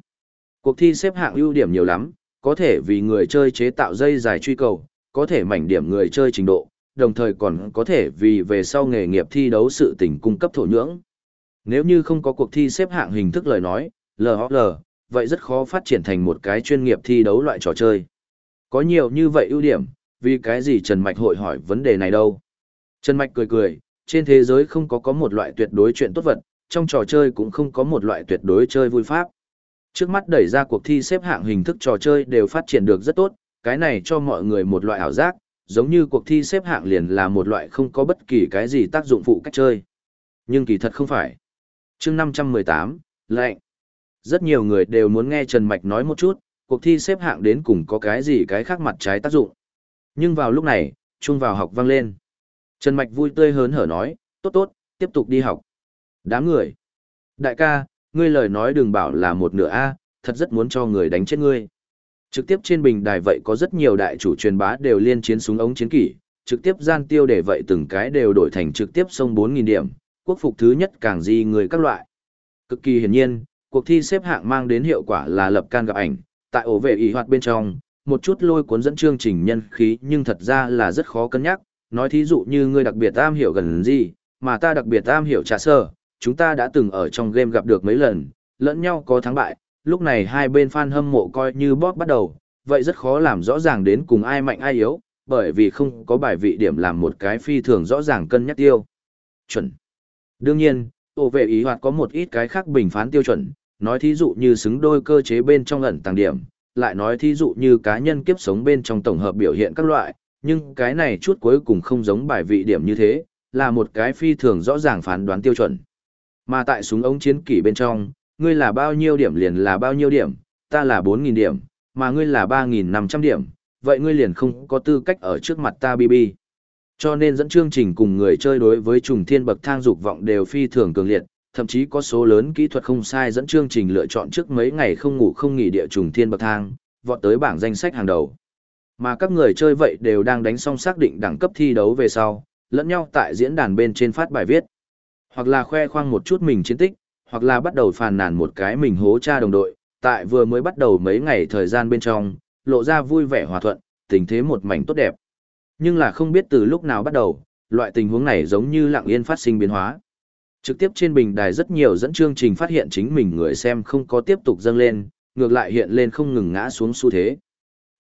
Speaker 1: Cuộc thi xếp hạng ưu điểm nhiều lắm, có thể vì người chơi chế tạo dây dài truy cầu, có thể mảnh điểm người chơi trình độ, đồng thời còn có thể vì về sau nghề nghiệp thi đấu sự tình cung cấp thổ nhưỡng. Nếu như không có cuộc thi xếp hạng hình thức lời nói, LHL, vậy rất khó phát triển thành một cái chuyên nghiệp thi đấu loại trò chơi. Có nhiều như vậy ưu điểm, vì cái gì Trần Mạch hội hỏi vấn đề này đâu. Trần Mạch cười cười, trên thế giới không có có một loại tuyệt đối chuyện tốt vật, trong trò chơi cũng không có một loại tuyệt đối chơi vui pháp. Trước mắt đẩy ra cuộc thi xếp hạng hình thức trò chơi đều phát triển được rất tốt, cái này cho mọi người một loại ảo giác, giống như cuộc thi xếp hạng liền là một loại không có bất kỳ cái gì tác dụng phụ cách chơi. Nhưng kỳ thật không phải chương 518, lệnh. Rất nhiều người đều muốn nghe Trần Mạch nói một chút, cuộc thi xếp hạng đến cùng có cái gì cái khác mặt trái tác dụng. Nhưng vào lúc này, chung vào học vang lên. Trần Mạch vui tươi hớn hở nói, tốt tốt, tiếp tục đi học. Đám người. Đại ca, ngươi lời nói đừng bảo là một nửa A, thật rất muốn cho người đánh chết ngươi. Trực tiếp trên bình đài vậy có rất nhiều đại chủ truyền bá đều liên chiến súng ống chiến kỷ, trực tiếp gian tiêu để vậy từng cái đều đổi thành trực tiếp sông 4.000 điểm, quốc phục thứ nhất càng di người các loại. Cực kỳ hiển nhiên, cuộc thi xếp hạng mang đến hiệu quả là lập can gặp ảnh, tại ổ vệ ý hoạt bên trong, một chút lôi cuốn dẫn chương trình nhân khí nhưng thật ra là rất khó cân nhắc, nói thí dụ như ngươi đặc biệt am hiểu gần gì, mà ta đặc biệt am hiểu trà sơ, chúng ta đã từng ở trong game gặp được mấy lần, lẫn nhau có thắng bại, lúc này hai bên fan hâm mộ coi như bóp bắt đầu, vậy rất khó làm rõ ràng đến cùng ai mạnh ai yếu, bởi vì không có bài vị điểm làm một cái phi thường rõ ràng cân nhắc tiêu. Chuẩn. Đương nhiên, ổ vệ ý hoạt có một ít cái khác bình phán tiêu chuẩn, nói thí dụ như xứng đôi cơ chế bên trong ẩn tàng điểm, lại nói thí dụ như cá nhân kiếp sống bên trong tổng hợp biểu hiện các loại, nhưng cái này chút cuối cùng không giống bài vị điểm như thế, là một cái phi thường rõ ràng phán đoán tiêu chuẩn. Mà tại súng ống chiến kỷ bên trong, ngươi là bao nhiêu điểm liền là bao nhiêu điểm, ta là 4.000 điểm, mà ngươi là 3.500 điểm, vậy ngươi liền không có tư cách ở trước mặt ta BB. Cho nên dẫn chương trình cùng người chơi đối với trùng thiên bậc thang dục vọng đều phi thường cường liệt, thậm chí có số lớn kỹ thuật không sai dẫn chương trình lựa chọn trước mấy ngày không ngủ không nghỉ địa trùng thiên bậc thang, vọt tới bảng danh sách hàng đầu. Mà các người chơi vậy đều đang đánh xong xác định đẳng cấp thi đấu về sau, lẫn nhau tại diễn đàn bên trên phát bài viết. Hoặc là khoe khoang một chút mình chiến tích, hoặc là bắt đầu phàn nàn một cái mình hố cha đồng đội, tại vừa mới bắt đầu mấy ngày thời gian bên trong, lộ ra vui vẻ hòa thuận, tình thế một mảnh tốt đẹp. Nhưng là không biết từ lúc nào bắt đầu, loại tình huống này giống như lặng yên phát sinh biến hóa. Trực tiếp trên bình đài rất nhiều dẫn chương trình phát hiện chính mình người xem không có tiếp tục dâng lên, ngược lại hiện lên không ngừng ngã xuống xu thế.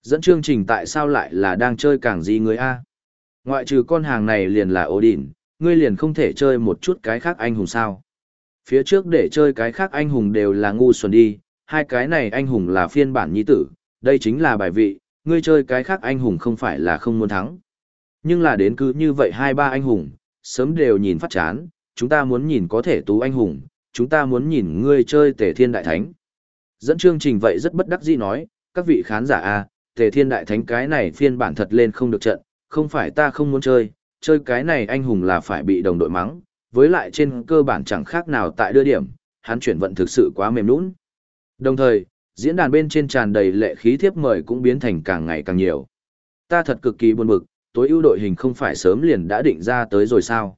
Speaker 1: Dẫn chương trình tại sao lại là đang chơi càng gì người A? Ngoại trừ con hàng này liền là Odin, ngươi liền không thể chơi một chút cái khác anh hùng sao? Phía trước để chơi cái khác anh hùng đều là ngu xuẩn đi, hai cái này anh hùng là phiên bản nhi tử, đây chính là bài vị, ngươi chơi cái khác anh hùng không phải là không muốn thắng. Nhưng là đến cứ như vậy hai ba anh hùng, sớm đều nhìn phát chán, chúng ta muốn nhìn có thể tú anh hùng, chúng ta muốn nhìn ngươi chơi tề thiên đại thánh. Dẫn chương trình vậy rất bất đắc dĩ nói, các vị khán giả a, tề thiên đại thánh cái này phiên bản thật lên không được trận, không phải ta không muốn chơi, chơi cái này anh hùng là phải bị đồng đội mắng, với lại trên cơ bản chẳng khác nào tại đưa điểm, hắn chuyển vận thực sự quá mềm nũng. Đồng thời, diễn đàn bên trên tràn đầy lệ khí thiếp mời cũng biến thành càng ngày càng nhiều. Ta thật cực kỳ buồn bực, tối ưu đội hình không phải sớm liền đã định ra tới rồi sao?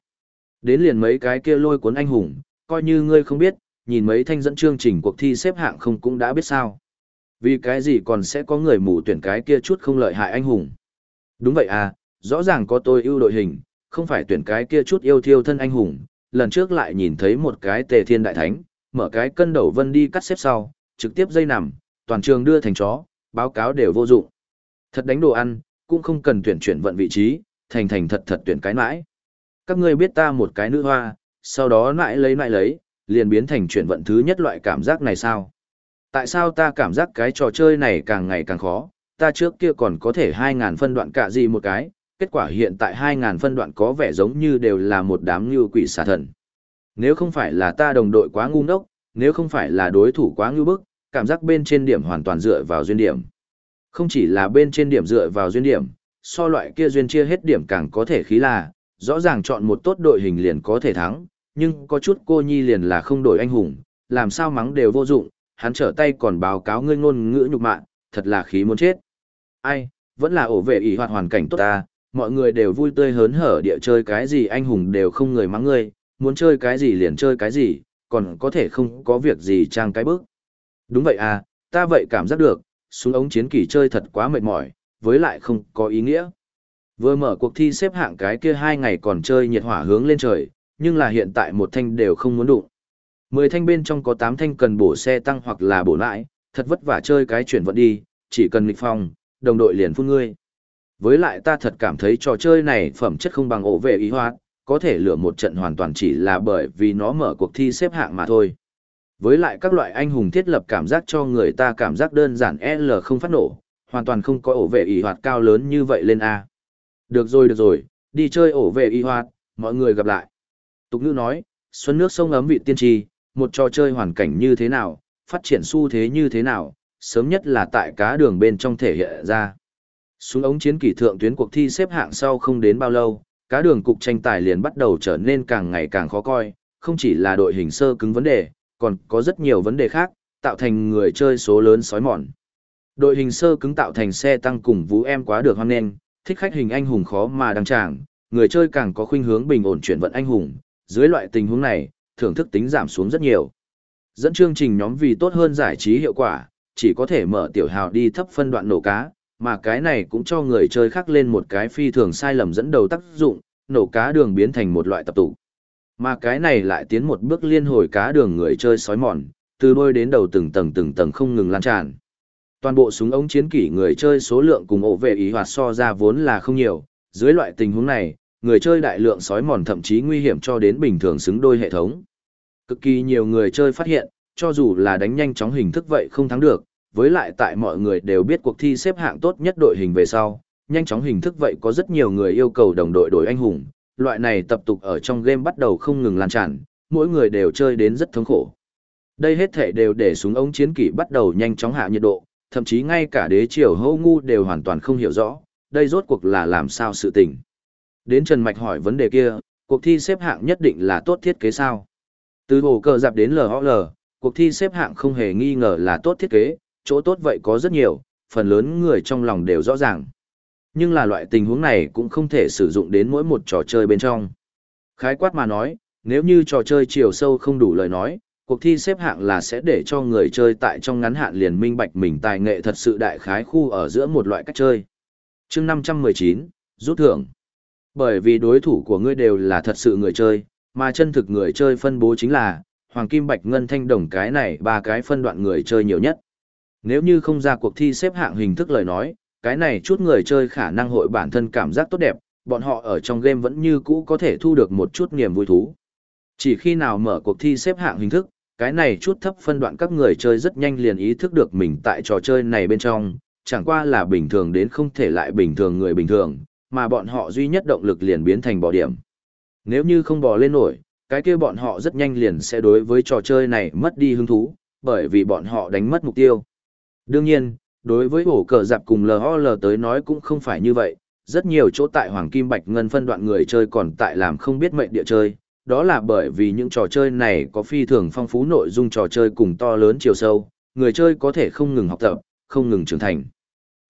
Speaker 1: Đến liền mấy cái kia lôi cuốn anh hùng, coi như ngươi không biết, nhìn mấy thanh dẫn chương trình cuộc thi xếp hạng không cũng đã biết sao. Vì cái gì còn sẽ có người mù tuyển cái kia chút không lợi hại anh hùng. Đúng vậy à, rõ ràng có tôi ưu đội hình, không phải tuyển cái kia chút yêu thiêu thân anh hùng, lần trước lại nhìn thấy một cái tề thiên đại thánh, mở cái cân đầu vân đi cắt xếp sau, trực tiếp dây nằm, toàn trường đưa thành chó, báo cáo đều vô dụng. Thật đánh đồ ăn, cũng không cần tuyển chuyển vận vị trí, thành thành thật thật tuyển cái mãi. Các ngươi biết ta một cái nữ hoa, sau đó lại lấy lại lấy, liền biến thành chuyển vận thứ nhất loại cảm giác này sao? Tại sao ta cảm giác cái trò chơi này càng ngày càng khó, ta trước kia còn có thể 2.000 phân đoạn cả gì một cái, kết quả hiện tại 2.000 phân đoạn có vẻ giống như đều là một đám như quỷ xà thần. Nếu không phải là ta đồng đội quá ngu ngốc, nếu không phải là đối thủ quá ngưu bức, cảm giác bên trên điểm hoàn toàn dựa vào duyên điểm. Không chỉ là bên trên điểm dựa vào duyên điểm, so loại kia duyên chia hết điểm càng có thể khí là, rõ ràng chọn một tốt đội hình liền có thể thắng, nhưng có chút cô nhi liền là không đổi anh hùng, làm sao mắng đều vô dụng, hắn trở tay còn báo cáo ngươi ngôn ngữ nhục mạ, thật là khí muốn chết. Ai, vẫn là ổ vệ ỷ hoạt hoàn cảnh tốt ta, mọi người đều vui tươi hớn hở địa chơi cái gì anh hùng đều không người mắng ngươi, muốn chơi cái gì liền chơi cái gì, còn có thể không có việc gì trang cái bước. Đúng vậy à, ta vậy cảm giác được, súng ống chiến kỳ chơi thật quá mệt mỏi, với lại không có ý nghĩa. Vừa mở cuộc thi xếp hạng cái kia hai ngày còn chơi nhiệt hỏa hướng lên trời, nhưng là hiện tại một thanh đều không muốn đụng. Mười thanh bên trong có tám thanh cần bổ xe tăng hoặc là bổ lại, thật vất vả chơi cái chuyển vận đi, chỉ cần nghịch phòng, đồng đội liền phun ngươi. Với lại ta thật cảm thấy trò chơi này phẩm chất không bằng ổ vệ ý hoạt, có thể lựa một trận hoàn toàn chỉ là bởi vì nó mở cuộc thi xếp hạng mà thôi. Với lại các loại anh hùng thiết lập cảm giác cho người ta cảm giác đơn giản L không phát nổ, hoàn toàn không có ổ vệ y hoạt cao lớn như vậy lên A. Được rồi được rồi, đi chơi ổ vệ y hoạt, mọi người gặp lại. Tục ngữ nói, xuân nước sông ấm vị tiên tri, một trò chơi hoàn cảnh như thế nào, phát triển xu thế như thế nào, sớm nhất là tại cá đường bên trong thể hiện ra. Xuống ống chiến kỷ thượng tuyến cuộc thi xếp hạng sau không đến bao lâu, cá đường cục tranh tài liền bắt đầu trở nên càng ngày càng khó coi, không chỉ là đội hình sơ cứng vấn đề, còn có rất nhiều vấn đề khác, tạo thành người chơi số lớn sói mòn. Đội hình sơ cứng tạo thành xe tăng cùng vũ em quá được hoan nghênh, thích khách hình anh hùng khó mà đăng tràng, người chơi càng có khuynh hướng bình ổn chuyển vận anh hùng, dưới loại tình huống này, thưởng thức tính giảm xuống rất nhiều. Dẫn chương trình nhóm vì tốt hơn giải trí hiệu quả, chỉ có thể mở tiểu hào đi thấp phân đoạn nổ cá, mà cái này cũng cho người chơi khác lên một cái phi thường sai lầm dẫn đầu tác dụng, nổ cá đường biến thành một loại tập tụ. Mà cái này lại tiến một bước liên hồi cá đường người chơi sói mòn, từ đôi đến đầu từng tầng từng tầng không ngừng lan tràn. Toàn bộ súng ống chiến kỷ người chơi số lượng cùng ổ vệ ý hoạt so ra vốn là không nhiều, dưới loại tình huống này, người chơi đại lượng sói mòn thậm chí nguy hiểm cho đến bình thường xứng đôi hệ thống. Cực kỳ nhiều người chơi phát hiện, cho dù là đánh nhanh chóng hình thức vậy không thắng được, với lại tại mọi người đều biết cuộc thi xếp hạng tốt nhất đội hình về sau, nhanh chóng hình thức vậy có rất nhiều người yêu cầu đồng đội đổi anh hùng, loại này tập tục ở trong game bắt đầu không ngừng lan tràn, mỗi người đều chơi đến rất thống khổ. Đây hết thể đều để súng ống chiến kỷ bắt đầu nhanh chóng hạ nhiệt độ, thậm chí ngay cả đế triều hô ngu đều hoàn toàn không hiểu rõ, đây rốt cuộc là làm sao sự tình. Đến Trần Mạch hỏi vấn đề kia, cuộc thi xếp hạng nhất định là tốt thiết kế sao? Từ hồ cờ dạp đến LOL, cuộc thi xếp hạng không hề nghi ngờ là tốt thiết kế, chỗ tốt vậy có rất nhiều, phần lớn người trong lòng đều rõ ràng. Nhưng là loại tình huống này cũng không thể sử dụng đến mỗi một trò chơi bên trong. Khái quát mà nói, nếu như trò chơi chiều sâu không đủ lời nói, cuộc thi xếp hạng là sẽ để cho người chơi tại trong ngắn hạn liền minh bạch mình tài nghệ thật sự đại khái khu ở giữa một loại cách chơi. chương 519, rút thưởng. Bởi vì đối thủ của ngươi đều là thật sự người chơi, mà chân thực người chơi phân bố chính là Hoàng Kim Bạch Ngân Thanh Đồng cái này ba cái phân đoạn người chơi nhiều nhất. Nếu như không ra cuộc thi xếp hạng hình thức lời nói, cái này chút người chơi khả năng hội bản thân cảm giác tốt đẹp, bọn họ ở trong game vẫn như cũ có thể thu được một chút niềm vui thú. Chỉ khi nào mở cuộc thi xếp hạng hình thức, cái này chút thấp phân đoạn các người chơi rất nhanh liền ý thức được mình tại trò chơi này bên trong, chẳng qua là bình thường đến không thể lại bình thường người bình thường, mà bọn họ duy nhất động lực liền biến thành bỏ điểm. Nếu như không bỏ lên nổi, cái kia bọn họ rất nhanh liền sẽ đối với trò chơi này mất đi hứng thú, bởi vì bọn họ đánh mất mục tiêu. Đương nhiên, đối với ổ cờ dạp cùng LOL tới nói cũng không phải như vậy, rất nhiều chỗ tại Hoàng Kim Bạch Ngân phân đoạn người chơi còn tại làm không biết mệnh địa chơi, đó là bởi vì những trò chơi này có phi thường phong phú nội dung trò chơi cùng to lớn chiều sâu, người chơi có thể không ngừng học tập, không ngừng trưởng thành.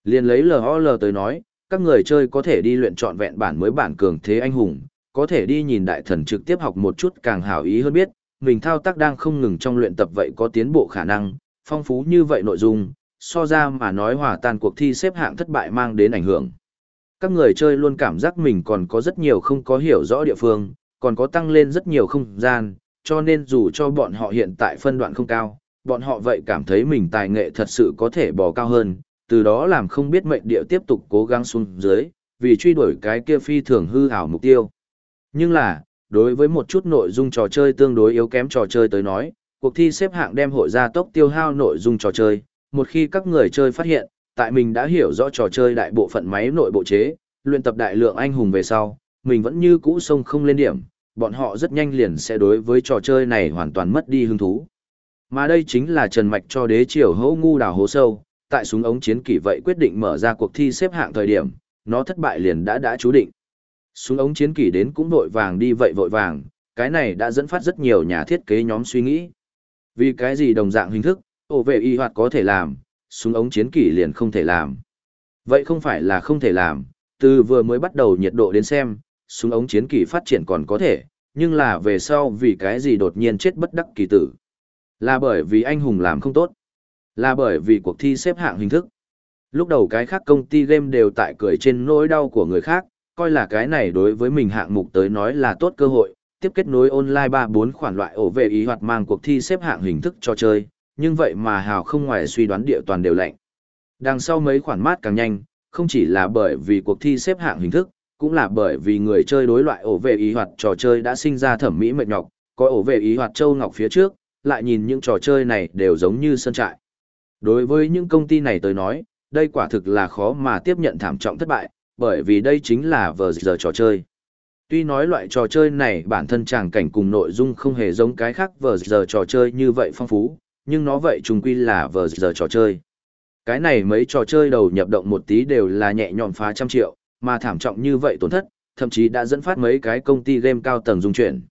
Speaker 1: Liên lấy LOL tới nói, các người chơi có thể đi luyện chọn vẹn bản mới bản cường thế anh hùng, có thể đi nhìn đại thần trực tiếp học một chút càng hảo ý hơn biết, mình thao tác đang không ngừng trong luyện tập vậy có tiến bộ khả năng, phong phú như vậy nội dung, so ra mà nói hòa tan cuộc thi xếp hạng thất bại mang đến ảnh hưởng. Các người chơi luôn cảm giác mình còn có rất nhiều không có hiểu rõ địa phương, còn có tăng lên rất nhiều không gian, cho nên dù cho bọn họ hiện tại phân đoạn không cao, bọn họ vậy cảm thấy mình tài nghệ thật sự có thể bò cao hơn, từ đó làm không biết mệnh địa tiếp tục cố gắng xuống dưới, vì truy đuổi cái kia phi thường hư ảo mục tiêu. Nhưng là, đối với một chút nội dung trò chơi tương đối yếu kém trò chơi tới nói, cuộc thi xếp hạng đem hội ra tốc tiêu hao nội dung trò chơi, một khi các người chơi phát hiện, tại mình đã hiểu rõ trò chơi đại bộ phận máy nội bộ chế, luyện tập đại lượng anh hùng về sau, mình vẫn như cũ sông không lên điểm, bọn họ rất nhanh liền sẽ đối với trò chơi này hoàn toàn mất đi hứng thú. Mà đây chính là Trần Mạch cho đế triều hô ngu đào hố sâu, tại súng ống chiến kỷ vậy quyết định mở ra cuộc thi xếp hạng thời điểm, nó thất bại liền đã đã chú định. Súng ống chiến kỷ đến cũng vội vàng đi vậy vội vàng, cái này đã dẫn phát rất nhiều nhà thiết kế nhóm suy nghĩ. Vì cái gì đồng dạng hình thức, ổ vệ y hoạt có thể làm, súng ống chiến kỷ liền không thể làm. Vậy không phải là không thể làm, từ vừa mới bắt đầu nhiệt độ đến xem, súng ống chiến kỷ phát triển còn có thể, nhưng là về sau vì cái gì đột nhiên chết bất đắc kỳ tử. Là bởi vì anh hùng làm không tốt. Là bởi vì cuộc thi xếp hạng hình thức. Lúc đầu cái khác công ty game đều tại cười trên nỗi đau của người khác, coi là cái này đối với mình hạng mục tới nói là tốt cơ hội, tiếp kết nối online 3-4 khoản loại ổ vệ ý hoạt mang cuộc thi xếp hạng hình thức cho chơi, nhưng vậy mà hào không ngoài suy đoán địa toàn đều lạnh. Đằng sau mấy khoản mát càng nhanh, không chỉ là bởi vì cuộc thi xếp hạng hình thức, cũng là bởi vì người chơi đối loại ổ vệ ý hoạt trò chơi đã sinh ra thẩm mỹ mệt nhọc, có ổ vệ ý hoạt châu ngọc phía trước, lại nhìn những trò chơi này đều giống như sân trại. Đối với những công ty này tới nói, đây quả thực là khó mà tiếp nhận thảm trọng thất bại, bởi vì đây chính là vờ giờ trò chơi. Tuy nói loại trò chơi này bản thân tràng cảnh cùng nội dung không hề giống cái khác vờ giờ trò chơi như vậy phong phú, nhưng nó vậy trùng quy là vờ giờ trò chơi. Cái này mấy trò chơi đầu nhập động một tí đều là nhẹ nhõm phá trăm triệu, mà thảm trọng như vậy tổn thất, thậm chí đã dẫn phát mấy cái công ty game cao tầng dung chuyển.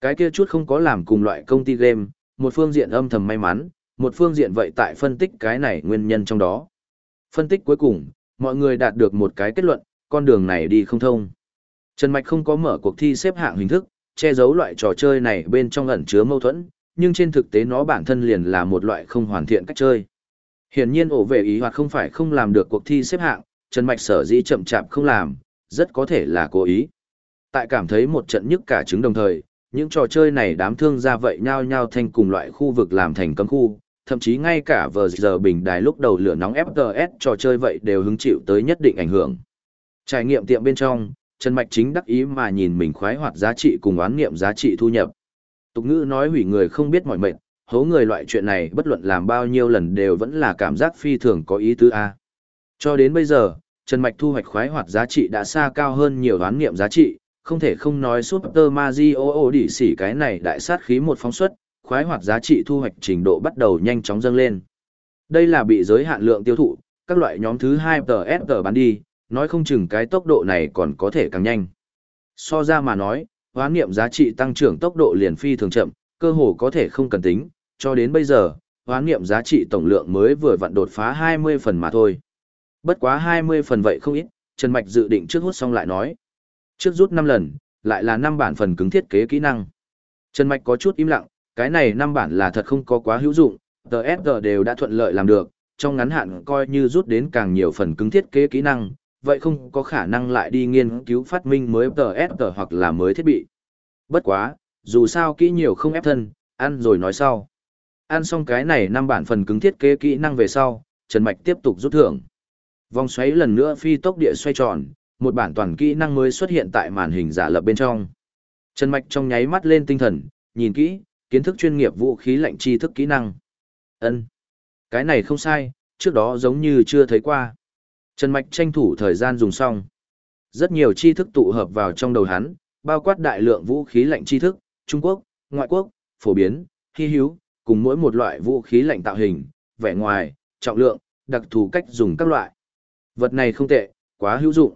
Speaker 1: Cái kia chút không có làm cùng loại công ty game, một phương diện âm thầm may mắn, một phương diện vậy tại phân tích cái này nguyên nhân trong đó. Phân tích cuối cùng, mọi người đạt được một cái kết luận, con đường này đi không thông. Trần Mạch không có mở cuộc thi xếp hạng hình thức, che giấu loại trò chơi này bên trong ẩn chứa mâu thuẫn, nhưng trên thực tế nó bản thân liền là một loại không hoàn thiện cách chơi. Hiển nhiên ổ vệ ý hoặc không phải không làm được cuộc thi xếp hạng, Trần Mạch sở dĩ chậm chạp không làm, rất có thể là cố ý. Tại cảm thấy một trận nhức cả trứng đồng thời, những trò chơi này đám thương ra vậy nhau nhau thành cùng loại khu vực làm thành cấm khu, thậm chí ngay cả vờ giờ bình đài lúc đầu lửa nóng FTS trò chơi vậy đều hứng chịu tới nhất định ảnh hưởng. Trải nghiệm tiệm bên trong, Trần Mạch chính đắc ý mà nhìn mình khoái hoạt giá trị cùng oán nghiệm giá trị thu nhập. Tục ngữ nói hủy người không biết mỏi mệt, hố người loại chuyện này bất luận làm bao nhiêu lần đều vẫn là cảm giác phi thường có ý tứ A. Cho đến bây giờ, Trần Mạch thu hoạch khoái hoạt giá trị đã xa cao hơn nhiều đoán nghiệm giá trị, không thể không nói Super Mario xỉ cái này đại sát khí một phóng xuất, khoái hoạt giá trị thu hoạch trình độ bắt đầu nhanh chóng dâng lên. Đây là bị giới hạn lượng tiêu thụ, các loại nhóm thứ 2 tờ bán đi, nói không chừng cái tốc độ này còn có thể càng nhanh. So ra mà nói, hoán niệm giá trị tăng trưởng tốc độ liền phi thường chậm, cơ hồ có thể không cần tính, cho đến bây giờ, hoán niệm giá trị tổng lượng mới vừa vặn đột phá 20 phần mà thôi. Bất quá 20 phần vậy không ít, Trần Mạch dự định trước hút xong lại nói. Trước rút 5 lần, lại là 5 bản phần cứng thiết kế kỹ năng. Trần Mạch có chút im lặng, cái này 5 bản là thật không có quá hữu dụng, TSG đều đã thuận lợi làm được, trong ngắn hạn coi như rút đến càng nhiều phần cứng thiết kế kỹ năng, vậy không có khả năng lại đi nghiên cứu phát minh mới TSG hoặc là mới thiết bị. Bất quá, dù sao kỹ nhiều không ép thân, ăn rồi nói sau. Ăn xong cái này 5 bản phần cứng thiết kế kỹ năng về sau, Trần Mạch tiếp tục rút thưởng. Vòng xoáy lần nữa phi tốc địa xoay tròn, một bản toàn kỹ năng mới xuất hiện tại màn hình giả lập bên trong. Trần Mạch trong nháy mắt lên tinh thần, nhìn kỹ, kiến thức chuyên nghiệp vũ khí lạnh tri thức kỹ năng. Ân, Cái này không sai, trước đó giống như chưa thấy qua. Trần Mạch tranh thủ thời gian dùng xong. Rất nhiều tri thức tụ hợp vào trong đầu hắn, bao quát đại lượng vũ khí lạnh tri thức, Trung Quốc, ngoại quốc, phổ biến, hy hữu, cùng mỗi một loại vũ khí lạnh tạo hình, vẻ ngoài, trọng lượng, đặc thù cách dùng các loại. Vật này không tệ, quá hữu dụng.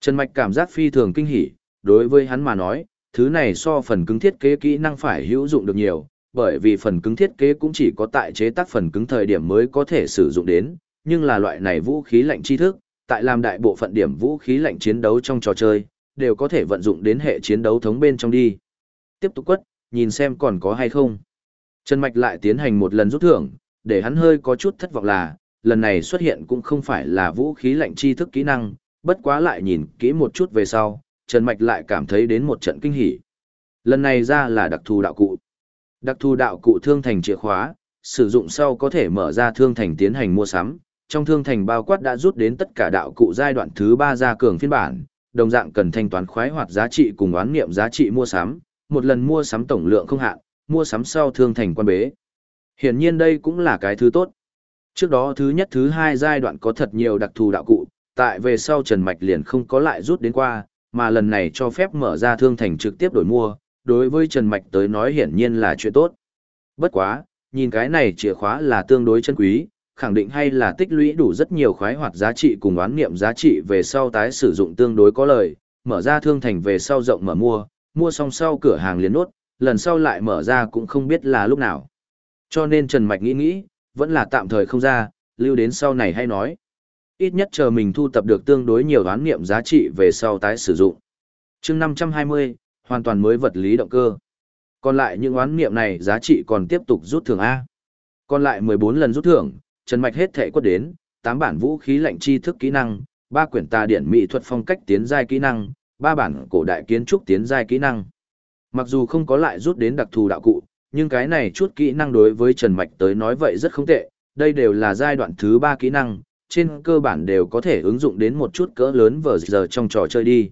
Speaker 1: Trần Mạch cảm giác phi thường kinh hỉ, đối với hắn mà nói, thứ này so phần cứng thiết kế kỹ năng phải hữu dụng được nhiều, bởi vì phần cứng thiết kế cũng chỉ có tại chế tác phần cứng thời điểm mới có thể sử dụng đến, nhưng là loại này vũ khí lạnh tri thức, tại làm đại bộ phận điểm vũ khí lạnh chiến đấu trong trò chơi, đều có thể vận dụng đến hệ chiến đấu thống bên trong đi. Tiếp tục quất, nhìn xem còn có hay không. Trần Mạch lại tiến hành một lần rút thưởng, để hắn hơi có chút thất vọng là, lần này xuất hiện cũng không phải là vũ khí lạnh tri thức kỹ năng, bất quá lại nhìn kỹ một chút về sau, Trần Mạch lại cảm thấy đến một trận kinh hỉ. Lần này ra là đặc thù đạo cụ. Đặc thù đạo cụ thương thành chìa khóa, sử dụng sau có thể mở ra thương thành tiến hành mua sắm. Trong thương thành bao quát đã rút đến tất cả đạo cụ giai đoạn thứ 3 ra cường phiên bản, đồng dạng cần thanh toán khoái hoạt giá trị cùng oán nghiệm giá trị mua sắm, một lần mua sắm tổng lượng không hạn, mua sắm sau thương thành quan bế. Hiển nhiên đây cũng là cái thứ tốt. Trước đó thứ nhất thứ hai giai đoạn có thật nhiều đặc thù đạo cụ, tại về sau Trần Mạch liền không có lại rút đến qua, mà lần này cho phép mở ra thương thành trực tiếp đổi mua, đối với Trần Mạch tới nói hiển nhiên là chuyện tốt. Bất quá, nhìn cái này chìa khóa là tương đối chân quý, khẳng định hay là tích lũy đủ rất nhiều khoái hoạt giá trị cùng oán nghiệm giá trị về sau tái sử dụng tương đối có lời, mở ra thương thành về sau rộng mở mua, mua xong sau cửa hàng liền nốt, lần sau lại mở ra cũng không biết là lúc nào. Cho nên Trần Mạch nghĩ nghĩ, vẫn là tạm thời không ra, lưu đến sau này hay nói. Ít nhất chờ mình thu tập được tương đối nhiều đoán nghiệm giá trị về sau tái sử dụng. chương 520, hoàn toàn mới vật lý động cơ. Còn lại những oán nghiệm này giá trị còn tiếp tục rút thưởng A. Còn lại 14 lần rút thưởng, Trần Mạch hết thể quất đến, 8 bản vũ khí lạnh tri thức kỹ năng, 3 quyển tà điển mỹ thuật phong cách tiến giai kỹ năng, 3 bản cổ đại kiến trúc tiến giai kỹ năng. Mặc dù không có lại rút đến đặc thù đạo cụ, nhưng cái này chút kỹ năng đối với Trần Mạch tới nói vậy rất không tệ, đây đều là giai đoạn thứ 3 kỹ năng, trên cơ bản đều có thể ứng dụng đến một chút cỡ lớn vở giờ trong trò chơi đi.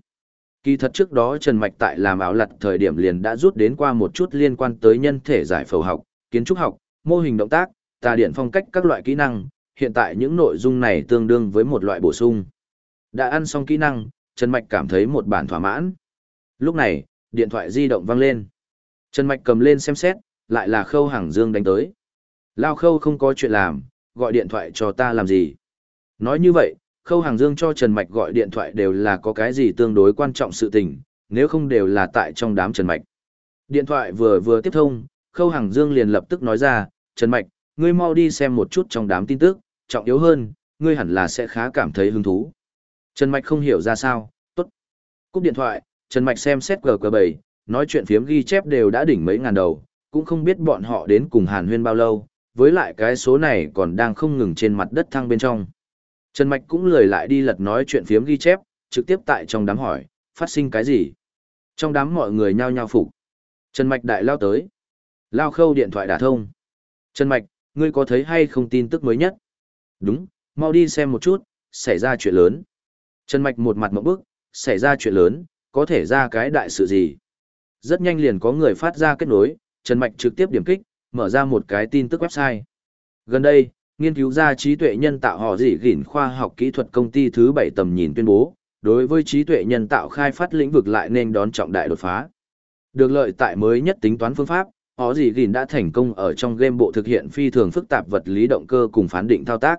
Speaker 1: Kỳ thật trước đó Trần Mạch tại làm áo lặt thời điểm liền đã rút đến qua một chút liên quan tới nhân thể giải phẫu học, kiến trúc học, mô hình động tác, tà điện phong cách các loại kỹ năng, hiện tại những nội dung này tương đương với một loại bổ sung. Đã ăn xong kỹ năng, Trần Mạch cảm thấy một bản thỏa mãn. Lúc này, điện thoại di động vang lên. Trần Mạch cầm lên xem xét, lại là Khâu Hàng Dương đánh tới. Lao Khâu không có chuyện làm, gọi điện thoại cho ta làm gì. Nói như vậy, Khâu Hàng Dương cho Trần Mạch gọi điện thoại đều là có cái gì tương đối quan trọng sự tình, nếu không đều là tại trong đám Trần Mạch. Điện thoại vừa vừa tiếp thông, Khâu Hàng Dương liền lập tức nói ra, Trần Mạch, ngươi mau đi xem một chút trong đám tin tức, trọng yếu hơn, ngươi hẳn là sẽ khá cảm thấy hứng thú. Trần Mạch không hiểu ra sao, tốt. Cúp điện thoại, Trần Mạch xem xét GQ7, nói chuyện phiếm ghi chép đều đã đỉnh mấy ngàn đầu, cũng không biết bọn họ đến cùng hàn huyên bao lâu, với lại cái số này còn đang không ngừng trên mặt đất thăng bên trong. Trần Mạch cũng lười lại đi lật nói chuyện phiếm ghi chép, trực tiếp tại trong đám hỏi, phát sinh cái gì? Trong đám mọi người nhao nhao phục. Trần Mạch đại lao tới. Lao khâu điện thoại đả thông. Trần Mạch, ngươi có thấy hay không tin tức mới nhất? Đúng, mau đi xem một chút, xảy ra chuyện lớn. Trần Mạch một mặt mộng bức, xảy ra chuyện lớn, có thể ra cái đại sự gì? Rất nhanh liền có người phát ra kết nối, Trần Mạch trực tiếp điểm kích, mở ra một cái tin tức website. Gần đây, nghiên cứu ra trí tuệ nhân tạo họ dị gỉn khoa học kỹ thuật công ty thứ 7 tầm nhìn tuyên bố, đối với trí tuệ nhân tạo khai phát lĩnh vực lại nên đón trọng đại đột phá. Được lợi tại mới nhất tính toán phương pháp, họ gì gìn đã thành công ở trong game bộ thực hiện phi thường phức tạp vật lý động cơ cùng phán định thao tác.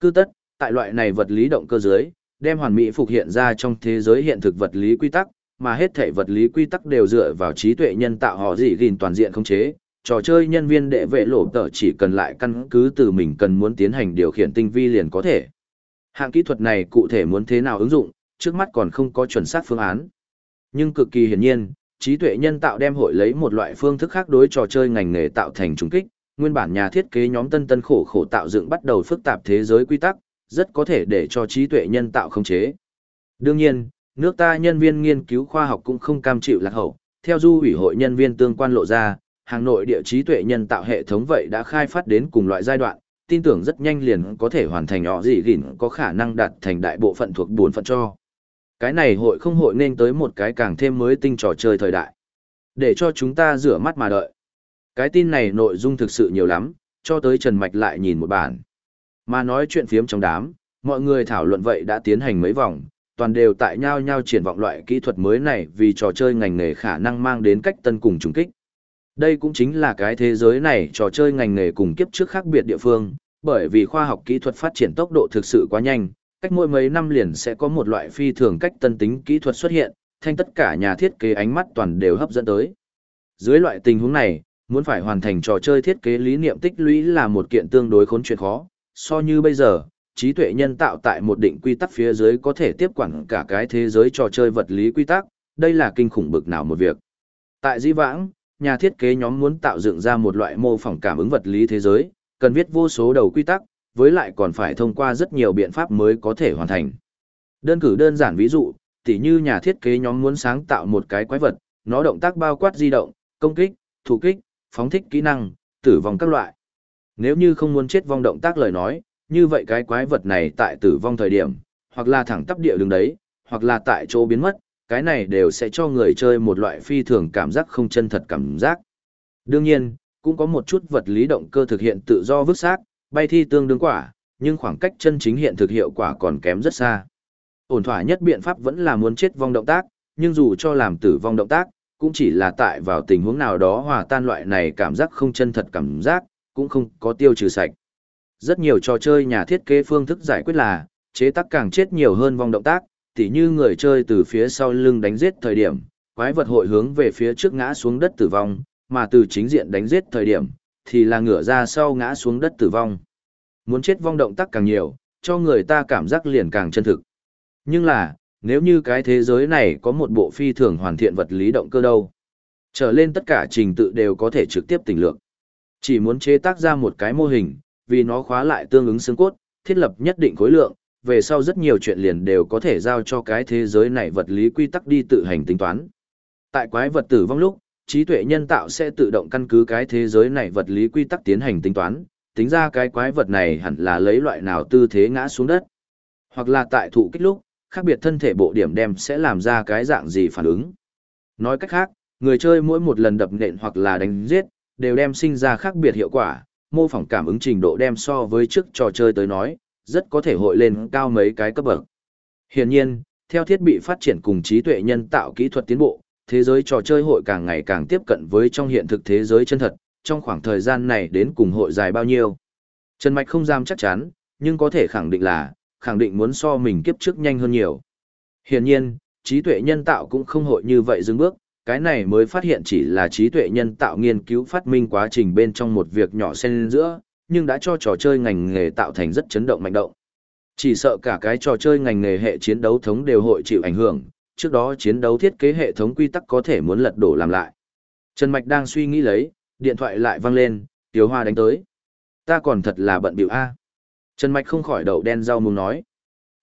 Speaker 1: Cứ tất, tại loại này vật lý động cơ dưới, đem hoàn mỹ phục hiện ra trong thế giới hiện thực vật lý quy tắc, mà hết thể vật lý quy tắc đều dựa vào trí tuệ nhân tạo họ gì gìn toàn diện khống chế. Trò chơi nhân viên đệ vệ lộ tờ chỉ cần lại căn cứ từ mình cần muốn tiến hành điều khiển tinh vi liền có thể. Hạng kỹ thuật này cụ thể muốn thế nào ứng dụng, trước mắt còn không có chuẩn xác phương án. Nhưng cực kỳ hiển nhiên, trí tuệ nhân tạo đem hội lấy một loại phương thức khác đối trò chơi ngành nghề tạo thành trùng kích, nguyên bản nhà thiết kế nhóm tân tân khổ khổ tạo dựng bắt đầu phức tạp thế giới quy tắc, rất có thể để cho trí tuệ nhân tạo khống chế. Đương nhiên, nước ta nhân viên nghiên cứu khoa học cũng không cam chịu lạc hậu, theo du ủy hội nhân viên tương quan lộ ra, hàng nội địa trí tuệ nhân tạo hệ thống vậy đã khai phát đến cùng loại giai đoạn, tin tưởng rất nhanh liền có thể hoàn thành họ gì gỉn có khả năng đạt thành đại bộ phận thuộc buồn phận cho. Cái này hội không hội nên tới một cái càng thêm mới tinh trò chơi thời đại. Để cho chúng ta rửa mắt mà đợi. Cái tin này nội dung thực sự nhiều lắm, cho tới Trần Mạch lại nhìn một bản. Mà nói chuyện phiếm trong đám, mọi người thảo luận vậy đã tiến hành mấy vòng, toàn đều tại nhau nhau triển vọng loại kỹ thuật mới này vì trò chơi ngành nghề khả năng mang đến cách tân cùng trùng kích. Đây cũng chính là cái thế giới này trò chơi ngành nghề cùng kiếp trước khác biệt địa phương, bởi vì khoa học kỹ thuật phát triển tốc độ thực sự quá nhanh, cách mỗi mấy năm liền sẽ có một loại phi thường cách tân tính kỹ thuật xuất hiện, thanh tất cả nhà thiết kế ánh mắt toàn đều hấp dẫn tới. Dưới loại tình huống này, muốn phải hoàn thành trò chơi thiết kế lý niệm tích lũy là một kiện tương đối khốn chuyện khó, so như bây giờ, trí tuệ nhân tạo tại một định quy tắc phía dưới có thể tiếp quản cả cái thế giới trò chơi vật lý quy tắc, đây là kinh khủng bực nào một việc. Tại Di Vãng, nhà thiết kế nhóm muốn tạo dựng ra một loại mô phỏng cảm ứng vật lý thế giới, cần viết vô số đầu quy tắc, với lại còn phải thông qua rất nhiều biện pháp mới có thể hoàn thành. Đơn cử đơn giản ví dụ, tỉ như nhà thiết kế nhóm muốn sáng tạo một cái quái vật, nó động tác bao quát di động, công kích, thủ kích, phóng thích kỹ năng, tử vong các loại. Nếu như không muốn chết vong động tác lời nói, như vậy cái quái vật này tại tử vong thời điểm, hoặc là thẳng tắp địa đường đấy, hoặc là tại chỗ biến mất, cái này đều sẽ cho người chơi một loại phi thường cảm giác không chân thật cảm giác. Đương nhiên, cũng có một chút vật lý động cơ thực hiện tự do vứt xác, bay thi tương đương quả, nhưng khoảng cách chân chính hiện thực hiệu quả còn kém rất xa. Ổn thỏa nhất biện pháp vẫn là muốn chết vong động tác, nhưng dù cho làm tử vong động tác, cũng chỉ là tại vào tình huống nào đó hòa tan loại này cảm giác không chân thật cảm giác, cũng không có tiêu trừ sạch. Rất nhiều trò chơi nhà thiết kế phương thức giải quyết là, chế tác càng chết nhiều hơn vong động tác, tỉ như người chơi từ phía sau lưng đánh giết thời điểm, quái vật hội hướng về phía trước ngã xuống đất tử vong, mà từ chính diện đánh giết thời điểm, thì là ngửa ra sau ngã xuống đất tử vong. Muốn chết vong động tác càng nhiều, cho người ta cảm giác liền càng chân thực. Nhưng là, nếu như cái thế giới này có một bộ phi thường hoàn thiện vật lý động cơ đâu, trở lên tất cả trình tự đều có thể trực tiếp tỉnh lược. Chỉ muốn chế tác ra một cái mô hình, vì nó khóa lại tương ứng xương cốt, thiết lập nhất định khối lượng, về sau rất nhiều chuyện liền đều có thể giao cho cái thế giới này vật lý quy tắc đi tự hành tính toán. Tại quái vật tử vong lúc, trí tuệ nhân tạo sẽ tự động căn cứ cái thế giới này vật lý quy tắc tiến hành tính toán, tính ra cái quái vật này hẳn là lấy loại nào tư thế ngã xuống đất. Hoặc là tại thụ kích lúc, khác biệt thân thể bộ điểm đem sẽ làm ra cái dạng gì phản ứng. Nói cách khác, người chơi mỗi một lần đập nện hoặc là đánh giết, đều đem sinh ra khác biệt hiệu quả, mô phỏng cảm ứng trình độ đem so với trước trò chơi tới nói, rất có thể hội lên cao mấy cái cấp bậc. Hiển nhiên, theo thiết bị phát triển cùng trí tuệ nhân tạo kỹ thuật tiến bộ, thế giới trò chơi hội càng ngày càng tiếp cận với trong hiện thực thế giới chân thật, trong khoảng thời gian này đến cùng hội dài bao nhiêu. Trần Mạch không dám chắc chắn, nhưng có thể khẳng định là, khẳng định muốn so mình kiếp trước nhanh hơn nhiều. Hiển nhiên, trí tuệ nhân tạo cũng không hội như vậy dừng bước, cái này mới phát hiện chỉ là trí tuệ nhân tạo nghiên cứu phát minh quá trình bên trong một việc nhỏ xen giữa, nhưng đã cho trò chơi ngành nghề tạo thành rất chấn động mạnh động. Chỉ sợ cả cái trò chơi ngành nghề hệ chiến đấu thống đều hội chịu ảnh hưởng, trước đó chiến đấu thiết kế hệ thống quy tắc có thể muốn lật đổ làm lại. Trần Mạch đang suy nghĩ lấy, điện thoại lại vang lên, Tiếu Hoa đánh tới. Ta còn thật là bận biểu a. Trần Mạch không khỏi đầu đen rau mùng nói.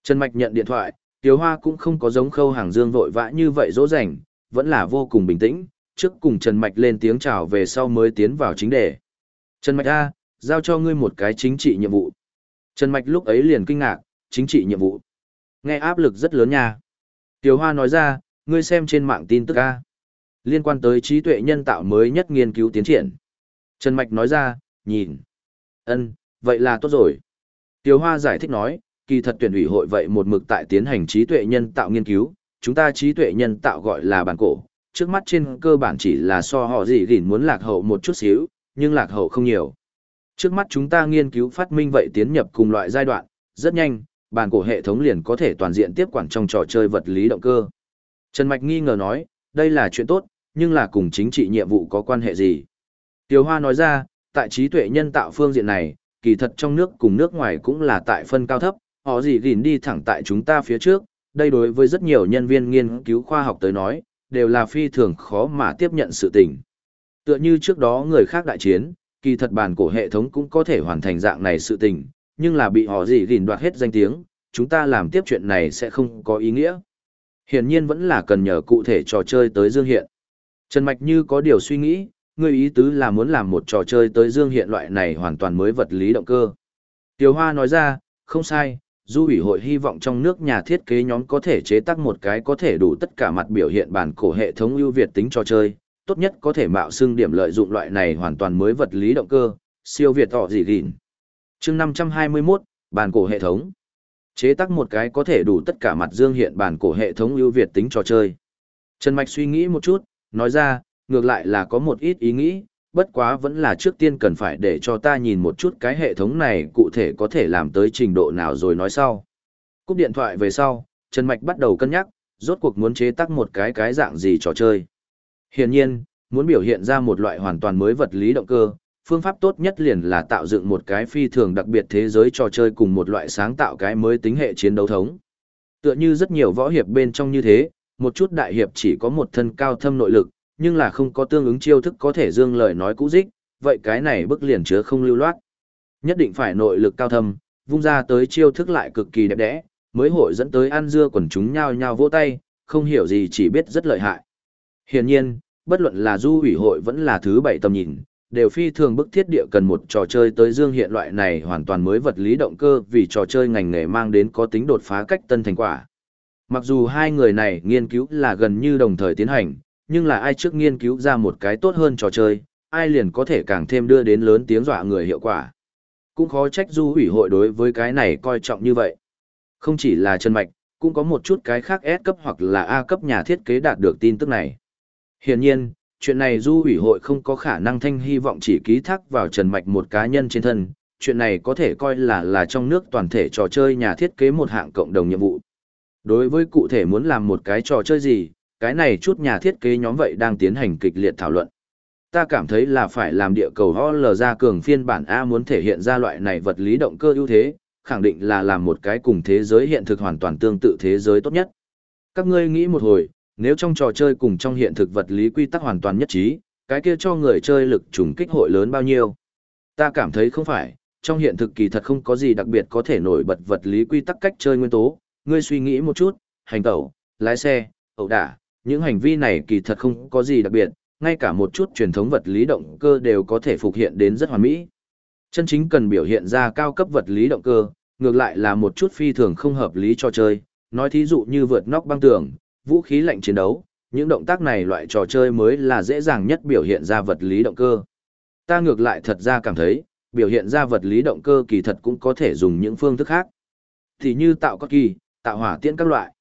Speaker 1: Trần Mạch nhận điện thoại, Tiếu Hoa cũng không có giống khâu hàng dương vội vã như vậy dỗ rảnh vẫn là vô cùng bình tĩnh, trước cùng Trần Mạch lên tiếng chào về sau mới tiến vào chính đề. Trần Mạch A, giao cho ngươi một cái chính trị nhiệm vụ. Trần Mạch lúc ấy liền kinh ngạc, chính trị nhiệm vụ. Nghe áp lực rất lớn nha. Tiểu Hoa nói ra, ngươi xem trên mạng tin tức A. Liên quan tới trí tuệ nhân tạo mới nhất nghiên cứu tiến triển. Trần Mạch nói ra, nhìn. ân vậy là tốt rồi. Tiểu Hoa giải thích nói, kỳ thật tuyển ủy hội vậy một mực tại tiến hành trí tuệ nhân tạo nghiên cứu, chúng ta trí tuệ nhân tạo gọi là bản cổ, trước mắt trên cơ bản chỉ là so họ gì gỉn muốn lạc hậu một chút xíu, nhưng lạc hậu không nhiều. Trước mắt chúng ta nghiên cứu phát minh vậy tiến nhập cùng loại giai đoạn, rất nhanh, bàn cổ hệ thống liền có thể toàn diện tiếp quản trong trò chơi vật lý động cơ. Trần Mạch nghi ngờ nói, đây là chuyện tốt, nhưng là cùng chính trị nhiệm vụ có quan hệ gì? Tiêu Hoa nói ra, tại trí tuệ nhân tạo phương diện này, kỳ thật trong nước cùng nước ngoài cũng là tại phân cao thấp, họ gì gìn đi thẳng tại chúng ta phía trước, đây đối với rất nhiều nhân viên nghiên cứu khoa học tới nói, đều là phi thường khó mà tiếp nhận sự tình. Tựa như trước đó người khác đại chiến, kỳ thật bản cổ hệ thống cũng có thể hoàn thành dạng này sự tình, nhưng là bị họ gì gìn đoạt hết danh tiếng, chúng ta làm tiếp chuyện này sẽ không có ý nghĩa. Hiển nhiên vẫn là cần nhờ cụ thể trò chơi tới Dương Hiện. Trần Mạch như có điều suy nghĩ, người ý tứ là muốn làm một trò chơi tới Dương Hiện loại này hoàn toàn mới vật lý động cơ. Tiểu Hoa nói ra, không sai, du ủy hội hy vọng trong nước nhà thiết kế nhóm có thể chế tác một cái có thể đủ tất cả mặt biểu hiện bản cổ hệ thống ưu việt tính trò chơi, tốt nhất có thể mạo xưng điểm lợi dụng loại này hoàn toàn mới vật lý động cơ, siêu việt họ gì gìn chương 521, bản cổ hệ thống. Chế tác một cái có thể đủ tất cả mặt dương hiện bản cổ hệ thống ưu việt tính trò chơi. Trần Mạch suy nghĩ một chút, nói ra, ngược lại là có một ít ý nghĩ, bất quá vẫn là trước tiên cần phải để cho ta nhìn một chút cái hệ thống này cụ thể có thể làm tới trình độ nào rồi nói sau. Cúp điện thoại về sau, Trần Mạch bắt đầu cân nhắc, rốt cuộc muốn chế tác một cái cái dạng gì trò chơi. Hiển nhiên, muốn biểu hiện ra một loại hoàn toàn mới vật lý động cơ, phương pháp tốt nhất liền là tạo dựng một cái phi thường đặc biệt thế giới trò chơi cùng một loại sáng tạo cái mới tính hệ chiến đấu thống. Tựa như rất nhiều võ hiệp bên trong như thế, một chút đại hiệp chỉ có một thân cao thâm nội lực, nhưng là không có tương ứng chiêu thức có thể dương lời nói cũ dích, vậy cái này bức liền chứa không lưu loát. Nhất định phải nội lực cao thâm, vung ra tới chiêu thức lại cực kỳ đẹp đẽ, mới hội dẫn tới ăn dưa quần chúng nhao nhao vỗ tay, không hiểu gì chỉ biết rất lợi hại. Hiển nhiên, bất luận là du ủy hội vẫn là thứ bảy tầm nhìn, đều phi thường bức thiết địa cần một trò chơi tới dương hiện loại này hoàn toàn mới vật lý động cơ vì trò chơi ngành nghề mang đến có tính đột phá cách tân thành quả. Mặc dù hai người này nghiên cứu là gần như đồng thời tiến hành, nhưng là ai trước nghiên cứu ra một cái tốt hơn trò chơi, ai liền có thể càng thêm đưa đến lớn tiếng dọa người hiệu quả. Cũng khó trách du ủy hội đối với cái này coi trọng như vậy. Không chỉ là chân Mạch, cũng có một chút cái khác S cấp hoặc là A cấp nhà thiết kế đạt được tin tức này. Hiển nhiên, chuyện này du ủy hội không có khả năng thanh hy vọng chỉ ký thác vào Trần Mạch một cá nhân trên thân, chuyện này có thể coi là là trong nước toàn thể trò chơi nhà thiết kế một hạng cộng đồng nhiệm vụ. Đối với cụ thể muốn làm một cái trò chơi gì, cái này chút nhà thiết kế nhóm vậy đang tiến hành kịch liệt thảo luận. Ta cảm thấy là phải làm địa cầu HL ra cường phiên bản A muốn thể hiện ra loại này vật lý động cơ ưu thế, khẳng định là làm một cái cùng thế giới hiện thực hoàn toàn tương tự thế giới tốt nhất. Các ngươi nghĩ một hồi, nếu trong trò chơi cùng trong hiện thực vật lý quy tắc hoàn toàn nhất trí, cái kia cho người chơi lực trùng kích hội lớn bao nhiêu? Ta cảm thấy không phải, trong hiện thực kỳ thật không có gì đặc biệt có thể nổi bật vật lý quy tắc cách chơi nguyên tố, ngươi suy nghĩ một chút, hành tẩu, lái xe, ẩu đả, những hành vi này kỳ thật không có gì đặc biệt, ngay cả một chút truyền thống vật lý động cơ đều có thể phục hiện đến rất hoàn mỹ. Chân chính cần biểu hiện ra cao cấp vật lý động cơ, ngược lại là một chút phi thường không hợp lý cho chơi, nói thí dụ như vượt nóc băng tường, vũ khí lạnh chiến đấu, những động tác này loại trò chơi mới là dễ dàng nhất biểu hiện ra vật lý động cơ. Ta ngược lại thật ra cảm thấy, biểu hiện ra vật lý động cơ kỳ thật cũng có thể dùng những phương thức khác. Thì như tạo các kỳ, tạo hỏa tiễn các loại.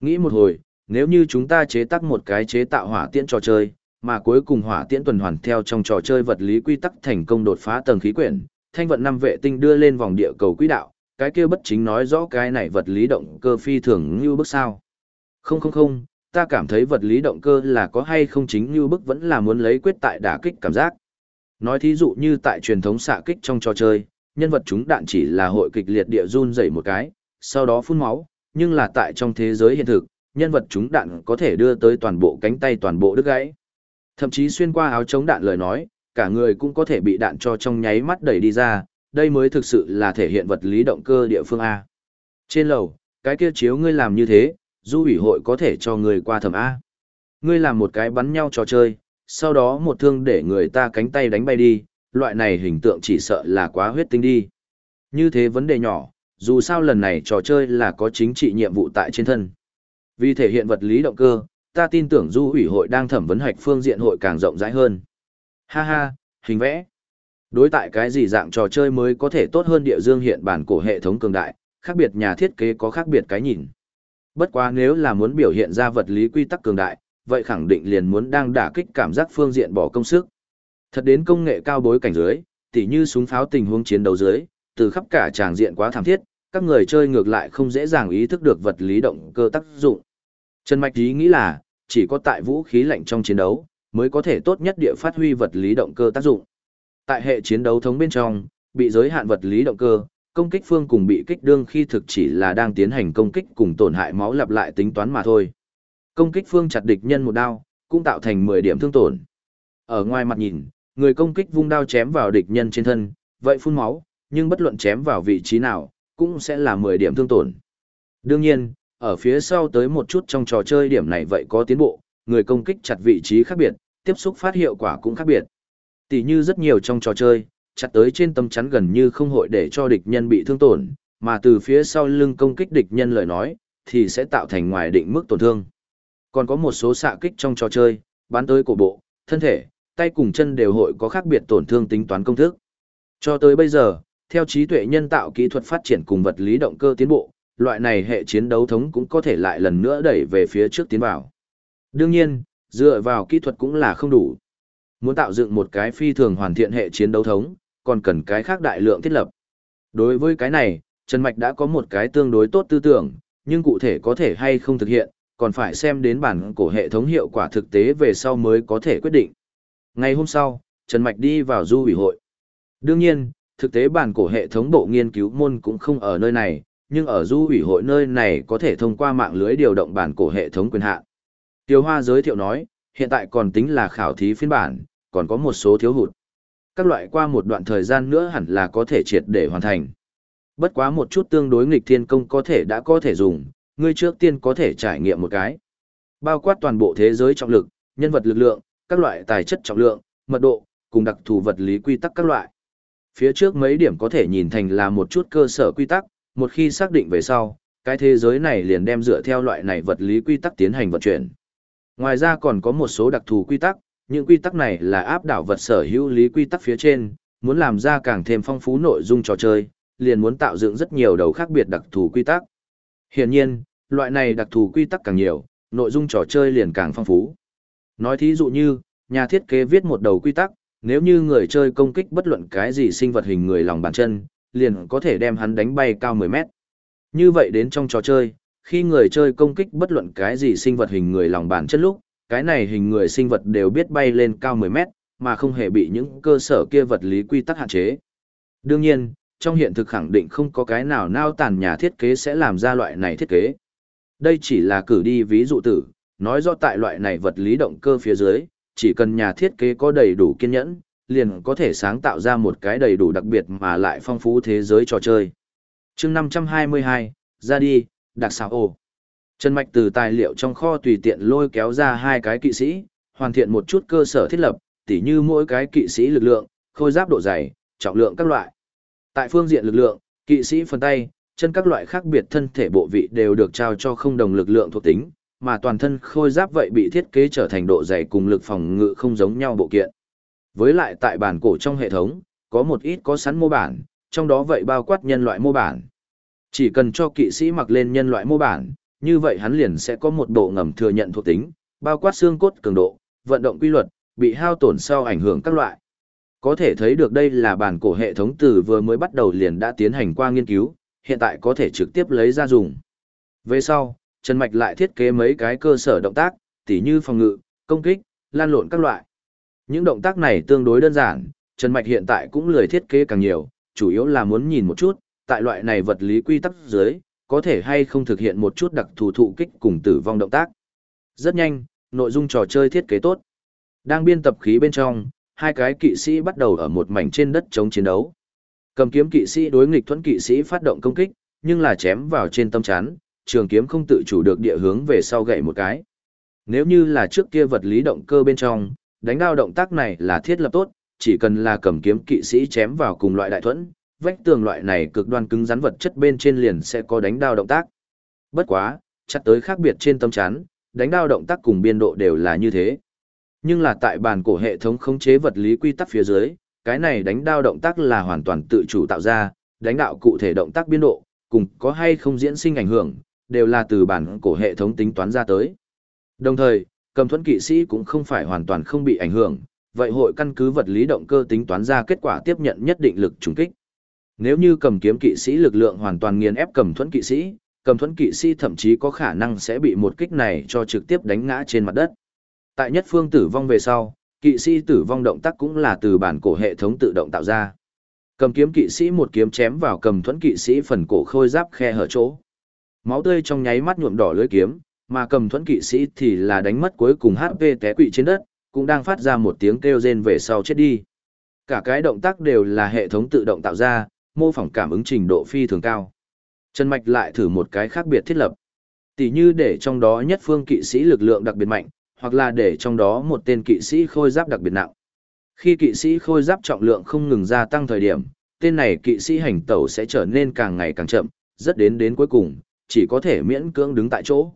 Speaker 1: Nghĩ một hồi, nếu như chúng ta chế tác một cái chế tạo hỏa tiễn trò chơi, mà cuối cùng hỏa tiễn tuần hoàn theo trong trò chơi vật lý quy tắc thành công đột phá tầng khí quyển, thanh vận năm vệ tinh đưa lên vòng địa cầu quỹ đạo, cái kia bất chính nói rõ cái này vật lý động cơ phi thường như bước sao. Không không không, ta cảm thấy vật lý động cơ là có hay không chính như bức vẫn là muốn lấy quyết tại đả kích cảm giác. Nói thí dụ như tại truyền thống xạ kích trong trò chơi, nhân vật chúng đạn chỉ là hội kịch liệt địa run dậy một cái, sau đó phun máu, nhưng là tại trong thế giới hiện thực, nhân vật chúng đạn có thể đưa tới toàn bộ cánh tay toàn bộ đứt gãy. Thậm chí xuyên qua áo chống đạn lời nói, cả người cũng có thể bị đạn cho trong nháy mắt đẩy đi ra, đây mới thực sự là thể hiện vật lý động cơ địa phương A. Trên lầu, cái kia chiếu ngươi làm như thế, du ủy hội có thể cho ngươi qua thẩm A. Ngươi làm một cái bắn nhau trò chơi, sau đó một thương để người ta cánh tay đánh bay đi, loại này hình tượng chỉ sợ là quá huyết tinh đi. Như thế vấn đề nhỏ, dù sao lần này trò chơi là có chính trị nhiệm vụ tại trên thân. Vì thể hiện vật lý động cơ, ta tin tưởng du ủy hội đang thẩm vấn hạch phương diện hội càng rộng rãi hơn. Ha ha, hình vẽ. Đối tại cái gì dạng trò chơi mới có thể tốt hơn địa dương hiện bản cổ hệ thống cường đại, khác biệt nhà thiết kế có khác biệt cái nhìn. Bất quá nếu là muốn biểu hiện ra vật lý quy tắc cường đại, vậy khẳng định liền muốn đang đả kích cảm giác phương diện bỏ công sức. Thật đến công nghệ cao bối cảnh dưới, tỉ như súng pháo tình huống chiến đấu dưới, từ khắp cả tràng diện quá thảm thiết, các người chơi ngược lại không dễ dàng ý thức được vật lý động cơ tác dụng. Trần Mạch ý nghĩ là, chỉ có tại vũ khí lạnh trong chiến đấu, mới có thể tốt nhất địa phát huy vật lý động cơ tác dụng. Tại hệ chiến đấu thống bên trong, bị giới hạn vật lý động cơ, công kích phương cùng bị kích đương khi thực chỉ là đang tiến hành công kích cùng tổn hại máu lặp lại tính toán mà thôi. Công kích phương chặt địch nhân một đao, cũng tạo thành 10 điểm thương tổn. Ở ngoài mặt nhìn, người công kích vung đao chém vào địch nhân trên thân, vậy phun máu, nhưng bất luận chém vào vị trí nào, cũng sẽ là 10 điểm thương tổn. Đương nhiên, ở phía sau tới một chút trong trò chơi điểm này vậy có tiến bộ, người công kích chặt vị trí khác biệt, tiếp xúc phát hiệu quả cũng khác biệt. Tỷ như rất nhiều trong trò chơi, chặt tới trên tâm chắn gần như không hội để cho địch nhân bị thương tổn, mà từ phía sau lưng công kích địch nhân lời nói, thì sẽ tạo thành ngoài định mức tổn thương. Còn có một số xạ kích trong trò chơi, bắn tới cổ bộ, thân thể, tay cùng chân đều hội có khác biệt tổn thương tính toán công thức. Cho tới bây giờ, theo trí tuệ nhân tạo kỹ thuật phát triển cùng vật lý động cơ tiến bộ, loại này hệ chiến đấu thống cũng có thể lại lần nữa đẩy về phía trước tiến vào. Đương nhiên, dựa vào kỹ thuật cũng là không đủ. Muốn tạo dựng một cái phi thường hoàn thiện hệ chiến đấu thống, còn cần cái khác đại lượng thiết lập. Đối với cái này, Trần Mạch đã có một cái tương đối tốt tư tưởng, nhưng cụ thể có thể hay không thực hiện, còn phải xem đến bản cổ hệ thống hiệu quả thực tế về sau mới có thể quyết định. Ngày hôm sau, Trần Mạch đi vào du ủy hội. Đương nhiên, thực tế bản cổ hệ thống bộ nghiên cứu môn cũng không ở nơi này, nhưng ở du ủy hội nơi này có thể thông qua mạng lưới điều động bản cổ hệ thống quyền hạn. Tiêu Hoa giới thiệu nói, hiện tại còn tính là khảo thí phiên bản, còn có một số thiếu hụt. Các loại qua một đoạn thời gian nữa hẳn là có thể triệt để hoàn thành. Bất quá một chút tương đối nghịch thiên công có thể đã có thể dùng, ngươi trước tiên có thể trải nghiệm một cái. Bao quát toàn bộ thế giới trọng lực, nhân vật lực lượng, các loại tài chất trọng lượng, mật độ, cùng đặc thù vật lý quy tắc các loại. Phía trước mấy điểm có thể nhìn thành là một chút cơ sở quy tắc, một khi xác định về sau, cái thế giới này liền đem dựa theo loại này vật lý quy tắc tiến hành vận chuyển. Ngoài ra còn có một số đặc thù quy tắc, những quy tắc này là áp đảo vật sở hữu lý quy tắc phía trên, muốn làm ra càng thêm phong phú nội dung trò chơi, liền muốn tạo dựng rất nhiều đầu khác biệt đặc thù quy tắc. Hiển nhiên, loại này đặc thù quy tắc càng nhiều, nội dung trò chơi liền càng phong phú. Nói thí dụ như, nhà thiết kế viết một đầu quy tắc, nếu như người chơi công kích bất luận cái gì sinh vật hình người lòng bàn chân, liền có thể đem hắn đánh bay cao 10 mét. Như vậy đến trong trò chơi, khi người chơi công kích bất luận cái gì sinh vật hình người lòng bàn chân lúc, cái này hình người sinh vật đều biết bay lên cao 10 mét, mà không hề bị những cơ sở kia vật lý quy tắc hạn chế. Đương nhiên, trong hiện thực khẳng định không có cái nào nao tàn nhà thiết kế sẽ làm ra loại này thiết kế. Đây chỉ là cử đi ví dụ tử, nói rõ tại loại này vật lý động cơ phía dưới, chỉ cần nhà thiết kế có đầy đủ kiên nhẫn, liền có thể sáng tạo ra một cái đầy đủ đặc biệt mà lại phong phú thế giới trò chơi. chương 522, ra đi, đặc xào ồ. Trần Mạch từ tài liệu trong kho tùy tiện lôi kéo ra hai cái kỵ sĩ, hoàn thiện một chút cơ sở thiết lập, tỉ như mỗi cái kỵ sĩ lực lượng, khôi giáp độ dày, trọng lượng các loại. Tại phương diện lực lượng, kỵ sĩ phần tay, chân các loại khác biệt thân thể bộ vị đều được trao cho không đồng lực lượng thuộc tính, mà toàn thân khôi giáp vậy bị thiết kế trở thành độ dày cùng lực phòng ngự không giống nhau bộ kiện. Với lại tại bản cổ trong hệ thống, có một ít có sẵn mô bản, trong đó vậy bao quát nhân loại mô bản. Chỉ cần cho kỵ sĩ mặc lên nhân loại mô bản, như vậy hắn liền sẽ có một bộ ngầm thừa nhận thuộc tính, bao quát xương cốt cường độ, vận động quy luật, bị hao tổn sau ảnh hưởng các loại. Có thể thấy được đây là bản cổ hệ thống từ vừa mới bắt đầu liền đã tiến hành qua nghiên cứu, hiện tại có thể trực tiếp lấy ra dùng. Về sau, Trần Mạch lại thiết kế mấy cái cơ sở động tác, tỉ như phòng ngự, công kích, lan lộn các loại. Những động tác này tương đối đơn giản, Trần Mạch hiện tại cũng lười thiết kế càng nhiều, chủ yếu là muốn nhìn một chút, tại loại này vật lý quy tắc dưới, có thể hay không thực hiện một chút đặc thù thụ kích cùng tử vong động tác. Rất nhanh, nội dung trò chơi thiết kế tốt. Đang biên tập khí bên trong, hai cái kỵ sĩ bắt đầu ở một mảnh trên đất chống chiến đấu. Cầm kiếm kỵ sĩ đối nghịch thuẫn kỵ sĩ phát động công kích, nhưng là chém vào trên tâm chán trường kiếm không tự chủ được địa hướng về sau gậy một cái. Nếu như là trước kia vật lý động cơ bên trong, đánh đao động tác này là thiết lập tốt, chỉ cần là cầm kiếm kỵ sĩ chém vào cùng loại đại thuẫn, vách tường loại này cực đoan cứng rắn vật chất bên trên liền sẽ có đánh đao động tác. Bất quá, chặt tới khác biệt trên tâm chắn, đánh đao động tác cùng biên độ đều là như thế. Nhưng là tại bàn cổ hệ thống khống chế vật lý quy tắc phía dưới, cái này đánh đao động tác là hoàn toàn tự chủ tạo ra, đánh đạo cụ thể động tác biên độ, cùng có hay không diễn sinh ảnh hưởng, đều là từ bản cổ hệ thống tính toán ra tới. Đồng thời, cầm thuẫn kỵ sĩ cũng không phải hoàn toàn không bị ảnh hưởng, vậy hội căn cứ vật lý động cơ tính toán ra kết quả tiếp nhận nhất định lực trùng kích. Nếu như cầm kiếm kỵ sĩ lực lượng hoàn toàn nghiền ép cầm thuẫn kỵ sĩ, cầm thuẫn kỵ sĩ thậm chí có khả năng sẽ bị một kích này cho trực tiếp đánh ngã trên mặt đất. Tại nhất phương tử vong về sau, kỵ sĩ tử vong động tác cũng là từ bản cổ hệ thống tự động tạo ra. Cầm kiếm kỵ sĩ một kiếm chém vào cầm thuẫn kỵ sĩ phần cổ khôi giáp khe hở chỗ. Máu tươi trong nháy mắt nhuộm đỏ lưỡi kiếm, mà cầm thuẫn kỵ sĩ thì là đánh mất cuối cùng HP té quỵ trên đất, cũng đang phát ra một tiếng kêu rên về sau chết đi. Cả cái động tác đều là hệ thống tự động tạo ra, mô phỏng cảm ứng trình độ phi thường cao. Trần Mạch lại thử một cái khác biệt thiết lập. Tỷ như để trong đó nhất phương kỵ sĩ lực lượng đặc biệt mạnh, hoặc là để trong đó một tên kỵ sĩ khôi giáp đặc biệt nặng. Khi kỵ sĩ khôi giáp trọng lượng không ngừng gia tăng thời điểm, tên này kỵ sĩ hành tẩu sẽ trở nên càng ngày càng chậm, rất đến đến cuối cùng, chỉ có thể miễn cưỡng đứng tại chỗ.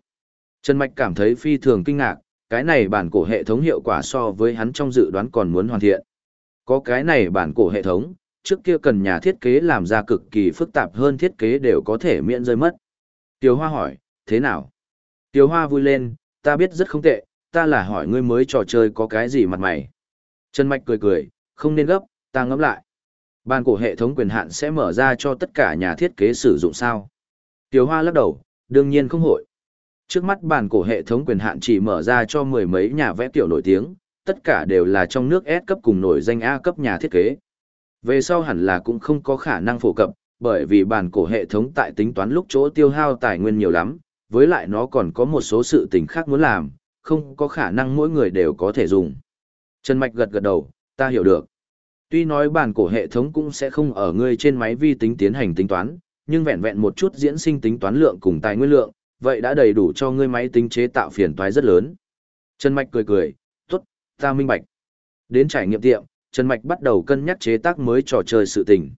Speaker 1: Trần Mạch cảm thấy phi thường kinh ngạc, cái này bản cổ hệ thống hiệu quả so với hắn trong dự đoán còn muốn hoàn thiện. Có cái này bản cổ hệ thống, trước kia cần nhà thiết kế làm ra cực kỳ phức tạp hơn thiết kế đều có thể miễn rơi mất. Tiểu Hoa hỏi, thế nào? Tiểu Hoa vui lên, ta biết rất không tệ, ta là hỏi ngươi mới trò chơi có cái gì mặt mày. Trần Mạch cười cười, không nên gấp, ta ngẫm lại. Ban cổ hệ thống quyền hạn sẽ mở ra cho tất cả nhà thiết kế sử dụng sao? Tiểu Hoa lắc đầu, đương nhiên không hội. Trước mắt bản cổ hệ thống quyền hạn chỉ mở ra cho mười mấy nhà vẽ tiểu nổi tiếng, tất cả đều là trong nước S cấp cùng nổi danh A cấp nhà thiết kế. Về sau hẳn là cũng không có khả năng phổ cập, bởi vì bản cổ hệ thống tại tính toán lúc chỗ tiêu hao tài nguyên nhiều lắm, với lại nó còn có một số sự tình khác muốn làm, không có khả năng mỗi người đều có thể dùng. Trần Mạch gật gật đầu, ta hiểu được. Tuy nói bản cổ hệ thống cũng sẽ không ở ngươi trên máy vi tính tiến hành tính toán, nhưng vẹn vẹn một chút diễn sinh tính toán lượng cùng tài nguyên lượng, vậy đã đầy đủ cho ngươi máy tính chế tạo phiền toái rất lớn. Trần Mạch cười cười, tốt, ta minh bạch. Đến trải nghiệm tiệm, Trần Mạch bắt đầu cân nhắc chế tác mới trò chơi sự tình.